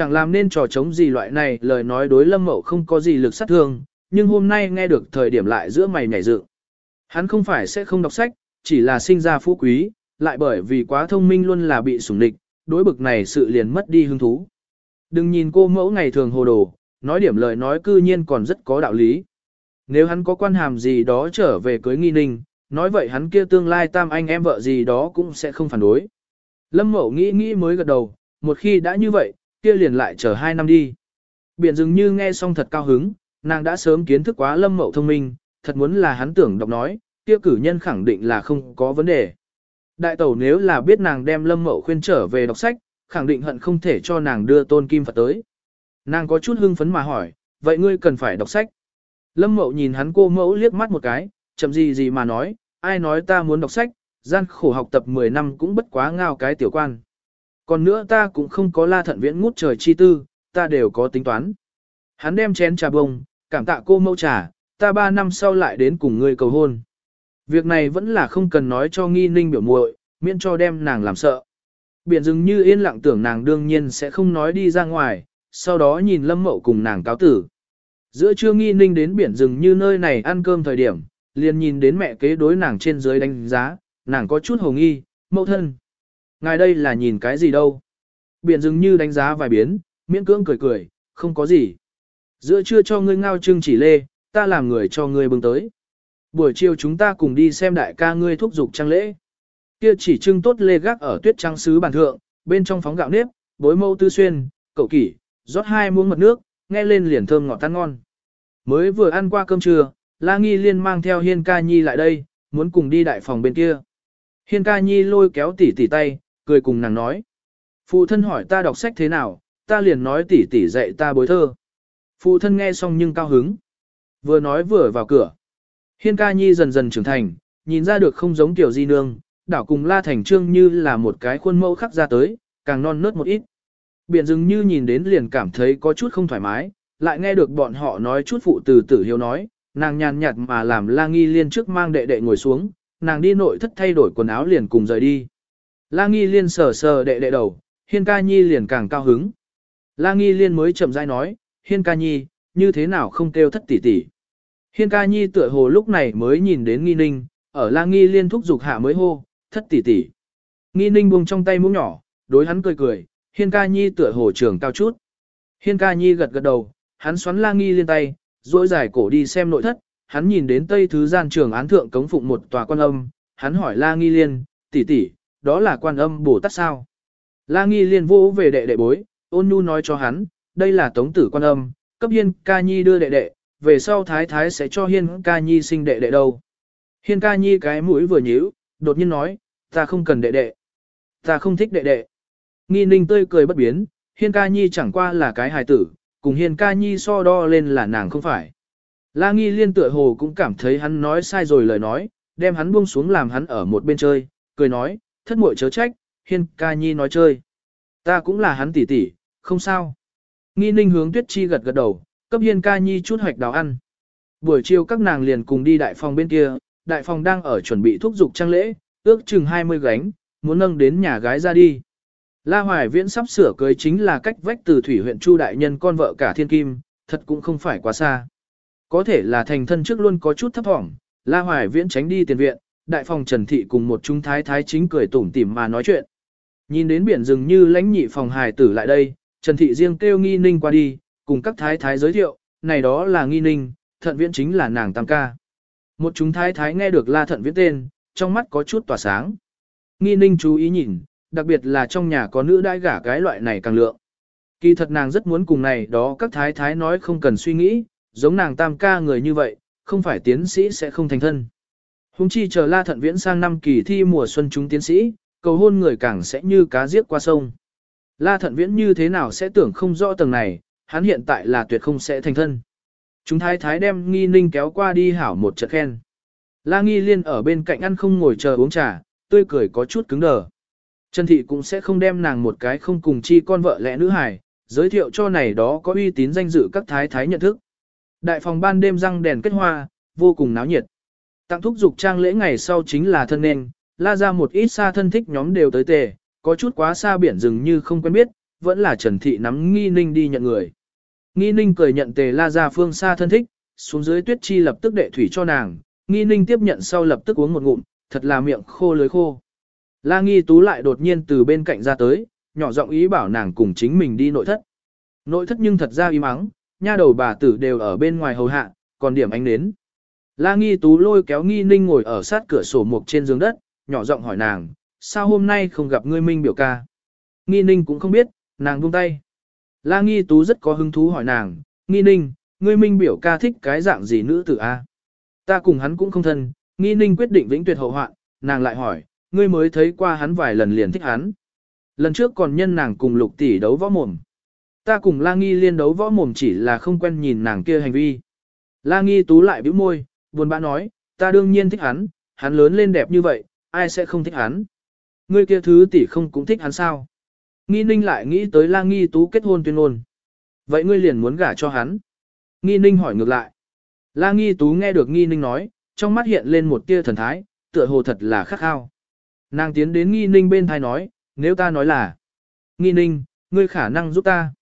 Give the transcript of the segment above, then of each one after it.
Chẳng làm nên trò chống gì loại này lời nói đối lâm mậu không có gì lực sát thương, nhưng hôm nay nghe được thời điểm lại giữa mày nhảy dựng. Hắn không phải sẽ không đọc sách, chỉ là sinh ra phú quý, lại bởi vì quá thông minh luôn là bị sủng địch, đối bực này sự liền mất đi hứng thú. Đừng nhìn cô mẫu ngày thường hồ đồ, nói điểm lời nói cư nhiên còn rất có đạo lý. Nếu hắn có quan hàm gì đó trở về cưới nghi ninh, nói vậy hắn kia tương lai tam anh em vợ gì đó cũng sẽ không phản đối. Lâm mẫu nghĩ nghĩ mới gật đầu, một khi đã như vậy, kia liền lại chờ hai năm đi. Biển dường như nghe xong thật cao hứng, nàng đã sớm kiến thức quá lâm mậu thông minh, thật muốn là hắn tưởng đọc nói, kia cử nhân khẳng định là không có vấn đề. Đại tẩu nếu là biết nàng đem lâm mậu khuyên trở về đọc sách, khẳng định hận không thể cho nàng đưa tôn kim Phật tới. Nàng có chút hưng phấn mà hỏi, vậy ngươi cần phải đọc sách. Lâm mậu nhìn hắn cô mẫu liếc mắt một cái, chậm gì gì mà nói, ai nói ta muốn đọc sách, gian khổ học tập 10 năm cũng bất quá ngao cái tiểu quan. Còn nữa ta cũng không có la thận viễn ngút trời chi tư, ta đều có tính toán. Hắn đem chén trà bông, cảm tạ cô mẫu trà, ta ba năm sau lại đến cùng ngươi cầu hôn. Việc này vẫn là không cần nói cho nghi ninh biểu muội, miễn cho đem nàng làm sợ. Biển dừng như yên lặng tưởng nàng đương nhiên sẽ không nói đi ra ngoài, sau đó nhìn lâm mậu cùng nàng cáo tử. Giữa trưa nghi ninh đến biển rừng như nơi này ăn cơm thời điểm, liền nhìn đến mẹ kế đối nàng trên dưới đánh giá, nàng có chút hồ nghi, mẫu thân. Ngài đây là nhìn cái gì đâu? Biển dường như đánh giá vài biến, miễn cưỡng cười cười, không có gì. Giữa trưa cho ngươi ngao trưng chỉ lê, ta làm người cho ngươi bưng tới. Buổi chiều chúng ta cùng đi xem đại ca ngươi thúc dục trang lễ. Kia chỉ trưng tốt lê gác ở tuyết trang sứ bàn thượng, bên trong phóng gạo nếp, bối mâu tư xuyên, cậu kỷ, rót hai muỗng mật nước, nghe lên liền thơm ngọt tan ngon. Mới vừa ăn qua cơm trưa, La Nghi Liên mang theo Hiên Ca Nhi lại đây, muốn cùng đi đại phòng bên kia. Hiên Ca Nhi lôi kéo tỷ tỷ tay, cười cùng nàng nói. Phụ thân hỏi ta đọc sách thế nào, ta liền nói tỷ tỷ dạy ta bối thơ. Phụ thân nghe xong nhưng cao hứng. Vừa nói vừa vào cửa. Hiên ca nhi dần dần trưởng thành, nhìn ra được không giống tiểu di nương, đảo cùng la thành trương như là một cái khuôn mẫu khắc ra tới, càng non nớt một ít. Biển dừng như nhìn đến liền cảm thấy có chút không thoải mái, lại nghe được bọn họ nói chút phụ từ tử hiếu nói, nàng nhàn nhạt mà làm la nghi liên trước mang đệ đệ ngồi xuống, nàng đi nội thất thay đổi quần áo liền cùng rời đi. La nghi liên sờ sờ đệ đệ đầu, hiên ca nhi liền càng cao hứng. La nghi liên mới chậm rãi nói, hiên ca nhi, như thế nào không kêu thất tỷ tỷ. Hiên ca nhi tựa hồ lúc này mới nhìn đến nghi ninh, ở la nghi liên thúc giục hạ mới hô, thất tỷ tỷ. Nghi ninh buông trong tay muỗng nhỏ, đối hắn cười cười, hiên ca nhi tựa hồ trường cao chút. Hiên ca nhi gật gật đầu, hắn xoắn la nghi liên tay, duỗi dài cổ đi xem nội thất, hắn nhìn đến tây thứ gian trường án thượng cống phụng một tòa quan âm, hắn hỏi la nghi liên, tỷ tỷ, đó là quan âm bồ tát sao? La nghi liền vô về đệ đệ bối, ôn nhu nói cho hắn, đây là tống tử quan âm, cấp hiên ca nhi đưa đệ đệ, về sau thái thái sẽ cho hiên ca nhi sinh đệ đệ đâu. Hiên ca nhi cái mũi vừa nhíu, đột nhiên nói, ta không cần đệ đệ. Ta không thích đệ đệ. Nghi ninh tươi cười bất biến, hiên ca nhi chẳng qua là cái hài tử, cùng hiên ca nhi so đo lên là nàng không phải. La nghi liên tựa hồ cũng cảm thấy hắn nói sai rồi lời nói, đem hắn buông xuống làm hắn ở một bên chơi, cười nói, thất muội chớ trách, hiên ca nhi nói chơi. Ta cũng là hắn tỷ tỷ, không sao. Nghi ninh hướng tuyết chi gật gật đầu, cấp hiên ca nhi chút hoạch đào ăn. Buổi chiều các nàng liền cùng đi đại phòng bên kia, đại phòng đang ở chuẩn bị thúc dục trang lễ, ước chừng 20 gánh, muốn nâng đến nhà gái ra đi. La Hoài Viễn sắp sửa cưới chính là cách vách từ thủy huyện Chu đại nhân con vợ cả thiên kim, thật cũng không phải quá xa. Có thể là thành thân trước luôn có chút thấp thỏm, La Hoài Viễn tránh đi tiền viện, đại phòng Trần Thị cùng một trung thái thái chính cười tủm tỉm mà nói chuyện. Nhìn đến biển rừng như lãnh nhị phòng hài tử lại đây, Trần Thị riêng kêu nghi ninh qua đi, cùng các thái thái giới thiệu, này đó là nghi ninh, thận viễn chính là nàng tam ca. Một chúng thái thái nghe được la thận viễn tên, trong mắt có chút tỏa sáng. Nghi ninh chú ý nhìn, đặc biệt là trong nhà có nữ đãi gả cái loại này càng lượng. Kỳ thật nàng rất muốn cùng này đó các thái thái nói không cần suy nghĩ, giống nàng tam ca người như vậy, không phải tiến sĩ sẽ không thành thân. Hùng chi chờ la thận viễn sang năm kỳ thi mùa xuân chúng tiến sĩ, cầu hôn người càng sẽ như cá giết qua sông. La thận viễn như thế nào sẽ tưởng không rõ tầng này, hắn hiện tại là tuyệt không sẽ thành thân. Chúng thái thái đem nghi ninh kéo qua đi hảo một trận khen. La nghi liên ở bên cạnh ăn không ngồi chờ uống trà, tươi cười có chút cứng đờ. Trần thị cũng sẽ không đem nàng một cái không cùng chi con vợ lẽ nữ hài, giới thiệu cho này đó có uy tín danh dự các thái thái nhận thức. Đại phòng ban đêm răng đèn kết hoa, vô cùng náo nhiệt. Tặng thúc dục trang lễ ngày sau chính là thân nên, la ra một ít xa thân thích nhóm đều tới tề, có chút quá xa biển rừng như không quen biết, vẫn là Trần Thị nắm nghi ninh đi nhận người. Nghi ninh cười nhận tề la ra phương xa thân thích, xuống dưới tuyết chi lập tức đệ thủy cho nàng, nghi ninh tiếp nhận sau lập tức uống một ngụm, thật là miệng khô lưới khô. La nghi tú lại đột nhiên từ bên cạnh ra tới, nhỏ giọng ý bảo nàng cùng chính mình đi nội thất. Nội thất nhưng thật ra im mắng, nha đầu bà tử đều ở bên ngoài hầu hạ, còn điểm ánh đến. La nghi tú lôi kéo nghi ninh ngồi ở sát cửa sổ mục trên giường đất, nhỏ giọng hỏi nàng, sao hôm nay không gặp ngươi minh biểu ca. Nghi ninh cũng không biết, nàng buông tay. La nghi tú rất có hứng thú hỏi nàng, nghi ninh, ngươi minh biểu ca thích cái dạng gì nữ tử a? Ta cùng hắn cũng không thân, nghi ninh quyết định vĩnh tuyệt hậu hoạn, nàng lại hỏi, ngươi mới thấy qua hắn vài lần liền thích hắn. Lần trước còn nhân nàng cùng lục tỷ đấu võ mồm. Ta cùng la nghi liên đấu võ mồm chỉ là không quen nhìn nàng kia hành vi. La nghi tú lại bĩu môi, buồn bã nói, ta đương nhiên thích hắn, hắn lớn lên đẹp như vậy, ai sẽ không thích hắn. Ngươi kia thứ tỷ không cũng thích hắn sao? Nghi ninh lại nghĩ tới la nghi tú kết hôn tuyên ngôn. Vậy ngươi liền muốn gả cho hắn. Nghi ninh hỏi ngược lại. La nghi tú nghe được nghi ninh nói, trong mắt hiện lên một tia thần thái, tựa hồ thật là khắc khao. Nàng tiến đến nghi ninh bên thai nói, nếu ta nói là, nghi ninh, ngươi khả năng giúp ta.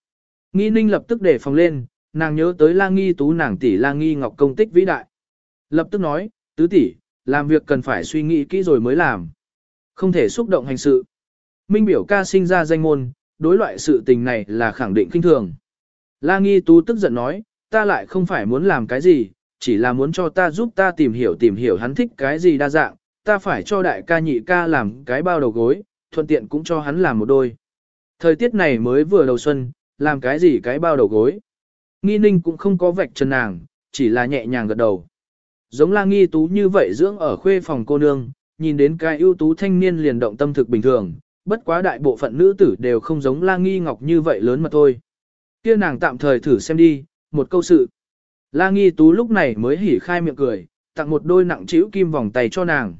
Nghi ninh lập tức để phòng lên, nàng nhớ tới la nghi tú nàng tỷ la nghi ngọc công tích vĩ đại. Lập tức nói, tứ tỷ, làm việc cần phải suy nghĩ kỹ rồi mới làm. Không thể xúc động hành sự. Minh biểu ca sinh ra danh môn, đối loại sự tình này là khẳng định kinh thường. La nghi tú tức giận nói, ta lại không phải muốn làm cái gì, chỉ là muốn cho ta giúp ta tìm hiểu tìm hiểu hắn thích cái gì đa dạng, ta phải cho đại ca nhị ca làm cái bao đầu gối, thuận tiện cũng cho hắn làm một đôi. Thời tiết này mới vừa đầu xuân, làm cái gì cái bao đầu gối. Nghi ninh cũng không có vạch chân nàng, chỉ là nhẹ nhàng gật đầu. Giống la nghi tú như vậy dưỡng ở khuê phòng cô nương, nhìn đến cái ưu tú thanh niên liền động tâm thực bình thường, bất quá đại bộ phận nữ tử đều không giống la nghi ngọc như vậy lớn mà thôi. kia nàng tạm thời thử xem đi, một câu sự. La nghi tú lúc này mới hỉ khai miệng cười, tặng một đôi nặng chữ kim vòng tay cho nàng.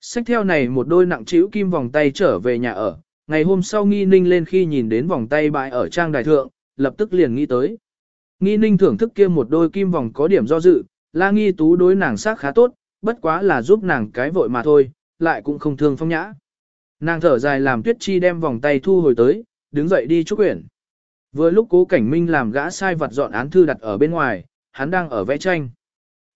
Xách theo này một đôi nặng chữ kim vòng tay trở về nhà ở, ngày hôm sau nghi ninh lên khi nhìn đến vòng tay bãi ở trang đài thượng, lập tức liền nghĩ tới. Nghi ninh thưởng thức kia một đôi kim vòng có điểm do dự, la nghi tú đối nàng sắc khá tốt, bất quá là giúp nàng cái vội mà thôi, lại cũng không thương phong nhã. Nàng thở dài làm tuyết chi đem vòng tay thu hồi tới, đứng dậy đi chúc quyển. Vừa lúc cố cảnh minh làm gã sai vật dọn án thư đặt ở bên ngoài, hắn đang ở vẽ tranh.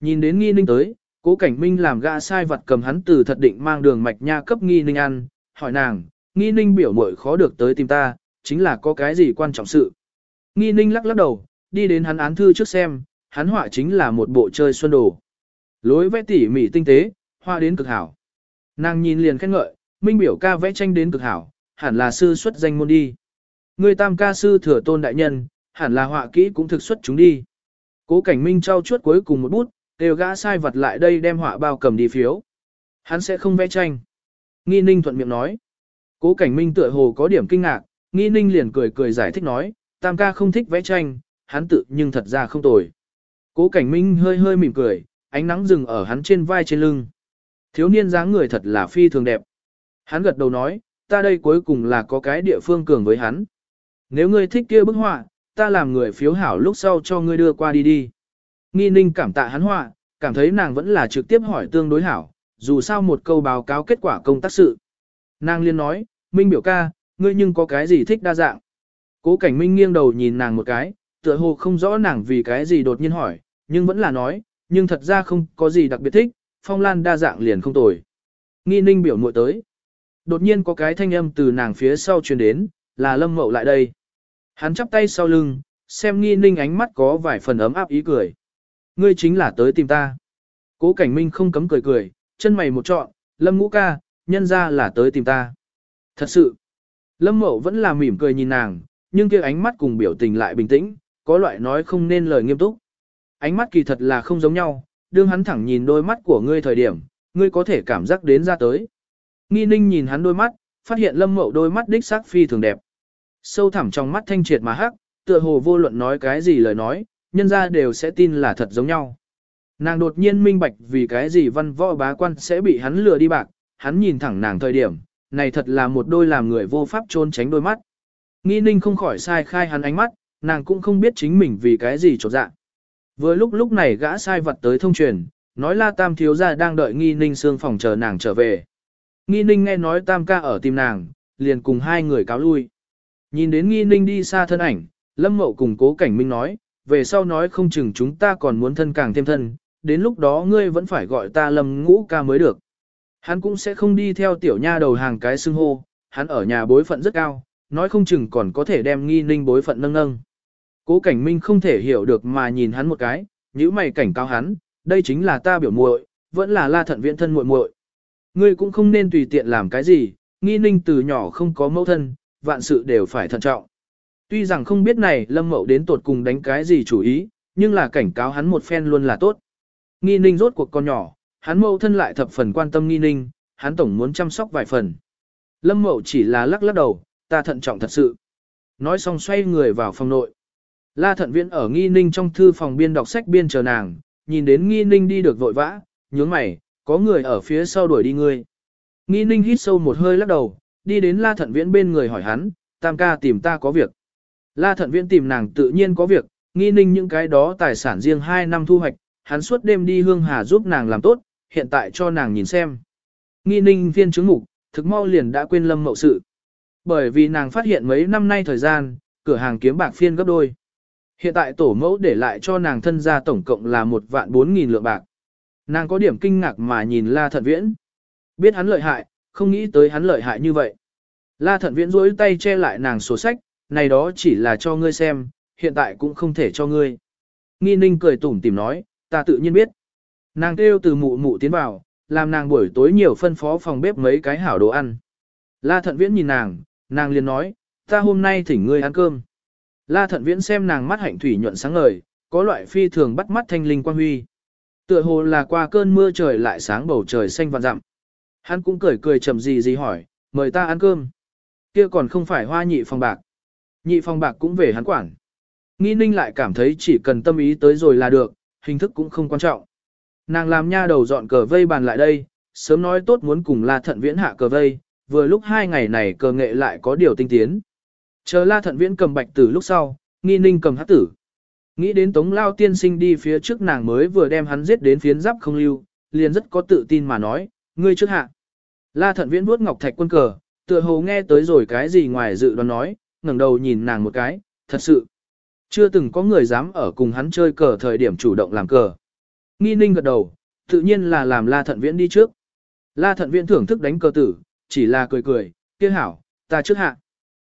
Nhìn đến nghi ninh tới, cố cảnh minh làm gã sai vật cầm hắn từ thật định mang đường mạch nha cấp nghi ninh ăn, hỏi nàng, nghi ninh biểu mội khó được tới tìm ta, chính là có cái gì quan trọng sự. Nghi ninh lắc lắc đầu, đi đến hắn án thư trước xem, hắn họa chính là một bộ chơi xuân đồ. Lối vẽ tỉ mỉ tinh tế, họa đến cực hảo. Nàng nhìn liền khen ngợi, minh biểu ca vẽ tranh đến cực hảo, hẳn là sư xuất danh môn đi. Người tam ca sư thừa tôn đại nhân, hẳn là họa kỹ cũng thực xuất chúng đi. Cố cảnh minh trao chuốt cuối cùng một bút, đều gã sai vật lại đây đem họa bao cầm đi phiếu. Hắn sẽ không vẽ tranh. Nghi ninh thuận miệng nói. Cố cảnh minh tựa hồ có điểm kinh ngạc, nghi ninh liền cười cười giải thích nói, tam ca không thích vẽ tranh, hắn tự nhưng thật ra không tồi. Cố cảnh minh hơi hơi mỉm cười, ánh nắng dừng ở hắn trên vai trên lưng. Thiếu niên dáng người thật là phi thường đẹp. Hắn gật đầu nói, ta đây cuối cùng là có cái địa phương cường với hắn. Nếu ngươi thích kia bức họa, ta làm người phiếu hảo lúc sau cho ngươi đưa qua đi đi. Nghi ninh cảm tạ hắn họa, cảm thấy nàng vẫn là trực tiếp hỏi tương đối hảo, dù sao một câu báo cáo kết quả công tác sự. Nàng liên nói, Minh biểu ca, ngươi nhưng có cái gì thích đa dạng. Cố cảnh Minh nghiêng đầu nhìn nàng một cái, tựa hồ không rõ nàng vì cái gì đột nhiên hỏi, nhưng vẫn là nói, nhưng thật ra không có gì đặc biệt thích, phong lan đa dạng liền không tồi. Nghi ninh biểu muội tới. Đột nhiên có cái thanh âm từ nàng phía sau truyền đến, là lâm mậu lại đây. Hắn chắp tay sau lưng, xem nghi ninh ánh mắt có vài phần ấm áp ý cười. Ngươi chính là tới tìm ta. Cố cảnh minh không cấm cười cười, chân mày một trọn, lâm ngũ ca, nhân ra là tới tìm ta. Thật sự, lâm mậu vẫn là mỉm cười nhìn nàng, nhưng kia ánh mắt cùng biểu tình lại bình tĩnh, có loại nói không nên lời nghiêm túc. Ánh mắt kỳ thật là không giống nhau, đương hắn thẳng nhìn đôi mắt của ngươi thời điểm, ngươi có thể cảm giác đến ra tới. Nghi ninh nhìn hắn đôi mắt, phát hiện lâm mậu đôi mắt đích xác phi thường đẹp. Sâu thẳm trong mắt thanh triệt mà hắc, tựa hồ vô luận nói cái gì lời nói, nhân ra đều sẽ tin là thật giống nhau. Nàng đột nhiên minh bạch vì cái gì văn võ bá quan sẽ bị hắn lừa đi bạc, hắn nhìn thẳng nàng thời điểm, này thật là một đôi làm người vô pháp trốn tránh đôi mắt. Nghi ninh không khỏi sai khai hắn ánh mắt, nàng cũng không biết chính mình vì cái gì trột dạ. Vừa lúc lúc này gã sai vật tới thông truyền, nói la tam thiếu gia đang đợi nghi ninh xương phòng chờ nàng trở về. Nghi ninh nghe nói tam ca ở tìm nàng, liền cùng hai người cáo lui. Nhìn đến nghi ninh đi xa thân ảnh, Lâm Mậu cùng cố cảnh minh nói, về sau nói không chừng chúng ta còn muốn thân càng thêm thân, đến lúc đó ngươi vẫn phải gọi ta Lâm ngũ ca mới được. Hắn cũng sẽ không đi theo tiểu nha đầu hàng cái xưng hô, hắn ở nhà bối phận rất cao, nói không chừng còn có thể đem nghi ninh bối phận nâng nâng. Cố cảnh minh không thể hiểu được mà nhìn hắn một cái, nhữ mày cảnh cáo hắn, đây chính là ta biểu muội, vẫn là la thận viện thân muội muội. Ngươi cũng không nên tùy tiện làm cái gì, nghi ninh từ nhỏ không có mẫu thân, vạn sự đều phải thận trọng. Tuy rằng không biết này lâm mậu đến tột cùng đánh cái gì chủ ý, nhưng là cảnh cáo hắn một phen luôn là tốt. Nghi ninh rốt cuộc con nhỏ, hắn mẫu thân lại thập phần quan tâm nghi ninh, hắn tổng muốn chăm sóc vài phần. Lâm mậu chỉ là lắc lắc đầu, ta thận trọng thật sự. Nói xong xoay người vào phòng nội. La thận viễn ở nghi ninh trong thư phòng biên đọc sách biên chờ nàng, nhìn đến nghi ninh đi được vội vã, nhướng mày, có người ở phía sau đuổi đi ngươi. Nghi ninh hít sâu một hơi lắc đầu, đi đến la thận viễn bên người hỏi hắn, tam ca tìm ta có việc. La thận viễn tìm nàng tự nhiên có việc, nghi ninh những cái đó tài sản riêng 2 năm thu hoạch, hắn suốt đêm đi hương hà giúp nàng làm tốt, hiện tại cho nàng nhìn xem. Nghi ninh viên chứng mục, thực mau liền đã quên lâm mậu sự. Bởi vì nàng phát hiện mấy năm nay thời gian, cửa hàng kiếm bạc phiên gấp đôi. Hiện tại tổ mẫu để lại cho nàng thân gia tổng cộng là một vạn bốn nghìn lượng bạc. Nàng có điểm kinh ngạc mà nhìn La Thận Viễn. Biết hắn lợi hại, không nghĩ tới hắn lợi hại như vậy. La Thận Viễn duỗi tay che lại nàng sổ sách, này đó chỉ là cho ngươi xem, hiện tại cũng không thể cho ngươi. Nghi ninh cười tủm tìm nói, ta tự nhiên biết. Nàng kêu từ mụ mụ tiến vào, làm nàng buổi tối nhiều phân phó phòng bếp mấy cái hảo đồ ăn. La Thận Viễn nhìn nàng, nàng liền nói, ta hôm nay thỉnh ngươi ăn cơm. La Thận Viễn xem nàng mắt hạnh thủy nhuận sáng ngời, có loại phi thường bắt mắt thanh linh quang huy. Tựa hồ là qua cơn mưa trời lại sáng bầu trời xanh vạn dặm. Hắn cũng cười cười chậm gì gì hỏi, mời ta ăn cơm. Kia còn không phải hoa nhị phòng bạc. Nhị phòng bạc cũng về hắn quản. Nghi ninh lại cảm thấy chỉ cần tâm ý tới rồi là được, hình thức cũng không quan trọng. Nàng làm nha đầu dọn cờ vây bàn lại đây, sớm nói tốt muốn cùng La Thận Viễn hạ cờ vây, vừa lúc hai ngày này cờ nghệ lại có điều tinh tiến. Chờ La Thận Viễn cầm bạch tử lúc sau, nghi ninh cầm hát tử. Nghĩ đến Tống Lao tiên sinh đi phía trước nàng mới vừa đem hắn giết đến phiến giáp không lưu, liền rất có tự tin mà nói, ngươi trước hạ. La Thận Viễn vuốt ngọc thạch quân cờ, tựa hồ nghe tới rồi cái gì ngoài dự đoán nói, ngẩng đầu nhìn nàng một cái, thật sự. Chưa từng có người dám ở cùng hắn chơi cờ thời điểm chủ động làm cờ. Nghi ninh gật đầu, tự nhiên là làm La Thận Viễn đi trước. La Thận Viễn thưởng thức đánh cờ tử, chỉ là cười cười, kia hảo, ta trước hạ.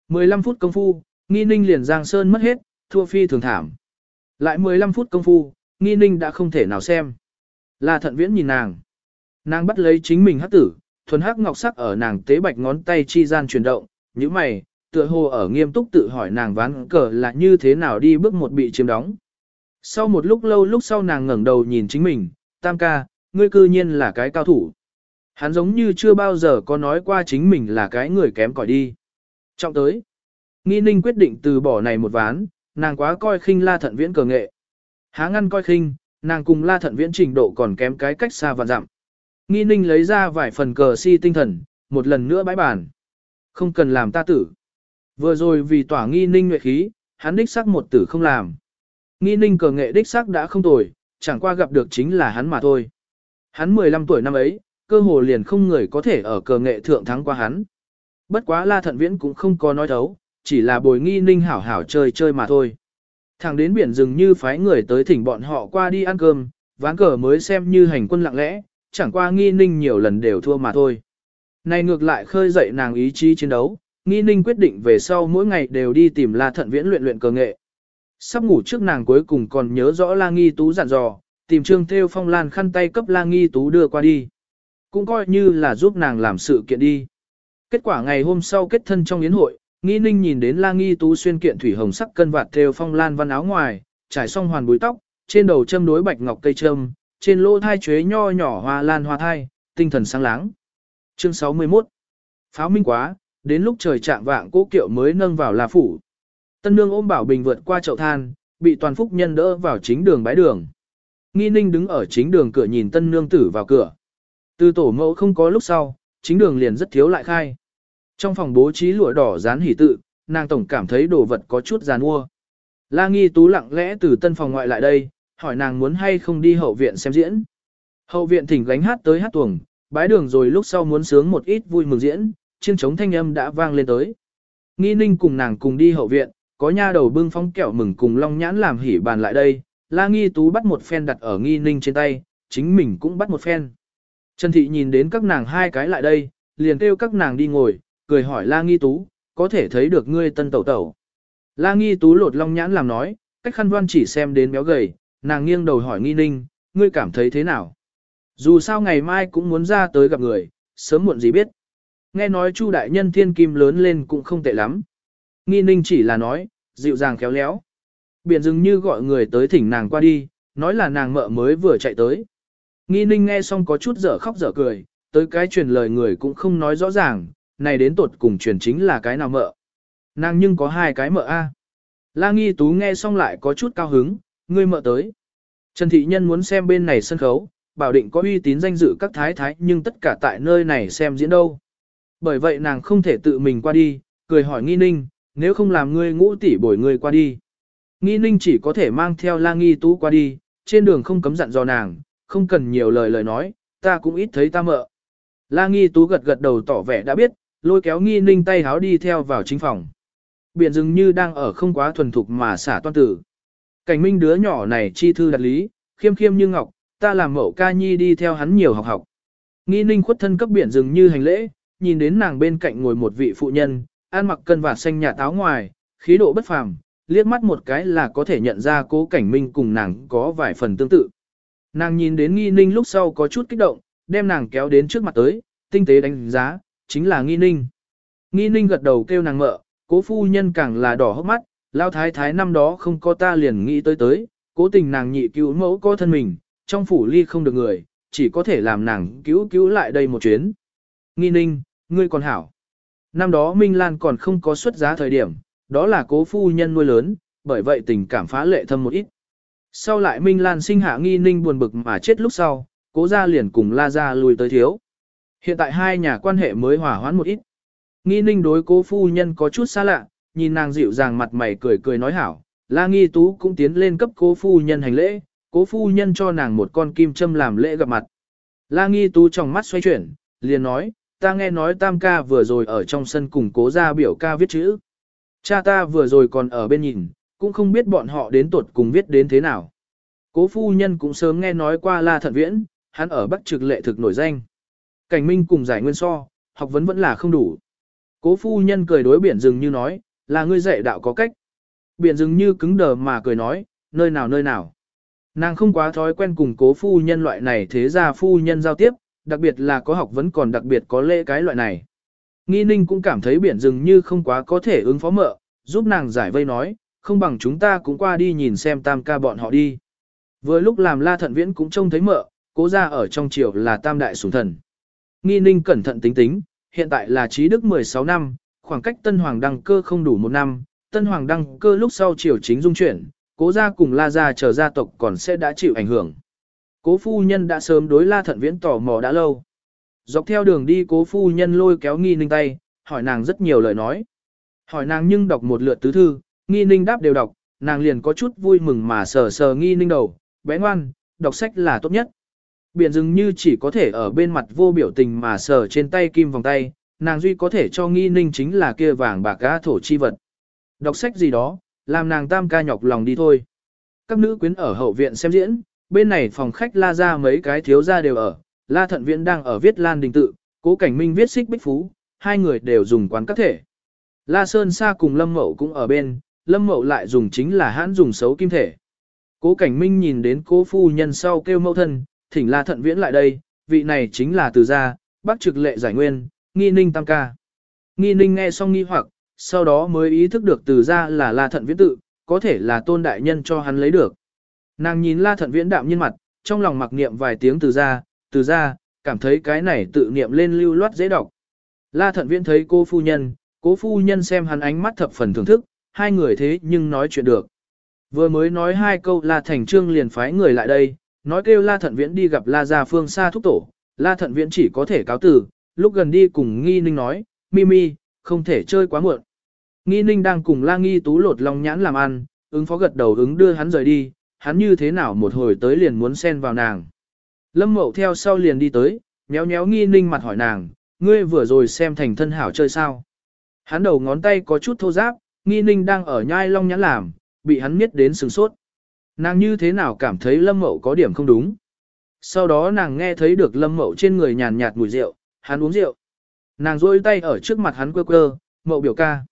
15 phút công phu, nghi ninh liền giang sơn mất hết, thua phi thường thảm. Lại 15 phút công phu, nghi ninh đã không thể nào xem. Là Thận Viễn nhìn nàng. Nàng bắt lấy chính mình hắc tử, thuần hắc ngọc sắc ở nàng tế bạch ngón tay chi gian chuyển động, như mày, tựa hồ ở nghiêm túc tự hỏi nàng ván cờ là như thế nào đi bước một bị chiếm đóng. Sau một lúc lâu lúc sau nàng ngẩng đầu nhìn chính mình, tam ca, ngươi cư nhiên là cái cao thủ. Hắn giống như chưa bao giờ có nói qua chính mình là cái người kém cỏi đi. Trọng tới, nghi ninh quyết định từ bỏ này một ván, nàng quá coi khinh la thận viễn cờ nghệ. Há ngăn coi khinh, nàng cùng la thận viễn trình độ còn kém cái cách xa và dặm. Nghi ninh lấy ra vài phần cờ si tinh thần, một lần nữa bãi bàn. Không cần làm ta tử. Vừa rồi vì tỏa nghi ninh nguyện khí, hắn đích sắc một tử không làm. Nghi ninh cờ nghệ đích sắc đã không tồi, chẳng qua gặp được chính là hắn mà thôi. Hắn 15 tuổi năm ấy, cơ hồ liền không người có thể ở cờ nghệ thượng thắng qua hắn. Bất quá la thận viễn cũng không có nói thấu, chỉ là bồi nghi ninh hảo hảo chơi chơi mà thôi. Thẳng đến biển rừng như phái người tới thỉnh bọn họ qua đi ăn cơm, ván cờ mới xem như hành quân lặng lẽ, chẳng qua nghi ninh nhiều lần đều thua mà thôi. Này ngược lại khơi dậy nàng ý chí chiến đấu, nghi ninh quyết định về sau mỗi ngày đều đi tìm La Thận Viễn luyện luyện cờ nghệ. Sắp ngủ trước nàng cuối cùng còn nhớ rõ La Nghi Tú dặn dò, tìm Trương Thêu Phong Lan khăn tay cấp La Nghi Tú đưa qua đi. Cũng coi như là giúp nàng làm sự kiện đi. Kết quả ngày hôm sau kết thân trong yến hội, Nghi Ninh nhìn đến La Nghi Tú xuyên kiện thủy hồng sắc cân vạt thêu phong lan văn áo ngoài, trải xong hoàn búi tóc, trên đầu châm đối bạch ngọc cây châm, trên lỗ thai chuế nho nhỏ hoa lan hoa thai, tinh thần sáng láng. Chương 61 Pháo minh quá, đến lúc trời trạng vạng cố kiệu mới nâng vào La Phủ. Tân nương ôm bảo bình vượt qua chậu than, bị toàn phúc nhân đỡ vào chính đường bái đường. Nghi ninh đứng ở chính đường cửa nhìn tân nương tử vào cửa. Từ tổ mẫu không có lúc sau, chính đường liền rất thiếu lại khai. Trong phòng bố trí lụa đỏ dán hỉ tự, nàng tổng cảm thấy đồ vật có chút giàn mua. La Nghi Tú lặng lẽ từ tân phòng ngoại lại đây, hỏi nàng muốn hay không đi hậu viện xem diễn. Hậu viện thỉnh gánh hát tới hát tuồng, bái đường rồi lúc sau muốn sướng một ít vui mừng diễn, chiêng trống thanh âm đã vang lên tới. Nghi ninh cùng nàng cùng đi hậu viện, có nha đầu bưng phóng kẹo mừng cùng long nhãn làm hỉ bàn lại đây, la nghi tú bắt một phen đặt ở nghi ninh trên tay, chính mình cũng bắt một phen. Trần thị nhìn đến các nàng hai cái lại đây, liền kêu các nàng đi ngồi, cười hỏi la nghi tú, có thể thấy được ngươi tân tẩu tẩu. La nghi tú lột long nhãn làm nói, cách khăn đoan chỉ xem đến béo gầy, nàng nghiêng đầu hỏi nghi ninh, ngươi cảm thấy thế nào? Dù sao ngày mai cũng muốn ra tới gặp người, sớm muộn gì biết. Nghe nói Chu đại nhân thiên kim lớn lên cũng không tệ lắm. Nghi ninh chỉ là nói, dịu dàng khéo léo. Biển dừng như gọi người tới thỉnh nàng qua đi, nói là nàng mợ mới vừa chạy tới. Nghi ninh nghe xong có chút dở khóc dở cười, tới cái truyền lời người cũng không nói rõ ràng, này đến tột cùng truyền chính là cái nào mợ. Nàng nhưng có hai cái mợ a. La nghi tú nghe xong lại có chút cao hứng, ngươi mợ tới. Trần thị nhân muốn xem bên này sân khấu, bảo định có uy tín danh dự các thái thái nhưng tất cả tại nơi này xem diễn đâu. Bởi vậy nàng không thể tự mình qua đi, cười hỏi nghi ninh, nếu không làm ngươi ngũ tỷ bồi ngươi qua đi. Nghi ninh chỉ có thể mang theo la nghi tú qua đi, trên đường không cấm dặn dò nàng, không cần nhiều lời lời nói, ta cũng ít thấy ta mợ. La nghi tú gật gật đầu tỏ vẻ đã biết, lôi kéo nghi ninh tay háo đi theo vào chính phòng. Biển dường như đang ở không quá thuần thục mà xả toan tử. Cảnh minh đứa nhỏ này chi thư đặt lý, khiêm khiêm như ngọc, ta làm mẫu ca nhi đi theo hắn nhiều học học. Nghi ninh khuất thân cấp biển dường như hành lễ, nhìn đến nàng bên cạnh ngồi một vị phụ nhân, ăn mặc cân và xanh nhà táo ngoài, khí độ bất phàm, liếc mắt một cái là có thể nhận ra cố cảnh minh cùng nàng có vài phần tương tự. Nàng nhìn đến nghi ninh lúc sau có chút kích động, đem nàng kéo đến trước mặt tới, tinh tế đánh giá, chính là nghi ninh. Nghi ninh gật đầu kêu nàng mợ, cố phu nhân càng là đỏ hốc mắt, lao thái thái năm đó không có ta liền nghĩ tới tới, cố tình nàng nhị cứu mẫu có thân mình, trong phủ ly không được người, chỉ có thể làm nàng cứu cứu lại đây một chuyến. Nghi ninh, ngươi còn hảo. Năm đó Minh Lan còn không có xuất giá thời điểm, đó là cố phu nhân nuôi lớn, bởi vậy tình cảm phá lệ thâm một ít. Sau lại Minh Lan sinh hạ nghi ninh buồn bực mà chết lúc sau, cố gia liền cùng la gia lùi tới thiếu. Hiện tại hai nhà quan hệ mới hòa hoãn một ít. Nghi ninh đối cố phu nhân có chút xa lạ, nhìn nàng dịu dàng mặt mày cười cười nói hảo, la nghi tú cũng tiến lên cấp cố phu nhân hành lễ, cố phu nhân cho nàng một con kim châm làm lễ gặp mặt. La nghi tú trong mắt xoay chuyển, liền nói, ta nghe nói tam ca vừa rồi ở trong sân cùng cố gia biểu ca viết chữ. Cha ta vừa rồi còn ở bên nhìn, cũng không biết bọn họ đến tuột cùng viết đến thế nào. Cố phu nhân cũng sớm nghe nói qua La Thận Viễn, hắn ở Bắc Trực lệ thực nổi danh. Cảnh Minh cùng giải nguyên so, học vấn vẫn là không đủ. Cố phu nhân cười đối biển rừng như nói, là ngươi dạy đạo có cách. Biển rừng như cứng đờ mà cười nói, nơi nào nơi nào. Nàng không quá thói quen cùng cố phu nhân loại này thế ra phu nhân giao tiếp, đặc biệt là có học vấn còn đặc biệt có lễ cái loại này. Nghi ninh cũng cảm thấy biển rừng như không quá có thể ứng phó mợ, giúp nàng giải vây nói, không bằng chúng ta cũng qua đi nhìn xem tam ca bọn họ đi. Vừa lúc làm la thận viễn cũng trông thấy mợ, cố ra ở trong triều là tam đại sủng thần. Nghi ninh cẩn thận tính tính, hiện tại là trí đức 16 năm, khoảng cách tân hoàng đăng cơ không đủ một năm, tân hoàng đăng cơ lúc sau triều chính dung chuyển, cố gia cùng la gia chờ gia tộc còn sẽ đã chịu ảnh hưởng. Cố phu nhân đã sớm đối la thận viễn tò mò đã lâu. Dọc theo đường đi cố phu nhân lôi kéo nghi ninh tay, hỏi nàng rất nhiều lời nói. Hỏi nàng nhưng đọc một lượt tứ thư, nghi ninh đáp đều đọc, nàng liền có chút vui mừng mà sờ sờ nghi ninh đầu, bé ngoan, đọc sách là tốt nhất. Biển dường như chỉ có thể ở bên mặt vô biểu tình mà sờ trên tay kim vòng tay, nàng duy có thể cho nghi ninh chính là kia vàng bạc gã thổ chi vật. Đọc sách gì đó, làm nàng tam ca nhọc lòng đi thôi. Các nữ quyến ở hậu viện xem diễn, bên này phòng khách la ra mấy cái thiếu gia đều ở, la thận viện đang ở viết lan đình tự, cố cảnh minh viết xích bích phú, hai người đều dùng quán các thể. La Sơn Sa cùng Lâm Mậu cũng ở bên, Lâm Mậu lại dùng chính là hãn dùng xấu kim thể. Cố Cảnh Minh nhìn đến cố phu nhân sau kêu mẫu thân, thỉnh La Thận Viễn lại đây, vị này chính là từ gia, bác trực lệ giải nguyên, nghi ninh tam ca. Nghi ninh nghe xong nghi hoặc, sau đó mới ý thức được từ gia là La Thận Viễn tự, có thể là tôn đại nhân cho hắn lấy được. Nàng nhìn La Thận Viễn đạm nhiên mặt, trong lòng mặc niệm vài tiếng từ gia, từ gia, cảm thấy cái này tự niệm lên lưu loát dễ đọc. La Thận Viễn thấy cô phu nhân, cố phu nhân xem hắn ánh mắt thập phần thưởng thức, hai người thế nhưng nói chuyện được. Vừa mới nói hai câu La Thành Trương liền phái người lại đây, nói kêu La Thận Viễn đi gặp La Gia Phương xa thúc tổ, La Thận Viễn chỉ có thể cáo từ, lúc gần đi cùng Nghi Ninh nói, Mimi, không thể chơi quá muộn. Nghi Ninh đang cùng La Nghi Tú lột lòng nhãn làm ăn, ứng phó gật đầu ứng đưa hắn rời đi, hắn như thế nào một hồi tới liền muốn xen vào nàng. Lâm Mậu theo sau liền đi tới, méo méo Nghi Ninh mặt hỏi nàng, ngươi vừa rồi xem thành thân hảo chơi sao. Hắn đầu ngón tay có chút thô ráp, nghi ninh đang ở nhai long nhãn làm, bị hắn miết đến sừng sốt. Nàng như thế nào cảm thấy lâm mậu có điểm không đúng. Sau đó nàng nghe thấy được lâm mậu trên người nhàn nhạt mùi rượu, hắn uống rượu. Nàng rôi tay ở trước mặt hắn quơ quơ, mậu biểu ca.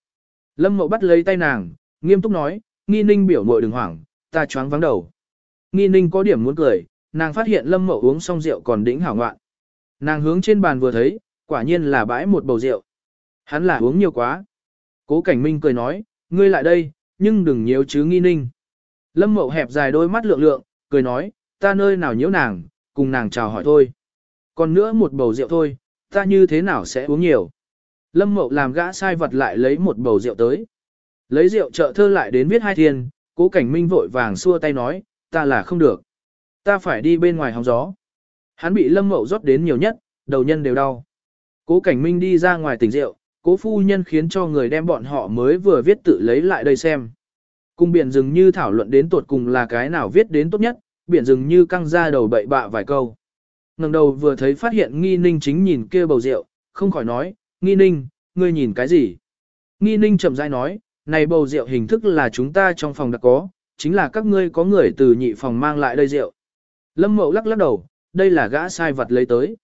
Lâm mậu bắt lấy tay nàng, nghiêm túc nói, nghi ninh biểu mội đừng hoảng, ta choáng vắng đầu. Nghi ninh có điểm muốn cười, nàng phát hiện lâm mậu uống xong rượu còn đỉnh hảo ngoạn. Nàng hướng trên bàn vừa thấy, quả nhiên là bãi một bầu rượu. Hắn là uống nhiều quá. Cố cảnh minh cười nói, ngươi lại đây, nhưng đừng nhiễu chứ nghi ninh. Lâm mậu hẹp dài đôi mắt lượng lượng, cười nói, ta nơi nào nhiễu nàng, cùng nàng chào hỏi thôi. Còn nữa một bầu rượu thôi, ta như thế nào sẽ uống nhiều. Lâm mậu làm gã sai vật lại lấy một bầu rượu tới. Lấy rượu trợ thơ lại đến viết hai thiên, cố cảnh minh vội vàng xua tay nói, ta là không được. Ta phải đi bên ngoài hóng gió. Hắn bị lâm mậu rót đến nhiều nhất, đầu nhân đều đau. Cố cảnh minh đi ra ngoài tỉnh rượu, cố phu nhân khiến cho người đem bọn họ mới vừa viết tự lấy lại đây xem. Cung biển dừng như thảo luận đến tột cùng là cái nào viết đến tốt nhất, biển dừng như căng ra đầu bậy bạ vài câu. ngẩng đầu vừa thấy phát hiện nghi ninh chính nhìn kia bầu rượu, không khỏi nói, nghi ninh, ngươi nhìn cái gì? Nghi ninh chậm rãi nói, này bầu rượu hình thức là chúng ta trong phòng đã có, chính là các ngươi có người từ nhị phòng mang lại đây rượu. Lâm mậu lắc lắc đầu, đây là gã sai vật lấy tới.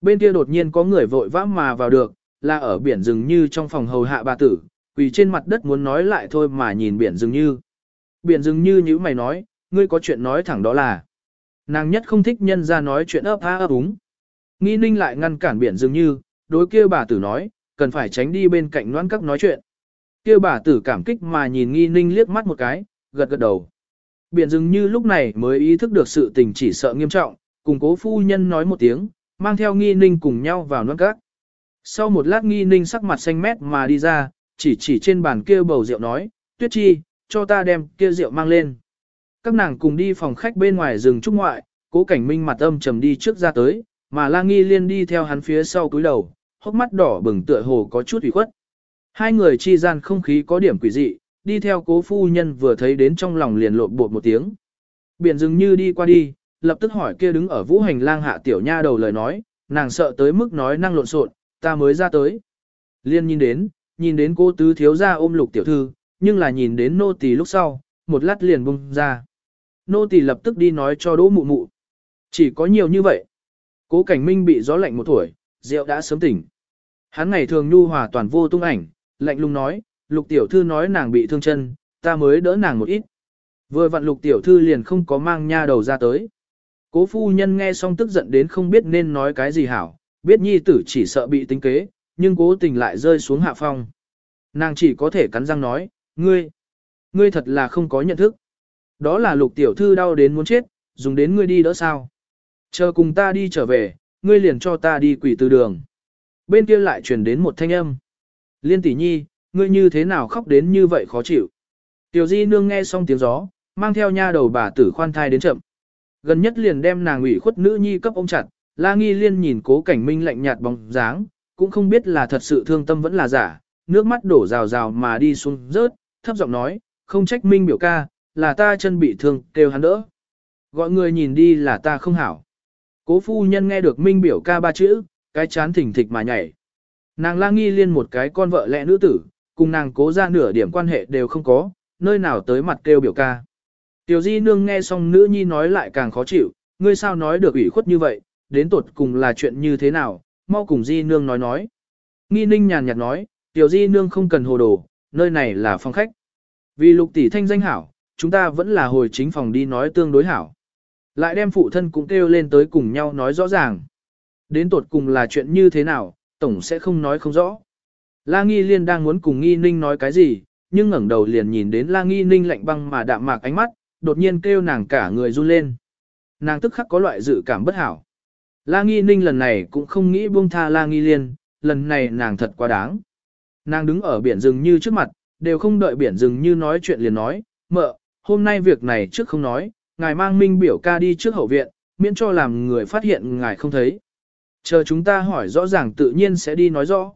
Bên kia đột nhiên có người vội vã mà vào được, là ở biển rừng như trong phòng hầu hạ bà tử, quỳ trên mặt đất muốn nói lại thôi mà nhìn biển rừng như. Biển rừng như như mày nói, ngươi có chuyện nói thẳng đó là. Nàng nhất không thích nhân ra nói chuyện ấp há ấp úng. Nghi ninh lại ngăn cản biển rừng như, đối kia bà tử nói, cần phải tránh đi bên cạnh noan các nói chuyện. Kia bà tử cảm kích mà nhìn nghi ninh liếc mắt một cái, gật gật đầu. Biển rừng như lúc này mới ý thức được sự tình chỉ sợ nghiêm trọng, cùng cố phu nhân nói một tiếng, mang theo nghi ninh cùng nhau vào noan các. Sau một lát nghi ninh sắc mặt xanh mét mà đi ra, chỉ chỉ trên bàn kia bầu rượu nói, tuyết chi, cho ta đem kia rượu mang lên. Các nàng cùng đi phòng khách bên ngoài rừng trúc ngoại, cố cảnh minh mặt âm trầm đi trước ra tới, mà la nghi liên đi theo hắn phía sau cúi đầu, hốc mắt đỏ bừng tựa hồ có chút ủy khuất. Hai người chi gian không khí có điểm quỷ dị, đi theo cố phu nhân vừa thấy đến trong lòng liền lộn bột một tiếng. Biển dừng như đi qua đi, lập tức hỏi kia đứng ở vũ hành lang hạ tiểu nha đầu lời nói, nàng sợ tới mức nói năng lộn xộn, ta mới ra tới. Liên nhìn đến, nhìn đến cô tứ thiếu ra ôm lục tiểu thư, nhưng là nhìn đến nô tỳ lúc sau, một lát liền bung ra. Nô tỳ lập tức đi nói cho đỗ mụ mụ. Chỉ có nhiều như vậy. Cố cảnh minh bị gió lạnh một tuổi, rượu đã sớm tỉnh. Hắn ngày thường nhu hòa toàn vô tung ảnh, lạnh lùng nói, lục tiểu thư nói nàng bị thương chân, ta mới đỡ nàng một ít. Vừa vặn lục tiểu thư liền không có mang nha đầu ra tới. Cố phu nhân nghe xong tức giận đến không biết nên nói cái gì hảo, biết nhi tử chỉ sợ bị tính kế, nhưng cố tình lại rơi xuống hạ phong. Nàng chỉ có thể cắn răng nói, ngươi, ngươi thật là không có nhận thức. Đó là lục tiểu thư đau đến muốn chết, dùng đến ngươi đi đỡ sao. Chờ cùng ta đi trở về, ngươi liền cho ta đi quỷ từ đường. Bên kia lại truyền đến một thanh âm. Liên tỷ nhi, ngươi như thế nào khóc đến như vậy khó chịu. Tiểu di nương nghe xong tiếng gió, mang theo nha đầu bà tử khoan thai đến chậm. Gần nhất liền đem nàng ủy khuất nữ nhi cấp ông chặt, la nghi liên nhìn cố cảnh minh lạnh nhạt bóng dáng, cũng không biết là thật sự thương tâm vẫn là giả, nước mắt đổ rào rào mà đi xuống rớt, thấp giọng nói, không trách minh biểu ca, là ta chân bị thương, kêu hắn đỡ. Gọi người nhìn đi là ta không hảo. Cố phu nhân nghe được minh biểu ca ba chữ, cái chán thỉnh thịch mà nhảy. Nàng la nghi liên một cái con vợ lẽ nữ tử, cùng nàng cố ra nửa điểm quan hệ đều không có, nơi nào tới mặt kêu biểu ca. Tiểu di nương nghe xong nữ nhi nói lại càng khó chịu, ngươi sao nói được ủy khuất như vậy, đến tột cùng là chuyện như thế nào, mau cùng di nương nói nói. Nghi ninh nhàn nhạt nói, tiểu di nương không cần hồ đồ, nơi này là phòng khách. Vì lục tỷ thanh danh hảo, chúng ta vẫn là hồi chính phòng đi nói tương đối hảo. Lại đem phụ thân cũng kêu lên tới cùng nhau nói rõ ràng. Đến tột cùng là chuyện như thế nào, tổng sẽ không nói không rõ. La Nghi Liên đang muốn cùng Nghi Ninh nói cái gì, nhưng ngẩng đầu liền nhìn đến La Nghi Ninh lạnh băng mà đạm mạc ánh mắt, đột nhiên kêu nàng cả người run lên. Nàng tức khắc có loại dự cảm bất hảo. La Nghi Ninh lần này cũng không nghĩ buông tha La Nghi Liên, lần này nàng thật quá đáng. Nàng đứng ở biển rừng như trước mặt, đều không đợi biển rừng như nói chuyện liền nói, mợ, hôm nay việc này trước không nói, ngài mang minh biểu ca đi trước hậu viện, miễn cho làm người phát hiện ngài không thấy. Chờ chúng ta hỏi rõ ràng tự nhiên sẽ đi nói rõ.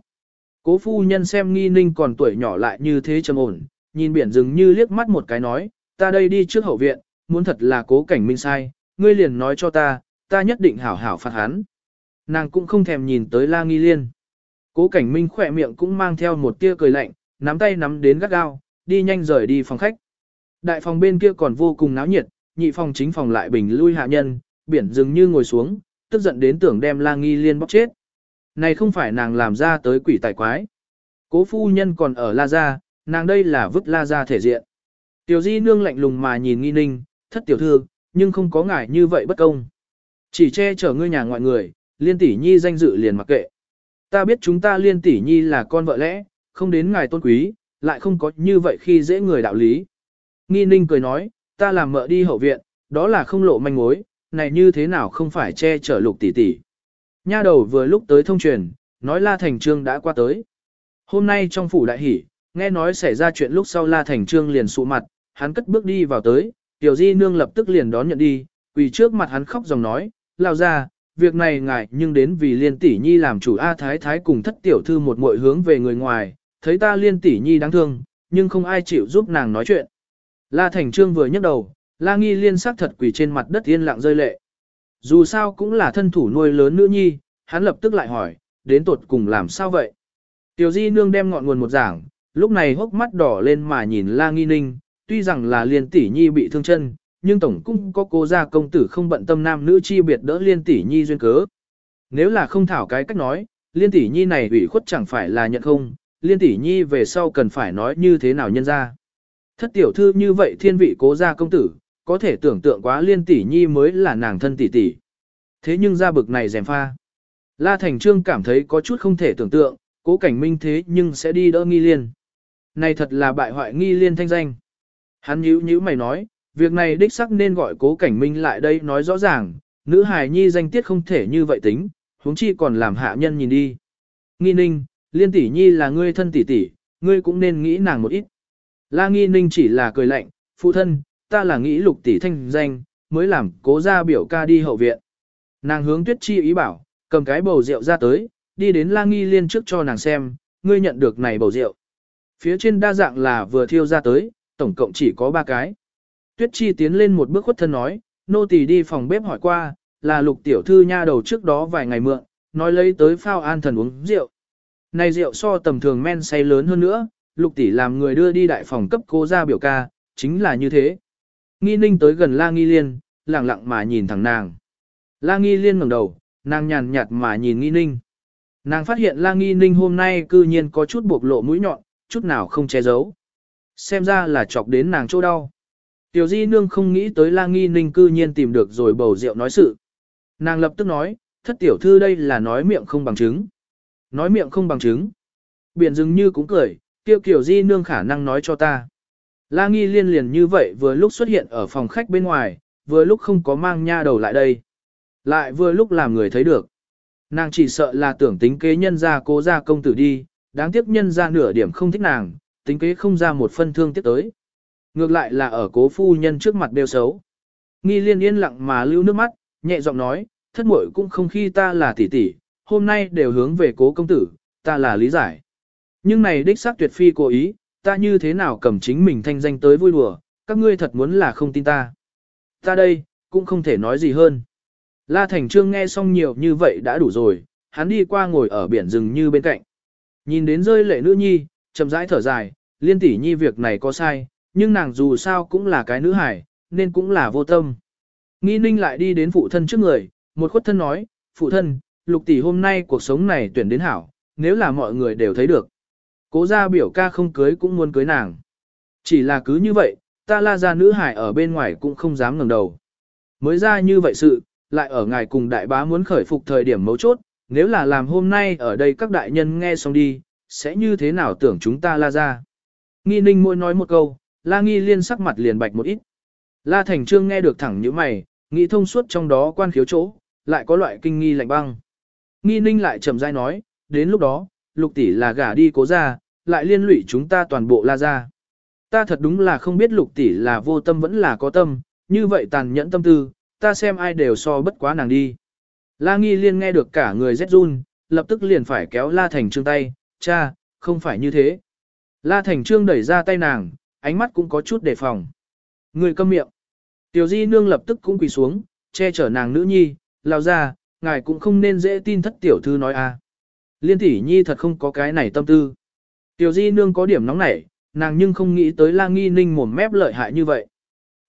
Cố phu nhân xem nghi ninh còn tuổi nhỏ lại như thế trầm ổn, nhìn biển rừng như liếc mắt một cái nói, ta đây đi trước hậu viện, muốn thật là cố cảnh minh sai, ngươi liền nói cho ta, ta nhất định hảo hảo phạt hắn. Nàng cũng không thèm nhìn tới la nghi liên. Cố cảnh minh khỏe miệng cũng mang theo một tia cười lạnh, nắm tay nắm đến gắt gao, đi nhanh rời đi phòng khách. Đại phòng bên kia còn vô cùng náo nhiệt, nhị phòng chính phòng lại bình lui hạ nhân, biển dường như ngồi xuống, tức giận đến tưởng đem la nghi liên bóc chết. Này không phải nàng làm ra tới quỷ tài quái. Cố phu nhân còn ở la gia, nàng đây là vứt la gia thể diện. Tiểu di nương lạnh lùng mà nhìn nghi ninh, thất tiểu thư, nhưng không có ngại như vậy bất công. Chỉ che chở ngươi nhà ngoại người, liên tỷ nhi danh dự liền mặc kệ. Ta biết chúng ta liên tỷ nhi là con vợ lẽ, không đến ngài tôn quý, lại không có như vậy khi dễ người đạo lý. Nghi ninh cười nói, ta làm mợ đi hậu viện, đó là không lộ manh mối, này như thế nào không phải che chở lục tỷ tỷ. Nha đầu vừa lúc tới thông truyền, nói La Thành Trương đã qua tới. Hôm nay trong phủ đại hỷ, nghe nói xảy ra chuyện lúc sau La Thành Trương liền sụ mặt, hắn cất bước đi vào tới, Tiểu Di Nương lập tức liền đón nhận đi, quỳ trước mặt hắn khóc dòng nói, lao ra, việc này ngại nhưng đến vì liên tỷ nhi làm chủ A Thái Thái cùng thất tiểu thư một mội hướng về người ngoài, thấy ta liên tỷ nhi đáng thương, nhưng không ai chịu giúp nàng nói chuyện. La Thành Trương vừa nhấc đầu, La Nghi liên sắc thật quỳ trên mặt đất yên lặng rơi lệ. Dù sao cũng là thân thủ nuôi lớn nữ nhi, hắn lập tức lại hỏi, đến tột cùng làm sao vậy? Tiểu Di Nương đem ngọn nguồn một giảng, lúc này hốc mắt đỏ lên mà nhìn La Nghi Ninh, tuy rằng là liên tỷ nhi bị thương chân, nhưng tổng cũng có cô gia công tử không bận tâm nam nữ chi biệt đỡ liên tỷ nhi duyên cớ. Nếu là không thảo cái cách nói, liên tỷ nhi này ủy khuất chẳng phải là nhận không, liên tỷ nhi về sau cần phải nói như thế nào nhân ra. Thất tiểu thư như vậy thiên vị cố gia công tử, có thể tưởng tượng quá liên tỷ nhi mới là nàng thân tỷ tỷ. Thế nhưng ra bực này dèm pha. La Thành Trương cảm thấy có chút không thể tưởng tượng, cố cảnh minh thế nhưng sẽ đi đỡ nghi liên. Này thật là bại hoại nghi liên thanh danh. Hắn nhíu nhíu mày nói, việc này đích sắc nên gọi cố cảnh minh lại đây nói rõ ràng, nữ hài nhi danh tiết không thể như vậy tính, huống chi còn làm hạ nhân nhìn đi. Nghi ninh, liên tỷ nhi là ngươi thân tỷ tỷ, ngươi cũng nên nghĩ nàng một ít. La nghi ninh chỉ là cười lạnh, phụ thân, ta là nghĩ lục tỷ thanh danh, mới làm cố ra biểu ca đi hậu viện. Nàng hướng tuyết chi ý bảo, cầm cái bầu rượu ra tới, đi đến la nghi liên trước cho nàng xem, ngươi nhận được này bầu rượu. Phía trên đa dạng là vừa thiêu ra tới, tổng cộng chỉ có ba cái. Tuyết chi tiến lên một bước khuất thân nói, nô tỳ đi phòng bếp hỏi qua, là lục tiểu thư nha đầu trước đó vài ngày mượn, nói lấy tới phao an thần uống rượu. Này rượu so tầm thường men say lớn hơn nữa, lục tỷ làm người đưa đi đại phòng cấp cô ra biểu ca, chính là như thế. Nghi ninh tới gần la nghi liên, lặng lặng mà nhìn thẳng nàng. La nghi liên ngẩng đầu, nàng nhàn nhạt mà nhìn nghi ninh. Nàng phát hiện la nghi ninh hôm nay cư nhiên có chút bộc lộ mũi nhọn, chút nào không che giấu. Xem ra là chọc đến nàng chỗ đau. Tiểu di nương không nghĩ tới la nghi ninh cư nhiên tìm được rồi bầu rượu nói sự. Nàng lập tức nói, thất tiểu thư đây là nói miệng không bằng chứng. Nói miệng không bằng chứng. Biển dừng như cũng cười, Tiêu kiểu di nương khả năng nói cho ta. La nghi liên liền như vậy vừa lúc xuất hiện ở phòng khách bên ngoài, vừa lúc không có mang nha đầu lại đây. Lại vừa lúc làm người thấy được. Nàng chỉ sợ là tưởng tính kế nhân ra cố ra công tử đi, đáng tiếc nhân ra nửa điểm không thích nàng, tính kế không ra một phân thương tiếc tới. Ngược lại là ở cố phu nhân trước mặt đều xấu. Nghi liên yên lặng mà lưu nước mắt, nhẹ giọng nói, thất muội cũng không khi ta là tỷ tỷ, hôm nay đều hướng về cố công tử, ta là lý giải. Nhưng này đích xác tuyệt phi cố ý, ta như thế nào cầm chính mình thanh danh tới vui đùa, các ngươi thật muốn là không tin ta. Ta đây, cũng không thể nói gì hơn. La Thành Trương nghe xong nhiều như vậy đã đủ rồi, hắn đi qua ngồi ở biển rừng như bên cạnh. Nhìn đến rơi lệ nữ nhi, chậm rãi thở dài, liên tỷ nhi việc này có sai, nhưng nàng dù sao cũng là cái nữ hải, nên cũng là vô tâm. Nghi ninh lại đi đến phụ thân trước người, một khuất thân nói, phụ thân, lục tỷ hôm nay cuộc sống này tuyển đến hảo, nếu là mọi người đều thấy được. Cố gia biểu ca không cưới cũng muốn cưới nàng. Chỉ là cứ như vậy, ta la ra nữ hải ở bên ngoài cũng không dám ngẩng đầu. Mới ra như vậy sự, lại ở ngài cùng đại bá muốn khởi phục thời điểm mấu chốt, nếu là làm hôm nay ở đây các đại nhân nghe xong đi, sẽ như thế nào tưởng chúng ta la ra. Nghi ninh môi nói một câu, la nghi liên sắc mặt liền bạch một ít. La thành trương nghe được thẳng như mày, nghĩ thông suốt trong đó quan khiếu chỗ, lại có loại kinh nghi lạnh băng. Nghi ninh lại trầm rãi nói, đến lúc đó, lục tỷ là gả đi cố ra, lại liên lụy chúng ta toàn bộ la ra. Ta thật đúng là không biết lục tỷ là vô tâm vẫn là có tâm, như vậy tàn nhẫn tâm tư, ta xem ai đều so bất quá nàng đi. La nghi liên nghe được cả người rét run, lập tức liền phải kéo La Thành Trương tay, cha, không phải như thế. La Thành Trương đẩy ra tay nàng, ánh mắt cũng có chút đề phòng. Người câm miệng. Tiểu di nương lập tức cũng quỳ xuống, che chở nàng nữ nhi, lao ra, ngài cũng không nên dễ tin thất tiểu thư nói a. Liên tỷ nhi thật không có cái này tâm tư. Tiểu di nương có điểm nóng nảy, nàng nhưng không nghĩ tới la nghi ninh mồm mép lợi hại như vậy.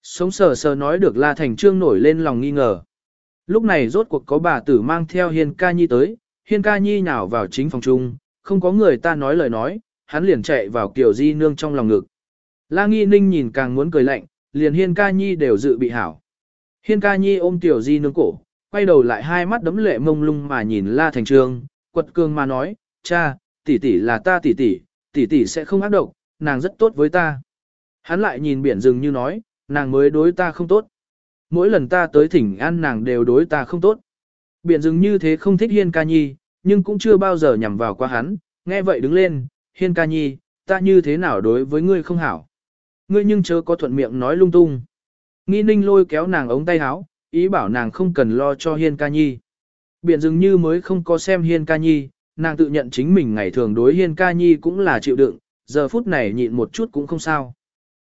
Sống sờ sờ nói được la thành trương nổi lên lòng nghi ngờ. Lúc này rốt cuộc có bà tử mang theo hiên ca nhi tới, hiên ca nhi nhào vào chính phòng chung, không có người ta nói lời nói, hắn liền chạy vào kiểu di nương trong lòng ngực. La nghi ninh nhìn càng muốn cười lạnh, liền hiên ca nhi đều dự bị hảo. Hiên ca nhi ôm tiểu di nương cổ, quay đầu lại hai mắt đấm lệ mông lung mà nhìn la thành trương, quật cường mà nói, cha, tỷ tỷ là ta tỷ tỷ, tỷ tỷ sẽ không ác độc, nàng rất tốt với ta. Hắn lại nhìn biển rừng như nói, nàng mới đối ta không tốt. Mỗi lần ta tới thỉnh an nàng đều đối ta không tốt. Biển rừng như thế không thích hiên ca nhi, nhưng cũng chưa bao giờ nhằm vào qua hắn, nghe vậy đứng lên, hiên ca nhi, ta như thế nào đối với ngươi không hảo. Ngươi nhưng chớ có thuận miệng nói lung tung. Nghi ninh lôi kéo nàng ống tay áo, ý bảo nàng không cần lo cho hiên ca nhi. Biển dường như mới không có xem hiên ca nhi, nàng tự nhận chính mình ngày thường đối hiên ca nhi cũng là chịu đựng, giờ phút này nhịn một chút cũng không sao.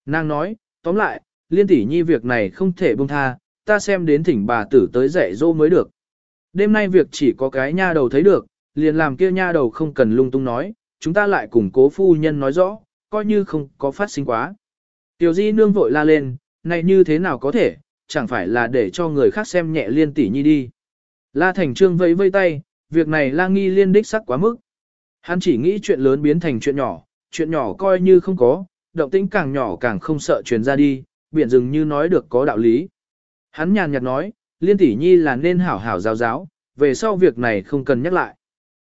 Nàng nói, tóm lại, liên tỷ nhi việc này không thể buông tha, ta xem đến thỉnh bà tử tới dạy dỗ mới được. Đêm nay việc chỉ có cái nha đầu thấy được, liền làm kia nha đầu không cần lung tung nói, chúng ta lại cùng cố phu nhân nói rõ, coi như không có phát sinh quá. Tiểu di nương vội la lên, này như thế nào có thể, chẳng phải là để cho người khác xem nhẹ liên tỷ nhi đi. La Thành Trương vẫy vây tay, việc này la nghi liên đích sắc quá mức. Hắn chỉ nghĩ chuyện lớn biến thành chuyện nhỏ, chuyện nhỏ coi như không có, động tĩnh càng nhỏ càng không sợ truyền ra đi, biển rừng như nói được có đạo lý. Hắn nhàn nhạt nói, liên tỷ nhi là nên hảo hảo giáo giáo, về sau việc này không cần nhắc lại.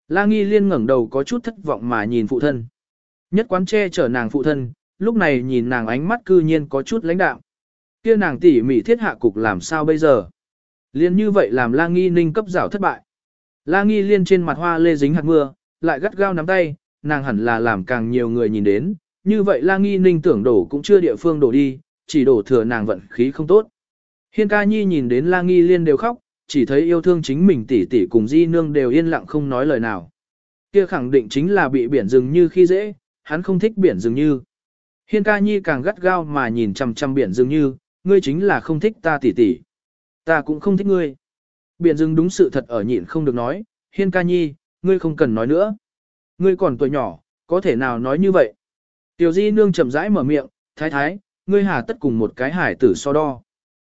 La nghi liên ngẩng đầu có chút thất vọng mà nhìn phụ thân. Nhất quán che chở nàng phụ thân, lúc này nhìn nàng ánh mắt cư nhiên có chút lãnh đạm. Kia nàng tỉ mỉ thiết hạ cục làm sao bây giờ? Liên như vậy làm la nghi ninh cấp rảo thất bại. La nghi liên trên mặt hoa lê dính hạt mưa, lại gắt gao nắm tay, nàng hẳn là làm càng nhiều người nhìn đến. Như vậy la nghi ninh tưởng đổ cũng chưa địa phương đổ đi, chỉ đổ thừa nàng vận khí không tốt. Hiên ca nhi nhìn đến la nghi liên đều khóc, chỉ thấy yêu thương chính mình tỷ tỷ cùng di nương đều yên lặng không nói lời nào. Kia khẳng định chính là bị biển rừng như khi dễ, hắn không thích biển rừng như. Hiên ca nhi càng gắt gao mà nhìn chằm chằm biển rừng như, ngươi chính là không thích ta tỷ tỷ. Ta cũng không thích ngươi. Biển rừng đúng sự thật ở nhịn không được nói, hiên ca nhi, ngươi không cần nói nữa. Ngươi còn tuổi nhỏ, có thể nào nói như vậy? Tiểu di nương chậm rãi mở miệng, thái thái, ngươi hà tất cùng một cái hải tử so đo.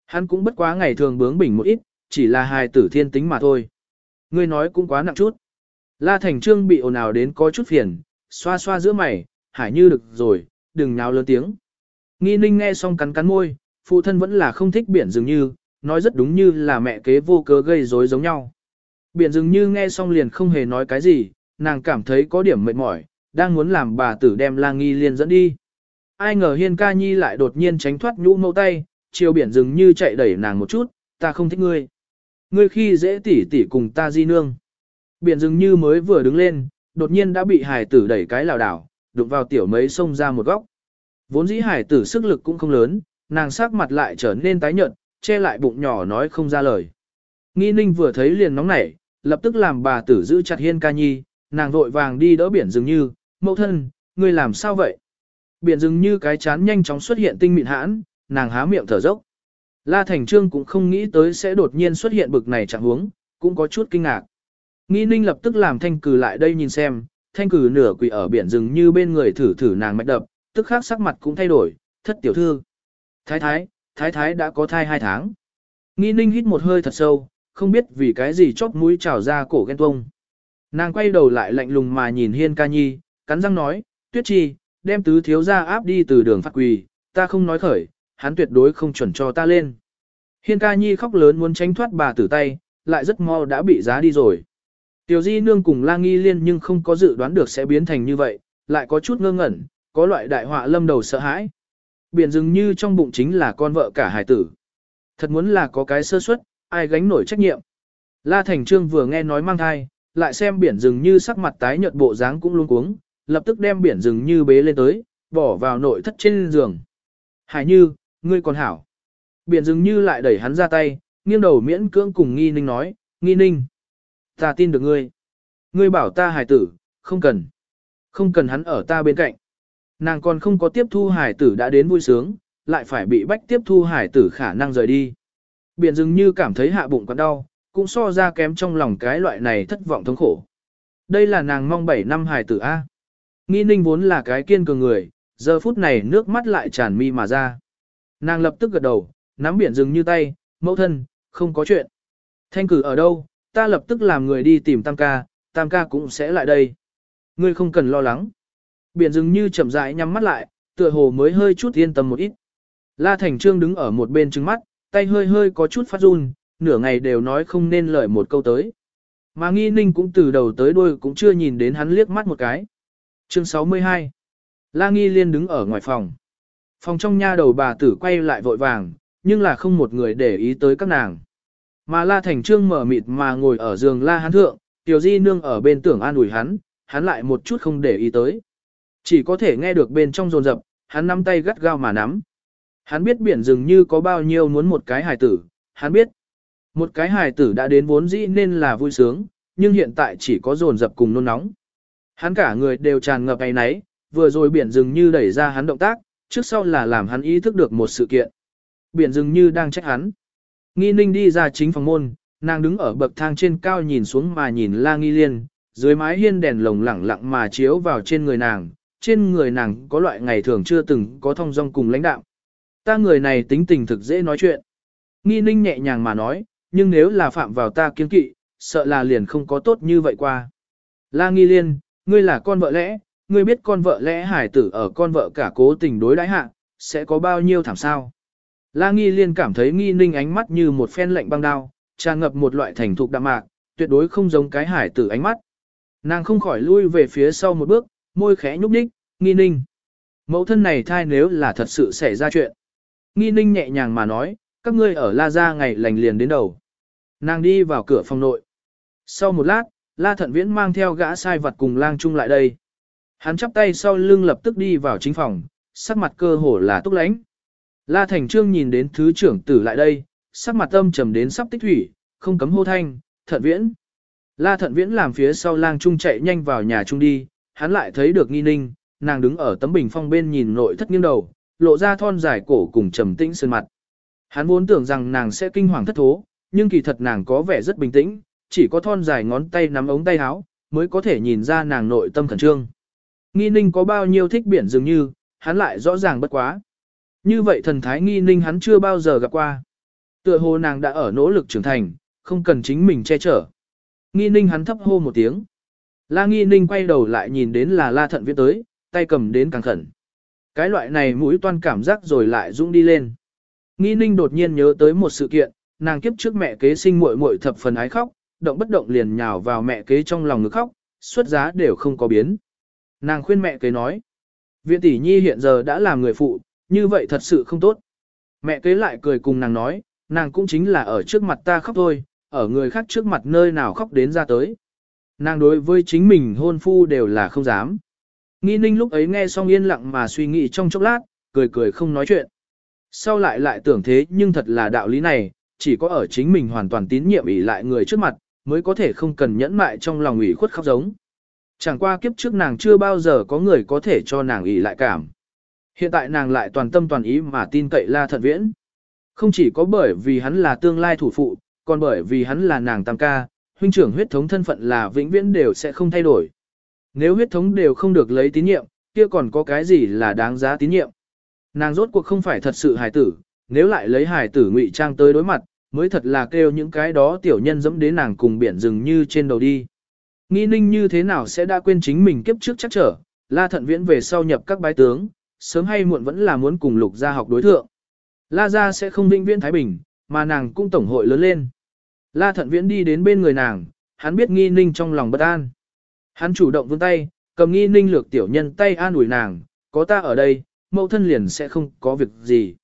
Hắn cũng bất quá ngày thường bướng bỉnh một ít, chỉ là hài tử thiên tính mà thôi. Ngươi nói cũng quá nặng chút. La Thành Trương bị ồn ào đến có chút phiền, xoa xoa giữa mày, hải như được rồi, đừng nháo lớn tiếng. Nghi ninh nghe xong cắn cắn môi, phụ thân vẫn là không thích biển dường như, nói rất đúng như là mẹ kế vô cớ gây rối giống nhau. Biển dường như nghe xong liền không hề nói cái gì, nàng cảm thấy có điểm mệt mỏi, đang muốn làm bà tử đem la nghi liền dẫn đi. Ai ngờ hiên ca nhi lại đột nhiên tránh thoát nhũ mâu tay, chiều biển dường như chạy đẩy nàng một chút, ta không thích ngươi. Ngươi khi dễ tỉ tỉ cùng ta di nương. Biển dường như mới vừa đứng lên, đột nhiên đã bị hải tử đẩy cái lảo đảo, đụng vào tiểu mấy xông ra một góc. Vốn dĩ hải tử sức lực cũng không lớn, nàng sắc mặt lại trở nên tái nhợt, che lại bụng nhỏ nói không ra lời. Nghi ninh vừa thấy liền nóng nảy, lập tức làm bà tử giữ chặt hiên ca nhi, nàng vội vàng đi đỡ biển dường như, mẫu thân, ngươi làm sao vậy? Biển dường như cái chán nhanh chóng xuất hiện tinh mịn hãn, nàng há miệng thở dốc. La Thành Trương cũng không nghĩ tới sẽ đột nhiên xuất hiện bực này chẳng huống, cũng có chút kinh ngạc. Nghi ninh lập tức làm thanh cử lại đây nhìn xem, thanh cử nửa quỳ ở biển rừng như bên người thử thử nàng mạch đập, tức khắc sắc mặt cũng thay đổi, thất tiểu thư. Thái thái, thái thái đã có thai hai tháng. Nghi ninh hít một hơi thật sâu, không biết vì cái gì chóp mũi trào ra cổ ghen tuông. Nàng quay đầu lại lạnh lùng mà nhìn hiên ca nhi, cắn răng nói, tuyết chi, đem tứ thiếu ra áp đi từ đường phát quỳ, ta không nói khởi, hắn tuyệt đối không chuẩn cho ta lên. Hiên ca nhi khóc lớn muốn tránh thoát bà tử tay, lại rất mau đã bị giá đi rồi. Tiểu di nương cùng la nghi liên nhưng không có dự đoán được sẽ biến thành như vậy, lại có chút ngơ ngẩn, có loại đại họa lâm đầu sợ hãi. Biển dường như trong bụng chính là con vợ cả hải tử. Thật muốn là có cái sơ suất, ai gánh nổi trách nhiệm. La Thành Trương vừa nghe nói mang thai, lại xem biển rừng như sắc mặt tái nhợt bộ dáng cũng luôn cuống, lập tức đem biển rừng như bế lên tới, bỏ vào nội thất trên giường. Hải như, ngươi còn hảo. Biển rừng như lại đẩy hắn ra tay, nghiêng đầu miễn cưỡng cùng nghi ninh nói, nghi ninh. Ta tin được ngươi. Ngươi bảo ta hải tử, không cần. Không cần hắn ở ta bên cạnh. Nàng còn không có tiếp thu hải tử đã đến vui sướng, lại phải bị bách tiếp thu hải tử khả năng rời đi. Biển dường như cảm thấy hạ bụng quặn đau, cũng so ra kém trong lòng cái loại này thất vọng thống khổ. đây là nàng mong 7 năm hài tử A. Nghi ninh vốn là cái kiên cường người, giờ phút này nước mắt lại tràn mi mà ra. Nàng lập tức gật đầu, nắm biển Dừng như tay, mẫu thân, không có chuyện. Thanh cử ở đâu, ta lập tức làm người đi tìm tam ca, tam ca cũng sẽ lại đây. Ngươi không cần lo lắng. Biển dường như chậm rãi nhắm mắt lại, tựa hồ mới hơi chút yên tâm một ít. La Thành Trương đứng ở một bên trừng mắt, tay hơi hơi có chút phát run, nửa ngày đều nói không nên lời một câu tới. Mà nghi ninh cũng từ đầu tới đuôi cũng chưa nhìn đến hắn liếc mắt một cái. Chương 62 La Nghi Liên đứng ở ngoài phòng. Phòng trong nha đầu bà tử quay lại vội vàng, nhưng là không một người để ý tới các nàng. Mà La Thành Trương mở mịt mà ngồi ở giường La Hán Thượng, Tiểu Di Nương ở bên tưởng an ủi hắn, hắn lại một chút không để ý tới. Chỉ có thể nghe được bên trong rồn rập, hắn nắm tay gắt gao mà nắm. Hắn biết biển rừng như có bao nhiêu muốn một cái hài tử, hắn biết. Một cái hài tử đã đến vốn dĩ nên là vui sướng, nhưng hiện tại chỉ có rồn rập cùng nôn nóng. Hắn cả người đều tràn ngập ấy náy, vừa rồi biển rừng như đẩy ra hắn động tác, trước sau là làm hắn ý thức được một sự kiện. Biển rừng như đang trách hắn. Nghi ninh đi ra chính phòng môn, nàng đứng ở bậc thang trên cao nhìn xuống mà nhìn la nghi liên, dưới mái hiên đèn lồng lẳng lặng mà chiếu vào trên người nàng, trên người nàng có loại ngày thường chưa từng có thông dong cùng lãnh đạo. Ta người này tính tình thực dễ nói chuyện. Nghi ninh nhẹ nhàng mà nói, nhưng nếu là phạm vào ta kiên kỵ, sợ là liền không có tốt như vậy qua. La nghi liên, ngươi là con vợ lẽ, ngươi biết con vợ lẽ hải tử ở con vợ cả cố tình đối đãi hạ, sẽ có bao nhiêu thảm sao. La nghi liên cảm thấy nghi ninh ánh mắt như một phen lạnh băng đao, tràn ngập một loại thành thục đạm mạc, tuyệt đối không giống cái hải tử ánh mắt. Nàng không khỏi lui về phía sau một bước, môi khẽ nhúc nhích, nghi ninh. Mẫu thân này thai nếu là thật sự xảy ra chuyện. Nghi ninh nhẹ nhàng mà nói, các ngươi ở La Gia ngày lành liền đến đầu. Nàng đi vào cửa phòng nội. Sau một lát, La Thận Viễn mang theo gã sai vật cùng lang chung lại đây. Hắn chắp tay sau lưng lập tức đi vào chính phòng, sắc mặt cơ hồ là túc lánh. La Thành Trương nhìn đến thứ trưởng tử lại đây, sắc mặt âm trầm đến sắp tích thủy, không cấm hô thanh, Thận Viễn. La Thận Viễn làm phía sau lang trung chạy nhanh vào nhà trung đi, hắn lại thấy được nghi ninh, nàng đứng ở tấm bình phong bên nhìn nội thất nghiêng đầu, lộ ra thon dài cổ cùng trầm tĩnh sơn mặt. Hắn vốn tưởng rằng nàng sẽ kinh hoàng thất thố, nhưng kỳ thật nàng có vẻ rất bình tĩnh, chỉ có thon dài ngón tay nắm ống tay áo, mới có thể nhìn ra nàng nội tâm khẩn trương. Nghi ninh có bao nhiêu thích biển dường như, hắn lại rõ ràng bất quá. Như vậy thần thái nghi ninh hắn chưa bao giờ gặp qua. Tựa hồ nàng đã ở nỗ lực trưởng thành, không cần chính mình che chở. Nghi ninh hắn thấp hô một tiếng. La nghi ninh quay đầu lại nhìn đến là la thận viễn tới, tay cầm đến càng khẩn. Cái loại này mũi toan cảm giác rồi lại dũng đi lên. Nghi ninh đột nhiên nhớ tới một sự kiện, nàng kiếp trước mẹ kế sinh muội muội thập phần ái khóc, động bất động liền nhào vào mẹ kế trong lòng ngực khóc, xuất giá đều không có biến. Nàng khuyên mẹ kế nói, viện tỷ nhi hiện giờ đã làm người phụ, như vậy thật sự không tốt. Mẹ kế lại cười cùng nàng nói, nàng cũng chính là ở trước mặt ta khóc thôi, ở người khác trước mặt nơi nào khóc đến ra tới. Nàng đối với chính mình hôn phu đều là không dám. Nghi ninh lúc ấy nghe xong yên lặng mà suy nghĩ trong chốc lát, cười cười không nói chuyện. Sau lại lại tưởng thế nhưng thật là đạo lý này, chỉ có ở chính mình hoàn toàn tín nhiệm ỷ lại người trước mặt, mới có thể không cần nhẫn mại trong lòng ủy khuất khóc giống. Chẳng qua kiếp trước nàng chưa bao giờ có người có thể cho nàng ỷ lại cảm. Hiện tại nàng lại toàn tâm toàn ý mà tin cậy La Thận Viễn. Không chỉ có bởi vì hắn là tương lai thủ phụ, còn bởi vì hắn là nàng tam ca, huynh trưởng huyết thống thân phận là vĩnh viễn đều sẽ không thay đổi. Nếu huyết thống đều không được lấy tín nhiệm, kia còn có cái gì là đáng giá tín nhiệm. Nàng rốt cuộc không phải thật sự hài tử, nếu lại lấy hài tử ngụy trang tới đối mặt, mới thật là kêu những cái đó tiểu nhân dẫm đến nàng cùng biển rừng như trên đầu đi. Nghi ninh như thế nào sẽ đã quên chính mình kiếp trước chắc trở, la thận viễn về sau nhập các bái tướng, sớm hay muộn vẫn là muốn cùng lục gia học đối thượng. La gia sẽ không vinh viễn Thái Bình, mà nàng cũng tổng hội lớn lên. La thận viễn đi đến bên người nàng, hắn biết nghi ninh trong lòng bất an. Hắn chủ động vươn tay, cầm nghi ninh lược tiểu nhân tay an ủi nàng, có ta ở đây, mẫu thân liền sẽ không có việc gì.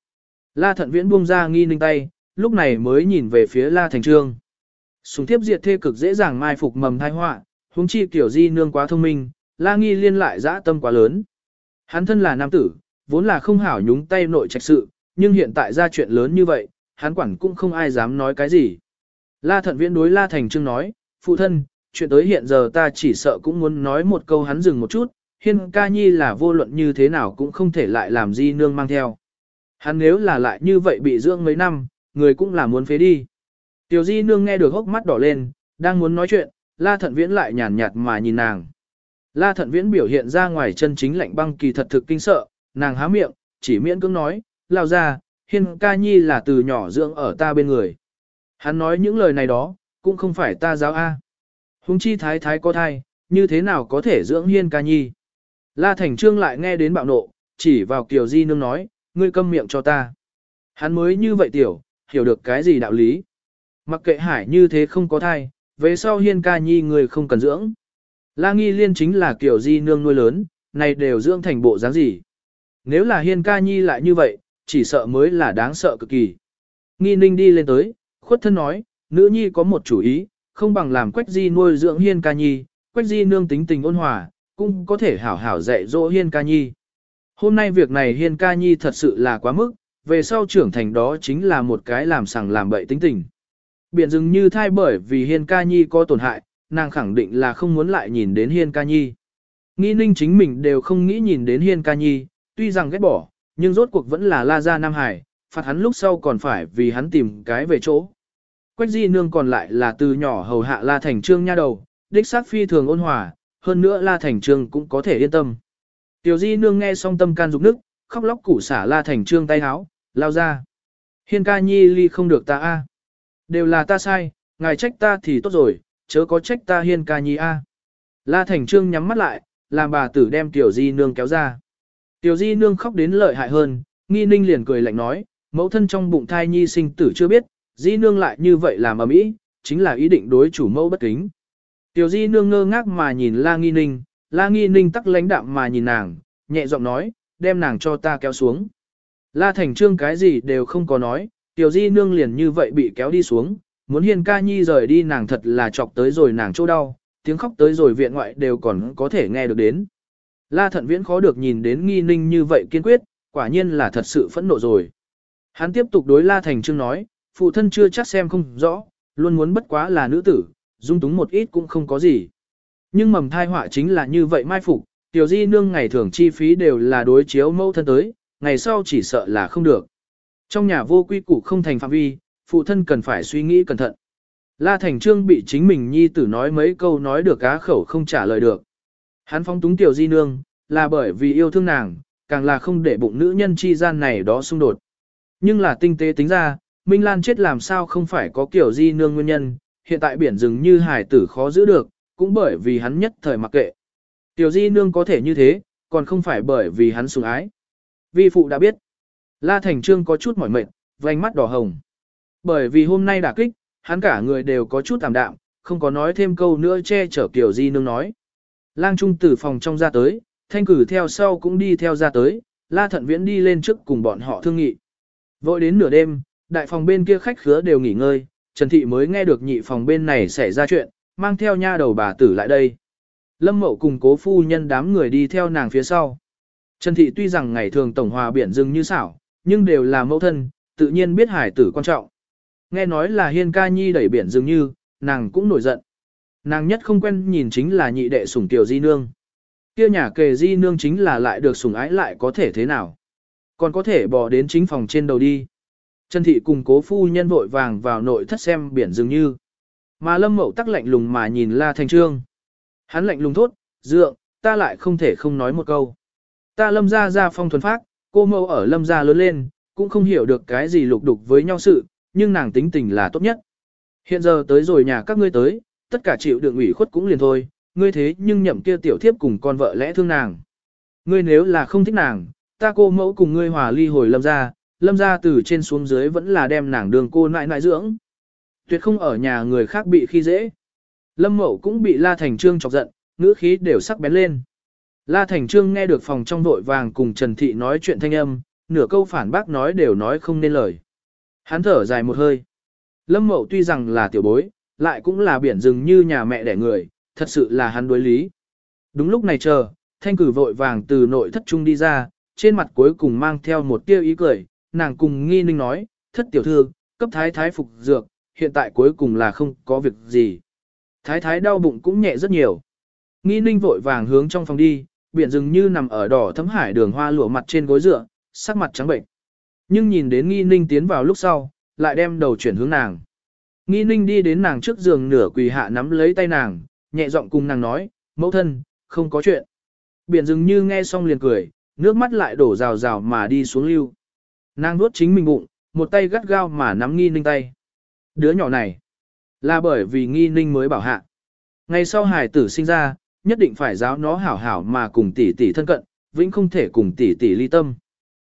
La thận viễn buông ra nghi ninh tay, lúc này mới nhìn về phía La Thành Trương. Súng tiếp diệt thê cực dễ dàng mai phục mầm thai họa, huống chi tiểu di nương quá thông minh, La Nghi liên lại dã tâm quá lớn. Hắn thân là nam tử, vốn là không hảo nhúng tay nội trạch sự, nhưng hiện tại ra chuyện lớn như vậy, hắn quản cũng không ai dám nói cái gì. La Thận Viễn đối La Thành Trương nói, phụ thân, chuyện tới hiện giờ ta chỉ sợ cũng muốn nói một câu hắn dừng một chút, hiên ca nhi là vô luận như thế nào cũng không thể lại làm di nương mang theo. Hắn nếu là lại như vậy bị dưỡng mấy năm, người cũng là muốn phế đi. Tiểu di nương nghe được hốc mắt đỏ lên, đang muốn nói chuyện, La thận viễn lại nhàn nhạt mà nhìn nàng. La thận viễn biểu hiện ra ngoài chân chính lạnh băng kỳ thật thực kinh sợ, nàng há miệng, chỉ miễn cưỡng nói, lao ra, hiên ca nhi là từ nhỏ dưỡng ở ta bên người. Hắn nói những lời này đó, cũng không phải ta giáo A. Hùng chi thái thái có thai, như thế nào có thể dưỡng hiên ca nhi. La Thành Trương lại nghe đến bạo nộ, chỉ vào Kiều Di Nương nói, ngươi câm miệng cho ta. Hắn mới như vậy tiểu, hiểu được cái gì đạo lý. Mặc kệ hải như thế không có thai, về sau hiên ca nhi người không cần dưỡng. La Nghi Liên chính là Kiều Di Nương nuôi lớn, này đều dưỡng thành bộ dáng gì. Nếu là hiên ca nhi lại như vậy, chỉ sợ mới là đáng sợ cực kỳ. Nghi ninh đi lên tới, khuất thân nói, nữ nhi có một chủ ý, không bằng làm quách di nuôi dưỡng hiên ca nhi, quách di nương tính tình ôn hòa, cũng có thể hảo hảo dạy dỗ hiên ca nhi. Hôm nay việc này hiên ca nhi thật sự là quá mức, về sau trưởng thành đó chính là một cái làm sằng làm bậy tính tình. Biện rừng như thai bởi vì hiên ca nhi có tổn hại, nàng khẳng định là không muốn lại nhìn đến hiên ca nhi. Nghĩ ninh chính mình đều không nghĩ nhìn đến hiên ca nhi, tuy rằng ghét bỏ, nhưng rốt cuộc vẫn là la gia Nam Hải, phạt hắn lúc sau còn phải vì hắn tìm cái về chỗ. Quách di nương còn lại là từ nhỏ hầu hạ la thành trương nha đầu, đích xác phi thường ôn hòa, hơn nữa la thành trương cũng có thể yên tâm. Tiểu di nương nghe xong tâm can dục nức, khóc lóc củ xả la thành trương tay háo, lao ra. Hiên ca nhi ly không được ta a, Đều là ta sai, ngài trách ta thì tốt rồi, chớ có trách ta hiên ca nhi a. La thành trương nhắm mắt lại, làm bà tử đem tiểu di nương kéo ra. Tiểu di nương khóc đến lợi hại hơn, nghi ninh liền cười lạnh nói, mẫu thân trong bụng thai nhi sinh tử chưa biết, di nương lại như vậy làm ở mỹ, chính là ý định đối chủ mẫu bất kính. Tiểu di nương ngơ ngác mà nhìn la nghi ninh, la nghi ninh tắc lãnh đạm mà nhìn nàng, nhẹ giọng nói, đem nàng cho ta kéo xuống. La thành trương cái gì đều không có nói, tiểu di nương liền như vậy bị kéo đi xuống, muốn hiền ca nhi rời đi nàng thật là chọc tới rồi nàng chỗ đau, tiếng khóc tới rồi viện ngoại đều còn có thể nghe được đến. La thận viễn khó được nhìn đến nghi ninh như vậy kiên quyết, quả nhiên là thật sự phẫn nộ rồi. Hắn tiếp tục đối La Thành Trương nói, phụ thân chưa chắc xem không rõ, luôn muốn bất quá là nữ tử, dung túng một ít cũng không có gì. Nhưng mầm thai họa chính là như vậy mai phục, tiểu di nương ngày thường chi phí đều là đối chiếu mẫu thân tới, ngày sau chỉ sợ là không được. Trong nhà vô quy củ không thành phạm vi, phụ thân cần phải suy nghĩ cẩn thận. La Thành Trương bị chính mình nhi tử nói mấy câu nói được cá khẩu không trả lời được. Hắn phóng túng tiểu di nương, là bởi vì yêu thương nàng, càng là không để bụng nữ nhân chi gian này đó xung đột. Nhưng là tinh tế tính ra, Minh Lan chết làm sao không phải có kiểu di nương nguyên nhân, hiện tại biển rừng như hải tử khó giữ được, cũng bởi vì hắn nhất thời mặc kệ. Tiểu di nương có thể như thế, còn không phải bởi vì hắn sủng ái. Vi phụ đã biết. La Thành Trương có chút mỏi mệt, vành mắt đỏ hồng. Bởi vì hôm nay đả kích, hắn cả người đều có chút tạm đạm, không có nói thêm câu nữa che chở kiểu gì Nương nói. Lang Trung từ phòng trong ra tới, thanh cử theo sau cũng đi theo ra tới, La Thận Viễn đi lên trước cùng bọn họ thương nghị. Vội đến nửa đêm, đại phòng bên kia khách khứa đều nghỉ ngơi, Trần Thị mới nghe được nhị phòng bên này xảy ra chuyện, mang theo nha đầu bà tử lại đây. Lâm Mậu cùng cố phu nhân đám người đi theo nàng phía sau. Trần Thị tuy rằng ngày thường tổng hòa biển rừng như xảo, nhưng đều là mẫu thân, tự nhiên biết hải tử quan trọng. Nghe nói là hiên ca nhi đẩy biển dường như, nàng cũng nổi giận. Nàng nhất không quen nhìn chính là nhị đệ sủng tiểu di nương. Kia nhà kề di nương chính là lại được sủng ái lại có thể thế nào. Còn có thể bỏ đến chính phòng trên đầu đi. Trần thị cùng cố phu nhân vội vàng vào nội thất xem biển dường như. Mà lâm mậu tắc lạnh lùng mà nhìn la thành trương. Hắn lạnh lùng thốt, dượng, ta lại không thể không nói một câu. Ta lâm ra ra phong thuần phác, cô mâu ở lâm ra lớn lên, cũng không hiểu được cái gì lục đục với nhau sự, nhưng nàng tính tình là tốt nhất. Hiện giờ tới rồi nhà các ngươi tới, tất cả chịu đựng ủy khuất cũng liền thôi, ngươi thế nhưng nhậm kia tiểu thiếp cùng con vợ lẽ thương nàng. Ngươi nếu là không thích nàng, ta cô mẫu cùng ngươi hòa ly hồi lâm ra, lâm ra từ trên xuống dưới vẫn là đem nàng đường cô nại nại dưỡng. Tuyệt không ở nhà người khác bị khi dễ. Lâm mẫu cũng bị La Thành Trương chọc giận, ngữ khí đều sắc bén lên. La Thành Trương nghe được phòng trong vội vàng cùng Trần Thị nói chuyện thanh âm, nửa câu phản bác nói đều nói không nên lời. Hắn thở dài một hơi. Lâm mậu tuy rằng là tiểu bối, lại cũng là biển rừng như nhà mẹ đẻ người, thật sự là hắn đối lý. Đúng lúc này chờ, thanh cử vội vàng từ nội thất trung đi ra, trên mặt cuối cùng mang theo một tia ý cười, nàng cùng nghi ninh nói, thất tiểu thư, cấp thái thái phục dược, hiện tại cuối cùng là không có việc gì. Thái thái đau bụng cũng nhẹ rất nhiều. Nghi ninh vội vàng hướng trong phòng đi, biển rừng như nằm ở đỏ thấm hải đường hoa lụa mặt trên gối dựa, sắc mặt trắng bệnh. Nhưng nhìn đến nghi ninh tiến vào lúc sau, lại đem đầu chuyển hướng nàng. Nghi ninh đi đến nàng trước giường nửa quỳ hạ nắm lấy tay nàng, nhẹ giọng cùng nàng nói, mẫu thân, không có chuyện. Biển dường như nghe xong liền cười, nước mắt lại đổ rào rào mà đi xuống lưu. Nàng nuốt chính mình bụng, một tay gắt gao mà nắm nghi ninh tay. Đứa nhỏ này, là bởi vì nghi ninh mới bảo hạ. Ngày sau hải tử sinh ra, nhất định phải giáo nó hảo hảo mà cùng tỷ tỷ thân cận, vĩnh không thể cùng tỷ tỷ ly tâm.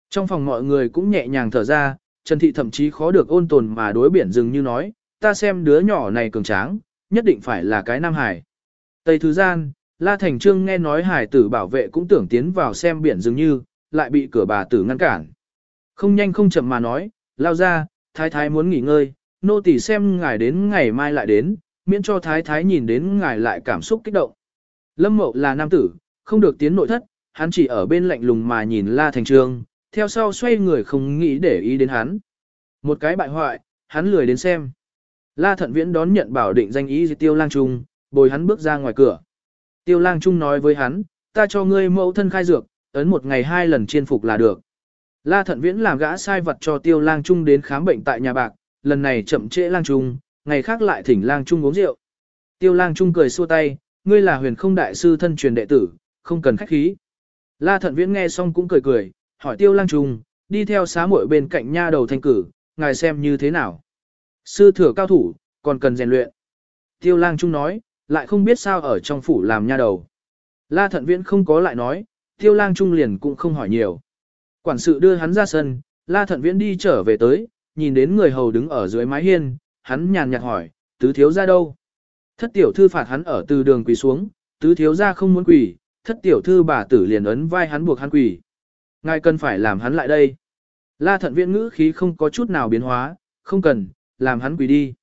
Trong phòng mọi người cũng nhẹ nhàng thở ra, Trần Thị thậm chí khó được ôn tồn mà đối biển dừng như nói, ta xem đứa nhỏ này cường tráng, nhất định phải là cái nam hải. Tây Thứ Gian, La Thành Trương nghe nói hải tử bảo vệ cũng tưởng tiến vào xem biển dường như, lại bị cửa bà tử ngăn cản. Không nhanh không chậm mà nói, lao ra, thái thái muốn nghỉ ngơi, nô tỳ xem ngài đến ngày mai lại đến, miễn cho thái thái nhìn đến ngài lại cảm xúc kích động. Lâm Mậu là nam tử, không được tiến nội thất, hắn chỉ ở bên lạnh lùng mà nhìn La Thành Trương, theo sau xoay người không nghĩ để ý đến hắn. Một cái bại hoại, hắn lười đến xem. La Thận Viễn đón nhận bảo định danh ý Tiêu Lang Trung, bồi hắn bước ra ngoài cửa. Tiêu Lang Trung nói với hắn, ta cho ngươi mẫu thân khai dược, ấn một ngày hai lần chiên phục là được. La Thận Viễn làm gã sai vật cho Tiêu Lang Trung đến khám bệnh tại nhà bạc, lần này chậm trễ Lang Trung, ngày khác lại thỉnh Lang Trung uống rượu. Tiêu Lang Trung cười xua tay, ngươi là huyền không đại sư thân truyền đệ tử, không cần khách khí. La Thận Viễn nghe xong cũng cười cười, hỏi Tiêu Lang Trung, đi theo xá muội bên cạnh nha đầu thanh cử, ngài xem như thế nào. Sư thừa cao thủ, còn cần rèn luyện. Tiêu Lang Trung nói, lại không biết sao ở trong phủ làm nha đầu. La Thận Viễn không có lại nói, Tiêu Lang Trung liền cũng không hỏi nhiều. Quản sự đưa hắn ra sân, La Thận Viễn đi trở về tới, nhìn đến người hầu đứng ở dưới mái hiên, hắn nhàn nhạt hỏi, tứ thiếu ra đâu? Thất tiểu thư phạt hắn ở từ đường quỳ xuống, tứ thiếu ra không muốn quỳ, thất tiểu thư bà tử liền ấn vai hắn buộc hắn quỳ. Ngài cần phải làm hắn lại đây. La thận viện ngữ khí không có chút nào biến hóa, không cần, làm hắn quỳ đi.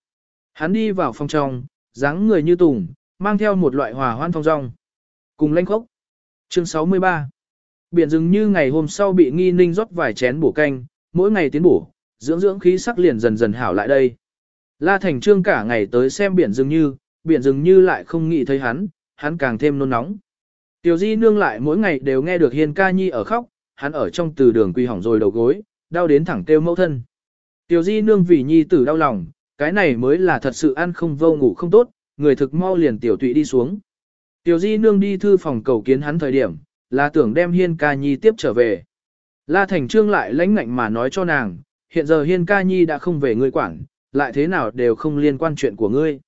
Hắn đi vào phòng trong, dáng người như tùng, mang theo một loại hòa hoan thong rong. Cùng lanh khốc. Chương 63 Biển rừng như ngày hôm sau bị nghi ninh rót vài chén bổ canh, mỗi ngày tiến bổ, dưỡng dưỡng khí sắc liền dần dần hảo lại đây. La Thành Trương cả ngày tới xem biển rừng như, biển rừng như lại không nghĩ thấy hắn, hắn càng thêm nôn nóng. Tiểu Di nương lại mỗi ngày đều nghe được Hiên ca nhi ở khóc, hắn ở trong từ đường quy hỏng rồi đầu gối, đau đến thẳng kêu mẫu thân. Tiểu Di nương vì nhi tử đau lòng, cái này mới là thật sự ăn không vô ngủ không tốt, người thực mau liền tiểu tụy đi xuống. Tiểu Di nương đi thư phòng cầu kiến hắn thời điểm, là tưởng đem Hiên ca nhi tiếp trở về. La Thành Trương lại lãnh ngạnh mà nói cho nàng, hiện giờ Hiên ca nhi đã không về ngươi quản, lại thế nào đều không liên quan chuyện của ngươi.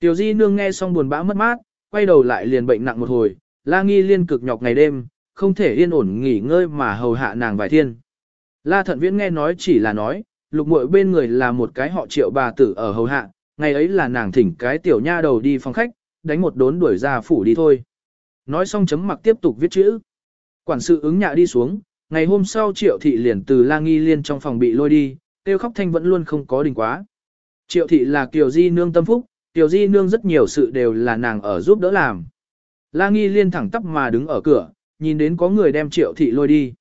Tiểu Di nương nghe xong buồn bã mất mát, quay đầu lại liền bệnh nặng một hồi, La Nghi liên cực nhọc ngày đêm, không thể yên ổn nghỉ ngơi mà hầu hạ nàng vài thiên. La Thận Viễn nghe nói chỉ là nói, lục muội bên người là một cái họ triệu bà tử ở hầu hạ, ngày ấy là nàng thỉnh cái tiểu nha đầu đi phòng khách, đánh một đốn đuổi ra phủ đi thôi. Nói xong chấm mặc tiếp tục viết chữ. Quản sự ứng nhạ đi xuống, ngày hôm sau triệu thị liền từ La Nghi liên trong phòng bị lôi đi, tiêu khóc thanh vẫn luôn không có đình quá. Triệu thị là kiều di nương tâm phúc, kiều Di Nương rất nhiều sự đều là nàng ở giúp đỡ làm. La Nghi Liên thẳng tắp mà đứng ở cửa, nhìn đến có người đem Triệu Thị lôi đi.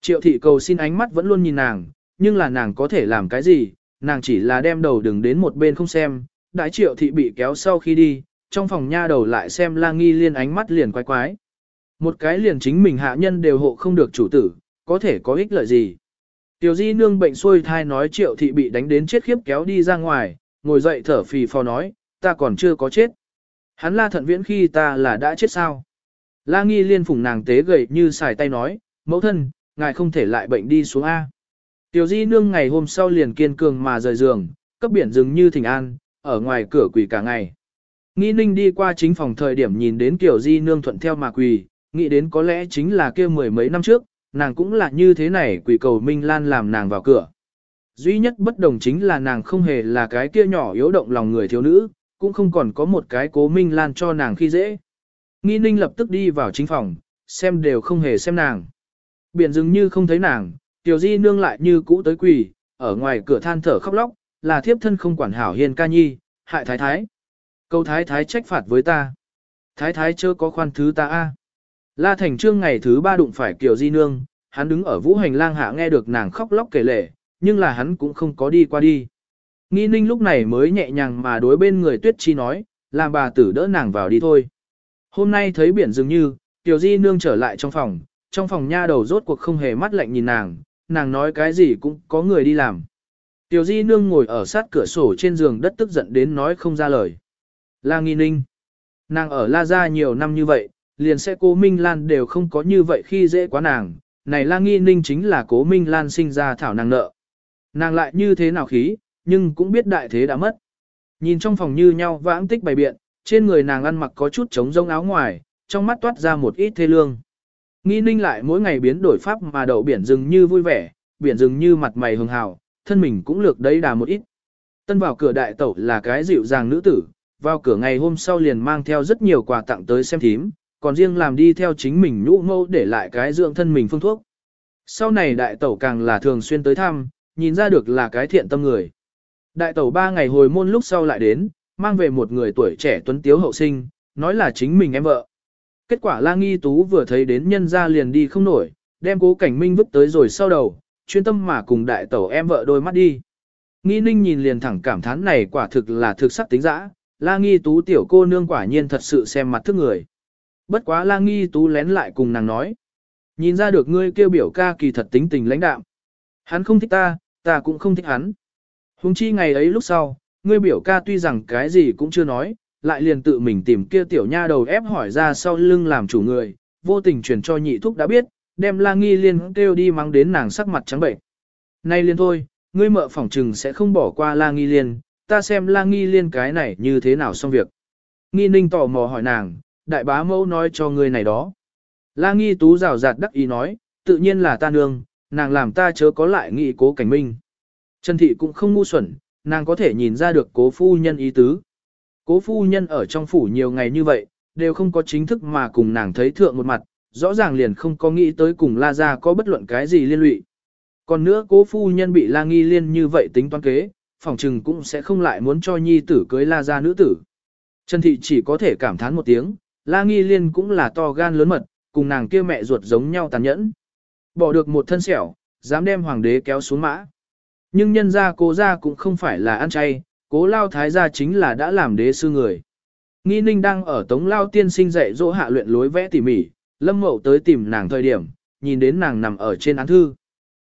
Triệu Thị cầu xin ánh mắt vẫn luôn nhìn nàng, nhưng là nàng có thể làm cái gì, nàng chỉ là đem đầu đừng đến một bên không xem, đại Triệu Thị bị kéo sau khi đi, trong phòng nha đầu lại xem La Nghi Liên ánh mắt liền quái quái. Một cái liền chính mình hạ nhân đều hộ không được chủ tử, có thể có ích lợi gì. Tiểu Di Nương bệnh xuôi thai nói Triệu Thị bị đánh đến chết khiếp kéo đi ra ngoài, ngồi dậy thở phì phò nói, ta còn chưa có chết. Hắn la thận viễn khi ta là đã chết sao. La nghi liên phủng nàng tế gầy như xài tay nói, mẫu thân, ngài không thể lại bệnh đi xuống A. Tiểu di nương ngày hôm sau liền kiên cường mà rời giường, cấp biển rừng như thỉnh an, ở ngoài cửa quỳ cả ngày. Nghi ninh đi qua chính phòng thời điểm nhìn đến Tiểu di nương thuận theo mà quỳ, nghĩ đến có lẽ chính là kia mười mấy năm trước, nàng cũng là như thế này quỳ cầu Minh Lan làm nàng vào cửa. Duy nhất bất đồng chính là nàng không hề là cái kia nhỏ yếu động lòng người thiếu nữ, cũng không còn có một cái cố minh lan cho nàng khi dễ. Nghi ninh lập tức đi vào chính phòng, xem đều không hề xem nàng. Biển dường như không thấy nàng, tiểu di nương lại như cũ tới quỳ, ở ngoài cửa than thở khóc lóc, là thiếp thân không quản hảo hiền ca nhi, hại thái thái. Câu thái thái trách phạt với ta. Thái thái chưa có khoan thứ ta a. La Thành Trương ngày thứ ba đụng phải Kiều Di Nương, hắn đứng ở vũ hành lang hạ nghe được nàng khóc lóc kể lể, nhưng là hắn cũng không có đi qua đi. Nghi ninh lúc này mới nhẹ nhàng mà đối bên người tuyết chi nói, làm bà tử đỡ nàng vào đi thôi. Hôm nay thấy biển dường như, tiểu di nương trở lại trong phòng, trong phòng nha đầu rốt cuộc không hề mắt lạnh nhìn nàng, nàng nói cái gì cũng có người đi làm. Tiểu di nương ngồi ở sát cửa sổ trên giường đất tức giận đến nói không ra lời. La nghi ninh. Nàng ở La Gia nhiều năm như vậy, liền sẽ cố Minh Lan đều không có như vậy khi dễ quá nàng, này La Nghi Ninh chính là cố Minh Lan sinh ra thảo nàng nợ. Nàng lại như thế nào khí, nhưng cũng biết đại thế đã mất. Nhìn trong phòng như nhau vãng tích bày biện, trên người nàng ăn mặc có chút trống rông áo ngoài, trong mắt toát ra một ít thê lương. Nghi ninh lại mỗi ngày biến đổi pháp mà đậu biển rừng như vui vẻ, biển rừng như mặt mày hường hào, thân mình cũng lược đấy đà một ít. Tân vào cửa đại tẩu là cái dịu dàng nữ tử, vào cửa ngày hôm sau liền mang theo rất nhiều quà tặng tới xem thím, còn riêng làm đi theo chính mình nhũ mâu để lại cái dưỡng thân mình phương thuốc. Sau này đại tẩu càng là thường xuyên tới thăm, nhìn ra được là cái thiện tâm người. Đại tẩu ba ngày hồi môn lúc sau lại đến, mang về một người tuổi trẻ tuấn tiếu hậu sinh, nói là chính mình em vợ. Kết quả la nghi tú vừa thấy đến nhân ra liền đi không nổi, đem cố cảnh minh vứt tới rồi sau đầu, chuyên tâm mà cùng đại tẩu em vợ đôi mắt đi. Nghi ninh nhìn liền thẳng cảm thán này quả thực là thực sắc tính dã, la nghi tú tiểu cô nương quả nhiên thật sự xem mặt thức người. Bất quá la nghi tú lén lại cùng nàng nói. Nhìn ra được ngươi kêu biểu ca kỳ thật tính tình lãnh đạm. Hắn không thích ta, ta cũng không thích hắn. Hùng chi ngày ấy lúc sau, ngươi biểu ca tuy rằng cái gì cũng chưa nói, lại liền tự mình tìm kia tiểu nha đầu ép hỏi ra sau lưng làm chủ người, vô tình truyền cho nhị thúc đã biết, đem la nghi liên kêu đi mang đến nàng sắc mặt trắng bệnh. Nay liên thôi, ngươi mợ phỏng trừng sẽ không bỏ qua la nghi liên, ta xem la nghi liên cái này như thế nào xong việc. Nghi ninh tò mò hỏi nàng, đại bá mẫu nói cho ngươi này đó. La nghi tú rào rạt đắc ý nói, tự nhiên là ta nương, nàng làm ta chớ có lại nghị cố cảnh minh. Trần thị cũng không ngu xuẩn, nàng có thể nhìn ra được cố phu nhân ý tứ. Cố phu nhân ở trong phủ nhiều ngày như vậy, đều không có chính thức mà cùng nàng thấy thượng một mặt, rõ ràng liền không có nghĩ tới cùng La Gia có bất luận cái gì liên lụy. Còn nữa cố phu nhân bị La Nghi liên như vậy tính toán kế, phòng trừng cũng sẽ không lại muốn cho nhi tử cưới La Gia nữ tử. Trần Thị chỉ có thể cảm thán một tiếng, La Nghi liên cũng là to gan lớn mật, cùng nàng kia mẹ ruột giống nhau tàn nhẫn. Bỏ được một thân sẹo, dám đem hoàng đế kéo xuống mã. Nhưng nhân gia cố gia cũng không phải là ăn chay, cố lao thái gia chính là đã làm đế sư người. Nghi ninh đang ở tống lao tiên sinh dạy dỗ hạ luyện lối vẽ tỉ mỉ, lâm mậu tới tìm nàng thời điểm, nhìn đến nàng nằm ở trên án thư.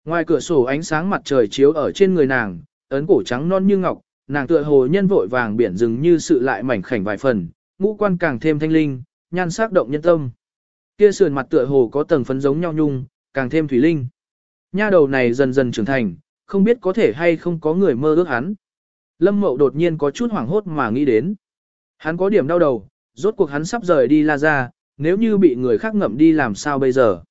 Ngoài cửa sổ ánh sáng mặt trời chiếu ở trên người nàng, ấn cổ trắng non như ngọc, nàng tựa hồ nhân vội vàng biển rừng như sự lại mảnh khảnh vài phần, ngũ quan càng thêm thanh linh, nhan sắc động nhân tâm. Kia sườn mặt tựa hồ có tầng phấn giống nhau nhung, càng thêm thủy linh. Nha đầu này dần dần trưởng thành, không biết có thể hay không có người mơ ước hắn. Lâm Mậu đột nhiên có chút hoảng hốt mà nghĩ đến. Hắn có điểm đau đầu, rốt cuộc hắn sắp rời đi la ra, nếu như bị người khác ngậm đi làm sao bây giờ.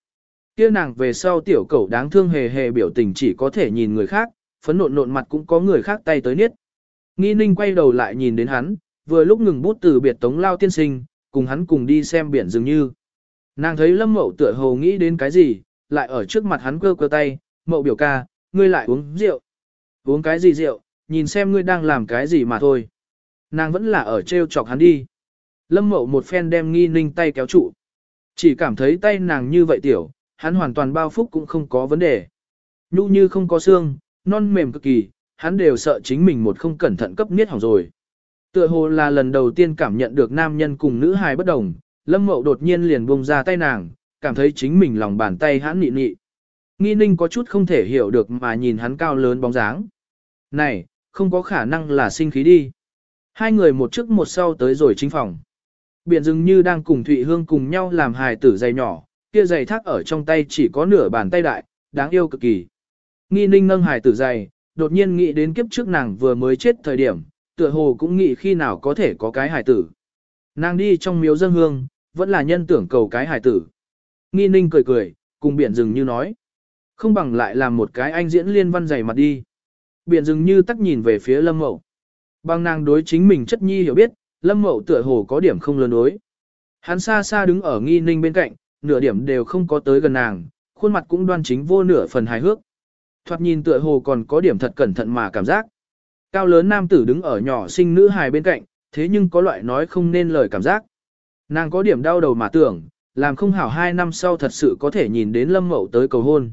Kia nàng về sau tiểu cẩu đáng thương hề hề biểu tình chỉ có thể nhìn người khác, phấn nộn nộn mặt cũng có người khác tay tới niết. Nghi ninh quay đầu lại nhìn đến hắn, vừa lúc ngừng bút từ biệt tống lao tiên sinh, cùng hắn cùng đi xem biển dường như. Nàng thấy lâm mậu tựa hồ nghĩ đến cái gì, lại ở trước mặt hắn cơ cơ tay, mậu biểu ca, ngươi lại uống rượu. Uống cái gì rượu, nhìn xem ngươi đang làm cái gì mà thôi. Nàng vẫn là ở treo chọc hắn đi. Lâm mậu một phen đem nghi ninh tay kéo trụ. Chỉ cảm thấy tay nàng như vậy tiểu, hắn hoàn toàn bao phúc cũng không có vấn đề. Nhu như không có xương, non mềm cực kỳ, hắn đều sợ chính mình một không cẩn thận cấp niết hỏng rồi. Tựa hồ là lần đầu tiên cảm nhận được nam nhân cùng nữ hài bất đồng, lâm mậu đột nhiên liền buông ra tay nàng, cảm thấy chính mình lòng bàn tay hắn nị nị. Nghi ninh có chút không thể hiểu được mà nhìn hắn cao lớn bóng dáng. Này, không có khả năng là sinh khí đi. Hai người một trước một sau tới rồi chính phòng. Biển dường như đang cùng Thụy Hương cùng nhau làm hài tử dày nhỏ, kia giày thác ở trong tay chỉ có nửa bàn tay đại, đáng yêu cực kỳ. Nghi ninh nâng hài tử dày, đột nhiên nghĩ đến kiếp trước nàng vừa mới chết thời điểm, tựa hồ cũng nghĩ khi nào có thể có cái hài tử. Nàng đi trong miếu dân hương, vẫn là nhân tưởng cầu cái hài tử. Nghi ninh cười cười, cùng biển Dừng như nói. Không bằng lại làm một cái anh diễn liên văn dày mặt đi. Biển dừng như tắc nhìn về phía lâm mậu. Bằng nàng đối chính mình chất nhi hiểu biết, lâm mậu tựa hồ có điểm không lớn đối. Hắn xa xa đứng ở nghi ninh bên cạnh, nửa điểm đều không có tới gần nàng, khuôn mặt cũng đoan chính vô nửa phần hài hước. Thoạt nhìn tựa hồ còn có điểm thật cẩn thận mà cảm giác. Cao lớn nam tử đứng ở nhỏ sinh nữ hài bên cạnh, thế nhưng có loại nói không nên lời cảm giác. Nàng có điểm đau đầu mà tưởng, làm không hảo hai năm sau thật sự có thể nhìn đến lâm mậu tới cầu hôn.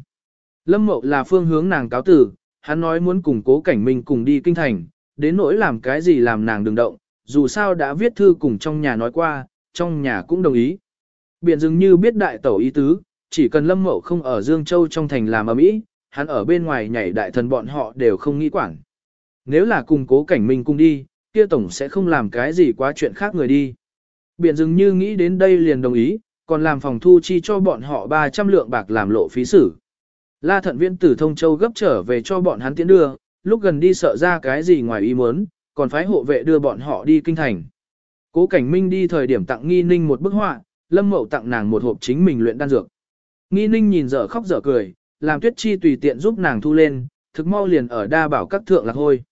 Lâm mậu là phương hướng nàng cáo tử, hắn nói muốn cùng cố cảnh minh cùng đi kinh thành, đến nỗi làm cái gì làm nàng đừng động, dù sao đã viết thư cùng trong nhà nói qua, trong nhà cũng đồng ý. Biện dường như biết đại tẩu ý tứ, chỉ cần lâm mậu không ở Dương Châu trong thành làm ở mỹ, hắn ở bên ngoài nhảy đại thần bọn họ đều không nghĩ quản. Nếu là cùng cố cảnh minh cùng đi, kia tổng sẽ không làm cái gì quá chuyện khác người đi. Biển dường như nghĩ đến đây liền đồng ý, còn làm phòng thu chi cho bọn họ 300 lượng bạc làm lộ phí xử. La thận viễn tử thông châu gấp trở về cho bọn hắn tiến đưa, lúc gần đi sợ ra cái gì ngoài ý muốn, còn phái hộ vệ đưa bọn họ đi kinh thành. Cố cảnh minh đi thời điểm tặng nghi ninh một bức họa, lâm mậu tặng nàng một hộp chính mình luyện đan dược. Nghi ninh nhìn dở khóc dở cười, làm tuyết chi tùy tiện giúp nàng thu lên, thực mau liền ở đa bảo các thượng lạc hôi.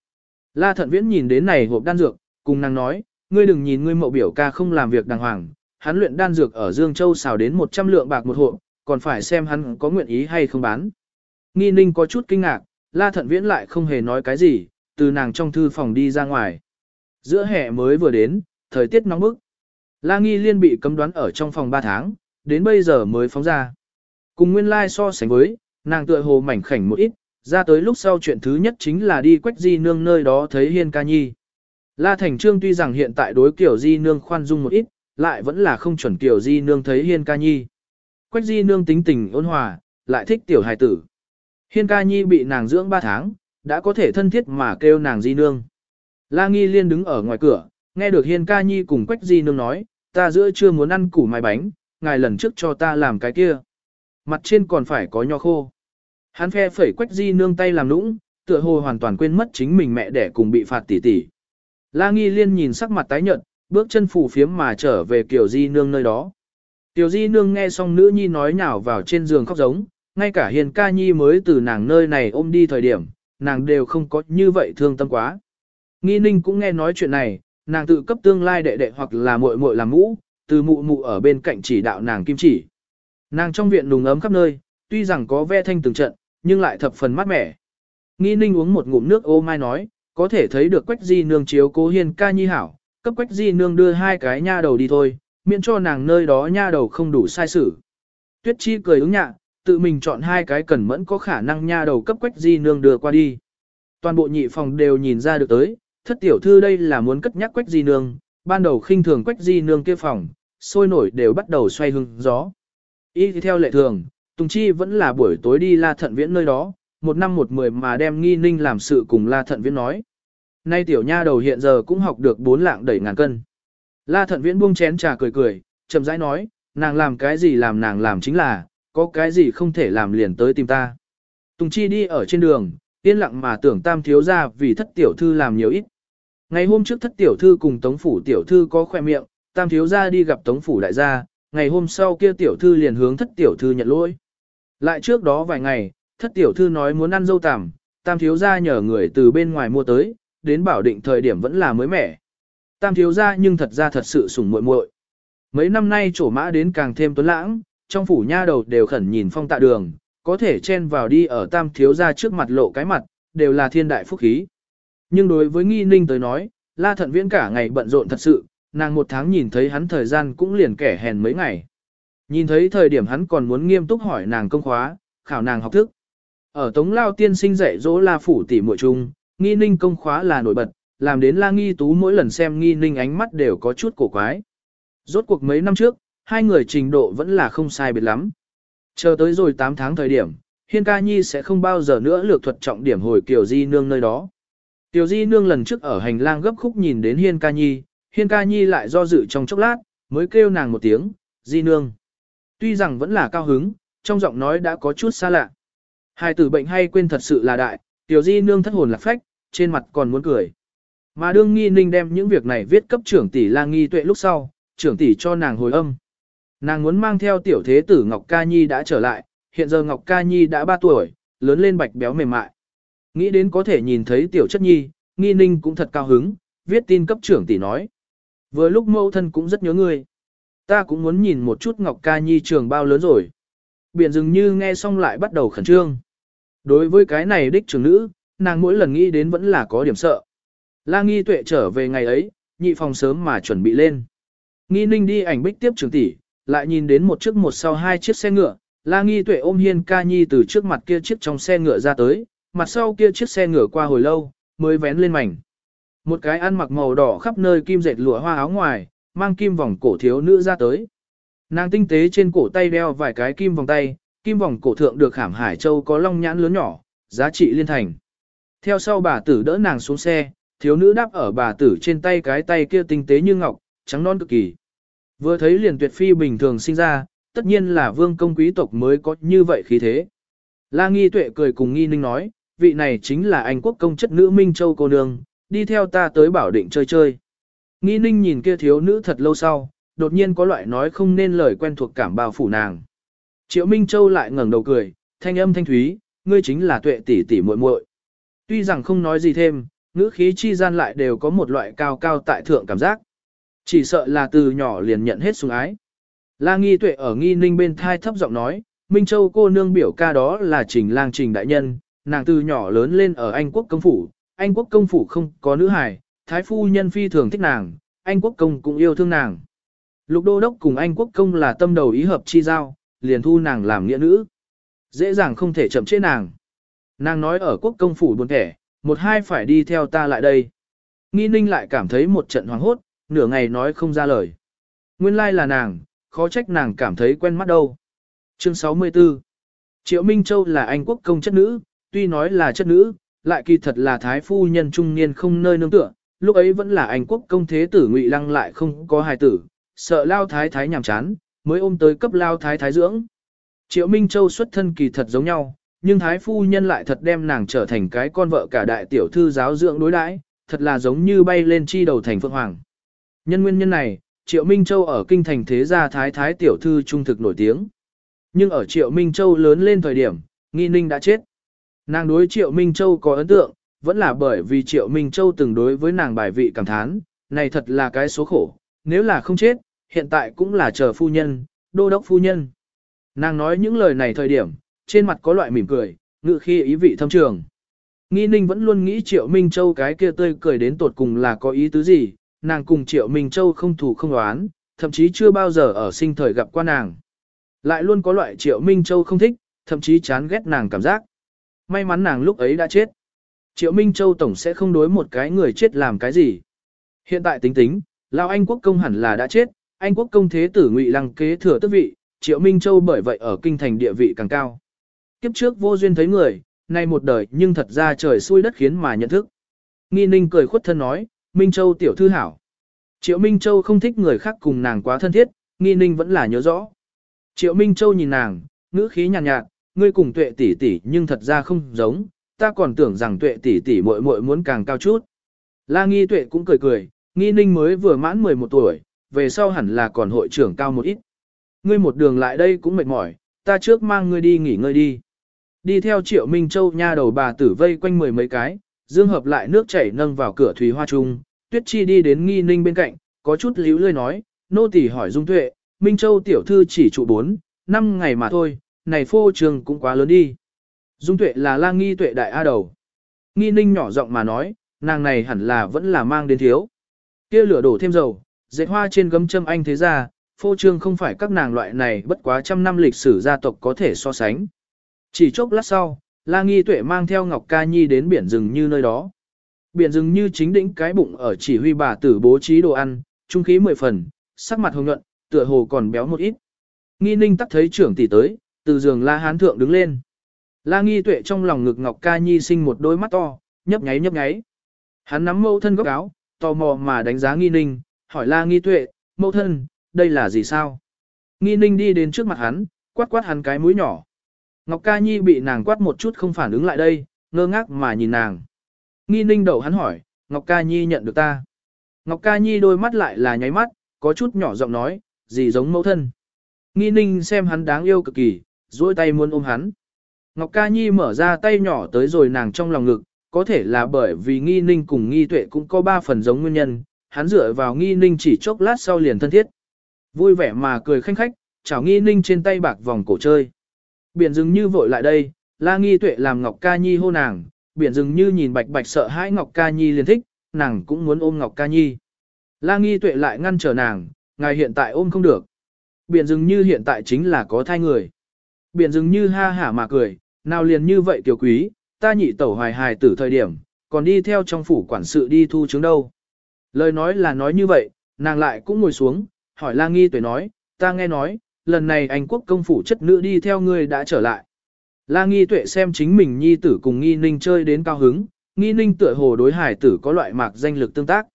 La thận viễn nhìn đến này hộp đan dược, cùng nàng nói, ngươi đừng nhìn ngươi mậu biểu ca không làm việc đàng hoàng, hắn luyện đan dược ở Dương Châu xào đến 100 lượng bạc một hộp, còn phải xem hắn có nguyện ý hay không bán. Nghi ninh có chút kinh ngạc, la thận viễn lại không hề nói cái gì, từ nàng trong thư phòng đi ra ngoài. Giữa hè mới vừa đến, thời tiết nóng bức. La nghi liên bị cấm đoán ở trong phòng 3 tháng, đến bây giờ mới phóng ra. Cùng nguyên lai so sánh với, nàng tựa hồ mảnh khảnh một ít, ra tới lúc sau chuyện thứ nhất chính là đi quách di nương nơi đó thấy hiên ca nhi. La Thành Trương tuy rằng hiện tại đối kiểu di nương khoan dung một ít, lại vẫn là không chuẩn kiểu di nương thấy hiên ca nhi. Quách di nương tính tình ôn hòa, lại thích tiểu hài tử. Hiên ca nhi bị nàng dưỡng 3 tháng, đã có thể thân thiết mà kêu nàng di nương. La nghi liên đứng ở ngoài cửa, nghe được hiên ca nhi cùng quách di nương nói, ta giữa chưa muốn ăn củ mai bánh, ngài lần trước cho ta làm cái kia. Mặt trên còn phải có nho khô. Hắn phe phẩy quách di nương tay làm nũng, tựa hồ hoàn toàn quên mất chính mình mẹ đẻ cùng bị phạt tỉ tỉ. La nghi liên nhìn sắc mặt tái nhợt, bước chân phủ phiếm mà trở về kiểu di nương nơi đó. Tiểu di nương nghe xong nữ nhi nói nhào vào trên giường khóc giống, ngay cả hiền ca nhi mới từ nàng nơi này ôm đi thời điểm, nàng đều không có như vậy thương tâm quá. Nghi ninh cũng nghe nói chuyện này, nàng tự cấp tương lai đệ đệ hoặc là muội muội làm mũ, từ mụ mụ ở bên cạnh chỉ đạo nàng kim chỉ. Nàng trong viện nùng ấm khắp nơi, tuy rằng có ve thanh từng trận, nhưng lại thập phần mát mẻ. Nghi ninh uống một ngụm nước ô mai nói, có thể thấy được quách di nương chiếu cố hiền ca nhi hảo, cấp quách di nương đưa hai cái nha đầu đi thôi, miễn cho nàng nơi đó nha đầu không đủ sai sử. Tuyết chi cười ứng nhạ, tự mình chọn hai cái cần mẫn có khả năng nha đầu cấp quách di nương đưa qua đi. Toàn bộ nhị phòng đều nhìn ra được tới, thất tiểu thư đây là muốn cất nhắc quách di nương, ban đầu khinh thường quách di nương kia phòng, sôi nổi đều bắt đầu xoay hương gió. Y theo lệ thường, Tùng Chi vẫn là buổi tối đi La Thận Viễn nơi đó, một năm một mười mà đem nghi ninh làm sự cùng La Thận Viễn nói. Nay tiểu nha đầu hiện giờ cũng học được bốn lạng đẩy ngàn cân. La Thận Viễn buông chén trà cười cười, chậm rãi nói, nàng làm cái gì làm nàng làm chính là, có cái gì không thể làm liền tới tìm ta. Tùng Chi đi ở trên đường, yên lặng mà tưởng tam thiếu ra vì thất tiểu thư làm nhiều ít. Ngày hôm trước thất tiểu thư cùng tống phủ tiểu thư có khoe miệng, tam thiếu ra đi gặp tống phủ đại gia, ngày hôm sau kia tiểu thư liền hướng thất tiểu thư nhận lỗi. Lại trước đó vài ngày, thất tiểu thư nói muốn ăn dâu tằm, tam thiếu ra nhờ người từ bên ngoài mua tới, đến bảo định thời điểm vẫn là mới mẻ. Tam thiếu gia nhưng thật ra thật sự sủng muội muội. Mấy năm nay trổ mã đến càng thêm tuấn lãng, trong phủ nha đầu đều khẩn nhìn phong tạ đường, có thể chen vào đi ở tam thiếu gia trước mặt lộ cái mặt, đều là thiên đại phúc khí. Nhưng đối với nghi ninh tới nói, la thận viễn cả ngày bận rộn thật sự, nàng một tháng nhìn thấy hắn thời gian cũng liền kẻ hèn mấy ngày. Nhìn thấy thời điểm hắn còn muốn nghiêm túc hỏi nàng công khóa, khảo nàng học thức. Ở Tống Lao tiên sinh dạy dỗ La phủ tỷ muội chung, nghi ninh công khóa là nổi bật, làm đến La Nghi Tú mỗi lần xem nghi ninh ánh mắt đều có chút cổ quái. Rốt cuộc mấy năm trước, hai người trình độ vẫn là không sai biệt lắm. Chờ tới rồi 8 tháng thời điểm, Hiên Ca Nhi sẽ không bao giờ nữa lược thuật trọng điểm hồi Kiều Di Nương nơi đó. Kiều Di Nương lần trước ở hành lang gấp khúc nhìn đến Hiên Ca Nhi, Hiên Ca Nhi lại do dự trong chốc lát, mới kêu nàng một tiếng, Di Nương. Tuy rằng vẫn là cao hứng, trong giọng nói đã có chút xa lạ. Hai tử bệnh hay quên thật sự là đại, Tiểu Di Nương thất hồn lạc phách, trên mặt còn muốn cười. Mà đương nghi ninh đem những việc này viết cấp trưởng tỷ la nghi tuệ lúc sau, trưởng tỷ cho nàng hồi âm. Nàng muốn mang theo tiểu thế tử Ngọc Ca Nhi đã trở lại, hiện giờ Ngọc Ca Nhi đã 3 tuổi, lớn lên bạch béo mềm mại. Nghĩ đến có thể nhìn thấy tiểu chất nhi, nghi ninh cũng thật cao hứng, viết tin cấp trưởng tỷ nói. Vừa lúc mẫu thân cũng rất nhớ ngươi. Ta cũng muốn nhìn một chút Ngọc Ca Nhi trường bao lớn rồi. Biển dường như nghe xong lại bắt đầu khẩn trương. Đối với cái này đích trưởng nữ, nàng mỗi lần nghĩ đến vẫn là có điểm sợ. La nghi tuệ trở về ngày ấy, nhị phòng sớm mà chuẩn bị lên. Nghi ninh đi ảnh bích tiếp trường tỷ, lại nhìn đến một chiếc một sau hai chiếc xe ngựa, la nghi tuệ ôm hiên ca nhi từ trước mặt kia chiếc trong xe ngựa ra tới, mặt sau kia chiếc xe ngựa qua hồi lâu, mới vén lên mảnh. Một cái ăn mặc màu đỏ khắp nơi kim dệt lụa hoa áo ngoài, mang kim vòng cổ thiếu nữ ra tới. Nàng tinh tế trên cổ tay đeo vài cái kim vòng tay, kim vòng cổ thượng được khảm hải châu có long nhãn lớn nhỏ, giá trị liên thành. Theo sau bà tử đỡ nàng xuống xe, thiếu nữ đáp ở bà tử trên tay cái tay kia tinh tế như ngọc, trắng non cực kỳ. Vừa thấy liền tuyệt phi bình thường sinh ra, tất nhiên là vương công quý tộc mới có như vậy khí thế. La Nghi Tuệ cười cùng Nghi Ninh nói, vị này chính là anh quốc công chất nữ Minh Châu cô nương, đi theo ta tới bảo định chơi chơi. Nghi Ninh nhìn kia thiếu nữ thật lâu sau, đột nhiên có loại nói không nên lời quen thuộc cảm bao phủ nàng. Triệu Minh Châu lại ngẩng đầu cười, thanh âm thanh thúy, ngươi chính là tuệ tỷ tỷ muội muội. Tuy rằng không nói gì thêm, ngữ khí chi gian lại đều có một loại cao cao tại thượng cảm giác. Chỉ sợ là từ nhỏ liền nhận hết sủng ái. La Nghi Tuệ ở Nghi Ninh bên thai thấp giọng nói, Minh Châu cô nương biểu ca đó là Trình Lang Trình đại nhân, nàng từ nhỏ lớn lên ở Anh quốc công phủ, Anh quốc công phủ không có nữ hài, thái phu nhân phi thường thích nàng, Anh quốc công cũng yêu thương nàng. Lục đô đốc cùng Anh quốc công là tâm đầu ý hợp chi giao, liền thu nàng làm nghĩa nữ. Dễ dàng không thể chậm chế nàng. Nàng nói ở quốc công phủ buồn kẻ, một hai phải đi theo ta lại đây. Nghi ninh lại cảm thấy một trận hoảng hốt, nửa ngày nói không ra lời. Nguyên lai là nàng, khó trách nàng cảm thấy quen mắt đâu. Chương 64 Triệu Minh Châu là Anh quốc công chất nữ, tuy nói là chất nữ, lại kỳ thật là thái phu nhân trung niên không nơi nương tựa, lúc ấy vẫn là Anh quốc công thế tử Ngụy Lăng lại không có hài tử, sợ lao thái thái nhàm chán, mới ôm tới cấp lao thái thái dưỡng. Triệu Minh Châu xuất thân kỳ thật giống nhau, nhưng thái phu nhân lại thật đem nàng trở thành cái con vợ cả đại tiểu thư giáo dưỡng đối đãi, thật là giống như bay lên chi đầu thành phượng hoàng. Nhân nguyên nhân này, Triệu Minh Châu ở kinh thành thế gia thái thái tiểu thư trung thực nổi tiếng. Nhưng ở Triệu Minh Châu lớn lên thời điểm, nghi ninh đã chết. Nàng đối Triệu Minh Châu có ấn tượng, vẫn là bởi vì Triệu Minh Châu từng đối với nàng bài vị cảm thán, này thật là cái số khổ, nếu là không chết, hiện tại cũng là chờ phu nhân, đô đốc phu nhân. Nàng nói những lời này thời điểm, trên mặt có loại mỉm cười, ngự khi ý vị thâm trường. Nghi ninh vẫn luôn nghĩ Triệu Minh Châu cái kia tươi cười đến tột cùng là có ý tứ gì, nàng cùng Triệu Minh Châu không thủ không đoán, thậm chí chưa bao giờ ở sinh thời gặp qua nàng. Lại luôn có loại Triệu Minh Châu không thích, thậm chí chán ghét nàng cảm giác. May mắn nàng lúc ấy đã chết. Triệu Minh Châu tổng sẽ không đối một cái người chết làm cái gì. Hiện tại tính tính, Lão Anh Quốc Công hẳn là đã chết, Anh Quốc Công Thế tử Ngụy Lăng kế thừa tước vị, Triệu Minh Châu bởi vậy ở kinh thành địa vị càng cao. Kiếp trước vô duyên thấy người, nay một đời nhưng thật ra trời xui đất khiến mà nhận thức. Nghi ninh cười khuất thân nói, Minh Châu tiểu thư hảo. Triệu Minh Châu không thích người khác cùng nàng quá thân thiết, nghi ninh vẫn là nhớ rõ. Triệu Minh Châu nhìn nàng, ngữ khí nhàn nhạt, nhạt, ngươi cùng tuệ tỷ tỷ nhưng thật ra không giống, ta còn tưởng rằng tuệ tỷ tỷ muội muội muốn càng cao chút. La nghi tuệ cũng cười cười, nghi ninh mới vừa mãn 11 tuổi, về sau hẳn là còn hội trưởng cao một ít. Ngươi một đường lại đây cũng mệt mỏi, ta trước mang ngươi đi nghỉ ngơi đi. Đi theo triệu Minh Châu nha đầu bà tử vây quanh mười mấy cái, dương hợp lại nước chảy nâng vào cửa thủy hoa trung, tuyết chi đi đến nghi ninh bên cạnh, có chút líu lơi nói, nô tỳ hỏi dung tuệ, Minh Châu tiểu thư chỉ trụ 4, 5 ngày mà thôi, này phô trường cũng quá lớn đi. Dung tuệ là la nghi tuệ đại A đầu. Nghi ninh nhỏ giọng mà nói, nàng này hẳn là vẫn là mang đến thiếu. kia lửa đổ thêm dầu, dệt hoa trên gấm châm anh thế ra, phô trương không phải các nàng loại này bất quá trăm năm lịch sử gia tộc có thể so sánh. Chỉ chốc lát sau, La Nghi Tuệ mang theo Ngọc Ca Nhi đến biển rừng như nơi đó. Biển rừng như chính đỉnh cái bụng ở chỉ huy bà tử bố trí đồ ăn, trung khí mười phần, sắc mặt hồng nhuận, tựa hồ còn béo một ít. Nghi Ninh tắt thấy trưởng tỷ tới, từ giường La Hán thượng đứng lên. La Nghi Tuệ trong lòng ngực Ngọc Ca Nhi sinh một đôi mắt to, nhấp nháy nhấp nháy. Hắn nắm mâu thân góc áo, tò mò mà đánh giá Nghi Ninh, hỏi La Nghi Tuệ, mâu thân, đây là gì sao? Nghi Ninh đi đến trước mặt hắn, quát quát hắn cái mũi nhỏ. Ngọc Ca Nhi bị nàng quát một chút không phản ứng lại đây, ngơ ngác mà nhìn nàng. Nghi Ninh đầu hắn hỏi, Ngọc Ca Nhi nhận được ta. Ngọc Ca Nhi đôi mắt lại là nháy mắt, có chút nhỏ giọng nói, gì giống mẫu thân. Nghi Ninh xem hắn đáng yêu cực kỳ, duỗi tay muốn ôm hắn. Ngọc Ca Nhi mở ra tay nhỏ tới rồi nàng trong lòng ngực, có thể là bởi vì Nghi Ninh cùng Nghi Tuệ cũng có ba phần giống nguyên nhân, hắn dựa vào Nghi Ninh chỉ chốc lát sau liền thân thiết. Vui vẻ mà cười khanh khách, chào Nghi Ninh trên tay bạc vòng cổ chơi. Biển rừng như vội lại đây, La Nghi Tuệ làm Ngọc Ca Nhi hô nàng, biển rừng như nhìn bạch bạch sợ hãi Ngọc Ca Nhi liền thích, nàng cũng muốn ôm Ngọc Ca Nhi. La Nghi Tuệ lại ngăn trở nàng, ngài hiện tại ôm không được. Biển rừng như hiện tại chính là có thai người. Biển rừng như ha hả mà cười, nào liền như vậy tiểu quý, ta nhị tẩu hoài hài tử thời điểm, còn đi theo trong phủ quản sự đi thu chứng đâu. Lời nói là nói như vậy, nàng lại cũng ngồi xuống, hỏi La Nghi Tuệ nói, ta nghe nói, lần này Anh quốc công phủ chất nữ đi theo ngươi đã trở lại. La Nghi Tuệ xem chính mình nhi tử cùng Nghi Ninh chơi đến cao hứng, Nghi Ninh tựa hồ đối hải tử có loại mạc danh lực tương tác.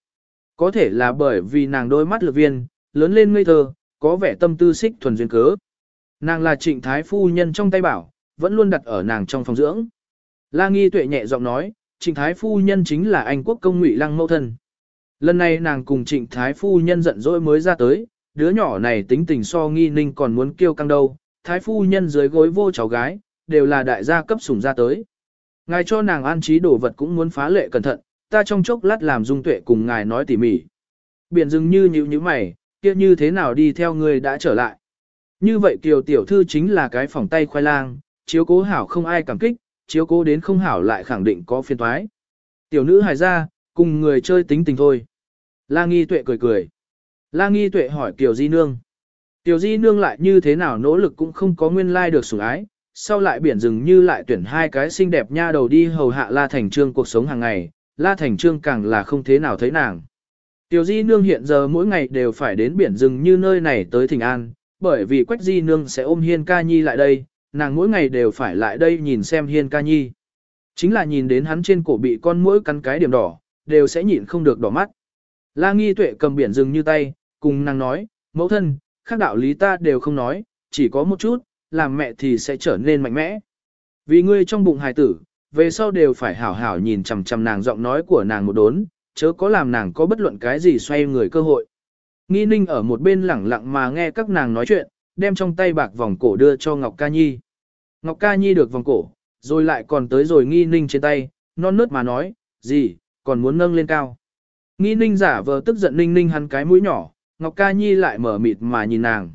Có thể là bởi vì nàng đôi mắt lực viên, lớn lên ngây thơ, có vẻ tâm tư xích thuần duyên cớ. Nàng là trịnh thái phu nhân trong tay bảo, vẫn luôn đặt ở nàng trong phòng dưỡng. La nghi tuệ nhẹ giọng nói, trịnh thái phu nhân chính là anh quốc công ngụy lăng mẫu thân. Lần này nàng cùng trịnh thái phu nhân giận dỗi mới ra tới, đứa nhỏ này tính tình so nghi ninh còn muốn kêu căng đâu, thái phu nhân dưới gối vô cháu gái, đều là đại gia cấp sủng ra tới. Ngài cho nàng an trí đồ vật cũng muốn phá lệ cẩn thận, ta trong chốc lát làm dung tuệ cùng ngài nói tỉ mỉ. Biển dừng như nhíu như mày, kia như thế nào đi theo người đã trở lại. Như vậy kiều tiểu thư chính là cái phòng tay khoai lang, chiếu cố hảo không ai cảm kích, chiếu cố đến không hảo lại khẳng định có phiên toái. Tiểu nữ hài ra, cùng người chơi tính tình thôi. La nghi tuệ cười cười. La nghi tuệ hỏi Kiều Di Nương. Kiều Di Nương lại như thế nào nỗ lực cũng không có nguyên lai được sủng ái, sau lại biển rừng như lại tuyển hai cái xinh đẹp nha đầu đi hầu hạ La Thành Trương cuộc sống hàng ngày, La Thành Trương càng là không thế nào thấy nàng. Tiểu Di Nương hiện giờ mỗi ngày đều phải đến biển rừng như nơi này tới Thịnh An, bởi vì Quách Di Nương sẽ ôm Hiên Ca Nhi lại đây, nàng mỗi ngày đều phải lại đây nhìn xem Hiên Ca Nhi. Chính là nhìn đến hắn trên cổ bị con mũi cắn cái điểm đỏ, đều sẽ nhịn không được đỏ mắt. La Nghi Tuệ cầm biển rừng như tay, cùng nàng nói, mẫu thân, khác đạo lý ta đều không nói, chỉ có một chút, làm mẹ thì sẽ trở nên mạnh mẽ. Vì ngươi trong bụng hài tử, về sau đều phải hảo hảo nhìn chằm chằm nàng giọng nói của nàng một đốn, chớ có làm nàng có bất luận cái gì xoay người cơ hội. Nghi ninh ở một bên lẳng lặng mà nghe các nàng nói chuyện, đem trong tay bạc vòng cổ đưa cho Ngọc Ca Nhi. Ngọc Ca Nhi được vòng cổ, rồi lại còn tới rồi nghi ninh trên tay, non nớt mà nói, gì, còn muốn nâng lên cao. Nghi ninh giả vờ tức giận ninh ninh hắn cái mũi nhỏ, Ngọc Ca Nhi lại mở mịt mà nhìn nàng.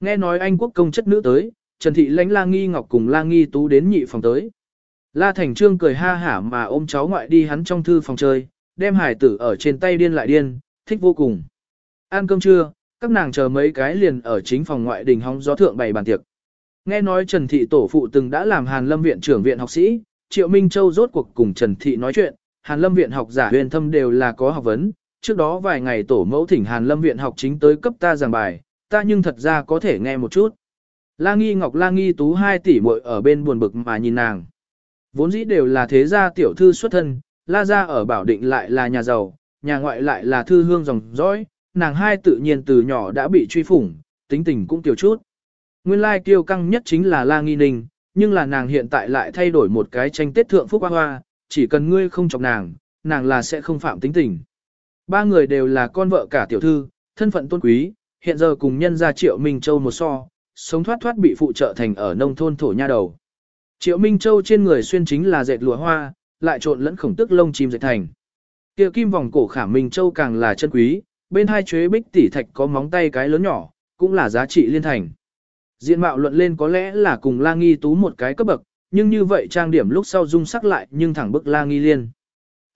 Nghe nói anh quốc công chất nữ tới, Trần Thị lãnh La Nghi Ngọc cùng La Nghi Tú đến nhị phòng tới. La Thành Trương cười ha hả mà ôm cháu ngoại đi hắn trong thư phòng chơi, đem hải tử ở trên tay điên lại điên, thích vô cùng. Ăn cơm trưa, các nàng chờ mấy cái liền ở chính phòng ngoại đình hóng gió thượng bày bàn tiệc. Nghe nói Trần Thị tổ phụ từng đã làm Hàn Lâm viện trưởng viện học sĩ, Triệu Minh Châu rốt cuộc cùng Trần Thị nói chuyện, Hàn Lâm viện học giả huyền thâm đều là có học vấn, trước đó vài ngày tổ mẫu thỉnh Hàn Lâm viện học chính tới cấp ta giảng bài, ta nhưng thật ra có thể nghe một chút. La Nghi Ngọc La Nghi Tú hai tỷ muội ở bên buồn bực mà nhìn nàng. Vốn dĩ đều là thế gia tiểu thư xuất thân, La gia ở Bảo Định lại là nhà giàu, nhà ngoại lại là thư hương dòng dõi, nàng hai tự nhiên từ nhỏ đã bị truy phủng, tính tình cũng tiểu chút. Nguyên lai kiêu căng nhất chính là La Nghi Ninh, nhưng là nàng hiện tại lại thay đổi một cái tranh tết thượng phúc hoa hoa, chỉ cần ngươi không chọc nàng, nàng là sẽ không phạm tính tình. Ba người đều là con vợ cả tiểu thư, thân phận tôn quý, hiện giờ cùng nhân gia Triệu Minh Châu một so, sống thoát thoát bị phụ trợ thành ở nông thôn thổ nha đầu. Triệu Minh Châu trên người xuyên chính là dệt lụa hoa, lại trộn lẫn khổng tức lông chim dệt thành. Kia kim vòng cổ khả Minh Châu càng là chân quý, bên hai chuế bích tỷ thạch có móng tay cái lớn nhỏ, cũng là giá trị liên thành. Diện mạo luận lên có lẽ là cùng La Nghi Tú một cái cấp bậc, nhưng như vậy trang điểm lúc sau dung sắc lại nhưng thẳng bức La Nghi Liên.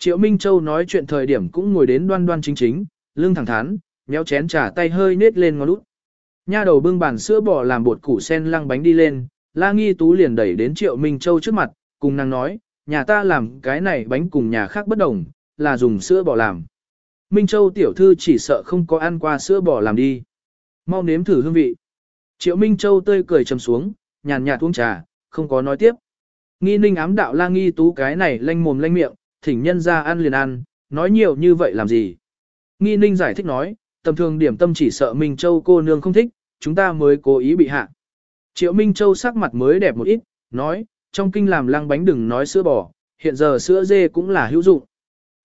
Triệu Minh Châu nói chuyện thời điểm cũng ngồi đến đoan đoan chính chính, lưng thẳng thắn, méo chén trà tay hơi nết lên ngón út. Nha đầu bưng bàn sữa bò làm bột củ sen lăng bánh đi lên, La Nghi Tú liền đẩy đến Triệu Minh Châu trước mặt, cùng nàng nói, nhà ta làm cái này bánh cùng nhà khác bất đồng, là dùng sữa bò làm. Minh Châu tiểu thư chỉ sợ không có ăn qua sữa bò làm đi. Mau nếm thử hương vị. Triệu Minh Châu tươi cười trầm xuống, nhàn nhạt uống trà, không có nói tiếp. Nghi ninh ám đạo La Nghi Tú cái này lanh mồm lanh miệng, thỉnh nhân ra ăn liền ăn, nói nhiều như vậy làm gì. Nghi ninh giải thích nói, tầm thường điểm tâm chỉ sợ Minh Châu cô nương không thích, chúng ta mới cố ý bị hạ. Triệu Minh Châu sắc mặt mới đẹp một ít, nói, trong kinh làm lăng bánh đừng nói sữa bò, hiện giờ sữa dê cũng là hữu dụng.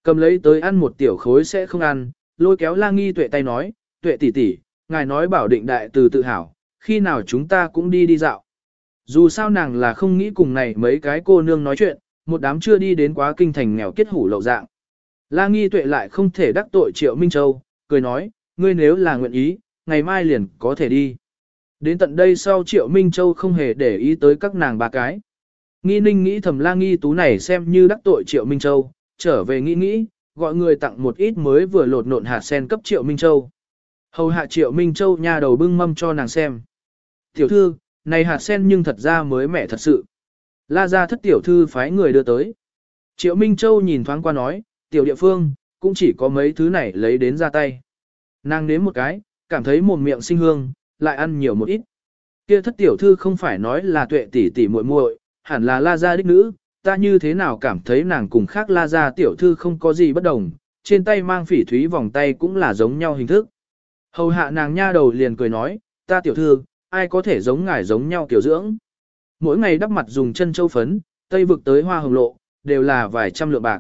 Cầm lấy tới ăn một tiểu khối sẽ không ăn, lôi kéo la nghi tuệ tay nói, tuệ tỷ tỷ, ngài nói bảo định đại từ tự hào, khi nào chúng ta cũng đi đi dạo. Dù sao nàng là không nghĩ cùng này mấy cái cô nương nói chuyện, một đám chưa đi đến quá kinh thành nghèo kết hủ lậu dạng. La nghi tuệ lại không thể đắc tội triệu Minh Châu, cười nói, ngươi nếu là nguyện ý, ngày mai liền có thể đi. Đến tận đây sau triệu Minh Châu không hề để ý tới các nàng bà cái. Nghi ninh nghĩ thầm la nghi tú này xem như đắc tội triệu Minh Châu, trở về nghĩ nghĩ, gọi người tặng một ít mới vừa lột nộn hạt sen cấp triệu Minh Châu. Hầu hạ triệu Minh Châu nhà đầu bưng mâm cho nàng xem. Tiểu thư, này hạt sen nhưng thật ra mới mẻ thật sự. La ra thất tiểu thư phái người đưa tới. Triệu Minh Châu nhìn thoáng qua nói, tiểu địa phương, cũng chỉ có mấy thứ này lấy đến ra tay. Nàng nếm một cái, cảm thấy mồm miệng sinh hương, lại ăn nhiều một ít. Kia thất tiểu thư không phải nói là tuệ tỷ tỷ muội muội, hẳn là la gia đích nữ, ta như thế nào cảm thấy nàng cùng khác la gia tiểu thư không có gì bất đồng, trên tay mang phỉ thúy vòng tay cũng là giống nhau hình thức. Hầu hạ nàng nha đầu liền cười nói, ta tiểu thư, ai có thể giống ngài giống nhau kiểu dưỡng. Mỗi ngày đắp mặt dùng chân châu phấn, tây vực tới hoa hồng lộ, đều là vài trăm lượng bạc.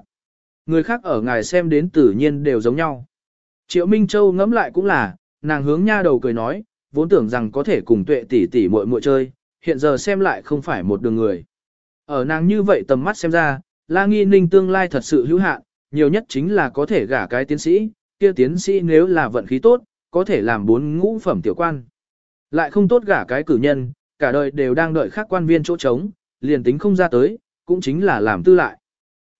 Người khác ở ngài xem đến tự nhiên đều giống nhau. Triệu Minh Châu ngẫm lại cũng là, nàng hướng nha đầu cười nói, vốn tưởng rằng có thể cùng tuệ tỷ tỷ muội muội chơi, hiện giờ xem lại không phải một đường người. Ở nàng như vậy tầm mắt xem ra, La Nghi Ninh tương lai thật sự hữu hạn, nhiều nhất chính là có thể gả cái tiến sĩ, kia tiến sĩ nếu là vận khí tốt, có thể làm bốn ngũ phẩm tiểu quan. Lại không tốt gả cái cử nhân, cả đời đều đang đợi khác quan viên chỗ trống, liền tính không ra tới, cũng chính là làm tư lại.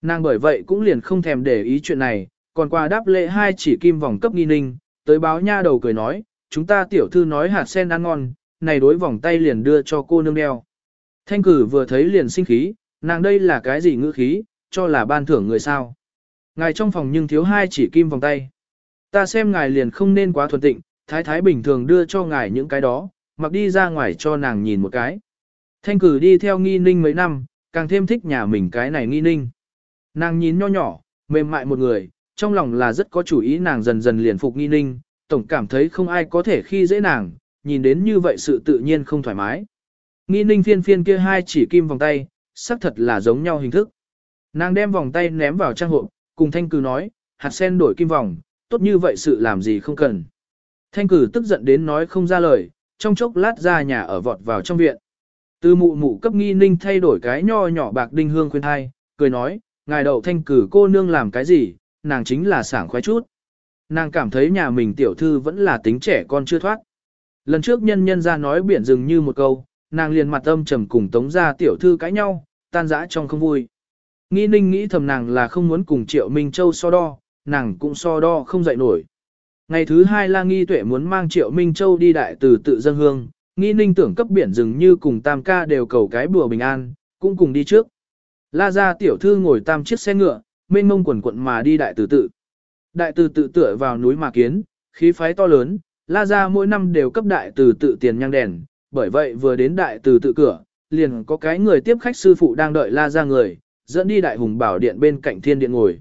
Nàng bởi vậy cũng liền không thèm để ý chuyện này, còn qua đáp lễ hai chỉ kim vòng cấp nghi ninh, tới báo nha đầu cười nói, chúng ta tiểu thư nói hạt sen ăn ngon, này đối vòng tay liền đưa cho cô nương đeo. Thanh cử vừa thấy liền sinh khí, nàng đây là cái gì ngữ khí, cho là ban thưởng người sao. Ngài trong phòng nhưng thiếu hai chỉ kim vòng tay. Ta xem ngài liền không nên quá thuần tịnh, thái thái bình thường đưa cho ngài những cái đó, mặc đi ra ngoài cho nàng nhìn một cái. Thanh cử đi theo nghi ninh mấy năm, càng thêm thích nhà mình cái này nghi ninh. Nàng nhìn nho nhỏ, mềm mại một người, trong lòng là rất có chủ ý nàng dần dần liền phục nghi ninh, tổng cảm thấy không ai có thể khi dễ nàng, nhìn đến như vậy sự tự nhiên không thoải mái. Nghi ninh phiên phiên kia hai chỉ kim vòng tay, xác thật là giống nhau hình thức. Nàng đem vòng tay ném vào trang hộp, cùng thanh cử nói, hạt sen đổi kim vòng, tốt như vậy sự làm gì không cần. Thanh cử tức giận đến nói không ra lời, trong chốc lát ra nhà ở vọt vào trong viện. Từ mụ mụ cấp nghi ninh thay đổi cái nho nhỏ bạc đinh hương khuyên thai, cười nói, ngài đậu thanh cử cô nương làm cái gì, nàng chính là sảng khoái chút. Nàng cảm thấy nhà mình tiểu thư vẫn là tính trẻ con chưa thoát. Lần trước nhân nhân ra nói biển rừng như một câu, nàng liền mặt âm trầm cùng tống ra tiểu thư cãi nhau, tan rã trong không vui. nghi ninh nghĩ thầm nàng là không muốn cùng triệu Minh Châu so đo, nàng cũng so đo không dậy nổi. Ngày thứ hai la nghi tuệ muốn mang triệu Minh Châu đi đại từ tự dân hương, nghi ninh tưởng cấp biển rừng như cùng tam ca đều cầu cái bùa bình an, cũng cùng đi trước. La ra tiểu thư ngồi tam chiếc xe ngựa, mênh mông quần quận mà đi đại từ tự. Đại từ tự tựa vào núi mà kiến, khí phái to lớn, la ra mỗi năm đều cấp đại từ tự tiền nhang đèn, bởi vậy vừa đến đại từ tự cửa, liền có cái người tiếp khách sư phụ đang đợi la ra người, dẫn đi đại hùng bảo điện bên cạnh thiên điện ngồi.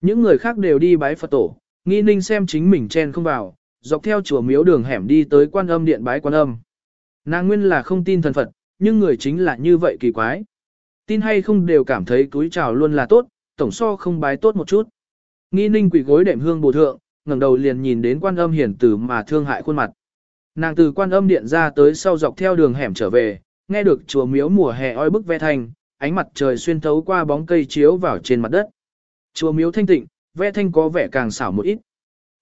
Những người khác đều đi bái Phật tổ, nghi ninh xem chính mình chen không vào, dọc theo chùa miếu đường hẻm đi tới quan âm điện bái quan âm. Nàng nguyên là không tin thần Phật, nhưng người chính là như vậy kỳ quái. Tin hay không đều cảm thấy túi trào luôn là tốt, tổng so không bái tốt một chút. Nghi ninh quỷ gối đệm hương bồ thượng, ngẩng đầu liền nhìn đến quan âm hiển tử mà thương hại khuôn mặt. Nàng từ quan âm điện ra tới sau dọc theo đường hẻm trở về, nghe được chùa miếu mùa hè oi bức ve thành, ánh mặt trời xuyên thấu qua bóng cây chiếu vào trên mặt đất. Chùa miếu thanh tịnh, ve thanh có vẻ càng xảo một ít.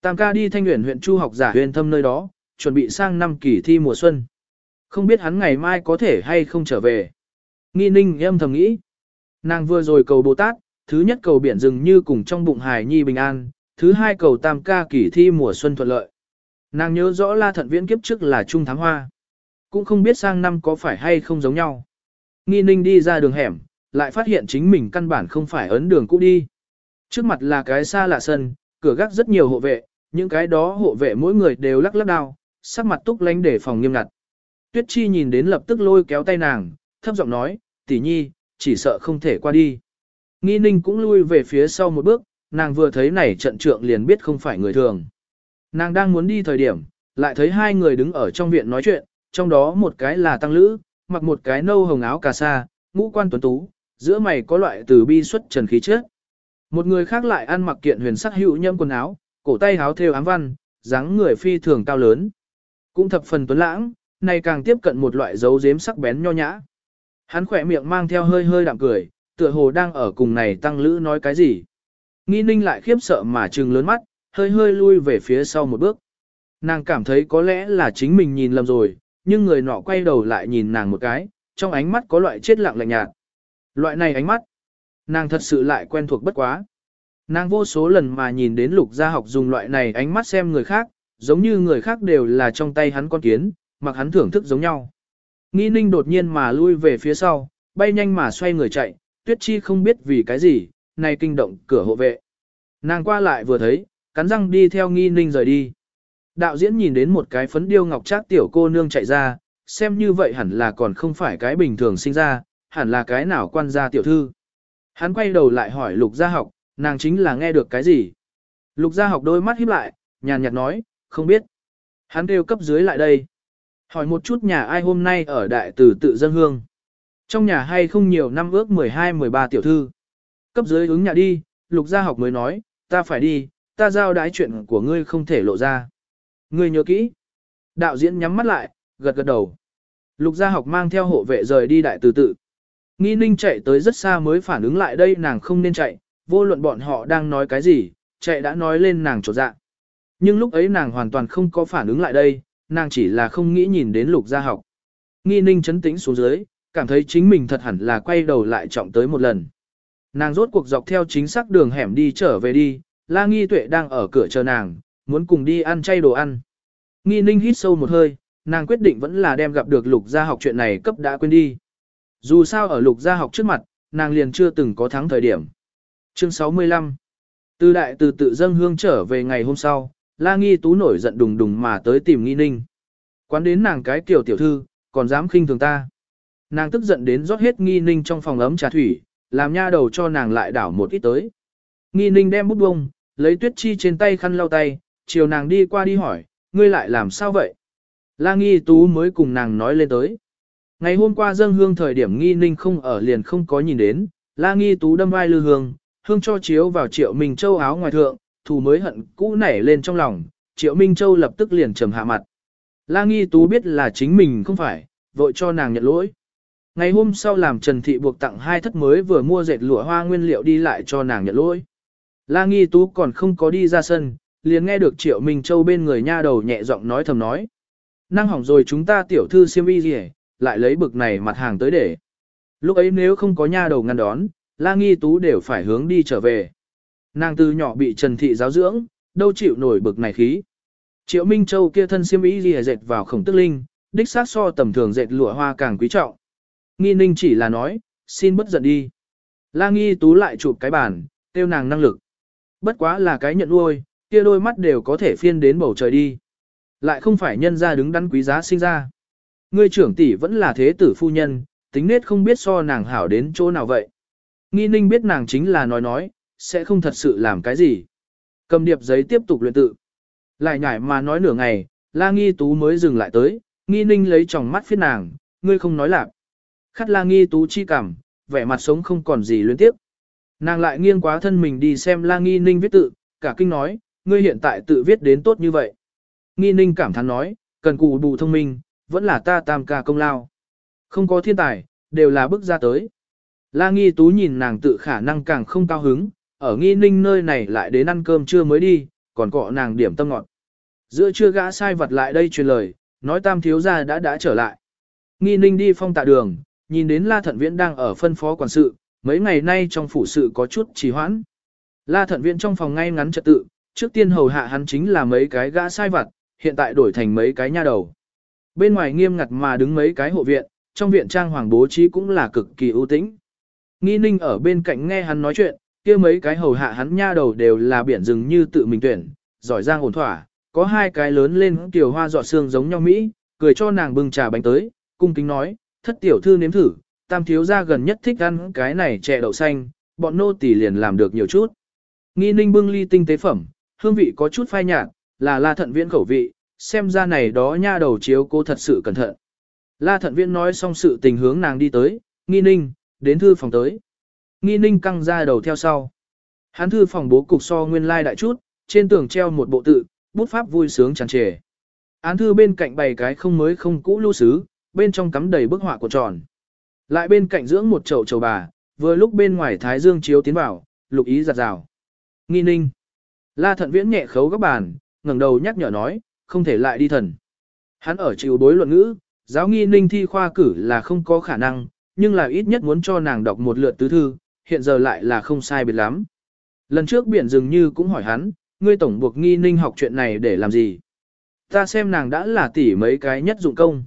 Tam ca đi thanh nguyện huyện Chu học giả huyền thâm nơi đó, chuẩn bị sang năm kỳ thi mùa xuân. Không biết hắn ngày mai có thể hay không trở về. Nghi ninh em thầm nghĩ. Nàng vừa rồi cầu Bồ Tát, thứ nhất cầu biển rừng như cùng trong bụng hài nhi bình an, thứ hai cầu tam ca kỳ thi mùa xuân thuận lợi. Nàng nhớ rõ la thận viễn kiếp trước là trung thắng hoa. Cũng không biết sang năm có phải hay không giống nhau. Nghi ninh đi ra đường hẻm, lại phát hiện chính mình căn bản không phải ấn đường cũ đi. Trước mặt là cái xa lạ sân, cửa gác rất nhiều hộ vệ, những cái đó hộ vệ mỗi người đều lắc lắc đao, sắc mặt túc lánh để phòng nghiêm ngặt. Tuyết Chi nhìn đến lập tức lôi kéo tay nàng, thấp giọng nói, tỷ nhi, chỉ sợ không thể qua đi. Nghi ninh cũng lui về phía sau một bước, nàng vừa thấy này trận trượng liền biết không phải người thường. Nàng đang muốn đi thời điểm, lại thấy hai người đứng ở trong viện nói chuyện, trong đó một cái là tăng lữ, mặc một cái nâu hồng áo cà sa, ngũ quan tuấn tú, giữa mày có loại từ bi xuất trần khí trước. Một người khác lại ăn mặc kiện huyền sắc hữu nhâm quần áo, cổ tay háo thêu ám văn, dáng người phi thường cao lớn. Cũng thập phần tuấn lãng, này càng tiếp cận một loại dấu dếm sắc bén nho nhã. Hắn khỏe miệng mang theo hơi hơi đạm cười, tựa hồ đang ở cùng này tăng lữ nói cái gì. Nghi ninh lại khiếp sợ mà trừng lớn mắt, hơi hơi lui về phía sau một bước. Nàng cảm thấy có lẽ là chính mình nhìn lầm rồi, nhưng người nọ quay đầu lại nhìn nàng một cái, trong ánh mắt có loại chết lặng lạnh nhạt. Loại này ánh mắt, nàng thật sự lại quen thuộc bất quá. Nàng vô số lần mà nhìn đến lục gia học dùng loại này ánh mắt xem người khác, giống như người khác đều là trong tay hắn con kiến, mặc hắn thưởng thức giống nhau. Nghi ninh đột nhiên mà lui về phía sau, bay nhanh mà xoay người chạy, tuyết chi không biết vì cái gì, này kinh động cửa hộ vệ. Nàng qua lại vừa thấy, cắn răng đi theo nghi ninh rời đi. Đạo diễn nhìn đến một cái phấn điêu ngọc trác tiểu cô nương chạy ra, xem như vậy hẳn là còn không phải cái bình thường sinh ra, hẳn là cái nào quan gia tiểu thư. Hắn quay đầu lại hỏi lục gia học, nàng chính là nghe được cái gì. Lục gia học đôi mắt híp lại, nhàn nhạt nói, không biết. Hắn kêu cấp dưới lại đây. Hỏi một chút nhà ai hôm nay ở đại tử tự dân hương. Trong nhà hay không nhiều năm ước 12-13 tiểu thư. Cấp dưới ứng nhà đi, lục gia học mới nói, ta phải đi, ta giao đái chuyện của ngươi không thể lộ ra. Ngươi nhớ kỹ. Đạo diễn nhắm mắt lại, gật gật đầu. Lục gia học mang theo hộ vệ rời đi đại từ tự. Nghi ninh chạy tới rất xa mới phản ứng lại đây nàng không nên chạy, vô luận bọn họ đang nói cái gì, chạy đã nói lên nàng trột dạ. Nhưng lúc ấy nàng hoàn toàn không có phản ứng lại đây, nàng chỉ là không nghĩ nhìn đến lục gia học. Nghi ninh chấn tĩnh xuống dưới, cảm thấy chính mình thật hẳn là quay đầu lại trọng tới một lần. Nàng rốt cuộc dọc theo chính xác đường hẻm đi trở về đi, la nghi tuệ đang ở cửa chờ nàng, muốn cùng đi ăn chay đồ ăn. Nghi ninh hít sâu một hơi, nàng quyết định vẫn là đem gặp được lục gia học chuyện này cấp đã quên đi. Dù sao ở lục gia học trước mặt, nàng liền chưa từng có thắng thời điểm. Chương 65 Từ đại từ tự dâng hương trở về ngày hôm sau, la nghi tú nổi giận đùng đùng mà tới tìm nghi ninh. Quán đến nàng cái kiểu tiểu thư, còn dám khinh thường ta. Nàng tức giận đến rót hết nghi ninh trong phòng ấm trà thủy, làm nha đầu cho nàng lại đảo một ít tới. Nghi ninh đem bút bông, lấy tuyết chi trên tay khăn lau tay, chiều nàng đi qua đi hỏi, ngươi lại làm sao vậy? La nghi tú mới cùng nàng nói lên tới. Ngày hôm qua dâng hương thời điểm nghi ninh không ở liền không có nhìn đến, la nghi tú đâm vai lư hương, hương cho chiếu vào triệu Minh Châu áo ngoài thượng, thù mới hận cũ nảy lên trong lòng, triệu Minh Châu lập tức liền trầm hạ mặt. La nghi tú biết là chính mình không phải, vội cho nàng nhận lỗi. Ngày hôm sau làm Trần Thị buộc tặng hai thất mới vừa mua dệt lụa hoa nguyên liệu đi lại cho nàng nhận lỗi. La nghi tú còn không có đi ra sân, liền nghe được Triệu Minh Châu bên người nha đầu nhẹ giọng nói thầm nói. Năng hỏng rồi chúng ta tiểu thư siêm y gì lại lấy bực này mặt hàng tới để. Lúc ấy nếu không có nha đầu ngăn đón, La Nghi Tú đều phải hướng đi trở về. Nàng từ nhỏ bị Trần Thị giáo dưỡng, đâu chịu nổi bực này khí. Triệu Minh Châu kia thân siêm y gì dệt vào khổng tức linh, đích xác so tầm thường dệt lụa hoa càng quý trọng. Nghi ninh chỉ là nói, xin bất giận đi. La Nghi Tú lại chụp cái bàn, tiêu nàng năng lực. Bất quá là cái nhận nuôi, kia đôi mắt đều có thể phiên đến bầu trời đi. Lại không phải nhân ra đứng đắn quý giá sinh ra. Ngươi trưởng tỷ vẫn là thế tử phu nhân, tính nết không biết so nàng hảo đến chỗ nào vậy. Nghi ninh biết nàng chính là nói nói, sẽ không thật sự làm cái gì. Cầm điệp giấy tiếp tục luyện tự. Lại nhảy mà nói nửa ngày, la nghi tú mới dừng lại tới, nghi ninh lấy tròng mắt phiết nàng, ngươi không nói lạc. Khắt la nghi tú chi cảm, vẻ mặt sống không còn gì luyến tiếp. Nàng lại nghiêng quá thân mình đi xem la nghi ninh viết tự, cả kinh nói, ngươi hiện tại tự viết đến tốt như vậy. Nghi ninh cảm thán nói, cần cù bù thông minh, vẫn là ta tam ca công lao. Không có thiên tài, đều là bước ra tới. La nghi tú nhìn nàng tự khả năng càng không cao hứng, ở nghi ninh nơi này lại đến ăn cơm trưa mới đi, còn cọ nàng điểm tâm ngọt. Giữa trưa gã sai vật lại đây truyền lời, nói tam thiếu gia đã đã trở lại. Nghi ninh đi phong tạ đường, nhìn đến La Thận Viễn đang ở phân phó quản sự, mấy ngày nay trong phủ sự có chút trì hoãn. La Thận Viễn trong phòng ngay ngắn trật tự, trước tiên hầu hạ hắn chính là mấy cái gã sai vật, hiện tại đổi thành mấy cái nha đầu. Bên ngoài nghiêm ngặt mà đứng mấy cái hộ viện, trong viện trang hoàng bố trí cũng là cực kỳ ưu tĩnh. Nghi ninh ở bên cạnh nghe hắn nói chuyện, kia mấy cái hầu hạ hắn nha đầu đều là biển rừng như tự mình tuyển, giỏi giang ổn thỏa, có hai cái lớn lên tiểu hoa dọa xương giống nhau Mỹ, cười cho nàng bưng trà bánh tới, cung kính nói, thất tiểu thư nếm thử, tam thiếu gia gần nhất thích ăn cái này chè đậu xanh, bọn nô tỳ liền làm được nhiều chút. Nghi ninh bưng ly tinh tế phẩm, hương vị có chút phai nhạt, là la thận viễn khẩu vị, xem ra này đó nha đầu chiếu cô thật sự cẩn thận. La thận viễn nói xong sự tình hướng nàng đi tới, nghi ninh, đến thư phòng tới. Nghi ninh căng ra đầu theo sau. Hán thư phòng bố cục so nguyên lai đại chút, trên tường treo một bộ tự, bút pháp vui sướng tràn trề. Án thư bên cạnh bày cái không mới không cũ lưu sứ, bên trong cắm đầy bức họa của tròn. Lại bên cạnh dưỡng một chậu chầu bà, vừa lúc bên ngoài thái dương chiếu tiến vào, lục ý giặt rào. Nghi ninh. La thận viễn nhẹ khấu các bàn, ngẩng đầu nhắc nhở nói, không thể lại đi thần. Hắn ở chịu đối luận ngữ, giáo nghi ninh thi khoa cử là không có khả năng, nhưng là ít nhất muốn cho nàng đọc một lượt tứ thư, hiện giờ lại là không sai biệt lắm. Lần trước biển dường như cũng hỏi hắn, ngươi tổng buộc nghi ninh học chuyện này để làm gì? Ta xem nàng đã là tỷ mấy cái nhất dụng công.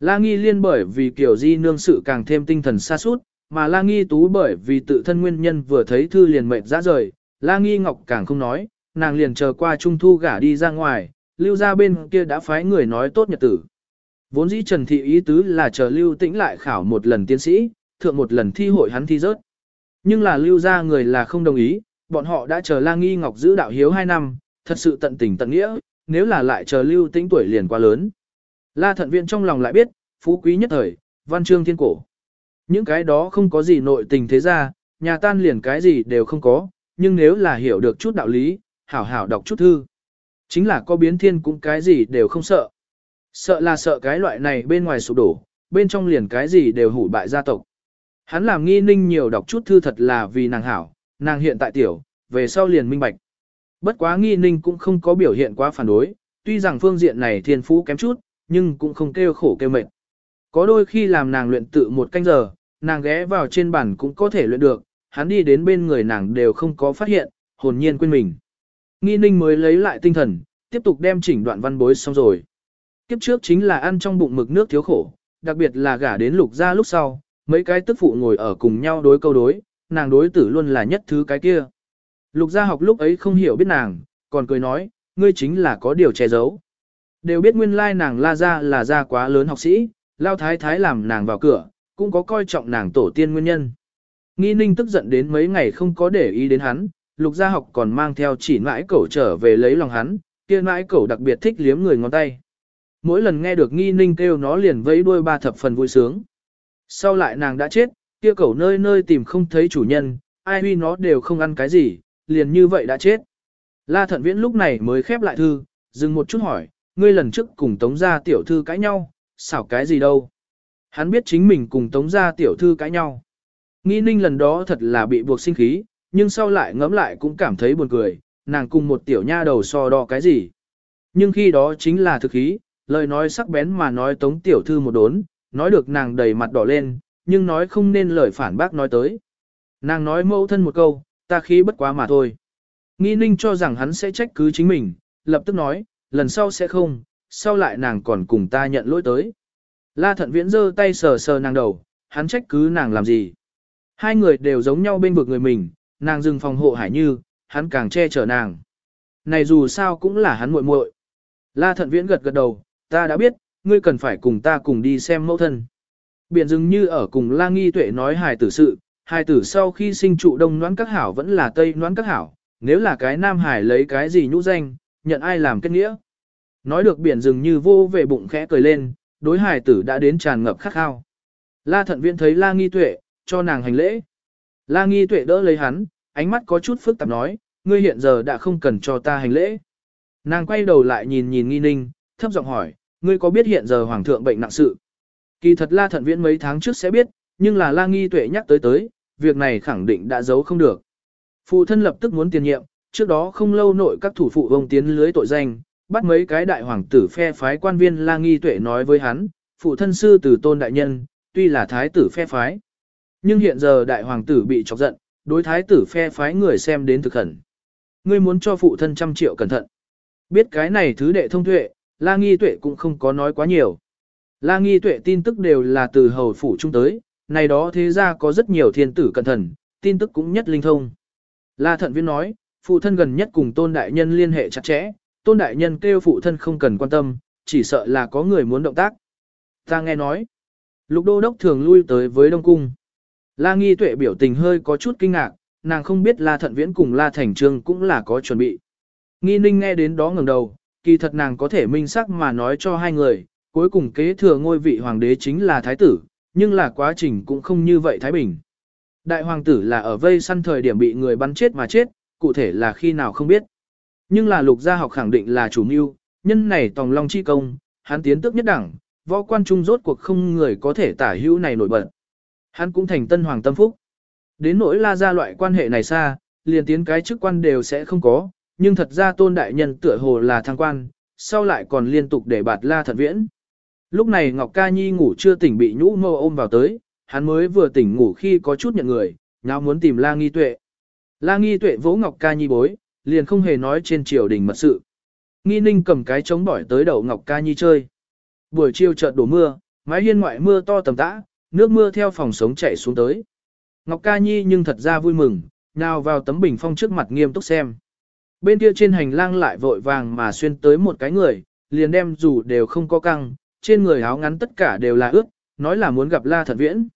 La nghi liên bởi vì kiểu di nương sự càng thêm tinh thần xa suốt, mà la nghi tú bởi vì tự thân nguyên nhân vừa thấy thư liền mệt ra rời, la nghi ngọc càng không nói, nàng liền chờ qua trung thu gả đi ra ngoài, lưu ra bên kia đã phái người nói tốt nhật tử. Vốn dĩ Trần Thị ý tứ là chờ lưu tĩnh lại khảo một lần tiến sĩ, thượng một lần thi hội hắn thi rớt. Nhưng là lưu ra người là không đồng ý, bọn họ đã chờ la nghi ngọc giữ đạo hiếu 2 năm, thật sự tận tình tận nghĩa, nếu là lại chờ lưu tĩnh tuổi liền quá lớn. La thận viện trong lòng lại biết, phú quý nhất thời, văn chương thiên cổ. Những cái đó không có gì nội tình thế ra, nhà tan liền cái gì đều không có, nhưng nếu là hiểu được chút đạo lý, hảo hảo đọc chút thư. Chính là có biến thiên cũng cái gì đều không sợ. Sợ là sợ cái loại này bên ngoài sụp đổ, bên trong liền cái gì đều hủ bại gia tộc. Hắn làm nghi ninh nhiều đọc chút thư thật là vì nàng hảo, nàng hiện tại tiểu, về sau liền minh bạch. Bất quá nghi ninh cũng không có biểu hiện quá phản đối, tuy rằng phương diện này thiên phú kém chút, nhưng cũng không kêu khổ kêu mệt. Có đôi khi làm nàng luyện tự một canh giờ, nàng ghé vào trên bàn cũng có thể luyện được, hắn đi đến bên người nàng đều không có phát hiện, hồn nhiên quên mình. Nghi ninh mới lấy lại tinh thần, tiếp tục đem chỉnh đoạn văn bối xong rồi. Kiếp trước chính là ăn trong bụng mực nước thiếu khổ, đặc biệt là gả đến lục gia lúc sau, mấy cái tức phụ ngồi ở cùng nhau đối câu đối, nàng đối tử luôn là nhất thứ cái kia. Lục gia học lúc ấy không hiểu biết nàng, còn cười nói, ngươi chính là có điều che giấu. Đều biết nguyên lai nàng la ra là gia quá lớn học sĩ, lao thái thái làm nàng vào cửa, cũng có coi trọng nàng tổ tiên nguyên nhân. Nghi ninh tức giận đến mấy ngày không có để ý đến hắn, lục gia học còn mang theo chỉ mãi cẩu trở về lấy lòng hắn, kia mãi cẩu đặc biệt thích liếm người ngón tay. Mỗi lần nghe được nghi ninh kêu nó liền vẫy đuôi ba thập phần vui sướng. Sau lại nàng đã chết, kia cẩu nơi nơi tìm không thấy chủ nhân, ai huy nó đều không ăn cái gì, liền như vậy đã chết. La thận viễn lúc này mới khép lại thư, dừng một chút hỏi, ngươi lần trước cùng tống gia tiểu thư cãi nhau, xảo cái gì đâu. Hắn biết chính mình cùng tống gia tiểu thư cãi nhau. Nghi ninh lần đó thật là bị buộc sinh khí, nhưng sau lại ngẫm lại cũng cảm thấy buồn cười, nàng cùng một tiểu nha đầu so đo cái gì. Nhưng khi đó chính là thực khí, lời nói sắc bén mà nói tống tiểu thư một đốn, nói được nàng đầy mặt đỏ lên, nhưng nói không nên lời phản bác nói tới. Nàng nói mẫu thân một câu, ta khí bất quá mà thôi. Nghi ninh cho rằng hắn sẽ trách cứ chính mình, lập tức nói, lần sau sẽ không, sau lại nàng còn cùng ta nhận lỗi tới. La thận viễn giơ tay sờ sờ nàng đầu, hắn trách cứ nàng làm gì. Hai người đều giống nhau bên vực người mình, nàng dừng phòng hộ hải như, hắn càng che chở nàng. Này dù sao cũng là hắn muội muội. La thận viễn gật gật đầu, ta đã biết, ngươi cần phải cùng ta cùng đi xem mẫu thân. Biển dừng như ở cùng La Nghi Tuệ nói hài tử sự, hài tử sau khi sinh trụ đông noãn các hảo vẫn là tây noãn các hảo, nếu là cái nam hải lấy cái gì nhũ danh, nhận ai làm kết nghĩa. Nói được biển dừng như vô về bụng khẽ cười lên, đối hài tử đã đến tràn ngập khắc khao. La thận viện thấy La Nghi Tuệ, cho nàng hành lễ. La Nghi Tuệ đỡ lấy hắn, ánh mắt có chút phức tạp nói, ngươi hiện giờ đã không cần cho ta hành lễ. Nàng quay đầu lại nhìn nhìn nghi ninh, thấp giọng hỏi, ngươi có biết hiện giờ hoàng thượng bệnh nặng sự? Kỳ thật La Thận Viễn mấy tháng trước sẽ biết, nhưng là La Nghi Tuệ nhắc tới tới, việc này khẳng định đã giấu không được. Phụ thân lập tức muốn tiền nhiệm, trước đó không lâu nội các thủ phụ vông tiến lưới tội danh, bắt mấy cái đại hoàng tử phe phái quan viên La Nghi Tuệ nói với hắn, phụ thân sư từ tôn đại nhân, tuy là thái tử phe phái. Nhưng hiện giờ đại hoàng tử bị chọc giận, đối thái tử phe phái người xem đến thực khẩn. Ngươi muốn cho phụ thân trăm triệu cẩn thận. Biết cái này thứ đệ thông tuệ, La Nghi Tuệ cũng không có nói quá nhiều. La Nghi Tuệ tin tức đều là từ hầu phủ trung tới, này đó thế ra có rất nhiều thiên tử cẩn thận, tin tức cũng nhất linh thông. La Thận Viễn nói, phụ thân gần nhất cùng Tôn Đại Nhân liên hệ chặt chẽ, Tôn Đại Nhân kêu phụ thân không cần quan tâm, chỉ sợ là có người muốn động tác. Ta nghe nói, lục đô đốc thường lui tới với Đông Cung. La Nghi Tuệ biểu tình hơi có chút kinh ngạc, nàng không biết La Thận Viễn cùng La Thành Trương cũng là có chuẩn bị. Nghi Ninh nghe đến đó ngẩng đầu, kỳ thật nàng có thể minh xác mà nói cho hai người, cuối cùng kế thừa ngôi vị hoàng đế chính là thái tử, nhưng là quá trình cũng không như vậy thái bình. Đại hoàng tử là ở vây săn thời điểm bị người bắn chết mà chết, cụ thể là khi nào không biết. Nhưng là lục gia học khẳng định là chủ mưu, nhân này tòng long chi công, hắn tiến tức nhất đẳng, võ quan trung rốt cuộc không người có thể tả hữu này nổi bật. Hắn cũng thành tân hoàng tâm phúc. Đến nỗi la ra loại quan hệ này xa, liền tiến cái chức quan đều sẽ không có, nhưng thật ra tôn đại nhân tựa hồ là thăng quan, sau lại còn liên tục để bạt la thật viễn. Lúc này Ngọc Ca Nhi ngủ chưa tỉnh bị nhũ mơ ôm vào tới, hắn mới vừa tỉnh ngủ khi có chút nhận người, nào muốn tìm La Nghi Tuệ. La Nghi Tuệ vỗ Ngọc Ca Nhi bối, liền không hề nói trên triều đình mật sự. Nghi Ninh cầm cái chống bỏi tới đầu Ngọc Ca Nhi chơi. Buổi chiều chợt đổ mưa, mái hiên ngoại mưa to tầm tã, nước mưa theo phòng sống chảy xuống tới. Ngọc Ca Nhi nhưng thật ra vui mừng, nào vào tấm bình phong trước mặt nghiêm túc xem. Bên kia trên hành lang lại vội vàng mà xuyên tới một cái người, liền đem dù đều không có căng, trên người áo ngắn tất cả đều là ướt, nói là muốn gặp La Thận Viễn.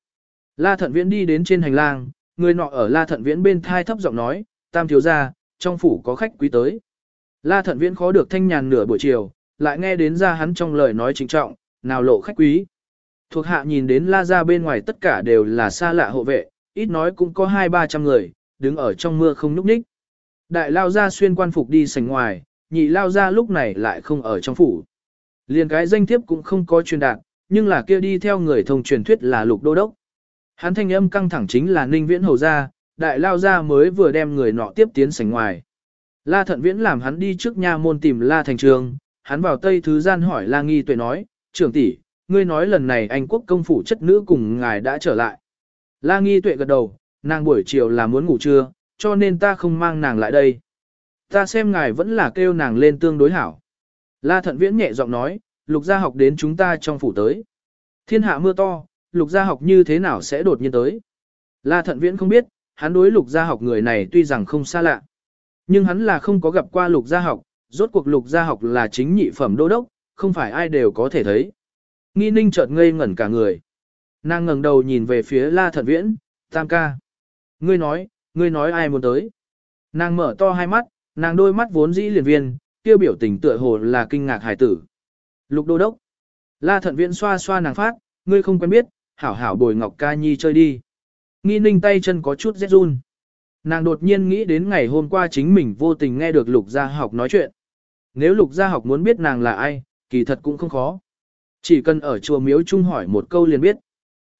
La Thận Viễn đi đến trên hành lang, người nọ ở La Thận Viễn bên thai thấp giọng nói, tam thiếu gia, trong phủ có khách quý tới. La thận viễn khó được thanh nhàn nửa buổi chiều, lại nghe đến ra hắn trong lời nói trịnh trọng, nào lộ khách quý. Thuộc hạ nhìn đến la ra bên ngoài tất cả đều là xa lạ hộ vệ, ít nói cũng có hai ba trăm người, đứng ở trong mưa không núp ních. Đại lao ra xuyên quan phục đi sành ngoài, nhị lao ra lúc này lại không ở trong phủ. Liền cái danh thiếp cũng không có truyền đạt, nhưng là kia đi theo người thông truyền thuyết là lục đô đốc. Hắn thanh âm căng thẳng chính là ninh viễn hầu gia, đại lao gia mới vừa đem người nọ tiếp tiến sảnh ngoài. La thận viễn làm hắn đi trước nha môn tìm la thành trường, hắn vào tây thứ gian hỏi la nghi tuệ nói, trưởng tỷ, ngươi nói lần này anh quốc công phủ chất nữ cùng ngài đã trở lại. La nghi tuệ gật đầu, nàng buổi chiều là muốn ngủ trưa, cho nên ta không mang nàng lại đây. Ta xem ngài vẫn là kêu nàng lên tương đối hảo. La thận viễn nhẹ giọng nói, lục gia học đến chúng ta trong phủ tới. Thiên hạ mưa to, lục gia học như thế nào sẽ đột nhiên tới. La thận viễn không biết, hắn đối lục gia học người này tuy rằng không xa lạ. Nhưng hắn là không có gặp qua lục gia học, rốt cuộc lục gia học là chính nhị phẩm đô đốc, không phải ai đều có thể thấy. Nghi ninh chợt ngây ngẩn cả người. Nàng ngẩng đầu nhìn về phía la thận viễn, tam ca. Ngươi nói, ngươi nói ai muốn tới. Nàng mở to hai mắt, nàng đôi mắt vốn dĩ liền viên, tiêu biểu tình tựa hồ là kinh ngạc hải tử. Lục đô đốc. La thận viễn xoa xoa nàng phát, ngươi không quen biết, hảo hảo bồi Ngọc Ca Nhi chơi đi. Nghi ninh tay chân có chút rét run. Nàng đột nhiên nghĩ đến ngày hôm qua chính mình vô tình nghe được lục gia học nói chuyện. Nếu lục gia học muốn biết nàng là ai, kỳ thật cũng không khó. Chỉ cần ở chùa miếu chung hỏi một câu liền biết.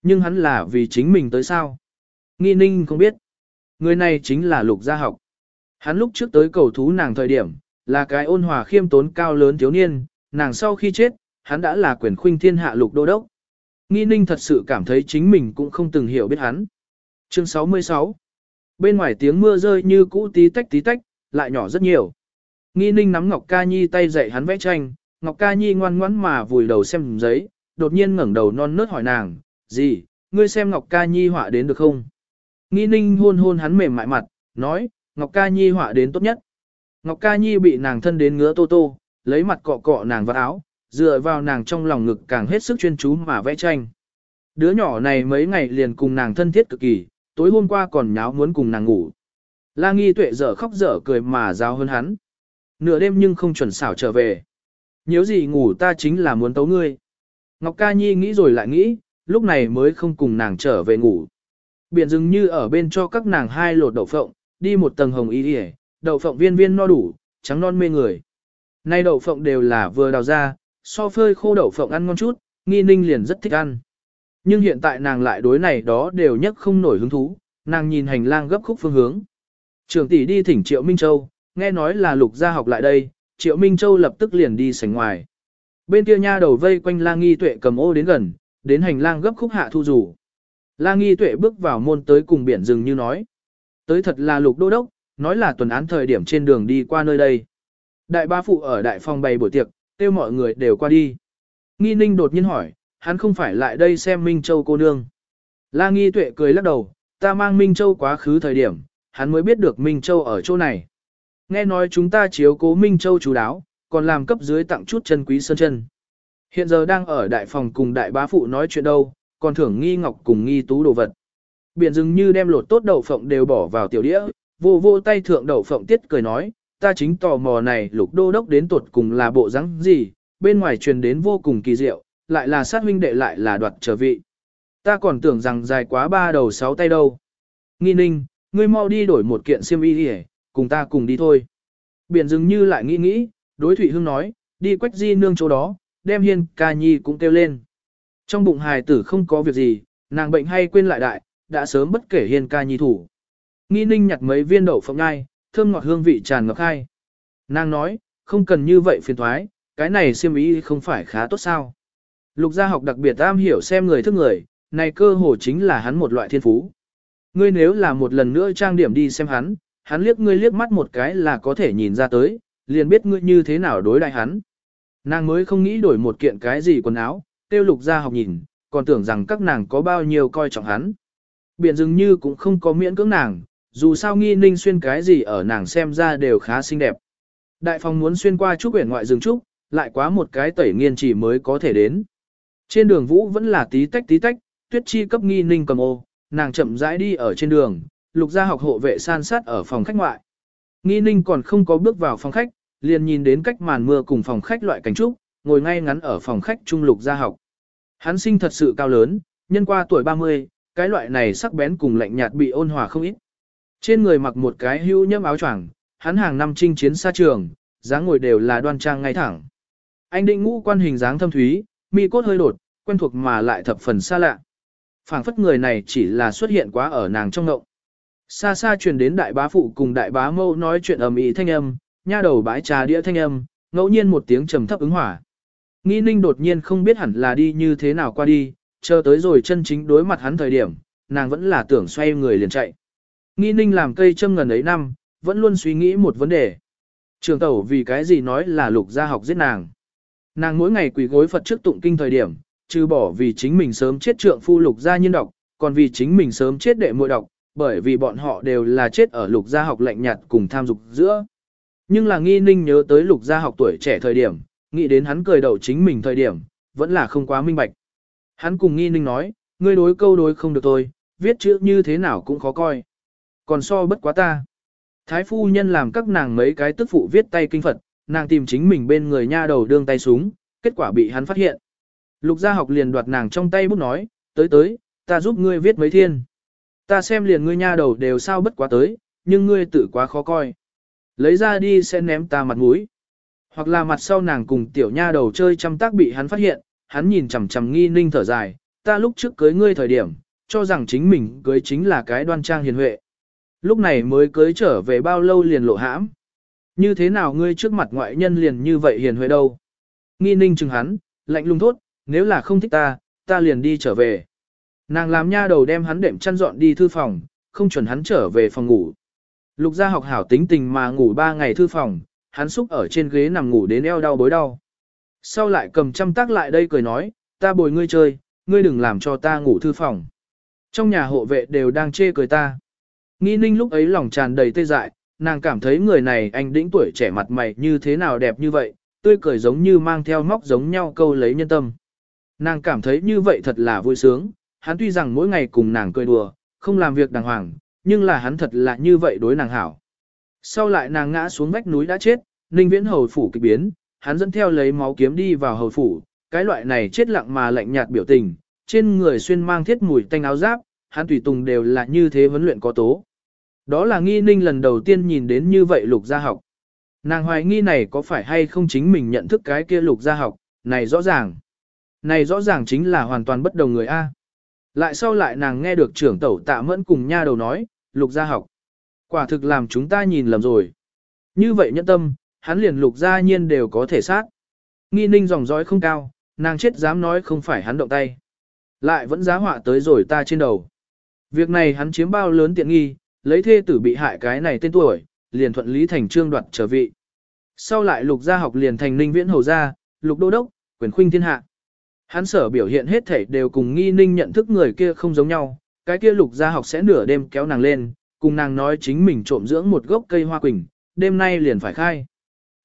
Nhưng hắn là vì chính mình tới sao? Nghi ninh không biết. Người này chính là lục gia học. Hắn lúc trước tới cầu thú nàng thời điểm, là cái ôn hòa khiêm tốn cao lớn thiếu niên, nàng sau khi chết, hắn đã là quyền khuynh thiên hạ lục đô đốc. Nghi ninh thật sự cảm thấy chính mình cũng không từng hiểu biết hắn. Chương 66 Bên ngoài tiếng mưa rơi như cũ tí tách tí tách, lại nhỏ rất nhiều. Nghi ninh nắm Ngọc Ca Nhi tay dạy hắn vẽ tranh, Ngọc Ca Nhi ngoan ngoãn mà vùi đầu xem giấy, đột nhiên ngẩng đầu non nớt hỏi nàng, gì, ngươi xem Ngọc Ca Nhi họa đến được không? Nghi ninh hôn hôn hắn mềm mại mặt, nói, Ngọc Ca Nhi họa đến tốt nhất. Ngọc Ca Nhi bị nàng thân đến ngứa tô tô, lấy mặt cọ cọ nàng vào áo, dựa vào nàng trong lòng ngực càng hết sức chuyên chú mà vẽ tranh. Đứa nhỏ này mấy ngày liền cùng nàng thân thiết cực kỳ, tối hôm qua còn nháo muốn cùng nàng ngủ. La nghi tuệ dở khóc dở cười mà giáo hơn hắn. Nửa đêm nhưng không chuẩn xảo trở về. Nếu gì ngủ ta chính là muốn tấu ngươi. Ngọc ca nhi nghĩ rồi lại nghĩ, lúc này mới không cùng nàng trở về ngủ. Biển dừng như ở bên cho các nàng hai lột đậu phộng, đi một tầng hồng y đi đậu phộng viên viên no đủ, trắng non mê người. Nay đậu phộng đều là vừa đào ra, so phơi khô đậu phộng ăn ngon chút, nghi ninh liền rất thích ăn. Nhưng hiện tại nàng lại đối này đó đều nhất không nổi hứng thú, nàng nhìn hành lang gấp khúc phương hướng. Trường tỷ đi thỉnh Triệu Minh Châu, nghe nói là lục gia học lại đây, Triệu Minh Châu lập tức liền đi sảnh ngoài. Bên kia nha đầu vây quanh La Nghi Tuệ cầm ô đến gần, đến hành lang gấp khúc hạ thu rủ. La Nghi Tuệ bước vào môn tới cùng biển rừng như nói. Tới thật là lục đô đốc, nói là tuần án thời điểm trên đường đi qua nơi đây. Đại ba phụ ở đại phòng bày buổi tiệc, kêu mọi người đều qua đi. Nghi ninh đột nhiên hỏi, hắn không phải lại đây xem Minh Châu cô nương. La Nghi Tuệ cười lắc đầu, ta mang Minh Châu quá khứ thời điểm, hắn mới biết được Minh Châu ở chỗ này. Nghe nói chúng ta chiếu cố Minh Châu chú đáo, còn làm cấp dưới tặng chút chân quý sơn chân. Hiện giờ đang ở đại phòng cùng đại bá phụ nói chuyện đâu, còn thưởng nghi ngọc cùng nghi tú đồ vật. Biển dừng như đem lột tốt đậu phộng đều bỏ vào tiểu đĩa, vô vô tay thượng đậu phộng tiết cười nói, ta chính tò mò này lục đô đốc đến tuột cùng là bộ rắn gì, bên ngoài truyền đến vô cùng kỳ diệu, lại là sát huynh đệ lại là đoạt trở vị. Ta còn tưởng rằng dài quá ba đầu sáu tay đâu. Nghi ninh, ngươi mau đi đổi một kiện xiêm y đi cùng ta cùng đi thôi. Biển dừng như lại nghĩ nghĩ, đối Thụy Hương nói, đi quách di nương chỗ đó, đem hiên ca nhi cũng kêu lên. Trong bụng hài tử không có việc gì, nàng bệnh hay quên lại đại, đã sớm bất kể hiên ca nhi thủ. Nghi ninh nhặt mấy viên đậu phộng ngai, thơm ngọt hương vị tràn ngập khai. Nàng nói, không cần như vậy phiền thoái, cái này xem ý không phải khá tốt sao. Lục gia học đặc biệt am hiểu xem người thức người, này cơ hồ chính là hắn một loại thiên phú. Ngươi nếu là một lần nữa trang điểm đi xem hắn, hắn liếc ngươi liếc mắt một cái là có thể nhìn ra tới, liền biết ngươi như thế nào đối đại hắn. Nàng mới không nghĩ đổi một kiện cái gì quần áo, tiêu lục gia học nhìn, còn tưởng rằng các nàng có bao nhiêu coi trọng hắn. Biển dường như cũng không có miễn cưỡng nàng, dù sao nghi ninh xuyên cái gì ở nàng xem ra đều khá xinh đẹp. Đại phòng muốn xuyên qua trúc quyển ngoại rừng trúc, lại quá một cái tẩy nghiên chỉ mới có thể đến. Trên đường vũ vẫn là tí tách tí tách, tuyết chi cấp nghi ninh cầm ô, nàng chậm rãi đi ở trên đường, lục gia học hộ vệ san sát ở phòng khách ngoại. Nghi ninh còn không có bước vào phòng khách, liền nhìn đến cách màn mưa cùng phòng khách loại cảnh trúc, ngồi ngay ngắn ở phòng khách trung lục gia học. Hắn sinh thật sự cao lớn, nhân qua tuổi 30, cái loại này sắc bén cùng lạnh nhạt bị ôn hòa không ít. Trên người mặc một cái hưu nhâm áo choàng, hắn hàng năm chinh chiến xa trường, dáng ngồi đều là đoan trang ngay thẳng. Anh định ngũ quan hình dáng thâm thúy, mi cốt hơi đột, quen thuộc mà lại thập phần xa lạ. phảng phất người này chỉ là xuất hiện quá ở nàng trong ngộng. Xa xa truyền đến đại bá phụ cùng đại bá mâu nói chuyện ầm ĩ thanh âm, nha đầu bãi trà đĩa thanh âm, ngẫu nhiên một tiếng trầm thấp ứng hỏa. Nghi ninh đột nhiên không biết hẳn là đi như thế nào qua đi, chờ tới rồi chân chính đối mặt hắn thời điểm, nàng vẫn là tưởng xoay người liền chạy. Nghi ninh làm cây châm ngần ấy năm, vẫn luôn suy nghĩ một vấn đề. Trường tẩu vì cái gì nói là lục gia học giết nàng. Nàng mỗi ngày quỳ gối Phật trước tụng kinh thời điểm, trừ bỏ vì chính mình sớm chết trượng phu lục gia nhân độc, còn vì chính mình sớm chết đệ muội độc, bởi vì bọn họ đều là chết ở lục gia học lạnh nhạt cùng tham dục giữa. Nhưng là nghi ninh nhớ tới lục gia học tuổi trẻ thời điểm, nghĩ đến hắn cười đầu chính mình thời điểm, vẫn là không quá minh bạch. Hắn cùng nghi ninh nói, ngươi đối câu đối không được tôi, viết chữ như thế nào cũng khó coi. Còn so bất quá ta. Thái phu nhân làm các nàng mấy cái tức phụ viết tay kinh Phật, nàng tìm chính mình bên người nha đầu đương tay súng, kết quả bị hắn phát hiện. Lục gia học liền đoạt nàng trong tay bút nói, tới tới, ta giúp ngươi viết mấy thiên. Ta xem liền ngươi nha đầu đều sao bất quá tới, nhưng ngươi tự quá khó coi. Lấy ra đi sẽ ném ta mặt mũi. Hoặc là mặt sau nàng cùng tiểu nha đầu chơi chăm tác bị hắn phát hiện, hắn nhìn chằm chằm nghi ninh thở dài, ta lúc trước cưới ngươi thời điểm, cho rằng chính mình cưới chính là cái đoan trang hiền huệ. Lúc này mới cưới trở về bao lâu liền lộ hãm. Như thế nào ngươi trước mặt ngoại nhân liền như vậy hiền huệ đâu? Nghi ninh chừng hắn, lạnh lùng thốt, nếu là không thích ta, ta liền đi trở về. Nàng làm nha đầu đem hắn đệm chăn dọn đi thư phòng, không chuẩn hắn trở về phòng ngủ. Lục gia học hảo tính tình mà ngủ ba ngày thư phòng, hắn xúc ở trên ghế nằm ngủ đến eo đau bối đau. Sau lại cầm chăm tác lại đây cười nói, ta bồi ngươi chơi, ngươi đừng làm cho ta ngủ thư phòng. Trong nhà hộ vệ đều đang chê cười ta. Nghi ninh lúc ấy lòng tràn đầy tê dại, nàng cảm thấy người này anh đĩnh tuổi trẻ mặt mày như thế nào đẹp như vậy, tươi cười giống như mang theo móc giống nhau câu lấy nhân tâm. Nàng cảm thấy như vậy thật là vui sướng, hắn tuy rằng mỗi ngày cùng nàng cười đùa, không làm việc đàng hoàng, nhưng là hắn thật là như vậy đối nàng hảo. Sau lại nàng ngã xuống vách núi đã chết, ninh viễn hầu phủ kịch biến, hắn dẫn theo lấy máu kiếm đi vào hầu phủ, cái loại này chết lặng mà lạnh nhạt biểu tình, trên người xuyên mang thiết mùi tanh áo giáp, hắn tùy tùng đều là như thế huấn luyện có tố. Đó là nghi ninh lần đầu tiên nhìn đến như vậy lục gia học. Nàng hoài nghi này có phải hay không chính mình nhận thức cái kia lục gia học, này rõ ràng. Này rõ ràng chính là hoàn toàn bất đồng người A. Lại sau lại nàng nghe được trưởng tẩu tạ mẫn cùng nha đầu nói, lục gia học. Quả thực làm chúng ta nhìn lầm rồi. Như vậy nhẫn tâm, hắn liền lục gia nhiên đều có thể sát. Nghi ninh dòng dõi không cao, nàng chết dám nói không phải hắn động tay. Lại vẫn giá họa tới rồi ta trên đầu. Việc này hắn chiếm bao lớn tiện nghi, lấy thê tử bị hại cái này tên tuổi, liền thuận lý thành trương đoạt trở vị. Sau lại lục gia học liền thành ninh viễn hầu gia, lục đô đốc, quyền khuynh thiên hạ. Hắn sở biểu hiện hết thể đều cùng nghi ninh nhận thức người kia không giống nhau, cái kia lục gia học sẽ nửa đêm kéo nàng lên, cùng nàng nói chính mình trộm dưỡng một gốc cây hoa quỳnh, đêm nay liền phải khai.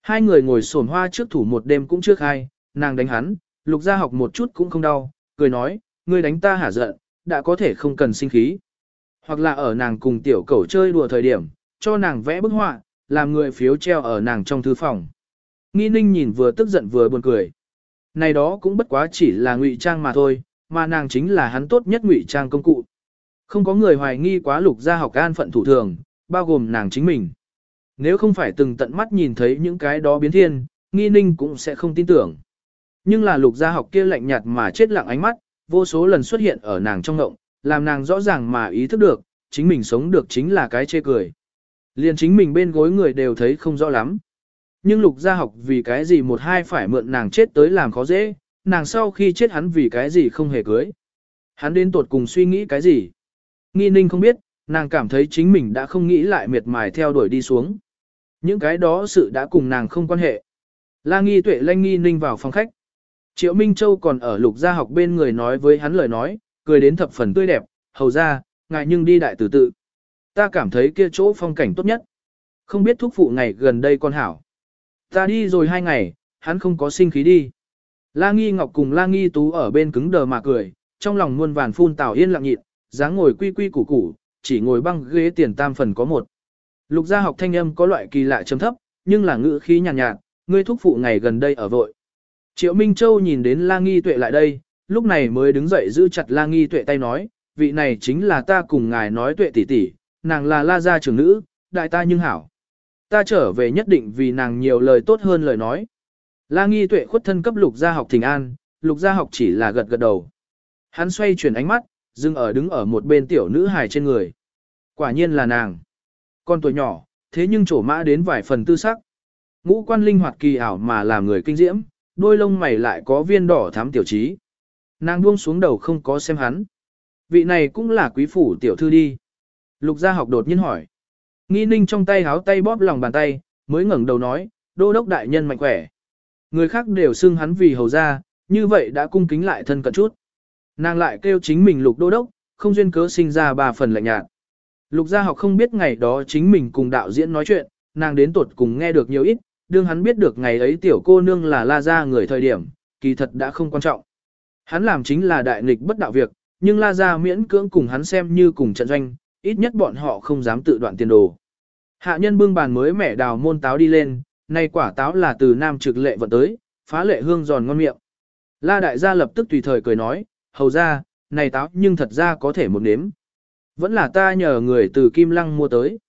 Hai người ngồi sổn hoa trước thủ một đêm cũng chưa khai, nàng đánh hắn, lục gia học một chút cũng không đau, cười nói, ngươi đánh ta hả giận, đã có thể không cần sinh khí. Hoặc là ở nàng cùng tiểu cẩu chơi đùa thời điểm, cho nàng vẽ bức họa, làm người phiếu treo ở nàng trong thư phòng. Nghi ninh nhìn vừa tức giận vừa buồn cười. Này đó cũng bất quá chỉ là ngụy trang mà thôi, mà nàng chính là hắn tốt nhất ngụy trang công cụ. Không có người hoài nghi quá lục gia học an phận thủ thường, bao gồm nàng chính mình. Nếu không phải từng tận mắt nhìn thấy những cái đó biến thiên, nghi ninh cũng sẽ không tin tưởng. Nhưng là lục gia học kia lạnh nhạt mà chết lặng ánh mắt, vô số lần xuất hiện ở nàng trong ngộng, làm nàng rõ ràng mà ý thức được, chính mình sống được chính là cái chê cười. Liền chính mình bên gối người đều thấy không rõ lắm. Nhưng lục gia học vì cái gì một hai phải mượn nàng chết tới làm khó dễ, nàng sau khi chết hắn vì cái gì không hề cưới. Hắn đến tuột cùng suy nghĩ cái gì. Nghi ninh không biết, nàng cảm thấy chính mình đã không nghĩ lại miệt mài theo đuổi đi xuống. Những cái đó sự đã cùng nàng không quan hệ. La nghi tuệ lanh nghi ninh vào phòng khách. Triệu Minh Châu còn ở lục gia học bên người nói với hắn lời nói, cười đến thập phần tươi đẹp, hầu ra, ngại nhưng đi đại tử tự. Ta cảm thấy kia chỗ phong cảnh tốt nhất. Không biết thúc phụ ngày gần đây con hảo. Ta đi rồi hai ngày, hắn không có sinh khí đi. La Nghi Ngọc cùng La Nghi Tú ở bên cứng đờ mà cười, trong lòng muôn vàn phun tào yên lặng nhịn, dáng ngồi quy quy củ củ, chỉ ngồi băng ghế tiền tam phần có một. Lục gia học thanh âm có loại kỳ lạ trầm thấp, nhưng là ngữ khí nhàn nhạt, nhạt, ngươi thúc phụ ngày gần đây ở vội. Triệu Minh Châu nhìn đến La Nghi Tuệ lại đây, lúc này mới đứng dậy giữ chặt La Nghi Tuệ tay nói, vị này chính là ta cùng ngài nói Tuệ tỷ tỷ, nàng là La gia trưởng nữ, đại ta nhưng hảo. Ta trở về nhất định vì nàng nhiều lời tốt hơn lời nói. La Nghi Tuệ khuất thân cấp lục gia học thỉnh an, lục gia học chỉ là gật gật đầu. Hắn xoay chuyển ánh mắt, dừng ở đứng ở một bên tiểu nữ hài trên người. Quả nhiên là nàng. Con tuổi nhỏ, thế nhưng trổ mã đến vài phần tư sắc. Ngũ quan linh hoạt kỳ ảo mà làm người kinh diễm, đôi lông mày lại có viên đỏ thắm tiểu trí. Nàng buông xuống đầu không có xem hắn. Vị này cũng là quý phủ tiểu thư đi. Lục gia học đột nhiên hỏi. Nghi ninh trong tay háo tay bóp lòng bàn tay, mới ngẩng đầu nói, đô đốc đại nhân mạnh khỏe. Người khác đều xưng hắn vì hầu gia, như vậy đã cung kính lại thân cận chút. Nàng lại kêu chính mình lục đô đốc, không duyên cớ sinh ra ba phần lạnh nhạt. Lục gia học không biết ngày đó chính mình cùng đạo diễn nói chuyện, nàng đến tuột cùng nghe được nhiều ít, đương hắn biết được ngày ấy tiểu cô nương là la gia người thời điểm, kỳ thật đã không quan trọng. Hắn làm chính là đại nghịch bất đạo việc, nhưng la gia miễn cưỡng cùng hắn xem như cùng trận doanh, ít nhất bọn họ không dám tự đoạn tiền đồ. Hạ nhân bưng bàn mới mẻ đào môn táo đi lên, nay quả táo là từ nam trực lệ vận tới, phá lệ hương giòn ngon miệng. La đại gia lập tức tùy thời cười nói, hầu ra, này táo nhưng thật ra có thể một nếm. Vẫn là ta nhờ người từ Kim Lăng mua tới.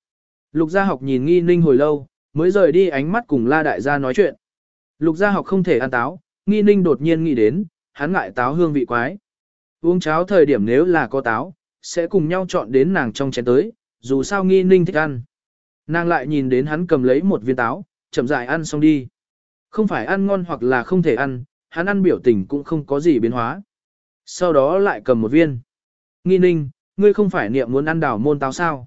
Lục gia học nhìn nghi ninh hồi lâu, mới rời đi ánh mắt cùng la đại gia nói chuyện. Lục gia học không thể ăn táo, nghi ninh đột nhiên nghĩ đến, hắn ngại táo hương vị quái. Uống cháo thời điểm nếu là có táo, sẽ cùng nhau chọn đến nàng trong chén tới, dù sao nghi ninh thích ăn. Nàng lại nhìn đến hắn cầm lấy một viên táo, chậm rãi ăn xong đi. Không phải ăn ngon hoặc là không thể ăn, hắn ăn biểu tình cũng không có gì biến hóa. Sau đó lại cầm một viên. Nghi ninh, ngươi không phải niệm muốn ăn đảo môn táo sao?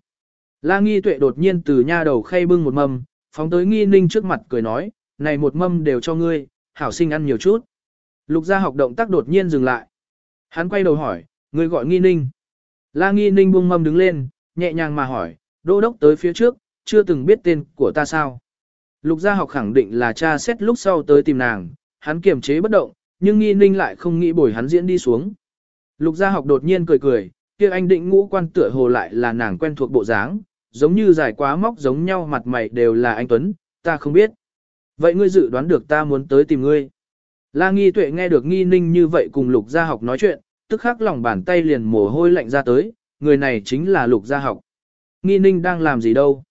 La nghi tuệ đột nhiên từ nha đầu khay bưng một mâm, phóng tới nghi ninh trước mặt cười nói, này một mâm đều cho ngươi, hảo sinh ăn nhiều chút. Lục gia học động tác đột nhiên dừng lại. Hắn quay đầu hỏi, ngươi gọi nghi ninh. La nghi ninh buông mâm đứng lên, nhẹ nhàng mà hỏi, đô đốc tới phía trước, chưa từng biết tên của ta sao. Lục gia học khẳng định là cha xét lúc sau tới tìm nàng, hắn kiềm chế bất động, nhưng nghi ninh lại không nghĩ bồi hắn diễn đi xuống. Lục gia học đột nhiên cười cười, kia anh định ngũ quan tựa hồ lại là nàng quen thuộc bộ dáng, giống như dài quá móc giống nhau mặt mày đều là anh Tuấn, ta không biết. Vậy ngươi dự đoán được ta muốn tới tìm ngươi. La nghi tuệ nghe được nghi ninh như vậy cùng lục gia học nói chuyện, tức khắc lòng bàn tay liền mồ hôi lạnh ra tới, người này chính là lục gia học. Nghi ninh đang làm gì đâu.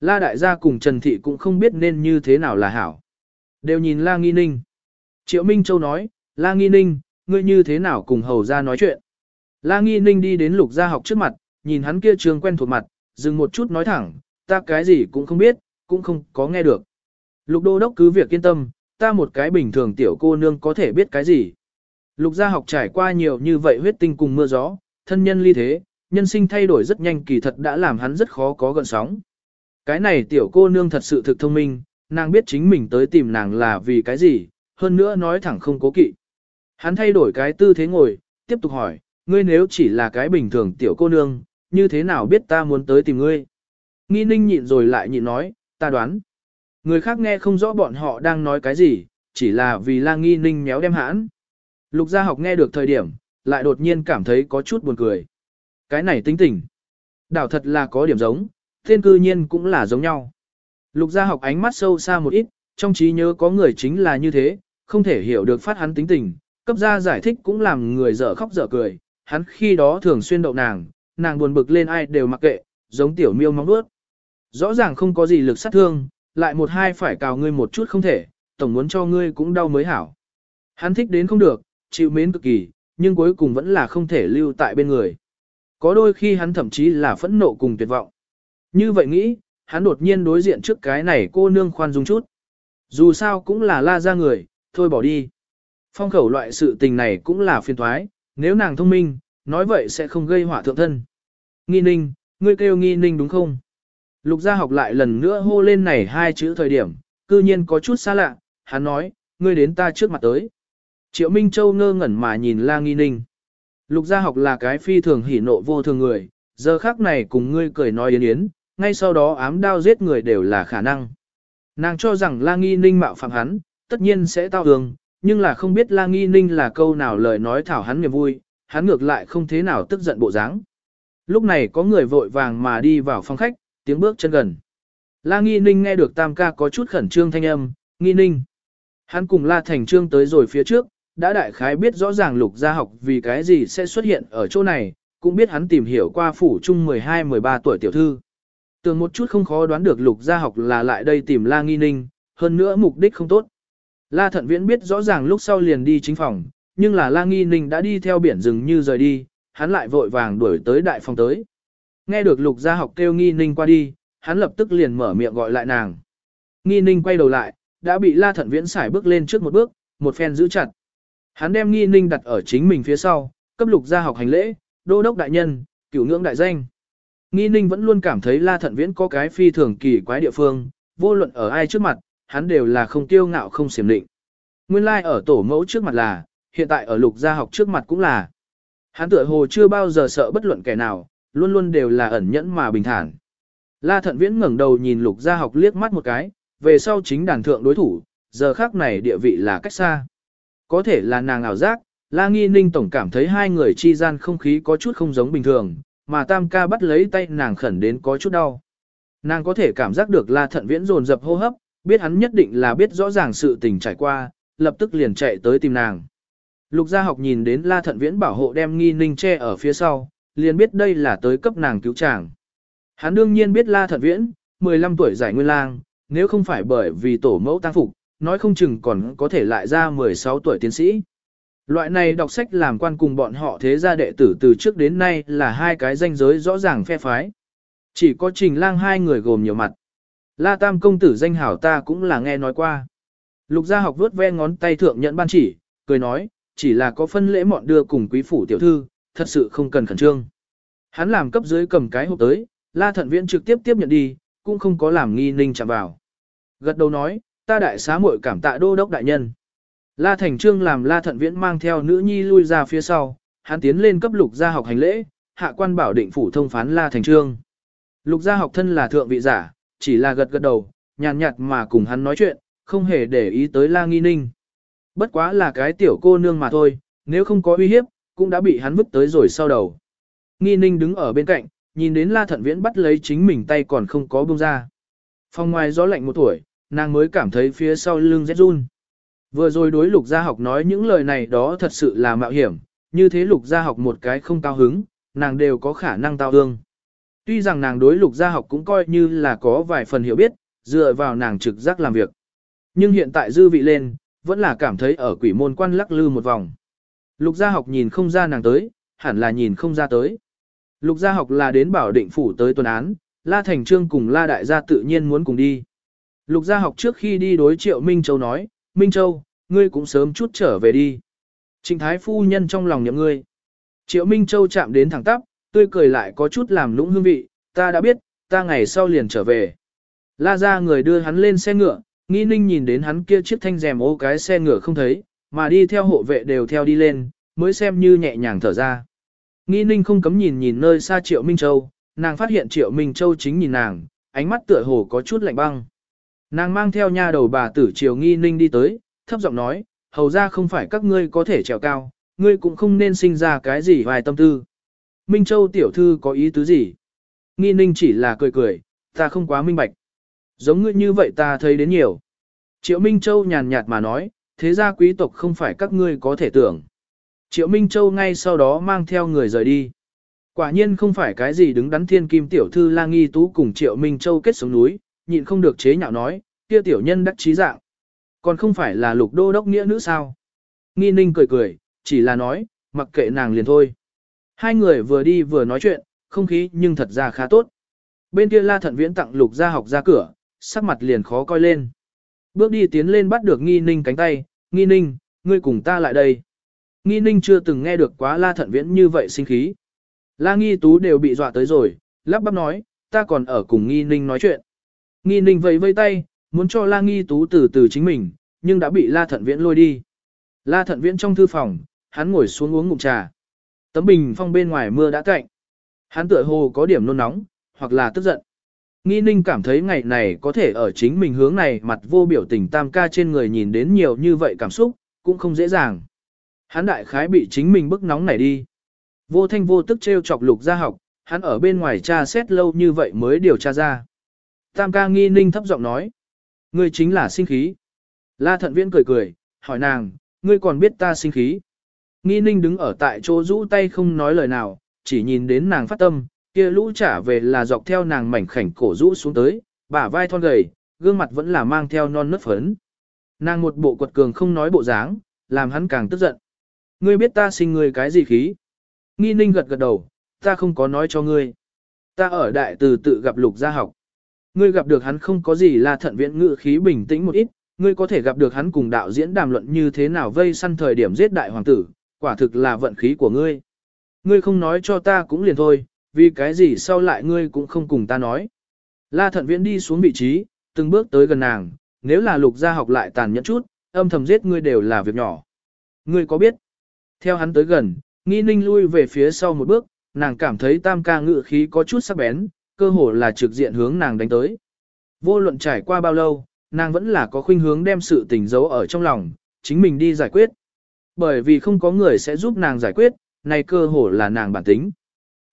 La đại gia cùng Trần Thị cũng không biết nên như thế nào là hảo. Đều nhìn La nghi ninh. Triệu Minh Châu nói, La nghi ninh, ngươi như thế nào cùng hầu ra nói chuyện. La nghi ninh đi đến lục gia học trước mặt, nhìn hắn kia trường quen thuộc mặt, dừng một chút nói thẳng, ta cái gì cũng không biết, cũng không có nghe được. Lục đô đốc cứ việc yên tâm, ta một cái bình thường tiểu cô nương có thể biết cái gì. Lục gia học trải qua nhiều như vậy huyết tinh cùng mưa gió, thân nhân ly thế, nhân sinh thay đổi rất nhanh kỳ thật đã làm hắn rất khó có gợn sóng. Cái này tiểu cô nương thật sự thực thông minh, nàng biết chính mình tới tìm nàng là vì cái gì, hơn nữa nói thẳng không cố kỵ. Hắn thay đổi cái tư thế ngồi, tiếp tục hỏi, ngươi nếu chỉ là cái bình thường tiểu cô nương, như thế nào biết ta muốn tới tìm ngươi? Nghi ninh nhịn rồi lại nhịn nói, ta đoán. Người khác nghe không rõ bọn họ đang nói cái gì, chỉ là vì la nghi ninh méo đem hãn. Lục gia học nghe được thời điểm, lại đột nhiên cảm thấy có chút buồn cười. Cái này tính tình. Đảo thật là có điểm giống, thiên cư nhiên cũng là giống nhau. Lục gia học ánh mắt sâu xa một ít, trong trí nhớ có người chính là như thế, không thể hiểu được phát hắn tính tình, cấp gia giải thích cũng làm người dở khóc dở cười, hắn khi đó thường xuyên đậu nàng, nàng buồn bực lên ai đều mặc kệ, giống tiểu miêu móng vuốt. Rõ ràng không có gì lực sát thương, lại một hai phải cào ngươi một chút không thể, tổng muốn cho ngươi cũng đau mới hảo. Hắn thích đến không được, chịu mến cực kỳ, nhưng cuối cùng vẫn là không thể lưu tại bên người. Có đôi khi hắn thậm chí là phẫn nộ cùng tuyệt vọng. Như vậy nghĩ, hắn đột nhiên đối diện trước cái này cô nương khoan dung chút. Dù sao cũng là la ra người, thôi bỏ đi. Phong khẩu loại sự tình này cũng là phiền thoái, nếu nàng thông minh, nói vậy sẽ không gây hỏa thượng thân. Nghi ninh, ngươi kêu nghi ninh đúng không? Lục gia học lại lần nữa hô lên này hai chữ thời điểm, cư nhiên có chút xa lạ, hắn nói, ngươi đến ta trước mặt tới. Triệu Minh Châu ngơ ngẩn mà nhìn la nghi ninh. Lục gia học là cái phi thường hỉ nộ vô thường người, giờ khác này cùng ngươi cười nói yến yến, ngay sau đó ám đao giết người đều là khả năng. Nàng cho rằng la nghi ninh mạo phạm hắn, tất nhiên sẽ tao hương, nhưng là không biết la nghi ninh là câu nào lời nói thảo hắn niềm vui, hắn ngược lại không thế nào tức giận bộ dáng. Lúc này có người vội vàng mà đi vào phòng khách, tiếng bước chân gần. La Nghi Ninh nghe được Tam ca có chút khẩn trương thanh âm, Nghi Ninh. Hắn cùng La Thành Trương tới rồi phía trước, đã đại khái biết rõ ràng lục gia học vì cái gì sẽ xuất hiện ở chỗ này, cũng biết hắn tìm hiểu qua phủ trung 12-13 tuổi tiểu thư. Tường một chút không khó đoán được lục gia học là lại đây tìm La Nghi Ninh, hơn nữa mục đích không tốt. La Thận Viễn biết rõ ràng lúc sau liền đi chính phòng, nhưng là La Nghi Ninh đã đi theo biển rừng như rời đi, hắn lại vội vàng đuổi tới đại phòng tới. Nghe được lục gia học kêu Nghi Ninh qua đi, hắn lập tức liền mở miệng gọi lại nàng. Nghi Ninh quay đầu lại, đã bị La Thận Viễn xài bước lên trước một bước, một phen giữ chặt. Hắn đem Nghi Ninh đặt ở chính mình phía sau, cấp lục gia học hành lễ, đô đốc đại nhân, cửu ngưỡng đại danh. Nghi Ninh vẫn luôn cảm thấy La Thận Viễn có cái phi thường kỳ quái địa phương, vô luận ở ai trước mặt, hắn đều là không kiêu ngạo không xiểm định. Nguyên lai like ở tổ mẫu trước mặt là, hiện tại ở lục gia học trước mặt cũng là. Hắn tựa hồ chưa bao giờ sợ bất luận kẻ nào, luôn luôn đều là ẩn nhẫn mà bình thản. La Thận Viễn ngẩng đầu nhìn lục gia học liếc mắt một cái, về sau chính đàn thượng đối thủ, giờ khác này địa vị là cách xa. Có thể là nàng ảo giác, La Nghi Ninh tổng cảm thấy hai người chi gian không khí có chút không giống bình thường, mà Tam ca bắt lấy tay nàng khẩn đến có chút đau. Nàng có thể cảm giác được La Thận Viễn dồn dập hô hấp, biết hắn nhất định là biết rõ ràng sự tình trải qua, lập tức liền chạy tới tìm nàng. Lục gia học nhìn đến La Thận Viễn bảo hộ đem nghi ninh che ở phía sau, liền biết đây là tới cấp nàng cứu chàng. Hắn đương nhiên biết La Thận Viễn, 15 tuổi giải nguyên lang, nếu không phải bởi vì tổ mẫu tăng phục, nói không chừng còn có thể lại ra 16 tuổi tiến sĩ. Loại này đọc sách làm quan cùng bọn họ thế gia đệ tử từ trước đến nay là hai cái danh giới rõ ràng phe phái. Chỉ có trình lang hai người gồm nhiều mặt. La Tam công tử danh hảo ta cũng là nghe nói qua. Lục gia học vuốt ve ngón tay thượng nhận ban chỉ, cười nói, chỉ là có phân lễ mọn đưa cùng quý phủ tiểu thư, thật sự không cần khẩn trương. Hắn làm cấp dưới cầm cái hộp tới, La Thận Viễn trực tiếp tiếp nhận đi, cũng không có làm nghi ninh chạm vào. Gật đầu nói, ta đại xá muội cảm tạ đô đốc đại nhân. La Thành Trương làm La Thận Viễn mang theo nữ nhi lui ra phía sau, hắn tiến lên cấp lục gia học hành lễ, hạ quan bảo định phủ thông phán La Thành Trương. Lục gia học thân là thượng vị giả, chỉ là gật gật đầu, nhàn nhạt mà cùng hắn nói chuyện, không hề để ý tới La Nghi Ninh. Bất quá là cái tiểu cô nương mà thôi, nếu không có uy hiếp, cũng đã bị hắn vứt tới rồi sau đầu. Nghi Ninh đứng ở bên cạnh, nhìn đến La Thận Viễn bắt lấy chính mình tay còn không có buông ra. Phòng ngoài gió lạnh một tuổi, nàng mới cảm thấy phía sau lưng rét run. Vừa rồi đối lục gia học nói những lời này đó thật sự là mạo hiểm, như thế lục gia học một cái không cao hứng, nàng đều có khả năng tao ương. Tuy rằng nàng đối lục gia học cũng coi như là có vài phần hiểu biết, dựa vào nàng trực giác làm việc. Nhưng hiện tại dư vị lên, vẫn là cảm thấy ở quỷ môn quan lắc lư một vòng. Lục gia học nhìn không ra nàng tới, hẳn là nhìn không ra tới. Lục gia học là đến bảo định phủ tới tuần án, La Thành Trương cùng La Đại gia tự nhiên muốn cùng đi. Lục gia học trước khi đi đối triệu Minh Châu nói, Minh Châu, ngươi cũng sớm chút trở về đi. Trịnh Thái Phu Nhân trong lòng nhậm ngươi. Triệu Minh Châu chạm đến thẳng tắp, tươi cười lại có chút làm lũng hương vị, ta đã biết, ta ngày sau liền trở về. La ra người đưa hắn lên xe ngựa, nghi ninh nhìn đến hắn kia chiếc thanh rèm ô cái xe ngựa không thấy, mà đi theo hộ vệ đều theo đi lên, mới xem như nhẹ nhàng thở ra. Nghi ninh không cấm nhìn nhìn nơi xa Triệu Minh Châu, nàng phát hiện Triệu Minh Châu chính nhìn nàng, ánh mắt tựa hồ có chút lạnh băng. Nàng mang theo nha đầu bà tử Triều Nghi ninh đi tới, thấp giọng nói, hầu ra không phải các ngươi có thể trèo cao, ngươi cũng không nên sinh ra cái gì vài tâm tư. Minh Châu tiểu thư có ý tứ gì? Nghi ninh chỉ là cười cười, ta không quá minh bạch. Giống ngươi như vậy ta thấy đến nhiều. Triệu Minh Châu nhàn nhạt mà nói, thế ra quý tộc không phải các ngươi có thể tưởng. Triệu Minh Châu ngay sau đó mang theo người rời đi. Quả nhiên không phải cái gì đứng đắn thiên kim tiểu thư la nghi tú cùng Triệu Minh Châu kết xuống núi, nhịn không được chế nhạo nói, kia tiểu nhân đắc trí dạng. Còn không phải là lục đô đốc nghĩa nữ sao? Nghi ninh cười cười, chỉ là nói, mặc kệ nàng liền thôi. Hai người vừa đi vừa nói chuyện, không khí nhưng thật ra khá tốt. Bên kia la thận viễn tặng lục ra học ra cửa, sắc mặt liền khó coi lên. Bước đi tiến lên bắt được nghi ninh cánh tay, nghi ninh, ngươi cùng ta lại đây. Nghi ninh chưa từng nghe được quá la thận viễn như vậy sinh khí. La nghi tú đều bị dọa tới rồi, lắp bắp nói, ta còn ở cùng nghi ninh nói chuyện. Nghi ninh vẫy vây tay, muốn cho la nghi tú từ từ chính mình, nhưng đã bị la thận viễn lôi đi. La thận viễn trong thư phòng, hắn ngồi xuống uống ngụm trà. Tấm bình phong bên ngoài mưa đã cạnh. Hắn tựa hồ có điểm nôn nóng, hoặc là tức giận. Nghi ninh cảm thấy ngày này có thể ở chính mình hướng này mặt vô biểu tình tam ca trên người nhìn đến nhiều như vậy cảm xúc, cũng không dễ dàng. Hắn đại khái bị chính mình bức nóng này đi. Vô thanh vô tức treo chọc lục ra học, hắn ở bên ngoài tra xét lâu như vậy mới điều tra ra. Tam ca nghi ninh thấp giọng nói. Ngươi chính là sinh khí. La thận viễn cười cười, hỏi nàng, ngươi còn biết ta sinh khí. Nghi ninh đứng ở tại chỗ rũ tay không nói lời nào, chỉ nhìn đến nàng phát tâm, kia lũ trả về là dọc theo nàng mảnh khảnh cổ rũ xuống tới, bả vai thon gầy, gương mặt vẫn là mang theo non nớt phấn. Nàng một bộ quật cường không nói bộ dáng, làm hắn càng tức giận. Ngươi biết ta sinh ngươi cái gì khí? Nghi ninh gật gật đầu, ta không có nói cho ngươi. Ta ở đại từ tự gặp lục gia học. Ngươi gặp được hắn không có gì là thận viễn ngự khí bình tĩnh một ít, ngươi có thể gặp được hắn cùng đạo diễn đàm luận như thế nào vây săn thời điểm giết đại hoàng tử, quả thực là vận khí của ngươi. Ngươi không nói cho ta cũng liền thôi, vì cái gì sau lại ngươi cũng không cùng ta nói. La thận viễn đi xuống vị trí, từng bước tới gần nàng, nếu là lục gia học lại tàn nhẫn chút, âm thầm giết ngươi đều là việc nhỏ. Ngươi có biết? Theo hắn tới gần, nghi ninh lui về phía sau một bước, nàng cảm thấy tam ca ngự khí có chút sắc bén, cơ hồ là trực diện hướng nàng đánh tới. Vô luận trải qua bao lâu, nàng vẫn là có khuynh hướng đem sự tình giấu ở trong lòng, chính mình đi giải quyết. Bởi vì không có người sẽ giúp nàng giải quyết, này cơ hồ là nàng bản tính.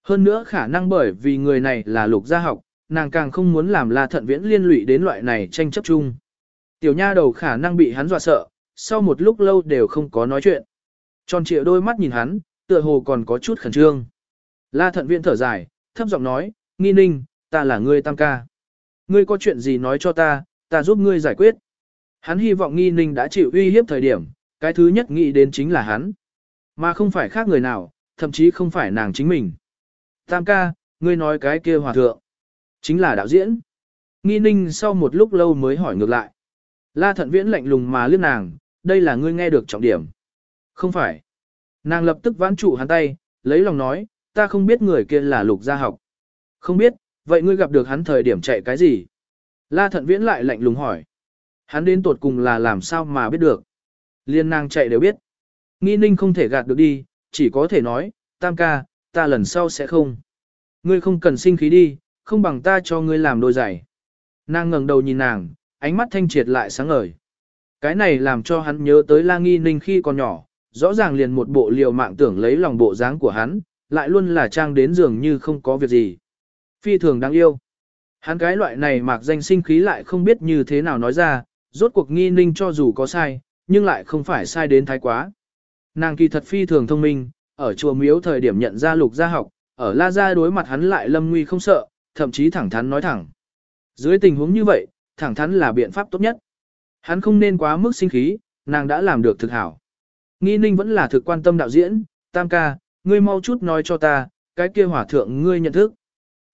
Hơn nữa khả năng bởi vì người này là lục gia học, nàng càng không muốn làm la thận viễn liên lụy đến loại này tranh chấp chung. Tiểu nha đầu khả năng bị hắn dọa sợ, sau một lúc lâu đều không có nói chuyện. Tròn trịa đôi mắt nhìn hắn, tựa hồ còn có chút khẩn trương. La thận viễn thở dài, thấp giọng nói, nghi ninh, ta là ngươi tam ca. Ngươi có chuyện gì nói cho ta, ta giúp ngươi giải quyết. Hắn hy vọng nghi ninh đã chịu uy hiếp thời điểm, cái thứ nhất nghĩ đến chính là hắn. Mà không phải khác người nào, thậm chí không phải nàng chính mình. Tam ca, ngươi nói cái kia hòa thượng. Chính là đạo diễn. Nghi ninh sau một lúc lâu mới hỏi ngược lại. La thận viễn lạnh lùng mà liếc nàng, đây là ngươi nghe được trọng điểm. Không phải. Nàng lập tức vãn trụ hắn tay, lấy lòng nói, ta không biết người kia là lục gia học. Không biết, vậy ngươi gặp được hắn thời điểm chạy cái gì? La thận viễn lại lạnh lùng hỏi. Hắn đến tuột cùng là làm sao mà biết được. Liên nàng chạy đều biết. Nghi ninh không thể gạt được đi, chỉ có thể nói, tam ca, ta lần sau sẽ không. Ngươi không cần sinh khí đi, không bằng ta cho ngươi làm đôi giày. Nàng ngẩng đầu nhìn nàng, ánh mắt thanh triệt lại sáng ngời. Cái này làm cho hắn nhớ tới la nghi ninh khi còn nhỏ, rõ ràng liền một bộ liều mạng tưởng lấy lòng bộ dáng của hắn, lại luôn là trang đến dường như không có việc gì. Phi thường đáng yêu. Hắn cái loại này mạc danh sinh khí lại không biết như thế nào nói ra, rốt cuộc nghi ninh cho dù có sai, nhưng lại không phải sai đến thái quá. Nàng kỳ thật phi thường thông minh, ở chùa miếu thời điểm nhận ra lục gia học, ở la gia đối mặt hắn lại lâm nguy không sợ, thậm chí thẳng thắn nói thẳng. Dưới tình huống như vậy, thẳng thắn là biện pháp tốt nhất. Hắn không nên quá mức sinh khí, nàng đã làm được thực hảo. Nghi ninh vẫn là thực quan tâm đạo diễn, tam ca, ngươi mau chút nói cho ta, cái kia hỏa thượng ngươi nhận thức.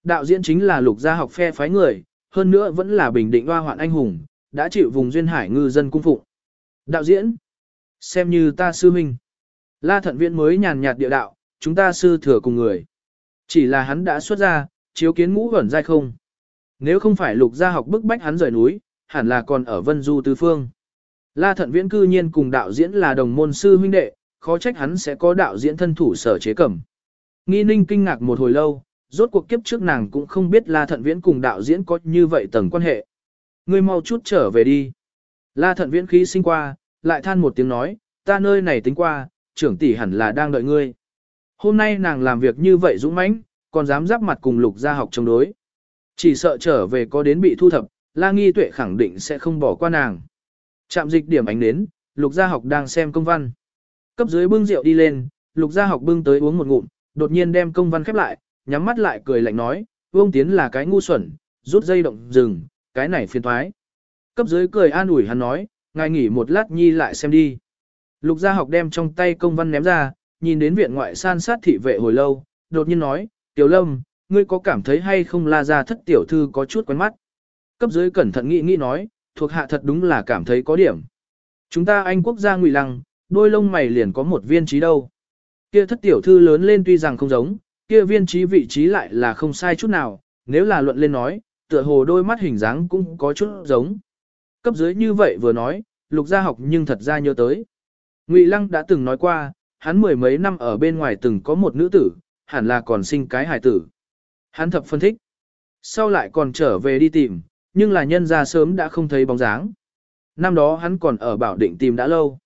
Đạo diễn chính là lục gia học phe phái người, hơn nữa vẫn là bình định hoa hoạn anh hùng, đã chịu vùng duyên hải ngư dân cung phụng. Đạo diễn, xem như ta sư minh. La thận viện mới nhàn nhạt địa đạo, chúng ta sư thừa cùng người. Chỉ là hắn đã xuất ra, chiếu kiến ngũ vẩn dai không. Nếu không phải lục gia học bức bách hắn rời núi, hẳn là còn ở vân du tứ phương. La thận viễn cư nhiên cùng đạo diễn là đồng môn sư huynh đệ, khó trách hắn sẽ có đạo diễn thân thủ sở chế cẩm. Nghi ninh kinh ngạc một hồi lâu, rốt cuộc kiếp trước nàng cũng không biết La thận viễn cùng đạo diễn có như vậy tầng quan hệ. Ngươi mau chút trở về đi. La thận viễn khí sinh qua, lại than một tiếng nói, ta nơi này tính qua, trưởng tỷ hẳn là đang đợi ngươi. Hôm nay nàng làm việc như vậy dũng mãnh, còn dám giáp mặt cùng lục gia học chống đối. Chỉ sợ trở về có đến bị thu thập, la nghi tuệ khẳng định sẽ không bỏ qua nàng. Trạm dịch điểm ánh đến, lục gia học đang xem công văn. Cấp dưới bưng rượu đi lên, lục gia học bưng tới uống một ngụm, đột nhiên đem công văn khép lại, nhắm mắt lại cười lạnh nói, vương tiến là cái ngu xuẩn, rút dây động rừng, cái này phiền thoái. Cấp dưới cười an ủi hắn nói, ngài nghỉ một lát nhi lại xem đi. Lục gia học đem trong tay công văn ném ra, nhìn đến viện ngoại san sát thị vệ hồi lâu, đột nhiên nói, Tiểu Lâm, ngươi có cảm thấy hay không la ra thất tiểu thư có chút quen mắt. Cấp dưới cẩn thận nghĩ nghĩ nói, thuộc hạ thật đúng là cảm thấy có điểm. Chúng ta anh quốc gia ngụy lăng, đôi lông mày liền có một viên trí đâu. Kia thất tiểu thư lớn lên tuy rằng không giống, kia viên trí vị trí lại là không sai chút nào, nếu là luận lên nói, tựa hồ đôi mắt hình dáng cũng có chút giống. Cấp dưới như vậy vừa nói, lục gia học nhưng thật ra nhớ tới. Ngụy Lăng đã từng nói qua, hắn mười mấy năm ở bên ngoài từng có một nữ tử, hẳn là còn sinh cái hài tử. Hắn thập phân thích. Sau lại còn trở về đi tìm, nhưng là nhân ra sớm đã không thấy bóng dáng. Năm đó hắn còn ở bảo định tìm đã lâu.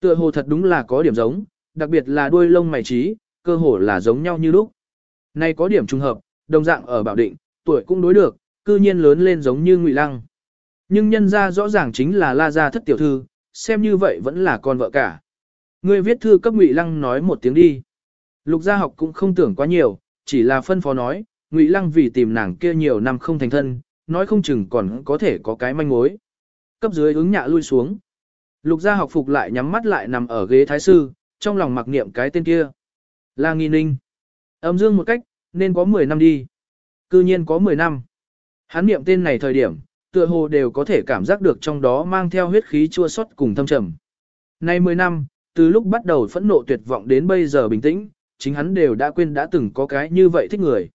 Tựa hồ thật đúng là có điểm giống, đặc biệt là đuôi lông mày trí, cơ hồ là giống nhau như lúc. Nay có điểm trùng hợp, đồng dạng ở bảo định, tuổi cũng đối được, cư nhiên lớn lên giống như Ngụy Lăng. Nhưng nhân ra rõ ràng chính là La gia thất tiểu thư, xem như vậy vẫn là con vợ cả. Ngươi viết thư cấp Ngụy Lăng nói một tiếng đi. Lục gia học cũng không tưởng quá nhiều, chỉ là phân phó nói, Ngụy Lăng vì tìm nàng kia nhiều năm không thành thân, nói không chừng còn có thể có cái manh mối. Cấp dưới ứng nhạ lui xuống. Lục gia học phục lại nhắm mắt lại nằm ở ghế thái sư, trong lòng mặc niệm cái tên kia. La nghi ninh. Âm dương một cách, nên có 10 năm đi. Cư nhiên có 10 năm. Hắn niệm tên này thời điểm, tựa hồ đều có thể cảm giác được trong đó mang theo huyết khí chua xót cùng thâm trầm. Nay 10 năm, từ lúc bắt đầu phẫn nộ tuyệt vọng đến bây giờ bình tĩnh, chính hắn đều đã quên đã từng có cái như vậy thích người.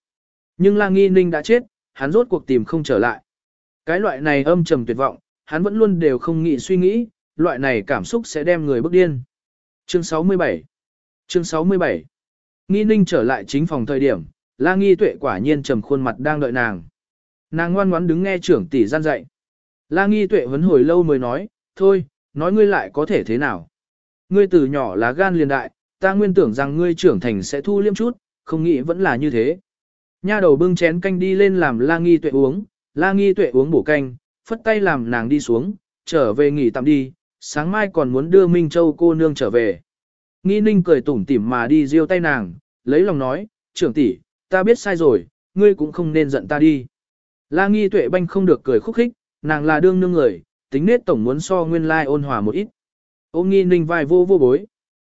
Nhưng La Nghi Ninh đã chết, hắn rốt cuộc tìm không trở lại. Cái loại này âm trầm tuyệt vọng, hắn vẫn luôn đều không nghĩ suy nghĩ, loại này cảm xúc sẽ đem người bức điên. Chương 67 Chương 67 Nghi Ninh trở lại chính phòng thời điểm, La Nghi Tuệ quả nhiên trầm khuôn mặt đang đợi nàng. Nàng ngoan ngoãn đứng nghe trưởng tỷ gian dạy. La Nghi Tuệ vấn hồi lâu mới nói, thôi, nói ngươi lại có thể thế nào. Ngươi từ nhỏ là gan liền đại, ta nguyên tưởng rằng ngươi trưởng thành sẽ thu liêm chút, không nghĩ vẫn là như thế. Nha đầu bưng chén canh đi lên làm La Nghi Tuệ uống, La Nghi Tuệ uống bổ canh, phất tay làm nàng đi xuống, trở về nghỉ tạm đi, sáng mai còn muốn đưa Minh Châu cô nương trở về. Nghi ninh cười tủm tỉm mà đi riêu tay nàng, lấy lòng nói, trưởng tỷ, ta biết sai rồi, ngươi cũng không nên giận ta đi. La Nghi Tuệ banh không được cười khúc khích, nàng là đương nương người, tính nết tổng muốn so nguyên lai ôn hòa một ít. Ôm nghi ninh vai vô vô bối.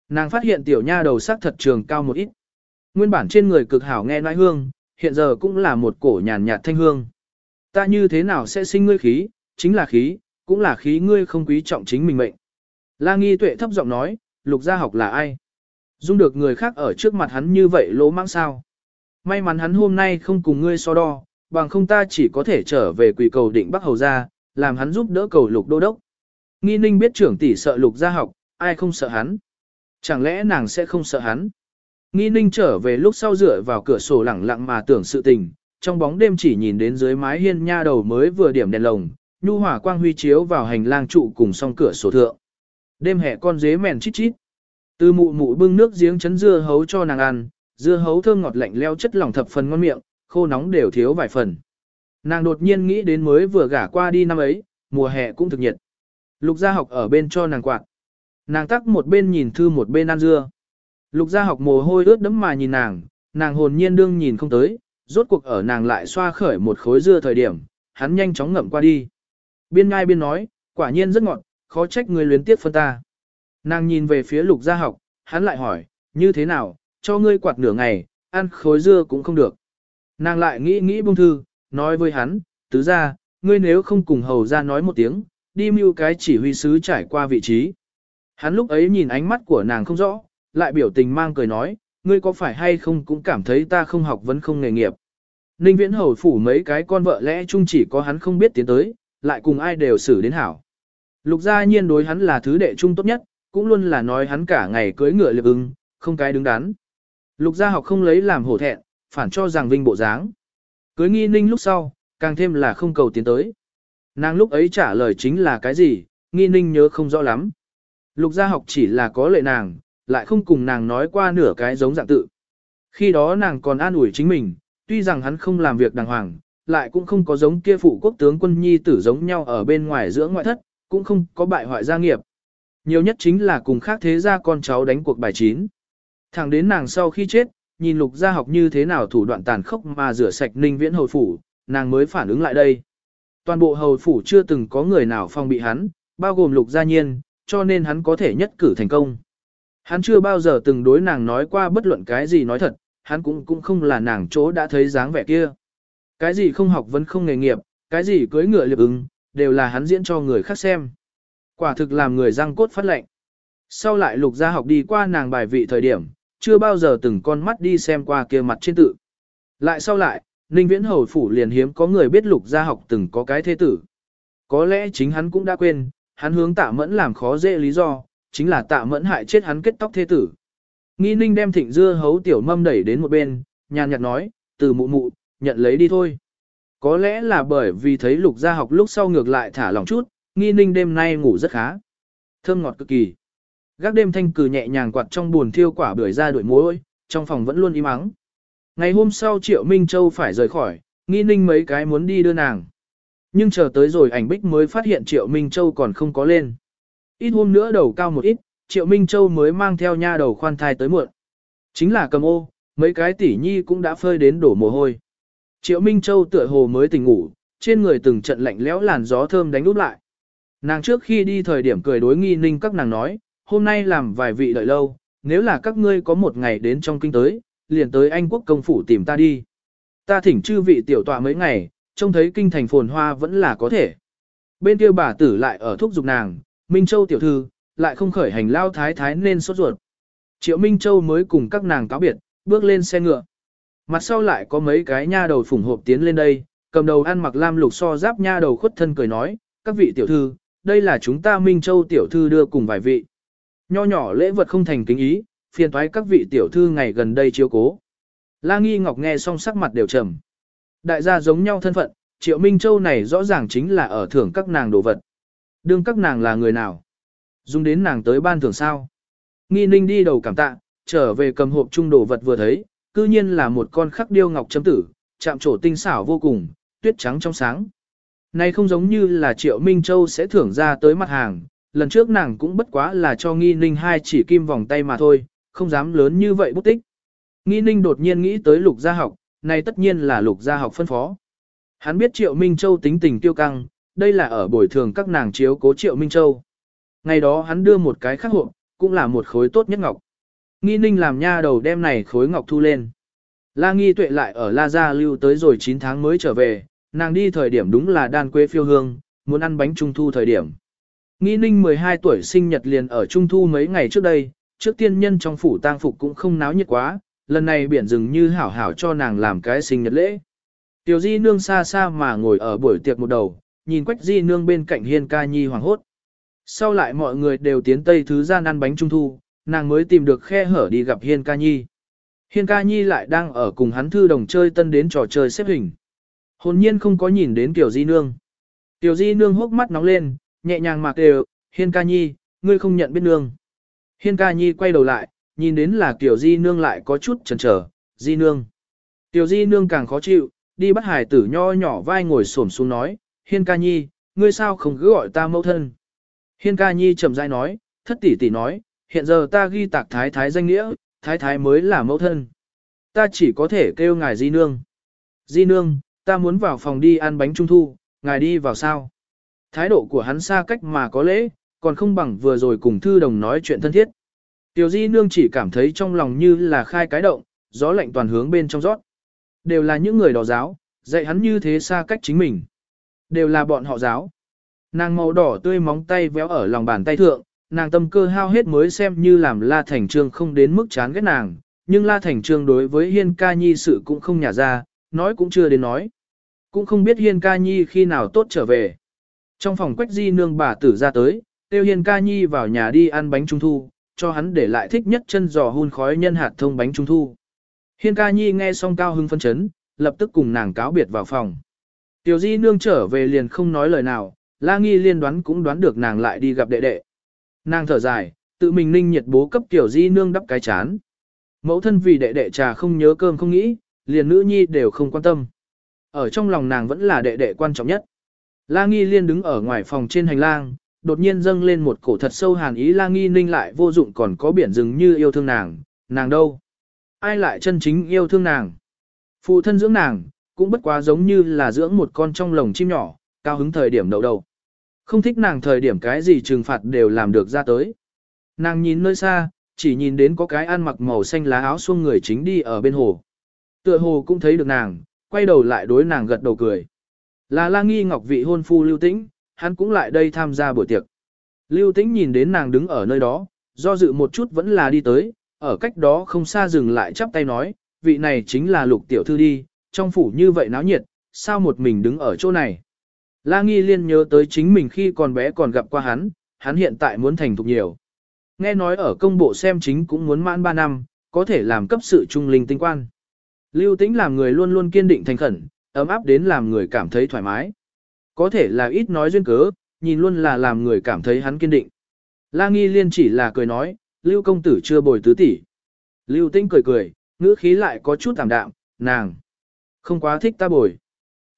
Nàng phát hiện tiểu nha đầu sắc thật trường cao một ít. Nguyên bản trên người cực hảo nghe nói hương, hiện giờ cũng là một cổ nhàn nhạt thanh hương. Ta như thế nào sẽ sinh ngươi khí, chính là khí, cũng là khí ngươi không quý trọng chính mình mệnh. La nghi tuệ thấp giọng nói, lục gia học là ai? Dung được người khác ở trước mặt hắn như vậy lỗ mãng sao? May mắn hắn hôm nay không cùng ngươi so đo, bằng không ta chỉ có thể trở về quỷ cầu định Bắc Hầu ra, làm hắn giúp đỡ cầu lục đô đốc. Nghi ninh biết trưởng tỷ sợ lục gia học, ai không sợ hắn. Chẳng lẽ nàng sẽ không sợ hắn? Nghi ninh trở về lúc sau dựa vào cửa sổ lẳng lặng mà tưởng sự tình, trong bóng đêm chỉ nhìn đến dưới mái hiên nha đầu mới vừa điểm đèn lồng, nhu hỏa quang huy chiếu vào hành lang trụ cùng song cửa sổ thượng. Đêm hè con dế mèn chít chít. Từ mụ mụ bưng nước giếng chấn dưa hấu cho nàng ăn, dưa hấu thơm ngọt lạnh leo chất lỏng thập phần ngon miệng, khô nóng đều thiếu vài phần. Nàng đột nhiên nghĩ đến mới vừa gả qua đi năm ấy, mùa hè cũng thực nhiệt. Lục gia học ở bên cho nàng quạt. Nàng tắc một bên nhìn thư một bên ăn dưa. Lục gia học mồ hôi ướt đẫm mà nhìn nàng, nàng hồn nhiên đương nhìn không tới, rốt cuộc ở nàng lại xoa khởi một khối dưa thời điểm, hắn nhanh chóng ngậm qua đi. Biên ngai biên nói, quả nhiên rất ngọt, khó trách người luyến tiếp phân ta. Nàng nhìn về phía lục gia học, hắn lại hỏi, như thế nào, cho ngươi quạt nửa ngày, ăn khối dưa cũng không được. Nàng lại nghĩ nghĩ bông thư, nói với hắn, tứ ra, ngươi nếu không cùng hầu ra nói một tiếng, đi mưu cái chỉ huy sứ trải qua vị trí. Hắn lúc ấy nhìn ánh mắt của nàng không rõ, lại biểu tình mang cười nói, ngươi có phải hay không cũng cảm thấy ta không học vẫn không nghề nghiệp. Ninh viễn hầu phủ mấy cái con vợ lẽ chung chỉ có hắn không biết tiến tới, lại cùng ai đều xử đến hảo. Lục gia nhiên đối hắn là thứ đệ trung tốt nhất, cũng luôn là nói hắn cả ngày cưới ngựa liệp ưng, không cái đứng đắn. Lục gia học không lấy làm hổ thẹn, phản cho rằng vinh bộ dáng. Cưới nghi ninh lúc sau, càng thêm là không cầu tiến tới. Nàng lúc ấy trả lời chính là cái gì, nghi ninh nhớ không rõ lắm. Lục gia học chỉ là có lệ nàng, lại không cùng nàng nói qua nửa cái giống dạng tự. Khi đó nàng còn an ủi chính mình, tuy rằng hắn không làm việc đàng hoàng, lại cũng không có giống kia phụ quốc tướng quân nhi tử giống nhau ở bên ngoài giữa ngoại thất, cũng không có bại hoại gia nghiệp. Nhiều nhất chính là cùng khác thế gia con cháu đánh cuộc bài chín. Thẳng đến nàng sau khi chết, nhìn lục gia học như thế nào thủ đoạn tàn khốc mà rửa sạch ninh viễn hồi phủ, nàng mới phản ứng lại đây. Toàn bộ hầu phủ chưa từng có người nào phong bị hắn, bao gồm lục gia nhiên, cho nên hắn có thể nhất cử thành công. Hắn chưa bao giờ từng đối nàng nói qua bất luận cái gì nói thật, hắn cũng cũng không là nàng chỗ đã thấy dáng vẻ kia. Cái gì không học vẫn không nghề nghiệp, cái gì cưới ngựa liệp ứng, đều là hắn diễn cho người khác xem. Quả thực làm người răng cốt phát lệnh. Sau lại lục gia học đi qua nàng bài vị thời điểm, chưa bao giờ từng con mắt đi xem qua kia mặt trên tự. Lại sau lại, Ninh Viễn Hầu Phủ liền hiếm có người biết lục gia học từng có cái thế tử. Có lẽ chính hắn cũng đã quên, hắn hướng tạ mẫn làm khó dễ lý do, chính là tạ mẫn hại chết hắn kết tóc thế tử. Nghi ninh đem thịnh dưa hấu tiểu mâm đẩy đến một bên, nhàn nhạt nói, từ mụ mụ, nhận lấy đi thôi. Có lẽ là bởi vì thấy lục gia học lúc sau ngược lại thả lòng chút, nghi ninh đêm nay ngủ rất khá. Thơm ngọt cực kỳ. Gác đêm thanh cử nhẹ nhàng quạt trong buồn thiêu quả bưởi ra đuổi muối trong phòng vẫn luôn im ắng. Ngày hôm sau Triệu Minh Châu phải rời khỏi, Nghi ninh mấy cái muốn đi đưa nàng. Nhưng chờ tới rồi ảnh bích mới phát hiện Triệu Minh Châu còn không có lên. Ít hôm nữa đầu cao một ít, Triệu Minh Châu mới mang theo nha đầu khoan thai tới muộn. Chính là cầm ô, mấy cái tỷ nhi cũng đã phơi đến đổ mồ hôi. Triệu Minh Châu tựa hồ mới tỉnh ngủ, trên người từng trận lạnh lẽo làn gió thơm đánh úp lại. Nàng trước khi đi thời điểm cười đối nghi ninh các nàng nói, hôm nay làm vài vị đợi lâu, nếu là các ngươi có một ngày đến trong kinh tới, liền tới Anh quốc công phủ tìm ta đi. Ta thỉnh chư vị tiểu tọa mấy ngày, trông thấy kinh thành phồn hoa vẫn là có thể. Bên kia bà tử lại ở thúc giục nàng, Minh Châu tiểu thư, lại không khởi hành lao thái thái nên sốt ruột. Triệu Minh Châu mới cùng các nàng cáo biệt, bước lên xe ngựa. Mặt sau lại có mấy cái nha đầu phủng hộp tiến lên đây, cầm đầu ăn mặc lam lục so giáp nha đầu khuất thân cười nói, các vị tiểu thư, đây là chúng ta Minh Châu tiểu thư đưa cùng vài vị. Nho nhỏ lễ vật không thành kính ý, phiền toái các vị tiểu thư ngày gần đây chiếu cố. La Nghi Ngọc nghe xong sắc mặt đều trầm. Đại gia giống nhau thân phận, Triệu Minh Châu này rõ ràng chính là ở thưởng các nàng đồ vật. Đương các nàng là người nào? Dùng đến nàng tới ban thưởng sao? Nghi ninh đi đầu cảm tạ, trở về cầm hộp trung đồ vật vừa thấy, cư nhiên là một con khắc điêu ngọc chấm tử, chạm trổ tinh xảo vô cùng, tuyết trắng trong sáng. Này không giống như là Triệu Minh Châu sẽ thưởng ra tới mặt hàng, lần trước nàng cũng bất quá là cho nghi ninh hai chỉ kim vòng tay mà thôi, không dám lớn như vậy bút tích. Nghi ninh đột nhiên nghĩ tới lục gia học, này tất nhiên là lục gia học phân phó. Hắn biết Triệu Minh Châu tính tình tiêu căng, đây là ở bồi thường các nàng chiếu cố Triệu Minh Châu. Ngày đó hắn đưa một cái khắc hộ, cũng là một khối tốt nhất ngọc. Nghi ninh làm nha đầu đem này khối ngọc thu lên. La nghi tuệ lại ở La Gia lưu tới rồi 9 tháng mới trở về, nàng đi thời điểm đúng là đan quê phiêu hương, muốn ăn bánh trung thu thời điểm. Nghi ninh 12 tuổi sinh nhật liền ở trung thu mấy ngày trước đây, trước tiên nhân trong phủ tang phục cũng không náo nhiệt quá, lần này biển rừng như hảo hảo cho nàng làm cái sinh nhật lễ. Tiểu di nương xa xa mà ngồi ở buổi tiệc một đầu, nhìn quách di nương bên cạnh hiên ca nhi hoàng hốt. Sau lại mọi người đều tiến tây thứ gian ăn bánh trung thu, nàng mới tìm được khe hở đi gặp hiên ca nhi. Hiên ca nhi lại đang ở cùng hắn thư đồng chơi tân đến trò chơi xếp hình. Hồn nhiên không có nhìn đến tiểu di nương. Tiểu di nương hốc mắt nóng lên, nhẹ nhàng mạc đều, hiên ca nhi, ngươi không nhận biết nương. Hiên ca nhi quay đầu lại, nhìn đến là tiểu di nương lại có chút chần trở, di nương. Tiểu di nương càng khó chịu, đi bắt hải tử nho nhỏ vai ngồi xổm xuống nói, hiên ca nhi, ngươi sao không cứ gọi ta mẫu thân. Hiên ca nhi chậm rãi nói, thất tỷ tỷ nói, hiện giờ ta ghi tạc thái thái danh nghĩa, thái thái mới là mẫu thân. Ta chỉ có thể kêu ngài di nương. Di nương, ta muốn vào phòng đi ăn bánh trung thu, ngài đi vào sao? Thái độ của hắn xa cách mà có lễ, còn không bằng vừa rồi cùng thư đồng nói chuyện thân thiết. Tiểu di nương chỉ cảm thấy trong lòng như là khai cái động, gió lạnh toàn hướng bên trong rót. Đều là những người đỏ giáo, dạy hắn như thế xa cách chính mình. Đều là bọn họ giáo. Nàng màu đỏ tươi móng tay véo ở lòng bàn tay thượng, nàng tâm cơ hao hết mới xem như làm La Thành Trương không đến mức chán ghét nàng, nhưng La Thành Trương đối với Hiên Ca Nhi sự cũng không nhả ra, nói cũng chưa đến nói. Cũng không biết Hiên Ca Nhi khi nào tốt trở về. Trong phòng quách di nương bà tử ra tới, tiêu Hiên Ca Nhi vào nhà đi ăn bánh trung thu, cho hắn để lại thích nhất chân giò hun khói nhân hạt thông bánh trung thu. Hiên Ca Nhi nghe xong cao hưng phân chấn, lập tức cùng nàng cáo biệt vào phòng. Tiểu di nương trở về liền không nói lời nào, La Nghi liên đoán cũng đoán được nàng lại đi gặp đệ đệ. Nàng thở dài, tự mình ninh nhiệt bố cấp tiểu di nương đắp cái chán. Mẫu thân vì đệ đệ trà không nhớ cơm không nghĩ, liền nữ nhi đều không quan tâm. Ở trong lòng nàng vẫn là đệ đệ quan trọng nhất. La Nghi liên đứng ở ngoài phòng trên hành lang, đột nhiên dâng lên một cổ thật sâu hàn ý La Nghi ninh lại vô dụng còn có biển rừng như yêu thương nàng, nàng đâu? Ai lại chân chính yêu thương nàng? Phụ thân dưỡng nàng, cũng bất quá giống như là dưỡng một con trong lồng chim nhỏ, cao hứng thời điểm đầu đầu. Không thích nàng thời điểm cái gì trừng phạt đều làm được ra tới. Nàng nhìn nơi xa, chỉ nhìn đến có cái ăn mặc màu xanh lá áo xuông người chính đi ở bên hồ. Tựa hồ cũng thấy được nàng, quay đầu lại đối nàng gật đầu cười. Là la nghi ngọc vị hôn phu lưu tĩnh, hắn cũng lại đây tham gia buổi tiệc. Lưu tĩnh nhìn đến nàng đứng ở nơi đó, do dự một chút vẫn là đi tới, ở cách đó không xa dừng lại chắp tay nói, vị này chính là lục tiểu thư đi, trong phủ như vậy náo nhiệt, sao một mình đứng ở chỗ này. La Nghi Liên nhớ tới chính mình khi còn bé còn gặp qua hắn, hắn hiện tại muốn thành thục nhiều. Nghe nói ở công bộ xem chính cũng muốn mãn 3 năm, có thể làm cấp sự trung linh tinh quan. Lưu Tĩnh làm người luôn luôn kiên định thành khẩn, ấm áp đến làm người cảm thấy thoải mái. Có thể là ít nói duyên cớ, nhìn luôn là làm người cảm thấy hắn kiên định. La Nghi Liên chỉ là cười nói, Lưu công tử chưa bồi tứ tỷ. Lưu Tĩnh cười cười, ngữ khí lại có chút tạm đạm, nàng không quá thích ta bồi.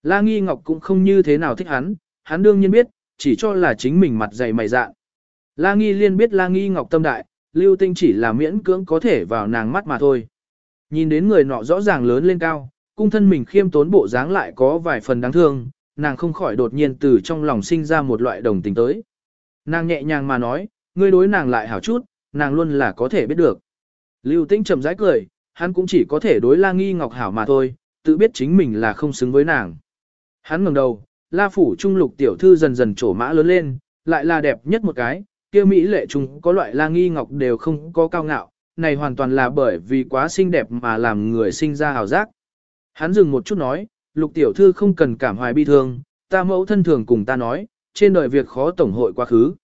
La Nghi Ngọc cũng không như thế nào thích hắn, hắn đương nhiên biết, chỉ cho là chính mình mặt dày mày dạn. La Nghi Liên biết La Nghi Ngọc tâm đại, Lưu Tinh chỉ là miễn cưỡng có thể vào nàng mắt mà thôi. Nhìn đến người nọ rõ ràng lớn lên cao, cung thân mình khiêm tốn bộ dáng lại có vài phần đáng thương, nàng không khỏi đột nhiên từ trong lòng sinh ra một loại đồng tình tới. Nàng nhẹ nhàng mà nói, ngươi đối nàng lại hảo chút, nàng luôn là có thể biết được. Lưu Tinh trầm rãi cười, hắn cũng chỉ có thể đối La Nghi Ngọc hảo mà thôi, tự biết chính mình là không xứng với nàng. Hắn ngẩng đầu, La phủ trung lục tiểu thư dần dần trổ mã lớn lên, lại là đẹp nhất một cái, kia mỹ lệ trung có loại La Nghi Ngọc đều không có cao ngạo, này hoàn toàn là bởi vì quá xinh đẹp mà làm người sinh ra hào giác. Hắn dừng một chút nói, lục tiểu thư không cần cảm hoài bi thương, ta mẫu thân thường cùng ta nói, trên đời việc khó tổng hội quá khứ.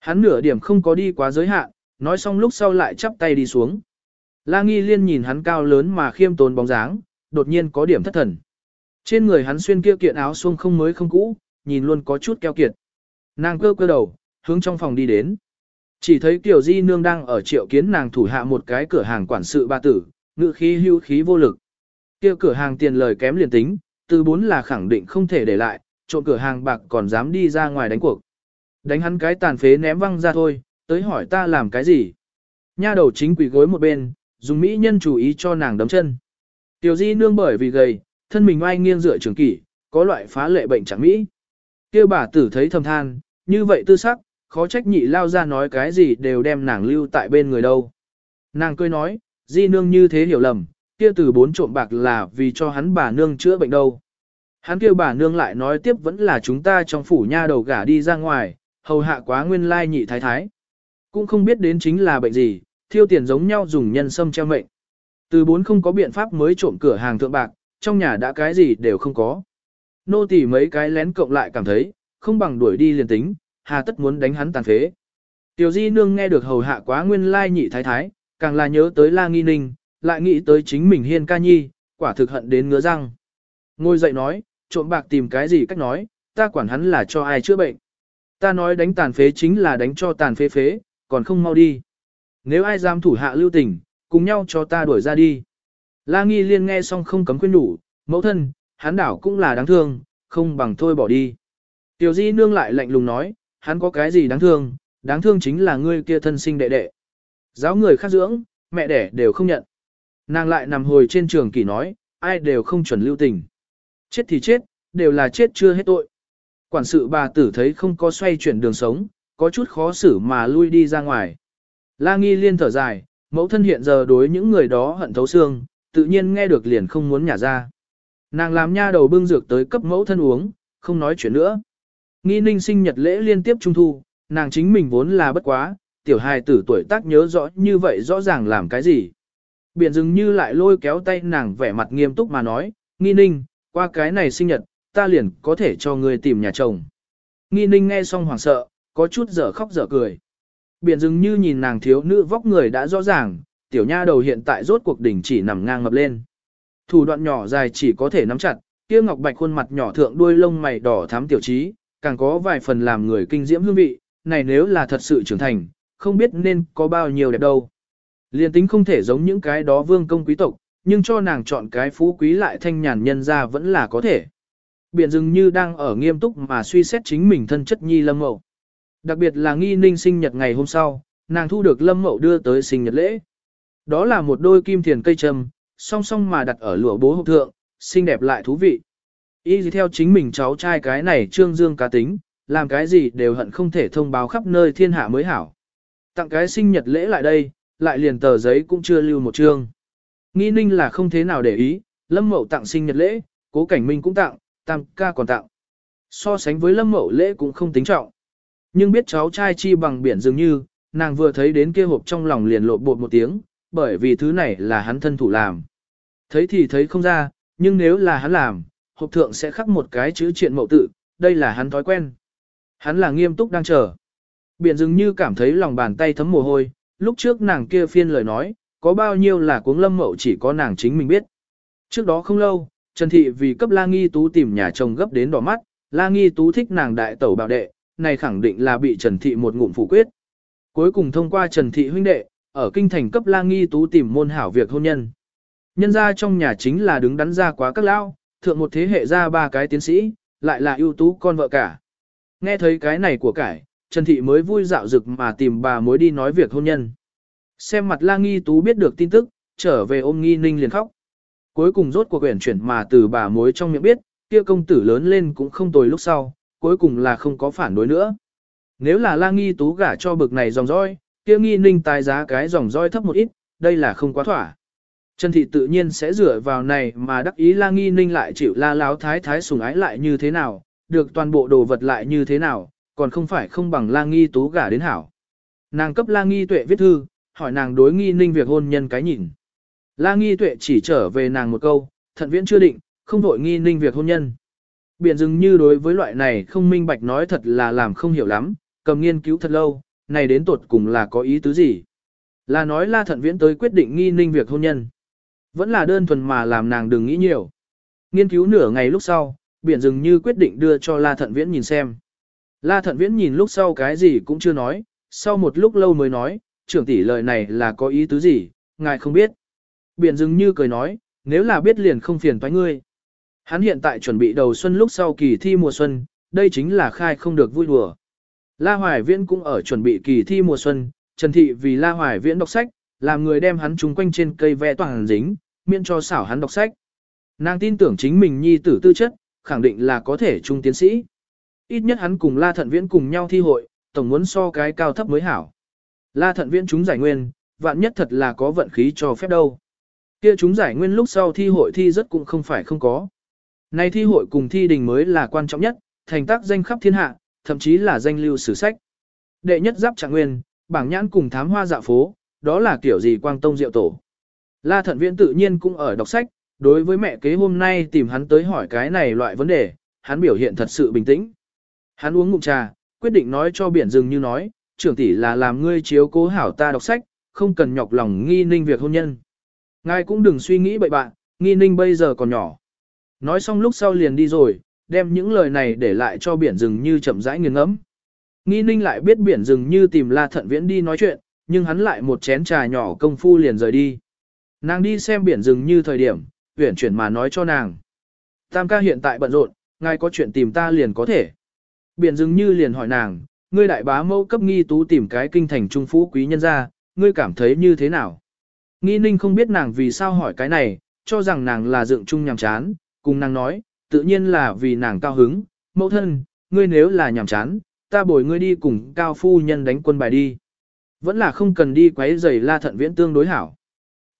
Hắn nửa điểm không có đi quá giới hạn, nói xong lúc sau lại chắp tay đi xuống. La Nghi Liên nhìn hắn cao lớn mà khiêm tốn bóng dáng, đột nhiên có điểm thất thần. Trên người hắn xuyên kia kiện áo xuông không mới không cũ, nhìn luôn có chút keo kiệt. Nàng cơ cơ đầu, hướng trong phòng đi đến. Chỉ thấy Kiều Di Nương đang ở triệu kiến nàng thủ hạ một cái cửa hàng quản sự ba tử, ngự khí hưu khí vô lực. kia cửa hàng tiền lời kém liền tính, từ bốn là khẳng định không thể để lại, trộn cửa hàng bạc còn dám đi ra ngoài đánh cuộc. Đánh hắn cái tàn phế ném văng ra thôi, tới hỏi ta làm cái gì. Nha đầu chính quỷ gối một bên, dùng mỹ nhân chủ ý cho nàng đấm chân. Tiểu Di Nương bởi vì gầy, thân mình oai nghiêng dựa trường kỷ, có loại phá lệ bệnh chẳng mỹ. Kêu bà tử thấy thầm than, như vậy tư sắc, khó trách nhị lao ra nói cái gì đều đem nàng lưu tại bên người đâu. Nàng cười nói, di nương như thế hiểu lầm, kia từ bốn trộm bạc là vì cho hắn bà nương chữa bệnh đâu. Hắn kêu bà nương lại nói tiếp vẫn là chúng ta trong phủ nha đầu gả đi ra ngoài, hầu hạ quá nguyên lai nhị thái thái. Cũng không biết đến chính là bệnh gì, thiêu tiền giống nhau dùng nhân sâm treo mệnh. Từ bốn không có biện pháp mới trộm cửa hàng thượng bạc, trong nhà đã cái gì đều không có. Nô tỳ mấy cái lén cộng lại cảm thấy, không bằng đuổi đi liền tính, hà tất muốn đánh hắn tàn phế. Tiểu di nương nghe được hầu hạ quá nguyên lai nhị thái thái, càng là nhớ tới la nghi ninh, lại nghĩ tới chính mình hiên ca nhi, quả thực hận đến ngứa răng. Ngồi dậy nói, trộm bạc tìm cái gì cách nói, ta quản hắn là cho ai chữa bệnh. Ta nói đánh tàn phế chính là đánh cho tàn phế phế, còn không mau đi. Nếu ai dám thủ hạ lưu tình, cùng nhau cho ta đuổi ra đi. La nghi liên nghe xong không cấm khuyên đủ, mẫu thân, hắn đảo cũng là đáng thương, không bằng thôi bỏ đi. Tiểu di nương lại lạnh lùng nói, hắn có cái gì đáng thương, đáng thương chính là ngươi kia thân sinh đệ đệ. Giáo người khác dưỡng, mẹ đẻ đều không nhận. Nàng lại nằm hồi trên trường kỳ nói, ai đều không chuẩn lưu tình. Chết thì chết, đều là chết chưa hết tội. Quản sự bà tử thấy không có xoay chuyển đường sống, có chút khó xử mà lui đi ra ngoài. La nghi liên thở dài, mẫu thân hiện giờ đối những người đó hận thấu xương, tự nhiên nghe được liền không muốn nhả ra. Nàng làm nha đầu bưng dược tới cấp mẫu thân uống, không nói chuyện nữa. Nghi ninh sinh nhật lễ liên tiếp trung thu, nàng chính mình vốn là bất quá, tiểu hài tử tuổi tác nhớ rõ như vậy rõ ràng làm cái gì. Biển dừng như lại lôi kéo tay nàng vẻ mặt nghiêm túc mà nói, nghi ninh, qua cái này sinh nhật, ta liền có thể cho người tìm nhà chồng. Nghi ninh nghe xong hoảng sợ, có chút dở khóc dở cười. Biển dừng như nhìn nàng thiếu nữ vóc người đã rõ ràng, tiểu nha đầu hiện tại rốt cuộc đỉnh chỉ nằm ngang ngập lên. Thủ đoạn nhỏ dài chỉ có thể nắm chặt, kia ngọc bạch khuôn mặt nhỏ thượng đuôi lông mày đỏ thắm tiểu trí, càng có vài phần làm người kinh diễm hương vị, này nếu là thật sự trưởng thành, không biết nên có bao nhiêu đẹp đâu. Liên tính không thể giống những cái đó vương công quý tộc, nhưng cho nàng chọn cái phú quý lại thanh nhàn nhân ra vẫn là có thể. Biện dừng như đang ở nghiêm túc mà suy xét chính mình thân chất nhi lâm mậu. Đặc biệt là nghi ninh sinh nhật ngày hôm sau, nàng thu được lâm mậu đưa tới sinh nhật lễ. Đó là một đôi kim thiền cây trầm, song song mà đặt ở lụa bố hộp thượng, xinh đẹp lại thú vị. Y theo chính mình cháu trai cái này trương dương cá tính, làm cái gì đều hận không thể thông báo khắp nơi thiên hạ mới hảo. Tặng cái sinh nhật lễ lại đây, lại liền tờ giấy cũng chưa lưu một chương. Nghi ninh là không thế nào để ý, lâm mậu tặng sinh nhật lễ, cố cảnh minh cũng tặng, tam ca còn tặng. So sánh với lâm mậu lễ cũng không tính trọng. Nhưng biết cháu trai chi bằng biển dường như, nàng vừa thấy đến kia hộp trong lòng liền lộ bột một tiếng, bởi vì thứ này là hắn thân thủ làm. Thấy thì thấy không ra, nhưng nếu là hắn làm, hộp thượng sẽ khắc một cái chữ triện mậu tự, đây là hắn thói quen. Hắn là nghiêm túc đang chờ. Biển dường như cảm thấy lòng bàn tay thấm mồ hôi, lúc trước nàng kia phiên lời nói, có bao nhiêu là cuống lâm mậu chỉ có nàng chính mình biết. Trước đó không lâu, Trần Thị vì cấp La Nghi Tú tìm nhà chồng gấp đến đỏ mắt, La Nghi Tú thích nàng đại tẩu bảo đệ, này khẳng định là bị Trần Thị một ngụm phủ quyết. Cuối cùng thông qua Trần Thị huynh đệ, ở kinh thành cấp La Nghi Tú tìm môn hảo việc hôn nhân. Nhân ra trong nhà chính là đứng đắn ra quá các lão, thượng một thế hệ ra ba cái tiến sĩ, lại là ưu tú con vợ cả. Nghe thấy cái này của cải, Trần Thị mới vui dạo dực mà tìm bà mối đi nói việc hôn nhân. Xem mặt la nghi tú biết được tin tức, trở về ôm nghi ninh liền khóc. Cuối cùng rốt cuộc quyển chuyển mà từ bà mối trong miệng biết, kia công tử lớn lên cũng không tồi lúc sau, cuối cùng là không có phản đối nữa. Nếu là la nghi tú gả cho bực này dòng dõi, kia nghi ninh tài giá cái dòng roi thấp một ít, đây là không quá thỏa. Trần Thị tự nhiên sẽ dựa vào này mà đắc ý la nghi ninh lại chịu la láo thái thái sùng ái lại như thế nào, được toàn bộ đồ vật lại như thế nào, còn không phải không bằng la nghi tú gả đến hảo. Nàng cấp la nghi tuệ viết thư, hỏi nàng đối nghi ninh việc hôn nhân cái nhìn. La nghi tuệ chỉ trở về nàng một câu, thận viễn chưa định, không vội nghi ninh việc hôn nhân. Biển dừng như đối với loại này không minh bạch nói thật là làm không hiểu lắm, cầm nghiên cứu thật lâu, này đến tột cùng là có ý tứ gì. Là nói la thận viễn tới quyết định nghi ninh việc hôn nhân. Vẫn là đơn thuần mà làm nàng đừng nghĩ nhiều. Nghiên cứu nửa ngày lúc sau, biển dừng như quyết định đưa cho la thận viễn nhìn xem. La thận viễn nhìn lúc sau cái gì cũng chưa nói, sau một lúc lâu mới nói, trưởng tỷ lời này là có ý tứ gì, ngài không biết. Biển dừng như cười nói, nếu là biết liền không phiền toái ngươi. Hắn hiện tại chuẩn bị đầu xuân lúc sau kỳ thi mùa xuân, đây chính là khai không được vui đùa. La Hoài Viễn cũng ở chuẩn bị kỳ thi mùa xuân, Trần Thị vì La Hoài Viễn đọc sách, làm người đem hắn trúng quanh trên cây vẽ toàn dính, miễn cho xảo hắn đọc sách. Nàng tin tưởng chính mình nhi tử tư chất, khẳng định là có thể trung tiến sĩ. Ít nhất hắn cùng La Thận Viễn cùng nhau thi hội, tổng muốn so cái cao thấp mới hảo. La Thận Viễn chúng giải nguyên, vạn nhất thật là có vận khí cho phép đâu. Kia chúng giải nguyên lúc sau thi hội thi rất cũng không phải không có. Này thi hội cùng thi đình mới là quan trọng nhất, thành tác danh khắp thiên hạ, thậm chí là danh lưu sử sách. Đệ nhất giáp trạng nguyên, bảng nhãn cùng thám hoa dạ phố, đó là kiểu gì quang tông diệu tổ. La Thận Viễn tự nhiên cũng ở đọc sách, đối với mẹ kế hôm nay tìm hắn tới hỏi cái này loại vấn đề, hắn biểu hiện thật sự bình tĩnh. Hắn uống ngụm trà, quyết định nói cho biển rừng như nói, trưởng tỷ là làm ngươi chiếu cố hảo ta đọc sách, không cần nhọc lòng nghi ninh việc hôn nhân. Ngài cũng đừng suy nghĩ bậy bạn, nghi ninh bây giờ còn nhỏ. Nói xong lúc sau liền đi rồi, đem những lời này để lại cho biển rừng như chậm rãi nghiêng ngẫm. Nghi ninh lại biết biển rừng như tìm la thận viễn đi nói chuyện, nhưng hắn lại một chén trà nhỏ công phu liền rời đi. Nàng đi xem biển rừng như thời điểm, huyển chuyển mà nói cho nàng. Tam ca hiện tại bận rộn, ngài có chuyện tìm ta liền có thể. Biển rừng như liền hỏi nàng, ngươi đại bá mẫu cấp nghi tú tìm cái kinh thành trung phú quý nhân ra, ngươi cảm thấy như thế nào? Nghi ninh không biết nàng vì sao hỏi cái này, cho rằng nàng là dựng trung nhằm chán, cùng nàng nói, tự nhiên là vì nàng cao hứng, mẫu thân, ngươi nếu là nhàm chán, ta bồi ngươi đi cùng cao phu nhân đánh quân bài đi. Vẫn là không cần đi quấy giày la thận viễn tương đối hảo.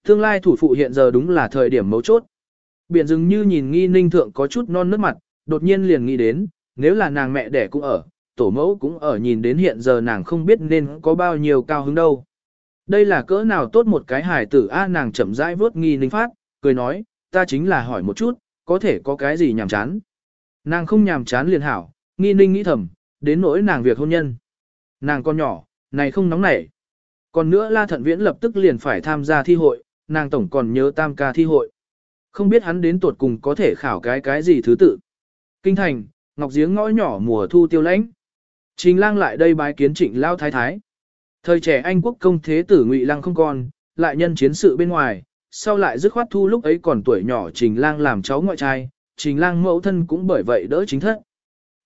Tương lai thủ phụ hiện giờ đúng là thời điểm mấu chốt. Biển dừng như nhìn nghi ninh thượng có chút non nước mặt, đột nhiên liền nghĩ đến, nếu là nàng mẹ đẻ cũng ở, tổ mẫu cũng ở nhìn đến hiện giờ nàng không biết nên có bao nhiêu cao hứng đâu. Đây là cỡ nào tốt một cái hài tử a nàng chậm rãi vớt nghi ninh phát, cười nói, ta chính là hỏi một chút, có thể có cái gì nhàm chán. Nàng không nhàm chán liền hảo, nghi ninh nghĩ thầm, đến nỗi nàng việc hôn nhân. Nàng con nhỏ, này không nóng nảy. Còn nữa La Thận Viễn lập tức liền phải tham gia thi hội, nàng tổng còn nhớ tam ca thi hội. Không biết hắn đến tuột cùng có thể khảo cái cái gì thứ tự. Kinh thành, ngọc giếng ngõ nhỏ mùa thu tiêu lãnh. Trình lang lại đây bái kiến trịnh lao thái thái. Thời trẻ Anh quốc công thế tử ngụy lang không còn, lại nhân chiến sự bên ngoài, sau lại dứt khoát thu lúc ấy còn tuổi nhỏ trình lang làm cháu ngoại trai, trình lang mẫu thân cũng bởi vậy đỡ chính thất.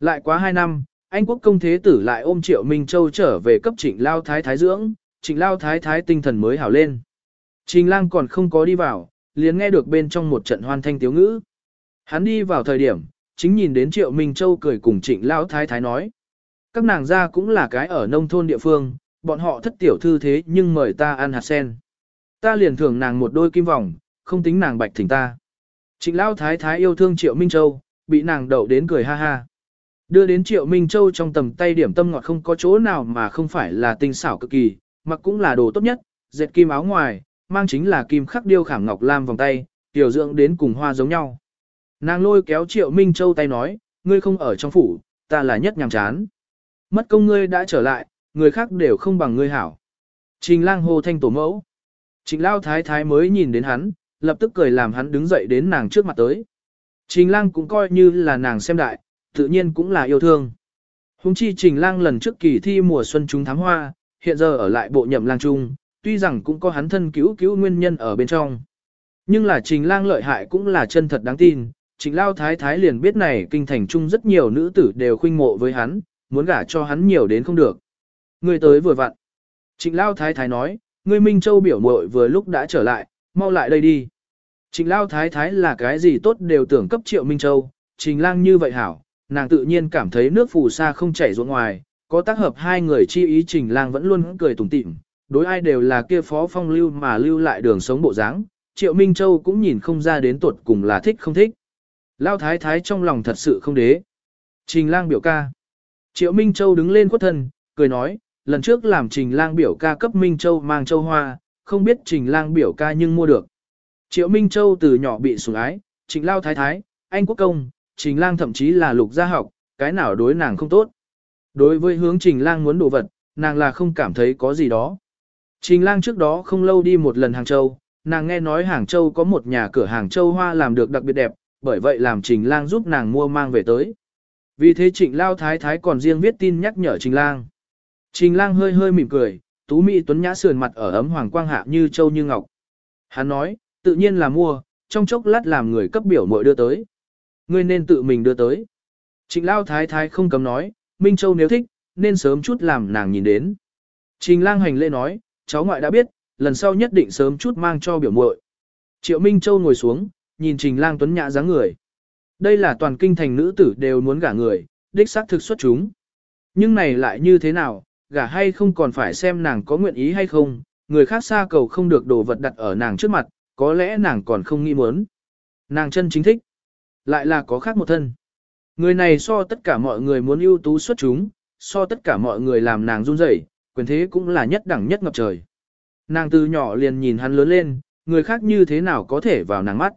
Lại quá hai năm, Anh quốc công thế tử lại ôm triệu Minh Châu trở về cấp trịnh lao thái thái dưỡng, trịnh lao thái thái tinh thần mới hảo lên. Trình lang còn không có đi vào, liền nghe được bên trong một trận hoan thanh tiếu ngữ. Hắn đi vào thời điểm, chính nhìn đến Triệu Minh Châu cười cùng trịnh lao thái thái nói. Các nàng ra cũng là cái ở nông thôn địa phương, bọn họ thất tiểu thư thế nhưng mời ta ăn hạt sen. Ta liền thưởng nàng một đôi kim vòng, không tính nàng bạch thỉnh ta. Trịnh Lão thái thái yêu thương Triệu Minh Châu, bị nàng đậu đến cười ha ha. Đưa đến Triệu Minh Châu trong tầm tay điểm tâm ngọt không có chỗ nào mà không phải là tinh xảo cực kỳ, mặc cũng là đồ tốt nhất, dệt kim áo ngoài, mang chính là kim khắc điêu khảm ngọc lam vòng tay, tiểu dưỡng đến cùng hoa giống nhau. Nàng lôi kéo Triệu Minh Châu tay nói, ngươi không ở trong phủ, ta là nhất nhàm chán. Mất công ngươi đã trở lại, người khác đều không bằng ngươi hảo. Trình lang Hồ thanh tổ mẫu. Trình lao thái thái mới nhìn đến hắn, lập tức cười làm hắn đứng dậy đến nàng trước mặt tới. Trình lang cũng coi như là nàng xem đại, tự nhiên cũng là yêu thương. Hùng chi trình lang lần trước kỳ thi mùa xuân chúng thám hoa, hiện giờ ở lại bộ nhậm lang trung, tuy rằng cũng có hắn thân cứu cứu nguyên nhân ở bên trong. Nhưng là trình lang lợi hại cũng là chân thật đáng tin, Trình Lao Thái Thái liền biết này kinh thành trung rất nhiều nữ tử đều khuynh mộ với hắn, muốn gả cho hắn nhiều đến không được. Người tới vừa vặn. Trình Lao Thái Thái nói, ngươi Minh Châu biểu muội vừa lúc đã trở lại, mau lại đây đi. Trình Lao Thái Thái là cái gì tốt đều tưởng cấp triệu Minh Châu, Trình Lang như vậy hảo, nàng tự nhiên cảm thấy nước phù sa không chảy ruộng ngoài, có tác hợp hai người chi ý Trình Lang vẫn luôn cười tủm tỉm, đối ai đều là kia phó phong lưu mà lưu lại đường sống bộ dáng. Triệu Minh Châu cũng nhìn không ra đến tuột cùng là thích không thích. Lao Thái Thái trong lòng thật sự không đế. Trình Lang biểu ca. Triệu Minh Châu đứng lên khuất thân, cười nói, lần trước làm Trình Lang biểu ca cấp Minh Châu mang châu hoa, không biết Trình Lang biểu ca nhưng mua được. Triệu Minh Châu từ nhỏ bị sủng ái, Trình Lao Thái Thái, anh quốc công, Trình Lang thậm chí là lục gia học, cái nào đối nàng không tốt. Đối với hướng Trình Lang muốn đồ vật, nàng là không cảm thấy có gì đó. Trình Lang trước đó không lâu đi một lần Hàng Châu, nàng nghe nói Hàng Châu có một nhà cửa hàng châu hoa làm được đặc biệt đẹp, bởi vậy làm Trình Lang giúp nàng mua mang về tới. Vì thế Trịnh Lao Thái Thái còn riêng viết tin nhắc nhở Trình Lang. Trình Lang hơi hơi mỉm cười, Tú Mỹ Tuấn Nhã sườn mặt ở ấm hoàng quang hạ như châu như ngọc. Hắn nói, tự nhiên là mua, trong chốc lát làm người cấp biểu muội đưa tới. Ngươi nên tự mình đưa tới. Trình Lao Thái Thái không cấm nói, Minh Châu nếu thích, nên sớm chút làm nàng nhìn đến. Trình lang hành lễ nói, cháu ngoại đã biết, lần sau nhất định sớm chút mang cho biểu muội. Triệu Minh Châu ngồi xuống, nhìn Trình lang tuấn nhã dáng người. Đây là toàn kinh thành nữ tử đều muốn gả người, đích xác thực xuất chúng. Nhưng này lại như thế nào, gả hay không còn phải xem nàng có nguyện ý hay không, người khác xa cầu không được đồ vật đặt ở nàng trước mặt, có lẽ nàng còn không nghĩ muốn. Nàng chân chính thích, lại là có khác một thân. Người này so tất cả mọi người muốn ưu tú xuất chúng, so tất cả mọi người làm nàng run rẩy, quyền thế cũng là nhất đẳng nhất ngập trời. Nàng từ nhỏ liền nhìn hắn lớn lên, người khác như thế nào có thể vào nàng mắt.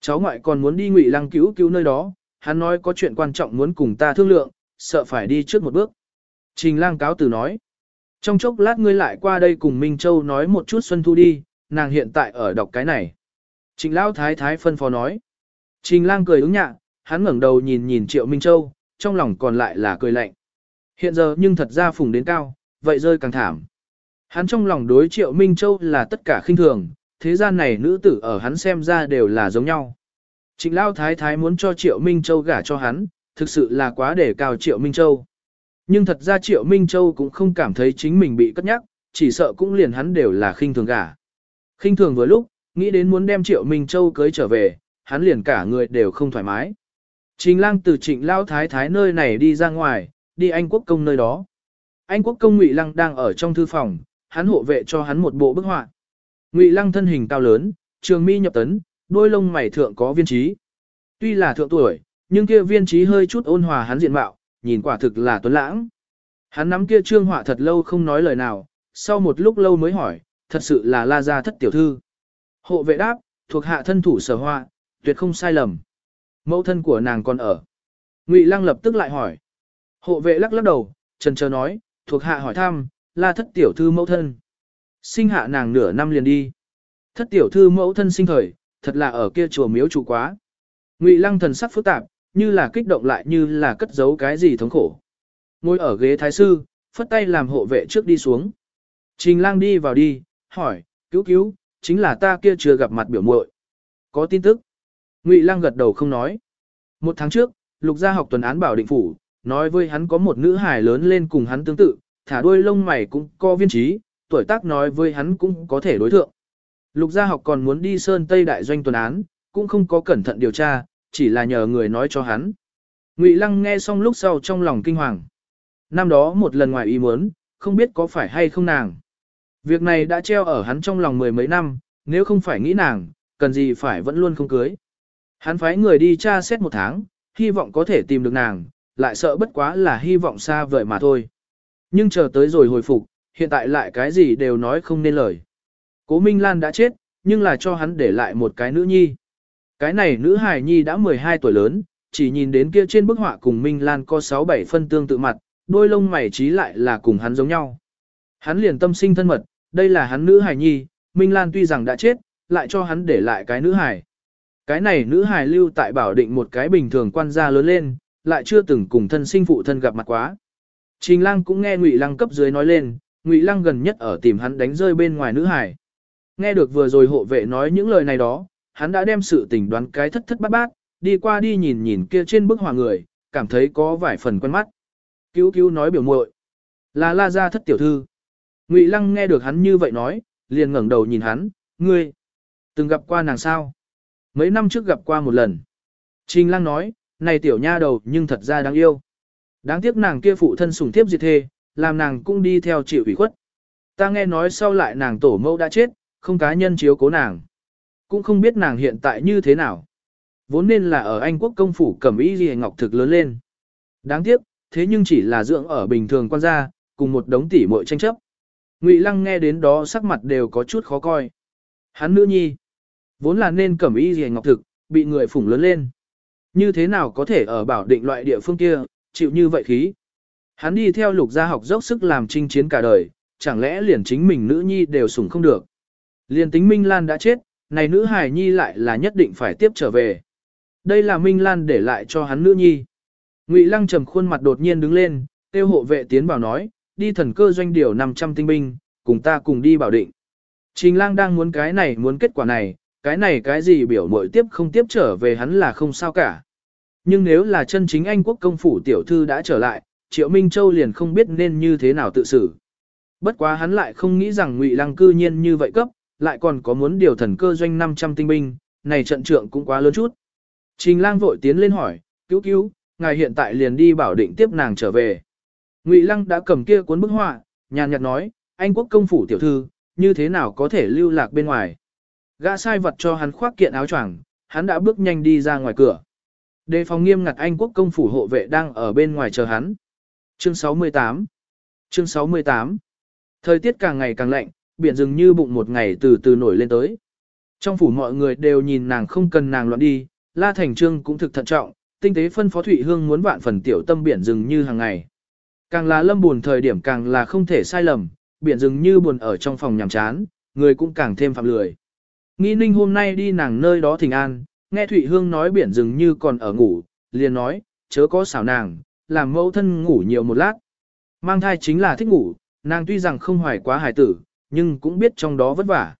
Cháu ngoại còn muốn đi ngụy lăng cứu cứu nơi đó, hắn nói có chuyện quan trọng muốn cùng ta thương lượng, sợ phải đi trước một bước. Trình lang cáo từ nói. Trong chốc lát ngươi lại qua đây cùng Minh Châu nói một chút Xuân Thu đi, nàng hiện tại ở đọc cái này. Trình Lão Thái Thái phân phó nói. Trình lang cười ứng nhạ, hắn ngẩng đầu nhìn nhìn Triệu Minh Châu, trong lòng còn lại là cười lạnh. Hiện giờ nhưng thật ra phùng đến cao, vậy rơi càng thảm. Hắn trong lòng đối Triệu Minh Châu là tất cả khinh thường, thế gian này nữ tử ở hắn xem ra đều là giống nhau. Trịnh Lão Thái Thái muốn cho Triệu Minh Châu gả cho hắn, thực sự là quá để cao Triệu Minh Châu. Nhưng thật ra Triệu Minh Châu cũng không cảm thấy chính mình bị cất nhắc, chỉ sợ cũng liền hắn đều là khinh thường gả. Khinh thường vừa lúc, nghĩ đến muốn đem Triệu Minh Châu cưới trở về, hắn liền cả người đều không thoải mái. Trình lang từ trịnh lao thái thái nơi này đi ra ngoài, đi Anh quốc công nơi đó. Anh quốc công Ngụy Lăng đang ở trong thư phòng, hắn hộ vệ cho hắn một bộ bức họa. Ngụy Lăng thân hình cao lớn, trường mi nhập tấn, đôi lông mày thượng có viên trí. Tuy là thượng tuổi, nhưng kia viên trí hơi chút ôn hòa hắn diện mạo, nhìn quả thực là tuấn lãng. Hắn nắm kia trương họa thật lâu không nói lời nào, sau một lúc lâu mới hỏi, thật sự là la gia thất tiểu thư. Hộ vệ đáp, thuộc hạ thân thủ sở họa, tuyệt không sai lầm. Mẫu thân của nàng còn ở. Ngụy Lăng lập tức lại hỏi. Hộ vệ lắc lắc đầu, trần chờ nói, thuộc hạ hỏi thăm, La thất tiểu thư mẫu thân. Sinh hạ nàng nửa năm liền đi. Thất tiểu thư mẫu thân sinh thời, thật là ở kia chùa miếu trụ quá. Ngụy Lăng thần sắc phức tạp, như là kích động lại như là cất giấu cái gì thống khổ. Ngồi ở ghế thái sư, phất tay làm hộ vệ trước đi xuống. Trình lang đi vào đi, hỏi, cứu cứu, chính là ta kia chưa gặp mặt biểu muội. Có tin tức. Ngụy Lang gật đầu không nói. Một tháng trước, Lục gia học tuần án bảo định phủ, nói với hắn có một nữ hài lớn lên cùng hắn tương tự, thả đuôi lông mày cũng có viên trí, tuổi tác nói với hắn cũng có thể đối thượng. Lục gia học còn muốn đi Sơn Tây Đại Doanh tuần án, cũng không có cẩn thận điều tra, chỉ là nhờ người nói cho hắn. Ngụy Lăng nghe xong lúc sau trong lòng kinh hoàng. Năm đó một lần ngoài ý muốn, không biết có phải hay không nàng. Việc này đã treo ở hắn trong lòng mười mấy năm, nếu không phải nghĩ nàng, cần gì phải vẫn luôn không cưới. Hắn phái người đi tra xét một tháng, hy vọng có thể tìm được nàng, lại sợ bất quá là hy vọng xa vời mà thôi. Nhưng chờ tới rồi hồi phục, hiện tại lại cái gì đều nói không nên lời. Cố Minh Lan đã chết, nhưng là cho hắn để lại một cái nữ nhi. Cái này nữ hài nhi đã 12 tuổi lớn, chỉ nhìn đến kia trên bức họa cùng Minh Lan có 6-7 phân tương tự mặt, đôi lông mày trí lại là cùng hắn giống nhau. Hắn liền tâm sinh thân mật, đây là hắn nữ hài nhi, Minh Lan tuy rằng đã chết, lại cho hắn để lại cái nữ hài. Cái này nữ hài lưu tại bảo định một cái bình thường quan gia lớn lên, lại chưa từng cùng thân sinh phụ thân gặp mặt quá. Trình lang cũng nghe Ngụy Lăng cấp dưới nói lên, Ngụy Lăng gần nhất ở tìm hắn đánh rơi bên ngoài nữ hài. Nghe được vừa rồi hộ vệ nói những lời này đó, hắn đã đem sự tình đoán cái thất thất bát bát, đi qua đi nhìn nhìn kia trên bức họa người, cảm thấy có vài phần quen mắt. Cứu cứu nói biểu muội là la gia thất tiểu thư. Ngụy Lăng nghe được hắn như vậy nói, liền ngẩng đầu nhìn hắn, ngươi, từng gặp qua nàng sao? Mấy năm trước gặp qua một lần. Trình Lăng nói, này tiểu nha đầu nhưng thật ra đáng yêu. Đáng tiếc nàng kia phụ thân sủng thiếp diệt thê, làm nàng cũng đi theo chịu ủy khuất. Ta nghe nói sau lại nàng tổ mẫu đã chết, không cá nhân chiếu cố nàng. Cũng không biết nàng hiện tại như thế nào. Vốn nên là ở Anh quốc công phủ cẩm y gì ngọc thực lớn lên. Đáng tiếc, thế nhưng chỉ là dưỡng ở bình thường quan gia, cùng một đống tỉ muội tranh chấp. Ngụy Lăng nghe đến đó sắc mặt đều có chút khó coi. Hắn nữ nhi, vốn là nên cẩm y gì ngọc thực, bị người phủng lớn lên. Như thế nào có thể ở bảo định loại địa phương kia, chịu như vậy khí. Hắn đi theo lục gia học dốc sức làm chinh chiến cả đời, chẳng lẽ liền chính mình nữ nhi đều sủng không được. Liền tính Minh Lan đã chết, này nữ hài nhi lại là nhất định phải tiếp trở về. Đây là Minh Lan để lại cho hắn nữ nhi. Ngụy Lăng trầm khuôn mặt đột nhiên đứng lên, tiêu hộ vệ tiến bảo nói, đi thần cơ doanh điều 500 tinh binh, cùng ta cùng đi bảo định. Trình lang đang muốn cái này muốn kết quả này, cái này cái gì biểu mội tiếp không tiếp trở về hắn là không sao cả. Nhưng nếu là chân chính Anh quốc công phủ tiểu thư đã trở lại, Triệu Minh Châu liền không biết nên như thế nào tự xử. Bất quá hắn lại không nghĩ rằng Ngụy Lăng cư nhiên như vậy cấp, lại còn có muốn điều thần cơ doanh 500 tinh binh, này trận trượng cũng quá lớn chút. Trình lang vội tiến lên hỏi, cứu cứu, ngài hiện tại liền đi bảo định tiếp nàng trở về. Ngụy Lăng đã cầm kia cuốn bức họa, nhàn nhạt nói, anh quốc công phủ tiểu thư, như thế nào có thể lưu lạc bên ngoài. Gã sai vật cho hắn khoác kiện áo choàng, hắn đã bước nhanh đi ra ngoài cửa. Đề phòng nghiêm ngặt anh quốc công phủ hộ vệ đang ở bên ngoài chờ hắn. Chương 68 Chương 68 Thời tiết càng ngày càng lạnh, biển rừng như bụng một ngày từ từ nổi lên tới. Trong phủ mọi người đều nhìn nàng không cần nàng loạn đi, La Thành Trương cũng thực thận trọng, tinh tế phân phó Thụy Hương muốn vạn phần tiểu tâm biển rừng như hàng ngày. Càng là lâm buồn thời điểm càng là không thể sai lầm, biển rừng như buồn ở trong phòng nhàm chán, người cũng càng thêm phạm lười. Nghi ninh hôm nay đi nàng nơi đó thỉnh an, nghe Thụy Hương nói biển rừng như còn ở ngủ, liền nói, chớ có xảo nàng, làm mẫu thân ngủ nhiều một lát. Mang thai chính là thích ngủ, nàng tuy rằng không hoài quá hài tử, nhưng cũng biết trong đó vất vả.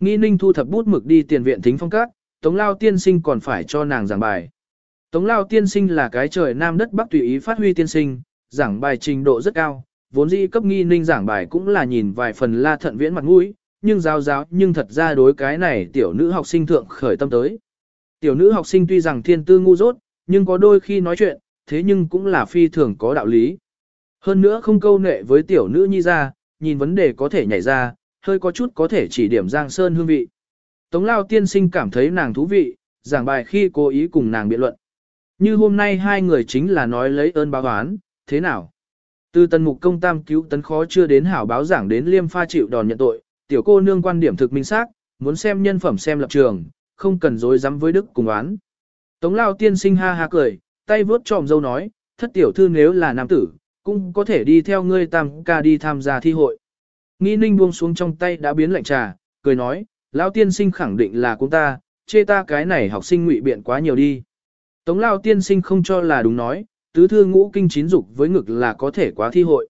Nghi ninh thu thập bút mực đi tiền viện thính phong cát, Tống Lao tiên sinh còn phải cho nàng giảng bài. Tống Lao tiên sinh là cái trời nam đất bắc tùy ý phát huy tiên sinh, giảng bài trình độ rất cao, vốn dĩ cấp nghi ninh giảng bài cũng là nhìn vài phần la thận viễn mặt mũi, nhưng giáo giáo nhưng thật ra đối cái này tiểu nữ học sinh thượng khởi tâm tới. Tiểu nữ học sinh tuy rằng thiên tư ngu dốt, nhưng có đôi khi nói chuyện, thế nhưng cũng là phi thường có đạo lý. Hơn nữa không câu nệ với tiểu nữ nhi ra, nhìn vấn đề có thể nhảy ra, hơi có chút có thể chỉ điểm giang sơn hương vị. Tống lao tiên sinh cảm thấy nàng thú vị, giảng bài khi cố ý cùng nàng biện luận. Như hôm nay hai người chính là nói lấy ơn báo oán, thế nào? Từ tần mục công tam cứu tấn khó chưa đến hảo báo giảng đến liêm pha chịu đòn nhận tội, tiểu cô nương quan điểm thực minh xác, muốn xem nhân phẩm xem lập trường, không cần dối dám với đức cùng oán. Tống lao tiên sinh ha ha cười, tay vướt tròm dâu nói, thất tiểu thư nếu là nam tử, cũng có thể đi theo ngươi tam ca đi tham gia thi hội. Nghi ninh buông xuống trong tay đã biến lạnh trà, cười nói, lão tiên sinh khẳng định là cũng ta, chê ta cái này học sinh ngụy biện quá nhiều đi. Tống lao tiên sinh không cho là đúng nói, tứ thư ngũ kinh chín dục với ngực là có thể quá thi hội.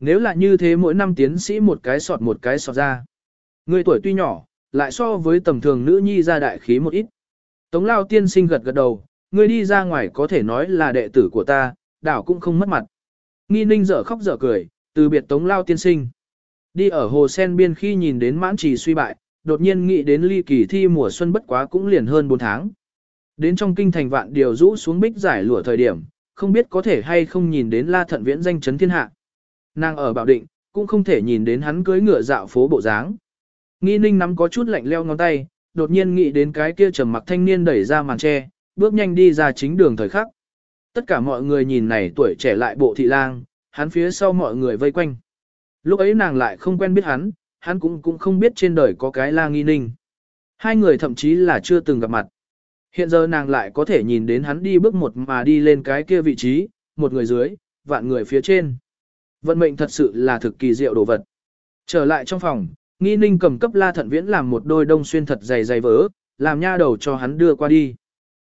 Nếu là như thế mỗi năm tiến sĩ một cái sọt một cái sọt ra. Người tuổi tuy nhỏ, lại so với tầm thường nữ nhi ra đại khí một ít. Tống lao tiên sinh gật gật đầu, người đi ra ngoài có thể nói là đệ tử của ta, đảo cũng không mất mặt. Nghi ninh dở khóc dở cười, từ biệt tống lao tiên sinh. Đi ở hồ sen biên khi nhìn đến mãn trì suy bại, đột nhiên nghĩ đến ly kỳ thi mùa xuân bất quá cũng liền hơn 4 tháng. Đến trong kinh thành vạn điều rũ xuống bích giải lụa thời điểm, không biết có thể hay không nhìn đến la thận viễn danh chấn thiên hạ. Nàng ở bảo định, cũng không thể nhìn đến hắn cưới ngựa dạo phố bộ dáng. Nghi ninh nắm có chút lạnh leo ngón tay, đột nhiên nghĩ đến cái kia trầm mặc thanh niên đẩy ra màn tre, bước nhanh đi ra chính đường thời khắc. Tất cả mọi người nhìn này tuổi trẻ lại bộ thị lang, hắn phía sau mọi người vây quanh. Lúc ấy nàng lại không quen biết hắn, hắn cũng cũng không biết trên đời có cái la nghi ninh. Hai người thậm chí là chưa từng gặp mặt. Hiện giờ nàng lại có thể nhìn đến hắn đi bước một mà đi lên cái kia vị trí, một người dưới, vạn người phía trên. Vận mệnh thật sự là thực kỳ diệu đồ vật. Trở lại trong phòng, nghi ninh cầm cấp la thận viễn làm một đôi đông xuyên thật dày dày vỡ, làm nha đầu cho hắn đưa qua đi.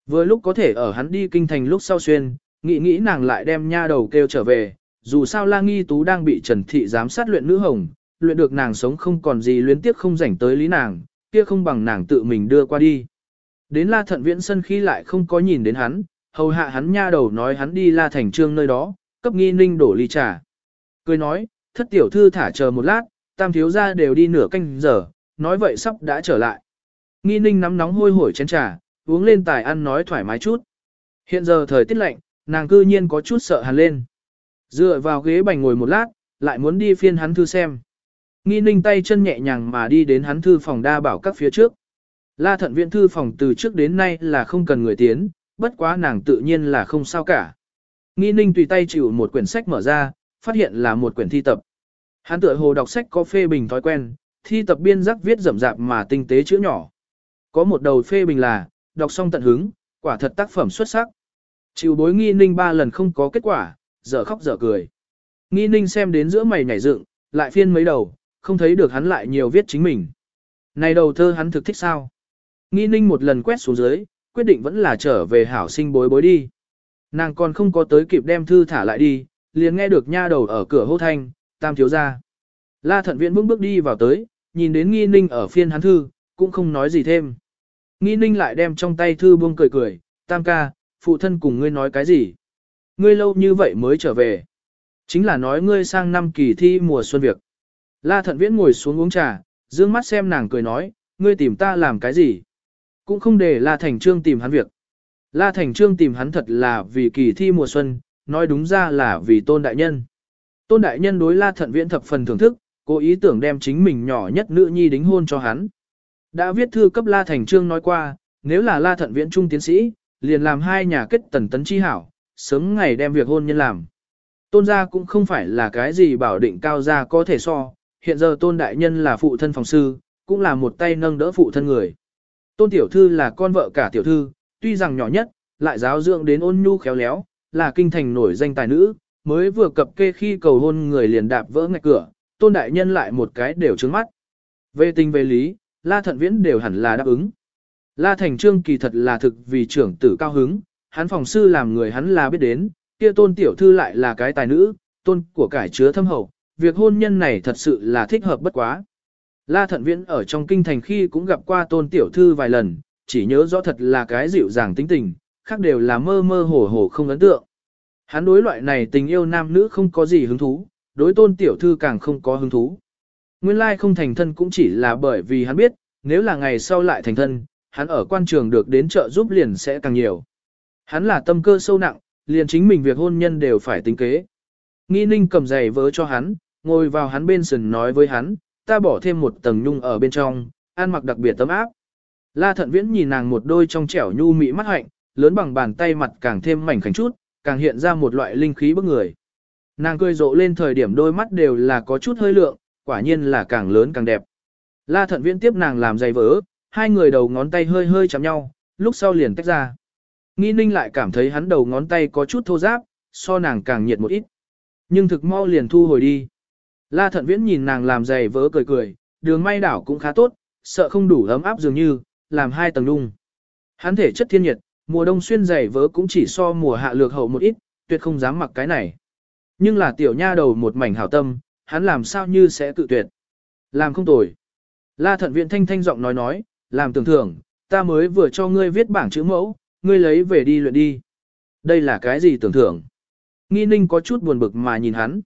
Vừa lúc có thể ở hắn đi kinh thành lúc sau xuyên, nghĩ nghĩ nàng lại đem nha đầu kêu trở về, dù sao la nghi tú đang bị trần thị giám sát luyện nữ hồng, luyện được nàng sống không còn gì luyến tiếc không rảnh tới lý nàng, kia không bằng nàng tự mình đưa qua đi. Đến La Thận Viễn sân khi lại không có nhìn đến hắn, hầu hạ hắn nha đầu nói hắn đi La Thành Trương nơi đó, cấp nghi ninh đổ ly trà. Cười nói, thất tiểu thư thả chờ một lát, tam thiếu gia đều đi nửa canh giờ, nói vậy sắp đã trở lại. Nghi ninh nắm nóng hôi hổi chén trà, uống lên tài ăn nói thoải mái chút. Hiện giờ thời tiết lạnh, nàng cư nhiên có chút sợ hàn lên. Dựa vào ghế bành ngồi một lát, lại muốn đi phiên hắn thư xem. Nghi ninh tay chân nhẹ nhàng mà đi đến hắn thư phòng đa bảo các phía trước. La thận viện thư phòng từ trước đến nay là không cần người tiến, bất quá nàng tự nhiên là không sao cả. Nghi ninh tùy tay chịu một quyển sách mở ra, phát hiện là một quyển thi tập. Hắn tựa hồ đọc sách có phê bình thói quen, thi tập biên giác viết rậm rạp mà tinh tế chữ nhỏ. Có một đầu phê bình là, đọc xong tận hứng, quả thật tác phẩm xuất sắc. Chịu bối nghi ninh ba lần không có kết quả, dở khóc dở cười. Nghi ninh xem đến giữa mày nhảy dựng, lại phiên mấy đầu, không thấy được hắn lại nhiều viết chính mình. Này đầu thơ hắn thực thích sao? Nghi ninh một lần quét xuống dưới, quyết định vẫn là trở về hảo sinh bối bối đi. Nàng còn không có tới kịp đem thư thả lại đi, liền nghe được nha đầu ở cửa hô thanh, tam thiếu ra. La thận viện bước bước đi vào tới, nhìn đến nghi ninh ở phiên hắn thư, cũng không nói gì thêm. Nghi ninh lại đem trong tay thư buông cười cười, tam ca, phụ thân cùng ngươi nói cái gì? Ngươi lâu như vậy mới trở về. Chính là nói ngươi sang năm kỳ thi mùa xuân việc. La thận viễn ngồi xuống uống trà, dương mắt xem nàng cười nói, ngươi tìm ta làm cái gì? Cũng không để La Thành Trương tìm hắn việc. La Thành Trương tìm hắn thật là vì kỳ thi mùa xuân, nói đúng ra là vì tôn đại nhân. Tôn đại nhân đối La Thận Viễn thập phần thưởng thức, cố ý tưởng đem chính mình nhỏ nhất nữ nhi đính hôn cho hắn. Đã viết thư cấp La Thành Trương nói qua, nếu là La Thận Viễn trung tiến sĩ, liền làm hai nhà kết tần tấn chi hảo, sớm ngày đem việc hôn nhân làm. Tôn gia cũng không phải là cái gì bảo định cao gia có thể so, hiện giờ tôn đại nhân là phụ thân phòng sư, cũng là một tay nâng đỡ phụ thân người. Tôn tiểu thư là con vợ cả tiểu thư, tuy rằng nhỏ nhất, lại giáo dưỡng đến ôn nhu khéo léo, là kinh thành nổi danh tài nữ, mới vừa cập kê khi cầu hôn người liền đạp vỡ ngạch cửa, tôn đại nhân lại một cái đều trứng mắt. Về tình về lý, La Thận Viễn đều hẳn là đáp ứng. La Thành Trương kỳ thật là thực vì trưởng tử cao hứng, hắn phòng sư làm người hắn là biết đến, kia tôn tiểu thư lại là cái tài nữ, tôn của cải chứa thâm hậu, việc hôn nhân này thật sự là thích hợp bất quá. La Thận Viễn ở trong kinh thành khi cũng gặp qua tôn tiểu thư vài lần, chỉ nhớ rõ thật là cái dịu dàng tính tình, khác đều là mơ mơ hồ hồ không ấn tượng. Hắn đối loại này tình yêu nam nữ không có gì hứng thú, đối tôn tiểu thư càng không có hứng thú. Nguyên lai không thành thân cũng chỉ là bởi vì hắn biết, nếu là ngày sau lại thành thân, hắn ở quan trường được đến trợ giúp liền sẽ càng nhiều. Hắn là tâm cơ sâu nặng, liền chính mình việc hôn nhân đều phải tính kế. Nghi ninh cầm giày vớ cho hắn, ngồi vào hắn bên sườn nói với hắn, ta bỏ thêm một tầng nhung ở bên trong, ăn mặc đặc biệt tấm áp. La thận viễn nhìn nàng một đôi trong trẻo nhu mị mắt hạnh, lớn bằng bàn tay mặt càng thêm mảnh khảnh chút, càng hiện ra một loại linh khí bức người. Nàng cười rộ lên thời điểm đôi mắt đều là có chút hơi lượng, quả nhiên là càng lớn càng đẹp. La thận viễn tiếp nàng làm giày vỡ, hai người đầu ngón tay hơi hơi chạm nhau, lúc sau liền tách ra. Nghi ninh lại cảm thấy hắn đầu ngón tay có chút thô ráp, so nàng càng nhiệt một ít. Nhưng thực mau liền thu hồi đi. La thận viễn nhìn nàng làm giày vỡ cười cười, đường may đảo cũng khá tốt, sợ không đủ ấm áp dường như, làm hai tầng lung. Hắn thể chất thiên nhiệt, mùa đông xuyên giày vỡ cũng chỉ so mùa hạ lược hậu một ít, tuyệt không dám mặc cái này. Nhưng là tiểu nha đầu một mảnh hảo tâm, hắn làm sao như sẽ tự tuyệt. Làm không tồi. La thận viện thanh thanh giọng nói nói, làm tưởng thưởng, ta mới vừa cho ngươi viết bảng chữ mẫu, ngươi lấy về đi luyện đi. Đây là cái gì tưởng thưởng? Nghi ninh có chút buồn bực mà nhìn hắn.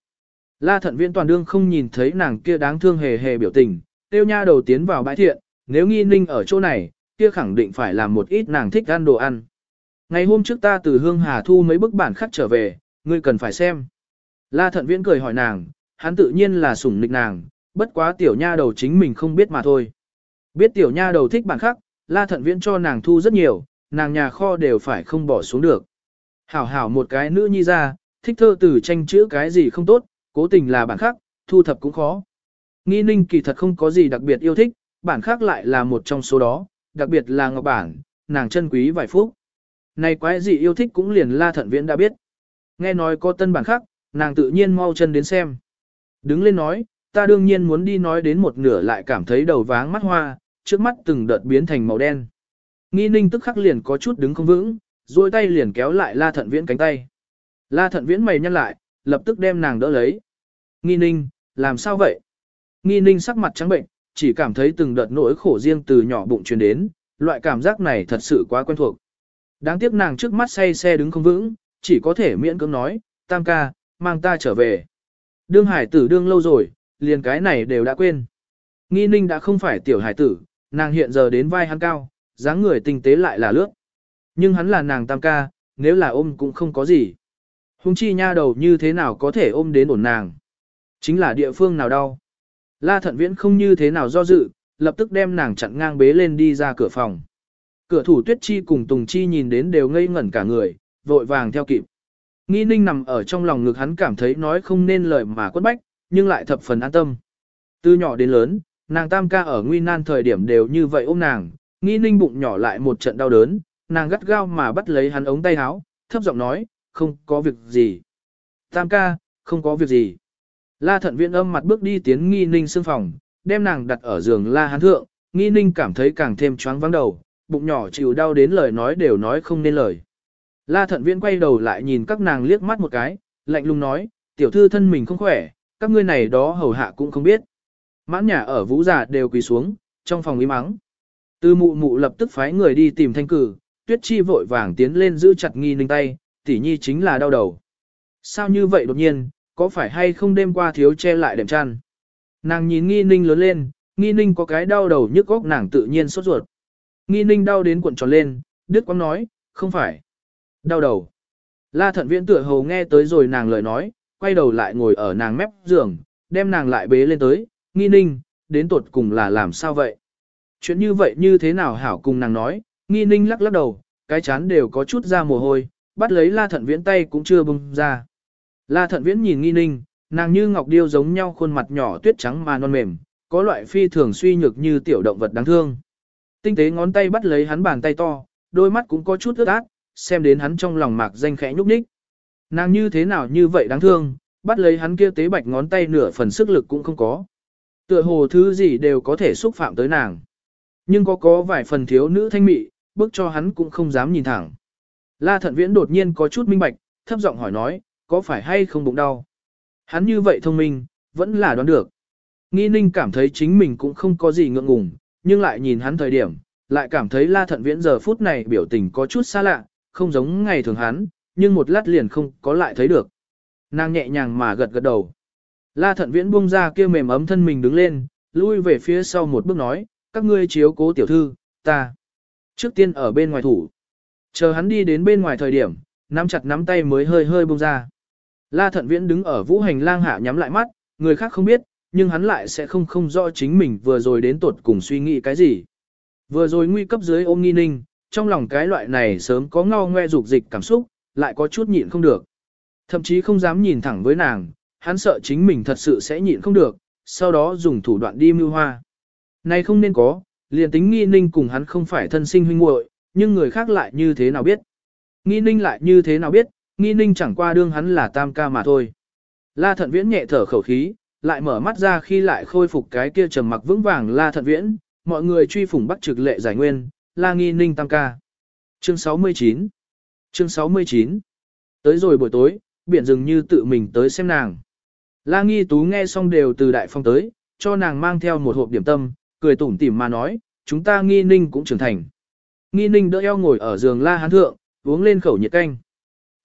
La thận viện toàn đương không nhìn thấy nàng kia đáng thương hề hề biểu tình, tiêu nha đầu tiến vào bãi thiện, nếu nghi ninh ở chỗ này, kia khẳng định phải làm một ít nàng thích ăn đồ ăn. Ngày hôm trước ta từ Hương Hà thu mấy bức bản khắc trở về, ngươi cần phải xem. La thận viễn cười hỏi nàng, hắn tự nhiên là sủng nịch nàng, bất quá tiểu nha đầu chính mình không biết mà thôi. Biết tiểu nha đầu thích bản khắc, la thận viễn cho nàng thu rất nhiều, nàng nhà kho đều phải không bỏ xuống được. Hảo hảo một cái nữ nhi ra, thích thơ từ tranh chữ cái gì không tốt, cố tình là bản khắc, thu thập cũng khó. Nghi ninh kỳ thật không có gì đặc biệt yêu thích, bản khác lại là một trong số đó, đặc biệt là ngọc bản, nàng chân quý vài phút. Này quái gì yêu thích cũng liền la thận viễn đã biết. Nghe nói có tân bản khác, nàng tự nhiên mau chân đến xem. Đứng lên nói, ta đương nhiên muốn đi nói đến một nửa lại cảm thấy đầu váng mắt hoa, trước mắt từng đợt biến thành màu đen. Nghi ninh tức khắc liền có chút đứng không vững, duỗi tay liền kéo lại la thận viễn cánh tay. La thận viễn mày nhăn lại, lập tức đem nàng đỡ lấy. Nghi ninh, làm sao vậy? Nghi ninh sắc mặt trắng bệnh, chỉ cảm thấy từng đợt nỗi khổ riêng từ nhỏ bụng truyền đến, loại cảm giác này thật sự quá quen thuộc. Đáng tiếc nàng trước mắt say xe đứng không vững, chỉ có thể miễn cưỡng nói, tam ca, mang ta trở về. Đương hải tử đương lâu rồi, liền cái này đều đã quên. Nghi ninh đã không phải tiểu hải tử, nàng hiện giờ đến vai hắn cao, dáng người tinh tế lại là lướt. Nhưng hắn là nàng tam ca, nếu là ôm cũng không có gì. Hùng chi nha đầu như thế nào có thể ôm đến ổn nàng. Chính là địa phương nào đau. La thận viễn không như thế nào do dự, lập tức đem nàng chặn ngang bế lên đi ra cửa phòng. Cửa thủ tuyết chi cùng Tùng Chi nhìn đến đều ngây ngẩn cả người, vội vàng theo kịp. Nghi ninh nằm ở trong lòng ngực hắn cảm thấy nói không nên lời mà quất bách, nhưng lại thập phần an tâm. Từ nhỏ đến lớn, nàng tam ca ở nguy nan thời điểm đều như vậy ôm nàng, nghi ninh bụng nhỏ lại một trận đau đớn, nàng gắt gao mà bắt lấy hắn ống tay áo, thấp giọng nói, không có việc gì. Tam ca, không có việc gì. La thận viện âm mặt bước đi tiến nghi ninh xương phòng, đem nàng đặt ở giường la hán thượng, nghi ninh cảm thấy càng thêm choáng vắng đầu, bụng nhỏ chịu đau đến lời nói đều nói không nên lời. La thận viễn quay đầu lại nhìn các nàng liếc mắt một cái, lạnh lùng nói, tiểu thư thân mình không khỏe, các ngươi này đó hầu hạ cũng không biết. Mãn nhà ở vũ giả đều quỳ xuống, trong phòng im mắng. Tư mụ mụ lập tức phái người đi tìm thanh cử, tuyết chi vội vàng tiến lên giữ chặt nghi ninh tay, tỷ nhi chính là đau đầu. Sao như vậy đột nhiên, có phải hay không đêm qua thiếu che lại đệm chăn? Nàng nhìn nghi ninh lớn lên, nghi ninh có cái đau đầu nhức góc nàng tự nhiên sốt ruột. Nghi ninh đau đến cuộn tròn lên, đứt quăng nói, không phải. Đau đầu. La thận viễn tựa hồ nghe tới rồi nàng lời nói, quay đầu lại ngồi ở nàng mép giường, đem nàng lại bế lên tới, nghi ninh, đến tuột cùng là làm sao vậy? Chuyện như vậy như thế nào hảo cùng nàng nói, nghi ninh lắc lắc đầu, cái chán đều có chút ra mồ hôi, bắt lấy la thận viễn tay cũng chưa bung ra. La thận viễn nhìn nghi ninh, nàng như ngọc điêu giống nhau khuôn mặt nhỏ tuyết trắng mà non mềm, có loại phi thường suy nhược như tiểu động vật đáng thương. Tinh tế ngón tay bắt lấy hắn bàn tay to, đôi mắt cũng có chút ướt át, xem đến hắn trong lòng mạc danh khẽ nhúc nhích. Nàng như thế nào như vậy đáng thương, bắt lấy hắn kia tế bạch ngón tay nửa phần sức lực cũng không có. Tựa hồ thứ gì đều có thể xúc phạm tới nàng. Nhưng có có vài phần thiếu nữ thanh mị, bước cho hắn cũng không dám nhìn thẳng. La thận viễn đột nhiên có chút minh bạch, thấp giọng hỏi nói, có phải hay không bụng đau? Hắn như vậy thông minh, vẫn là đoán được. Nghi ninh cảm thấy chính mình cũng không có gì ngượng ngùng, nhưng lại nhìn hắn thời điểm, lại cảm thấy la thận viễn giờ phút này biểu tình có chút xa lạ, không giống ngày thường hắn, nhưng một lát liền không có lại thấy được. Nàng nhẹ nhàng mà gật gật đầu. La thận viễn buông ra kia mềm ấm thân mình đứng lên, lui về phía sau một bước nói, các ngươi chiếu cố tiểu thư, ta. Trước tiên ở bên ngoài thủ. Chờ hắn đi đến bên ngoài thời điểm, nắm chặt nắm tay mới hơi hơi buông ra. La thận viễn đứng ở vũ hành lang hạ nhắm lại mắt, người khác không biết, nhưng hắn lại sẽ không không rõ chính mình vừa rồi đến tột cùng suy nghĩ cái gì. Vừa rồi nguy cấp dưới ôm nghi ninh, trong lòng cái loại này sớm có ngao ngoe dục dịch cảm xúc, lại có chút nhịn không được. Thậm chí không dám nhìn thẳng với nàng, hắn sợ chính mình thật sự sẽ nhịn không được, sau đó dùng thủ đoạn đi mưu hoa. Này không nên có, liền tính nghi ninh cùng hắn không phải thân sinh huynh muội, nhưng người khác lại như thế nào biết. Nghi ninh lại như thế nào biết, nghi ninh chẳng qua đương hắn là tam ca mà thôi. La thận viễn nhẹ thở khẩu khí, lại mở mắt ra khi lại khôi phục cái kia trầm mặc vững vàng la thận viễn, mọi người truy phủng bắt trực lệ giải nguyên, la nghi ninh tam ca. Chương 69 Chương 69 Tới rồi buổi tối, biển dừng như tự mình tới xem nàng. La nghi tú nghe xong đều từ đại phong tới, cho nàng mang theo một hộp điểm tâm, cười tủm tỉm mà nói, chúng ta nghi ninh cũng trưởng thành. Nghi ninh đỡ eo ngồi ở giường la hán thượng, uống lên khẩu nhiệt canh.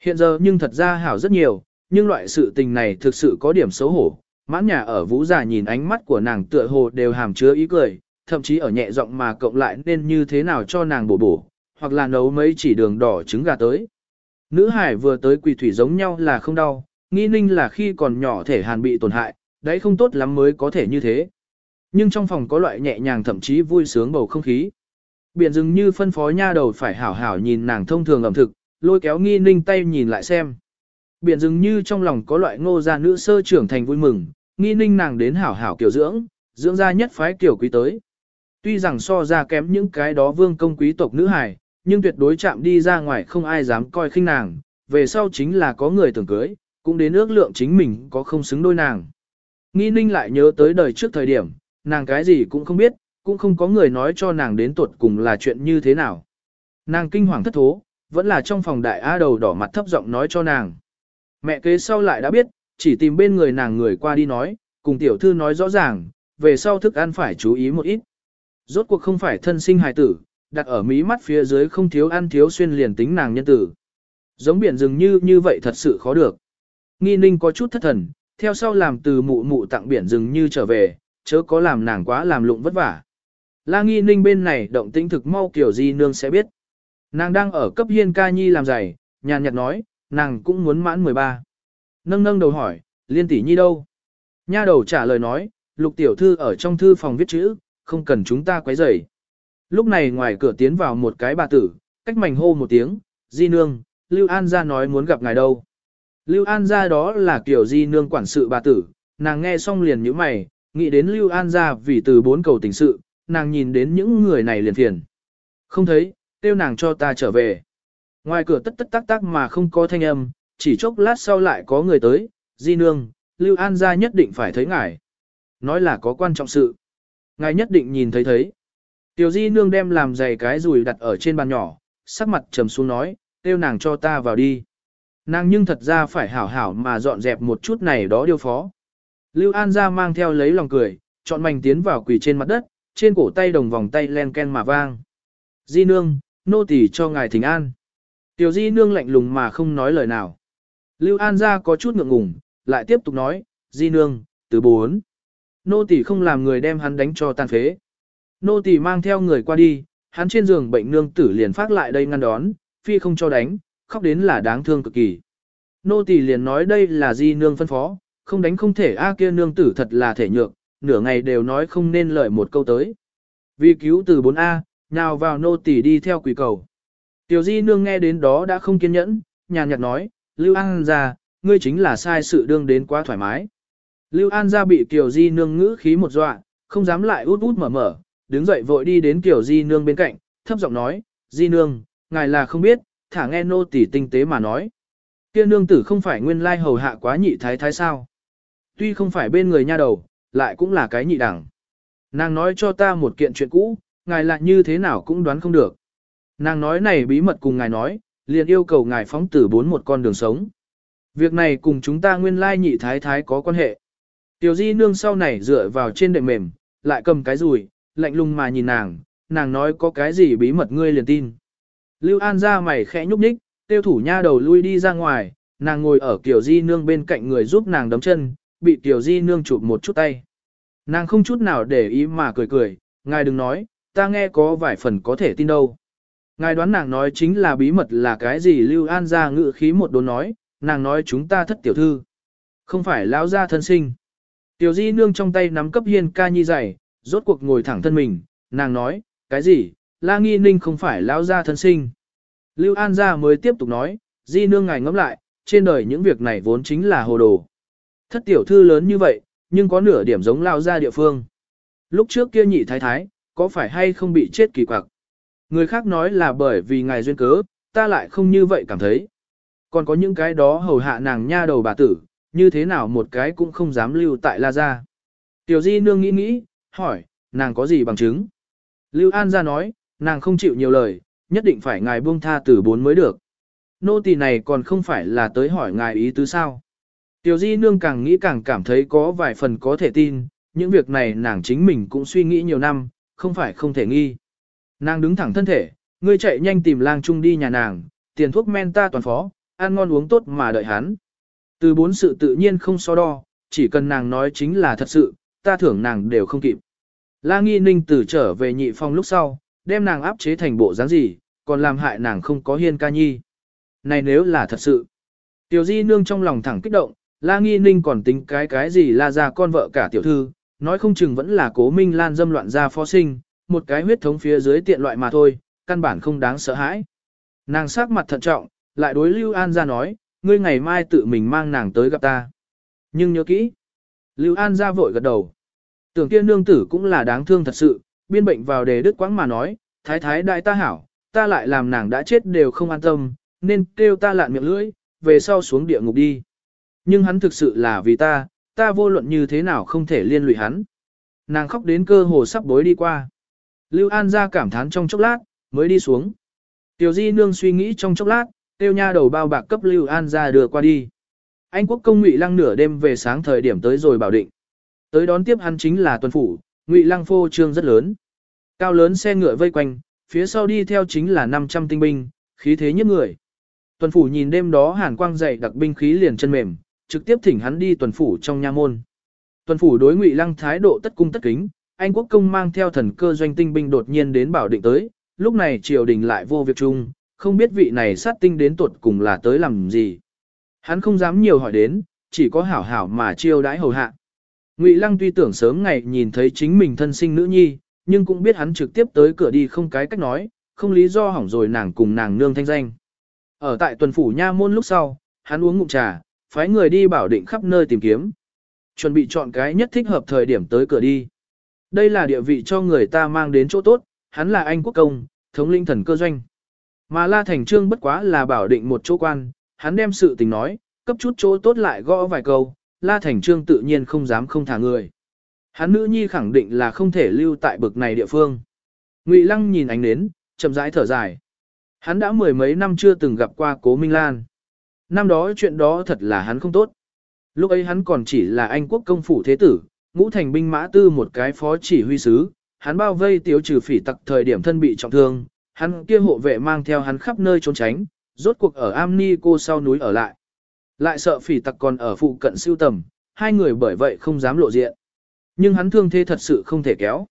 Hiện giờ nhưng thật ra hảo rất nhiều, nhưng loại sự tình này thực sự có điểm xấu hổ. Mãn nhà ở vũ giả nhìn ánh mắt của nàng tựa hồ đều hàm chứa ý cười, thậm chí ở nhẹ giọng mà cộng lại nên như thế nào cho nàng bổ bổ, hoặc là nấu mấy chỉ đường đỏ trứng gà tới. Nữ hải vừa tới quỳ thủy giống nhau là không đau, nghi ninh là khi còn nhỏ thể hàn bị tổn hại, đấy không tốt lắm mới có thể như thế. Nhưng trong phòng có loại nhẹ nhàng thậm chí vui sướng bầu không khí. Biển dừng như phân phó nha đầu phải hảo hảo nhìn nàng thông thường ẩm thực, lôi kéo nghi ninh tay nhìn lại xem. Biển dừng như trong lòng có loại ngô gia nữ sơ trưởng thành vui mừng, nghi ninh nàng đến hảo hảo kiểu dưỡng, dưỡng ra nhất phái kiểu quý tới. Tuy rằng so ra kém những cái đó vương công quý tộc nữ hài, nhưng tuyệt đối chạm đi ra ngoài không ai dám coi khinh nàng, về sau chính là có người tưởng cưới, cũng đến ước lượng chính mình có không xứng đôi nàng. Nghi ninh lại nhớ tới đời trước thời điểm, nàng cái gì cũng không biết, cũng không có người nói cho nàng đến tuột cùng là chuyện như thế nào. Nàng kinh hoàng thất thố, vẫn là trong phòng đại á đầu đỏ mặt thấp giọng nói cho nàng. Mẹ kế sau lại đã biết, chỉ tìm bên người nàng người qua đi nói, cùng tiểu thư nói rõ ràng, về sau thức ăn phải chú ý một ít. Rốt cuộc không phải thân sinh hài tử, đặt ở mí mắt phía dưới không thiếu ăn thiếu xuyên liền tính nàng nhân tử. Giống biển rừng như như vậy thật sự khó được. Nghi ninh có chút thất thần, theo sau làm từ mụ mụ tặng biển rừng như trở về, chớ có làm nàng quá làm lụng vất vả. La nghi ninh bên này động tĩnh thực mau kiểu gì nương sẽ biết. Nàng đang ở cấp hiên ca nhi làm giày, nhàn nhạt nói, nàng cũng muốn mãn 13. Nâng nâng đầu hỏi, liên tỷ nhi đâu? Nha đầu trả lời nói, lục tiểu thư ở trong thư phòng viết chữ, không cần chúng ta quấy rầy. Lúc này ngoài cửa tiến vào một cái bà tử, cách mảnh hô một tiếng, di nương, Lưu An gia nói muốn gặp ngài đâu. Lưu An gia đó là kiểu di nương quản sự bà tử, nàng nghe xong liền nhíu mày, nghĩ đến Lưu An gia vì từ bốn cầu tình sự, nàng nhìn đến những người này liền phiền. Không thấy, tiêu nàng cho ta trở về. Ngoài cửa tất tất tác tác mà không có thanh âm, chỉ chốc lát sau lại có người tới, di nương, Lưu An gia nhất định phải thấy ngài. Nói là có quan trọng sự. Ngài nhất định nhìn thấy thấy. Tiểu di nương đem làm giày cái rùi đặt ở trên bàn nhỏ, sắc mặt trầm xuống nói, tiêu nàng cho ta vào đi. Nàng nhưng thật ra phải hảo hảo mà dọn dẹp một chút này đó điều phó. Lưu An gia mang theo lấy lòng cười, chọn mảnh tiến vào quỳ trên mặt đất, trên cổ tay đồng vòng tay len ken mà vang. Di nương, nô tỳ cho ngài thỉnh an. Tiểu di nương lạnh lùng mà không nói lời nào. Lưu An gia có chút ngượng ngùng, lại tiếp tục nói, di nương, từ bốn. Nô tỳ không làm người đem hắn đánh cho tàn phế. Nô tỳ mang theo người qua đi, hắn trên giường bệnh nương tử liền phát lại đây ngăn đón, phi không cho đánh, khóc đến là đáng thương cực kỳ. Nô tỳ liền nói đây là di nương phân phó, không đánh không thể a kia nương tử thật là thể nhược, nửa ngày đều nói không nên lời một câu tới. Vì cứu từ 4A, nào vào nô tỳ đi theo quỷ cầu. Tiểu di nương nghe đến đó đã không kiên nhẫn, nhàn nhạt nói, Lưu An ra, ngươi chính là sai sự đương đến quá thoải mái. Lưu An gia bị Tiểu di nương ngữ khí một dọa, không dám lại út út mở mở, đứng dậy vội đi đến Tiểu di nương bên cạnh, thấp giọng nói, di nương, ngài là không biết, thả nghe nô tỳ tinh tế mà nói. Kia nương tử không phải nguyên lai hầu hạ quá nhị thái thái sao. Tuy không phải bên người nha đầu, lại cũng là cái nhị đẳng. Nàng nói cho ta một kiện chuyện cũ, ngài lại như thế nào cũng đoán không được. Nàng nói này bí mật cùng ngài nói, liền yêu cầu ngài phóng tử bốn một con đường sống. Việc này cùng chúng ta nguyên lai nhị thái thái có quan hệ. Tiểu di nương sau này dựa vào trên đệm mềm, lại cầm cái rùi, lạnh lùng mà nhìn nàng, nàng nói có cái gì bí mật ngươi liền tin. Lưu An ra mày khẽ nhúc nhích, tiêu thủ nha đầu lui đi ra ngoài, nàng ngồi ở kiểu di nương bên cạnh người giúp nàng đấm chân, bị tiểu di nương chụp một chút tay. Nàng không chút nào để ý mà cười cười, ngài đừng nói, ta nghe có vài phần có thể tin đâu. Ngài đoán nàng nói chính là bí mật là cái gì Lưu An ra ngự khí một đồn nói, nàng nói chúng ta thất tiểu thư. Không phải lão gia thân sinh. Tiểu di nương trong tay nắm cấp hiên ca nhi dày, rốt cuộc ngồi thẳng thân mình, nàng nói, cái gì, la nghi ninh không phải lão gia thân sinh. Lưu An gia mới tiếp tục nói, di nương ngài ngẫm lại, trên đời những việc này vốn chính là hồ đồ. Thất tiểu thư lớn như vậy, nhưng có nửa điểm giống lao gia địa phương. Lúc trước kia nhị thái thái, có phải hay không bị chết kỳ quặc? Người khác nói là bởi vì ngài duyên cớ, ta lại không như vậy cảm thấy. Còn có những cái đó hầu hạ nàng nha đầu bà tử, như thế nào một cái cũng không dám lưu tại La Gia. Tiểu Di nương nghĩ nghĩ, hỏi, nàng có gì bằng chứng? Lưu An ra nói, nàng không chịu nhiều lời, nhất định phải ngài buông tha tử bốn mới được. Nô tỳ này còn không phải là tới hỏi ngài ý tứ sao? Tiểu Di Nương càng nghĩ càng cảm thấy có vài phần có thể tin, những việc này nàng chính mình cũng suy nghĩ nhiều năm, không phải không thể nghi. Nàng đứng thẳng thân thể, ngươi chạy nhanh tìm lang trung đi nhà nàng, tiền thuốc men ta toàn phó, ăn ngon uống tốt mà đợi hắn. Từ bốn sự tự nhiên không so đo, chỉ cần nàng nói chính là thật sự, ta thưởng nàng đều không kịp. La Nghi Ninh từ trở về nhị phong lúc sau, đem nàng áp chế thành bộ dáng gì, còn làm hại nàng không có hiên ca nhi. Này nếu là thật sự. Tiểu Di Nương trong lòng thẳng kích động, La Nghi Ninh còn tính cái cái gì là ra con vợ cả tiểu thư, nói không chừng vẫn là cố minh lan dâm loạn ra phó sinh, một cái huyết thống phía dưới tiện loại mà thôi, căn bản không đáng sợ hãi. Nàng sắc mặt thận trọng, lại đối Lưu An ra nói, ngươi ngày mai tự mình mang nàng tới gặp ta. Nhưng nhớ kỹ. Lưu An ra vội gật đầu. Tưởng kia nương tử cũng là đáng thương thật sự, biên bệnh vào đề đức quãng mà nói, thái thái đại ta hảo, ta lại làm nàng đã chết đều không an tâm, nên kêu ta lạn miệng lưỡi, về sau xuống địa ngục đi. Nhưng hắn thực sự là vì ta, ta vô luận như thế nào không thể liên lụy hắn. Nàng khóc đến cơ hồ sắp bối đi qua. Lưu An ra cảm thán trong chốc lát, mới đi xuống. Tiểu Di Nương suy nghĩ trong chốc lát, tiêu nha đầu bao bạc cấp Lưu An ra đưa qua đi. Anh quốc công Ngụy Lăng nửa đêm về sáng thời điểm tới rồi bảo định. Tới đón tiếp hắn chính là tuần phủ, Ngụy Lăng phô trương rất lớn. Cao lớn xe ngựa vây quanh, phía sau đi theo chính là 500 tinh binh, khí thế nhất người. Tuần phủ nhìn đêm đó hàn quang dậy đặc binh khí liền chân mềm, trực tiếp thỉnh hắn đi tuần phủ trong nha môn. Tuần phủ đối ngụy lăng thái độ tất cung tất kính, anh quốc công mang theo thần cơ doanh tinh binh đột nhiên đến bảo định tới, lúc này triều đình lại vô việc chung, không biết vị này sát tinh đến tuột cùng là tới làm gì. Hắn không dám nhiều hỏi đến, chỉ có hảo hảo mà chiêu đãi hầu hạ. Ngụy Lăng tuy tưởng sớm ngày nhìn thấy chính mình thân sinh nữ nhi, nhưng cũng biết hắn trực tiếp tới cửa đi không cái cách nói, không lý do hỏng rồi nàng cùng nàng nương thanh danh. Ở tại tuần phủ nha môn lúc sau, hắn uống ngụm trà, phái người đi bảo định khắp nơi tìm kiếm. Chuẩn bị chọn cái nhất thích hợp thời điểm tới cửa đi. Đây là địa vị cho người ta mang đến chỗ tốt, hắn là anh quốc công, thống linh thần cơ doanh. Mà La Thành Trương bất quá là bảo định một chỗ quan, hắn đem sự tình nói, cấp chút chỗ tốt lại gõ vài câu, La Thành Trương tự nhiên không dám không thả người. Hắn nữ nhi khẳng định là không thể lưu tại bực này địa phương. Ngụy Lăng nhìn ánh nến, chậm rãi thở dài. Hắn đã mười mấy năm chưa từng gặp qua Cố Minh Lan. Năm đó chuyện đó thật là hắn không tốt. Lúc ấy hắn còn chỉ là anh quốc công phủ thế tử, ngũ thành binh mã tư một cái phó chỉ huy sứ, hắn bao vây tiêu trừ phỉ tặc thời điểm thân bị trọng thương, hắn kia hộ vệ mang theo hắn khắp nơi trốn tránh, rốt cuộc ở Amni cô sau núi ở lại. Lại sợ phỉ tặc còn ở phụ cận siêu tầm, hai người bởi vậy không dám lộ diện. Nhưng hắn thương thế thật sự không thể kéo.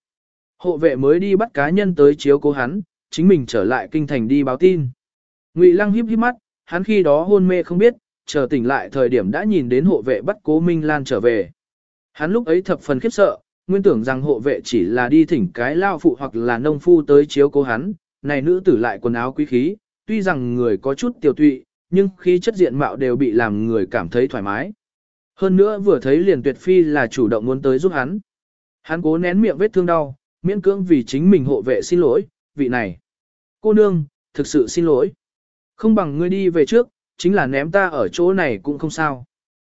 Hộ vệ mới đi bắt cá nhân tới chiếu cố hắn, chính mình trở lại kinh thành đi báo tin. Ngụy Lăng híp híp mắt, hắn khi đó hôn mê không biết, chờ tỉnh lại thời điểm đã nhìn đến hộ vệ bắt Cố Minh Lan trở về. Hắn lúc ấy thập phần khiếp sợ, nguyên tưởng rằng hộ vệ chỉ là đi thỉnh cái lao phụ hoặc là nông phu tới chiếu cố hắn, này nữ tử lại quần áo quý khí, tuy rằng người có chút tiểu tụy, nhưng khí chất diện mạo đều bị làm người cảm thấy thoải mái. Hơn nữa vừa thấy liền tuyệt phi là chủ động muốn tới giúp hắn. Hắn cố nén miệng vết thương đau, miễn cưỡng vì chính mình hộ vệ xin lỗi, vị này. Cô nương, thực sự xin lỗi. Không bằng ngươi đi về trước, chính là ném ta ở chỗ này cũng không sao.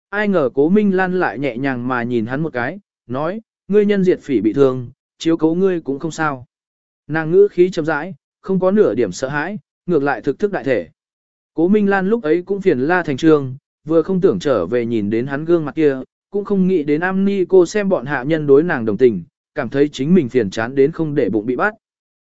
Ai ngờ cố Minh Lan lại nhẹ nhàng mà nhìn hắn một cái, nói, ngươi nhân diệt phỉ bị thương, chiếu cố ngươi cũng không sao. Nàng ngữ khí chậm rãi, không có nửa điểm sợ hãi, ngược lại thực thức đại thể. Cố Minh Lan lúc ấy cũng phiền la thành trường, vừa không tưởng trở về nhìn đến hắn gương mặt kia, cũng không nghĩ đến am ni cô xem bọn hạ nhân đối nàng đồng tình, cảm thấy chính mình phiền chán đến không để bụng bị bắt.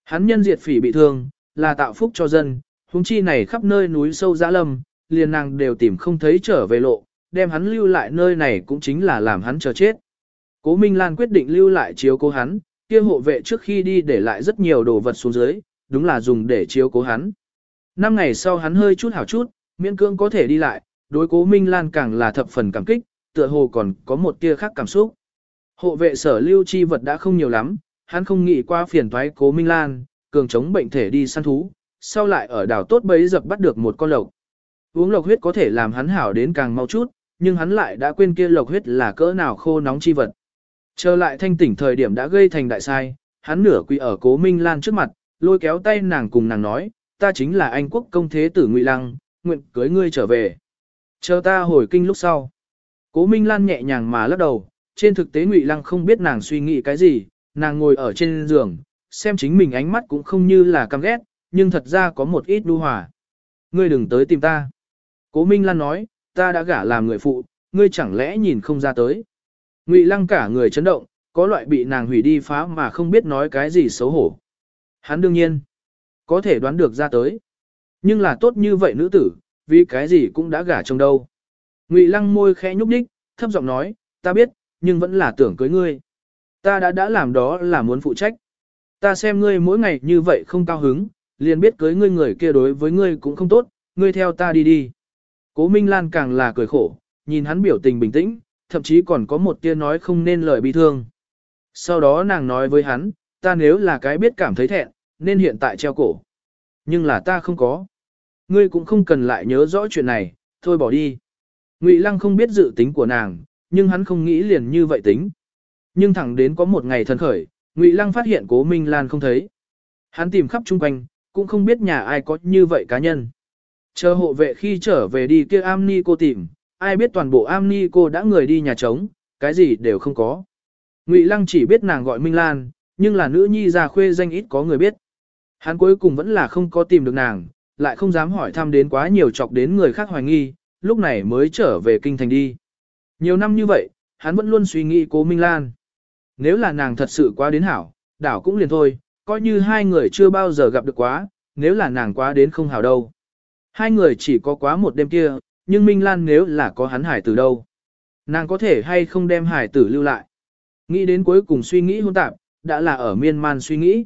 Hắn nhân diệt phỉ bị thương, là tạo phúc cho dân, huống chi này khắp nơi núi sâu giã lâm, liền nàng đều tìm không thấy trở về lộ, đem hắn lưu lại nơi này cũng chính là làm hắn chờ chết. Cố Minh Lan quyết định lưu lại chiếu cố hắn, kia hộ vệ trước khi đi để lại rất nhiều đồ vật xuống dưới, đúng là dùng để chiếu cố hắn. Năm ngày sau hắn hơi chút hảo chút, miễn cưỡng có thể đi lại, đối cố Minh Lan càng là thập phần cảm kích, tựa hồ còn có một tia khác cảm xúc. Hộ vệ sở lưu chi vật đã không nhiều lắm, hắn không nghĩ qua phiền toái cố Minh Lan, cường chống bệnh thể đi săn thú, sau lại ở đảo tốt bấy dập bắt được một con lộc. Uống lộc huyết có thể làm hắn hảo đến càng mau chút, nhưng hắn lại đã quên kia lộc huyết là cỡ nào khô nóng chi vật. Trở lại thanh tỉnh thời điểm đã gây thành đại sai, hắn nửa quỳ ở cố Minh Lan trước mặt, lôi kéo tay nàng cùng nàng nói, ta chính là anh quốc công thế tử Ngụy Lăng, nguyện cưới ngươi trở về. Chờ ta hồi kinh lúc sau. Cố Minh Lan nhẹ nhàng mà lắc đầu, trên thực tế Ngụy Lăng không biết nàng suy nghĩ cái gì, nàng ngồi ở trên giường, xem chính mình ánh mắt cũng không như là căm ghét, nhưng thật ra có một ít đu hòa. Ngươi đừng tới tìm ta. Cố Minh Lan nói, ta đã gả làm người phụ, ngươi chẳng lẽ nhìn không ra tới. Ngụy Lăng cả người chấn động, có loại bị nàng hủy đi phá mà không biết nói cái gì xấu hổ. Hắn đương nhiên, có thể đoán được ra tới. Nhưng là tốt như vậy nữ tử, vì cái gì cũng đã gả trong đâu. Ngụy lăng môi khẽ nhúc nhích thấp giọng nói, ta biết, nhưng vẫn là tưởng cưới ngươi. Ta đã đã làm đó là muốn phụ trách. Ta xem ngươi mỗi ngày như vậy không cao hứng, liền biết cưới ngươi người kia đối với ngươi cũng không tốt, ngươi theo ta đi đi. Cố Minh Lan càng là cười khổ, nhìn hắn biểu tình bình tĩnh, thậm chí còn có một tia nói không nên lời bi thương. Sau đó nàng nói với hắn, ta nếu là cái biết cảm thấy thẹn, nên hiện tại treo cổ. Nhưng là ta không có. Ngươi cũng không cần lại nhớ rõ chuyện này, thôi bỏ đi. Ngụy Lăng không biết dự tính của nàng, nhưng hắn không nghĩ liền như vậy tính. Nhưng thẳng đến có một ngày thần khởi, Ngụy Lăng phát hiện Cố Minh Lan không thấy. Hắn tìm khắp chung quanh, cũng không biết nhà ai có như vậy cá nhân. Chờ hộ vệ khi trở về đi kia Amni cô tìm, ai biết toàn bộ Amni cô đã người đi nhà trống, cái gì đều không có. Ngụy Lăng chỉ biết nàng gọi Minh Lan, nhưng là nữ nhi già khuê danh ít có người biết. Hắn cuối cùng vẫn là không có tìm được nàng, lại không dám hỏi thăm đến quá nhiều chọc đến người khác hoài nghi, lúc này mới trở về kinh thành đi. Nhiều năm như vậy, hắn vẫn luôn suy nghĩ cố Minh Lan. Nếu là nàng thật sự quá đến hảo, đảo cũng liền thôi, coi như hai người chưa bao giờ gặp được quá, nếu là nàng quá đến không hảo đâu. Hai người chỉ có quá một đêm kia, nhưng Minh Lan nếu là có hắn hải tử đâu. Nàng có thể hay không đem hải tử lưu lại. Nghĩ đến cuối cùng suy nghĩ hôn tạp, đã là ở miên man suy nghĩ.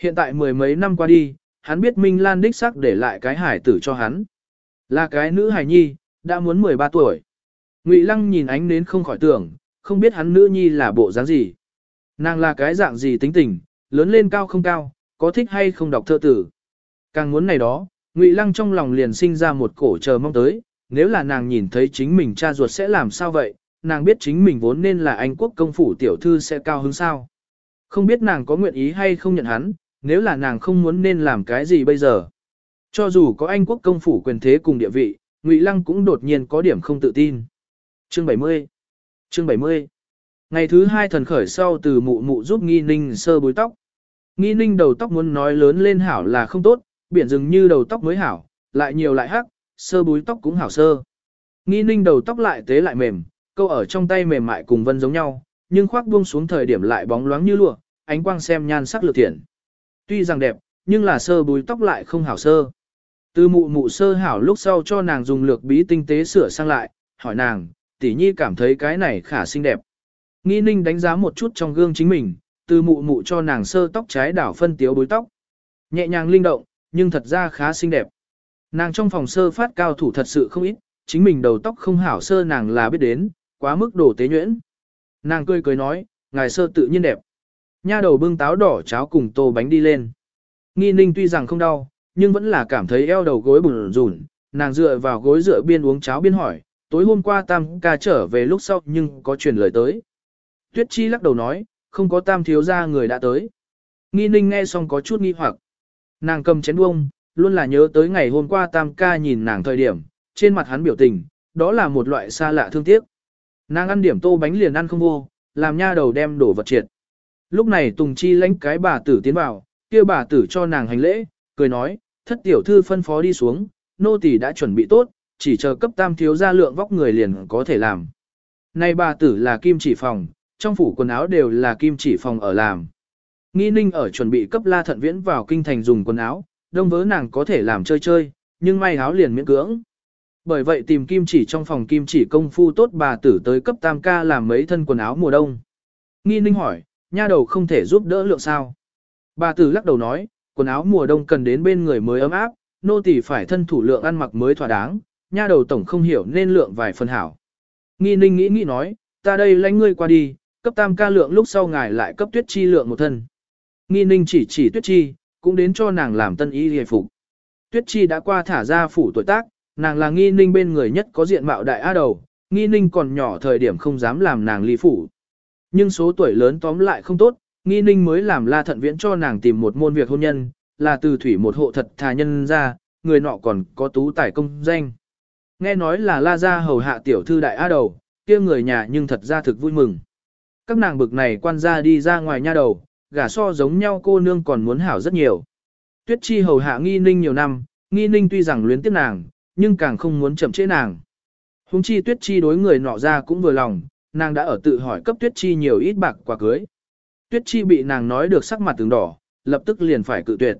Hiện tại mười mấy năm qua đi, hắn biết Minh Lan đích sắc để lại cái hải tử cho hắn. Là cái nữ hải nhi, đã muốn 13 tuổi. Ngụy Lăng nhìn ánh nến không khỏi tưởng, không biết hắn nữ nhi là bộ dáng gì. Nàng là cái dạng gì tính tình, lớn lên cao không cao, có thích hay không đọc thơ tử. Càng muốn này đó, Ngụy Lăng trong lòng liền sinh ra một cổ chờ mong tới, nếu là nàng nhìn thấy chính mình cha ruột sẽ làm sao vậy, nàng biết chính mình vốn nên là Anh quốc công phủ tiểu thư sẽ cao hứng sao. Không biết nàng có nguyện ý hay không nhận hắn, nếu là nàng không muốn nên làm cái gì bây giờ. Cho dù có Anh quốc công phủ quyền thế cùng địa vị, Ngụy Lăng cũng đột nhiên có điểm không tự tin. Chương 70 Chương 70 Ngày thứ hai thần khởi sau từ mụ mụ giúp nghi ninh sơ búi tóc. Nghi ninh đầu tóc muốn nói lớn lên hảo là không tốt, biển rừng như đầu tóc mới hảo, lại nhiều lại hắc, sơ búi tóc cũng hảo sơ. Nghi ninh đầu tóc lại tế lại mềm, câu ở trong tay mềm mại cùng vân giống nhau, nhưng khoác buông xuống thời điểm lại bóng loáng như lụa, ánh quang xem nhan sắc lược thiện. Tuy rằng đẹp, nhưng là sơ búi tóc lại không hảo sơ. Từ mụ mụ sơ hảo lúc sau cho nàng dùng lược bí tinh tế sửa sang lại, hỏi nàng, tỷ nhi cảm thấy cái này khả xinh đẹp. Nghi ninh đánh giá một chút trong gương chính mình, từ mụ mụ cho nàng sơ tóc trái đảo phân tiếu bối tóc. Nhẹ nhàng linh động, nhưng thật ra khá xinh đẹp. Nàng trong phòng sơ phát cao thủ thật sự không ít, chính mình đầu tóc không hảo sơ nàng là biết đến, quá mức đổ tế nhuyễn. Nàng cười cười nói, ngài sơ tự nhiên đẹp. Nha đầu bưng táo đỏ cháo cùng tô bánh đi lên. Nghi ninh tuy rằng không đau, nhưng vẫn là cảm thấy eo đầu gối bùn rùn, nàng dựa vào gối dựa biên uống cháo biên hỏi, tối hôm qua tam ca trở về lúc sau nhưng có truyền lời tới. Tuyết Chi lắc đầu nói, không có tam thiếu gia người đã tới. Nghi ninh nghe xong có chút nghi hoặc. Nàng cầm chén uông, luôn là nhớ tới ngày hôm qua tam ca nhìn nàng thời điểm, trên mặt hắn biểu tình, đó là một loại xa lạ thương tiếc. Nàng ăn điểm tô bánh liền ăn không vô, làm nha đầu đem đổ vật triệt. Lúc này Tùng Chi lãnh cái bà tử tiến vào, kia bà tử cho nàng hành lễ, cười nói, thất tiểu thư phân phó đi xuống, nô tỳ đã chuẩn bị tốt, chỉ chờ cấp tam thiếu gia lượng vóc người liền có thể làm. Này bà tử là kim chỉ phòng, trong phủ quần áo đều là kim chỉ phòng ở làm. Nghi ninh ở chuẩn bị cấp la thận viễn vào kinh thành dùng quần áo, đông vớ nàng có thể làm chơi chơi, nhưng may áo liền miễn cưỡng. Bởi vậy tìm kim chỉ trong phòng kim chỉ công phu tốt bà tử tới cấp tam ca làm mấy thân quần áo mùa đông. Nghi ninh hỏi, nha đầu không thể giúp đỡ lượng sao. Bà tử lắc đầu nói, quần áo mùa đông cần đến bên người mới ấm áp, nô tỳ phải thân thủ lượng ăn mặc mới thỏa đáng, nha đầu tổng không hiểu nên lượng vài phần hảo. Nghi ninh nghĩ nghĩ nói, ta đây lãnh ngươi qua đi, cấp tam ca lượng lúc sau ngài lại cấp tuyết chi lượng một thân. Nghi ninh chỉ chỉ tuyết chi, cũng đến cho nàng làm tân y hề phục. Tuyết chi đã qua thả ra phủ tuổi tác, nàng là nghi ninh bên người nhất có diện mạo đại á đầu, nghi ninh còn nhỏ thời điểm không dám làm nàng ly phủ. Nhưng số tuổi lớn tóm lại không tốt, nghi ninh mới làm la thận viễn cho nàng tìm một môn việc hôn nhân, là từ thủy một hộ thật thà nhân ra, người nọ còn có tú tài công danh. Nghe nói là la gia hầu hạ tiểu thư đại á đầu, kia người nhà nhưng thật ra thực vui mừng. Các nàng bực này quan gia đi ra ngoài nha đầu, gả so giống nhau cô nương còn muốn hảo rất nhiều. Tuyết chi hầu hạ nghi ninh nhiều năm, nghi ninh tuy rằng luyến tiếc nàng, nhưng càng không muốn chậm trễ nàng. Hùng chi tuyết chi đối người nọ ra cũng vừa lòng, nàng đã ở tự hỏi cấp tuyết chi nhiều ít bạc quà cưới. Tuyết chi bị nàng nói được sắc mặt từng đỏ, lập tức liền phải cự tuyệt.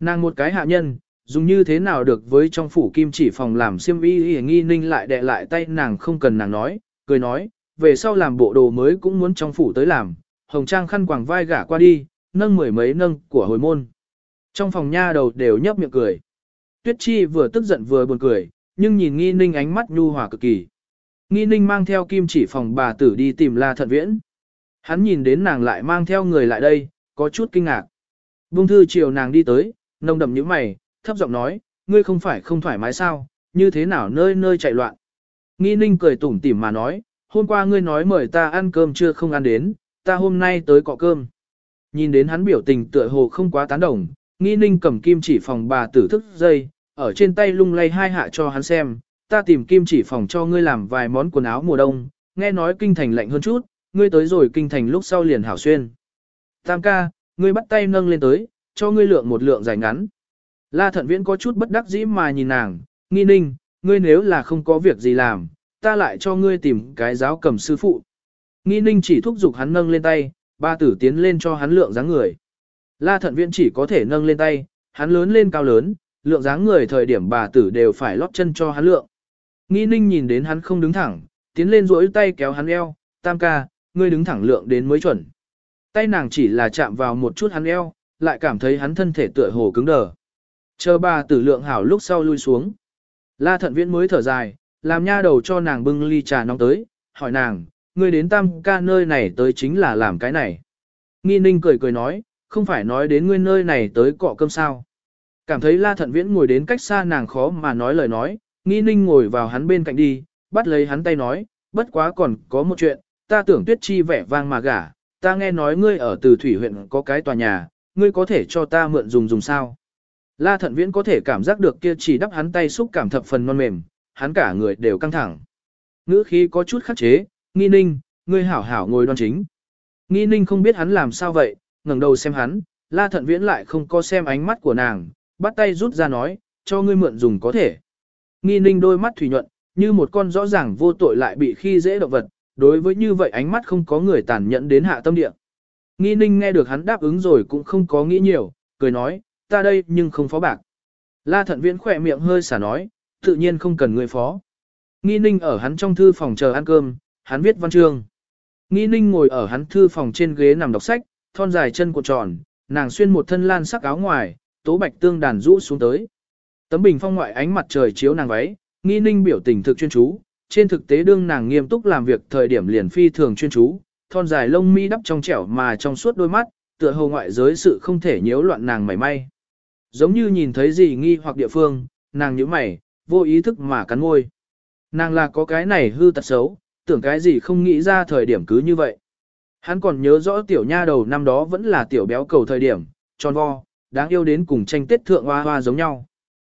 Nàng một cái hạ nhân, dùng như thế nào được với trong phủ kim chỉ phòng làm xiêm y nghi ninh lại đè lại tay nàng không cần nàng nói, cười nói, về sau làm bộ đồ mới cũng muốn trong phủ tới làm, hồng trang khăn quàng vai gả qua đi, nâng mười mấy nâng của hồi môn. Trong phòng nha đầu đều nhấp miệng cười. Tuyết Chi vừa tức giận vừa buồn cười, nhưng nhìn nghi ninh ánh mắt nhu hòa cực kỳ. Nghi ninh mang theo kim chỉ phòng bà tử đi tìm La Thận Viễn. Hắn nhìn đến nàng lại mang theo người lại đây, có chút kinh ngạc. Bung thư chiều nàng đi tới, nông đậm như mày, thấp giọng nói, ngươi không phải không thoải mái sao, như thế nào nơi nơi chạy loạn. Nghi ninh cười tủm tỉm mà nói, hôm qua ngươi nói mời ta ăn cơm chưa không ăn đến, ta hôm nay tới cọ cơm. Nhìn đến hắn biểu tình tựa hồ không quá tán đồng, nghi ninh cầm kim chỉ phòng bà tử thức dây, ở trên tay lung lay hai hạ cho hắn xem, ta tìm kim chỉ phòng cho ngươi làm vài món quần áo mùa đông, nghe nói kinh thành lạnh hơn chút, ngươi tới rồi kinh thành lúc sau liền hảo xuyên. Tam ca, ngươi bắt tay nâng lên tới, cho ngươi lượng một lượng dài ngắn. La thận viễn có chút bất đắc dĩ mà nhìn nàng, nghi ninh, ngươi nếu là không có việc gì làm, ta lại cho ngươi tìm cái giáo cầm sư phụ. Nghi ninh chỉ thúc giục hắn nâng lên tay, ba tử tiến lên cho hắn lượng dáng người. La thận viễn chỉ có thể nâng lên tay, hắn lớn lên cao lớn, lượng dáng người thời điểm bà tử đều phải lót chân cho hắn lượng. Nghi ninh nhìn đến hắn không đứng thẳng, tiến lên rỗi tay kéo hắn eo, tam ca, ngươi đứng thẳng lượng đến mới chuẩn. Tay nàng chỉ là chạm vào một chút hắn eo, lại cảm thấy hắn thân thể tựa hồ cứng đờ. Chờ bà tử lượng hảo lúc sau lui xuống. La thận viễn mới thở dài, làm nha đầu cho nàng bưng ly trà nóng tới, hỏi nàng, ngươi đến tam ca nơi này tới chính là làm cái này. Nghi ninh cười cười nói, không phải nói đến ngươi nơi này tới cọ cơm sao. Cảm thấy la thận viễn ngồi đến cách xa nàng khó mà nói lời nói, nghi ninh ngồi vào hắn bên cạnh đi, bắt lấy hắn tay nói, bất quá còn có một chuyện, ta tưởng tuyết chi vẻ vang mà gả, ta nghe nói ngươi ở từ thủy huyện có cái tòa nhà, ngươi có thể cho ta mượn dùng dùng sao. La thận viễn có thể cảm giác được kia chỉ đắp hắn tay xúc cảm thập phần non mềm, hắn cả người đều căng thẳng. Ngữ khí có chút khắc chế, nghi ninh, ngươi hảo hảo ngồi đoan chính. Nghi ninh không biết hắn làm sao vậy, ngẩng đầu xem hắn, la thận viễn lại không có xem ánh mắt của nàng, bắt tay rút ra nói, cho ngươi mượn dùng có thể. Nghi ninh đôi mắt thủy nhuận, như một con rõ ràng vô tội lại bị khi dễ động vật, đối với như vậy ánh mắt không có người tàn nhẫn đến hạ tâm địa. Nghi ninh nghe được hắn đáp ứng rồi cũng không có nghĩ nhiều, cười nói, ta đây nhưng không phó bạc. La thận viễn khỏe miệng hơi xả nói, tự nhiên không cần người phó. Nghi ninh ở hắn trong thư phòng chờ ăn cơm, hắn viết văn chương. Nghi ninh ngồi ở hắn thư phòng trên ghế nằm đọc sách, thon dài chân cuộn tròn, nàng xuyên một thân lan sắc áo ngoài, tố bạch tương đàn rũ xuống tới. Tấm bình phong ngoại ánh mặt trời chiếu nàng váy, nghi ninh biểu tình thực chuyên chú, trên thực tế đương nàng nghiêm túc làm việc thời điểm liền phi thường chuyên chú, thon dài lông mi đắp trong trẻo mà trong suốt đôi mắt, tựa hồ ngoại giới sự không thể nhiễu loạn nàng mảy may. Giống như nhìn thấy gì nghi hoặc địa phương, nàng nhíu mày, vô ý thức mà cắn môi. Nàng là có cái này hư tật xấu, tưởng cái gì không nghĩ ra thời điểm cứ như vậy. Hắn còn nhớ rõ tiểu nha đầu năm đó vẫn là tiểu béo cầu thời điểm, tròn vo, đáng yêu đến cùng tranh tết thượng hoa hoa giống nhau.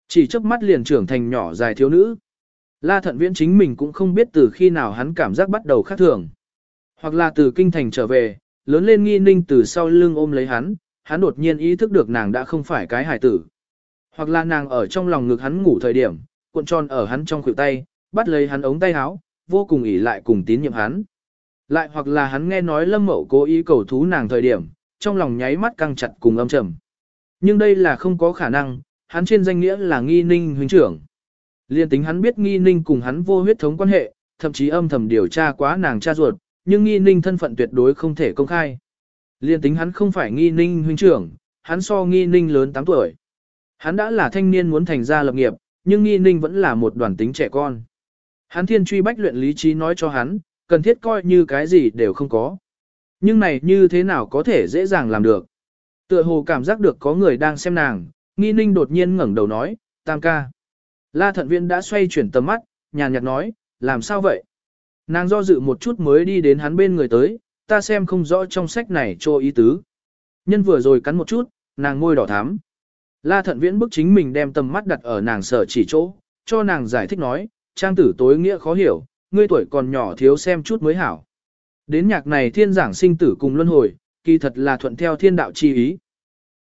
Chỉ trước mắt liền trưởng thành nhỏ dài thiếu nữ. La thận viễn chính mình cũng không biết từ khi nào hắn cảm giác bắt đầu khác thường. Hoặc là từ kinh thành trở về, lớn lên nghi ninh từ sau lưng ôm lấy hắn, hắn đột nhiên ý thức được nàng đã không phải cái hài tử. Hoặc là nàng ở trong lòng ngực hắn ngủ thời điểm, cuộn tròn ở hắn trong khuỷu tay, bắt lấy hắn ống tay áo, vô cùng ỉ lại cùng tín nhiệm hắn. Lại hoặc là hắn nghe nói lâm mậu cố ý cầu thú nàng thời điểm, trong lòng nháy mắt căng chặt cùng âm trầm. Nhưng đây là không có khả năng, hắn trên danh nghĩa là nghi ninh huynh trưởng. Liên tính hắn biết nghi ninh cùng hắn vô huyết thống quan hệ, thậm chí âm thầm điều tra quá nàng cha ruột, nhưng nghi ninh thân phận tuyệt đối không thể công khai. Liên tính hắn không phải nghi ninh huynh trưởng, hắn so nghi ninh lớn 8 tuổi. Hắn đã là thanh niên muốn thành gia lập nghiệp, nhưng nghi ninh vẫn là một đoàn tính trẻ con. Hắn thiên truy bách luyện lý trí nói cho hắn, cần thiết coi như cái gì đều không có. Nhưng này như thế nào có thể dễ dàng làm được. Tựa hồ cảm giác được có người đang xem nàng, nghi ninh đột nhiên ngẩng đầu nói, tam ca. La thận viên đã xoay chuyển tầm mắt, nhàn nhạt nói, làm sao vậy? Nàng do dự một chút mới đi đến hắn bên người tới, ta xem không rõ trong sách này cho ý tứ. Nhân vừa rồi cắn một chút, nàng môi đỏ thắm. La thận viễn bức chính mình đem tầm mắt đặt ở nàng sở chỉ chỗ, cho nàng giải thích nói, trang tử tối nghĩa khó hiểu, ngươi tuổi còn nhỏ thiếu xem chút mới hảo. Đến nhạc này thiên giảng sinh tử cùng luân hồi, kỳ thật là thuận theo thiên đạo chi ý.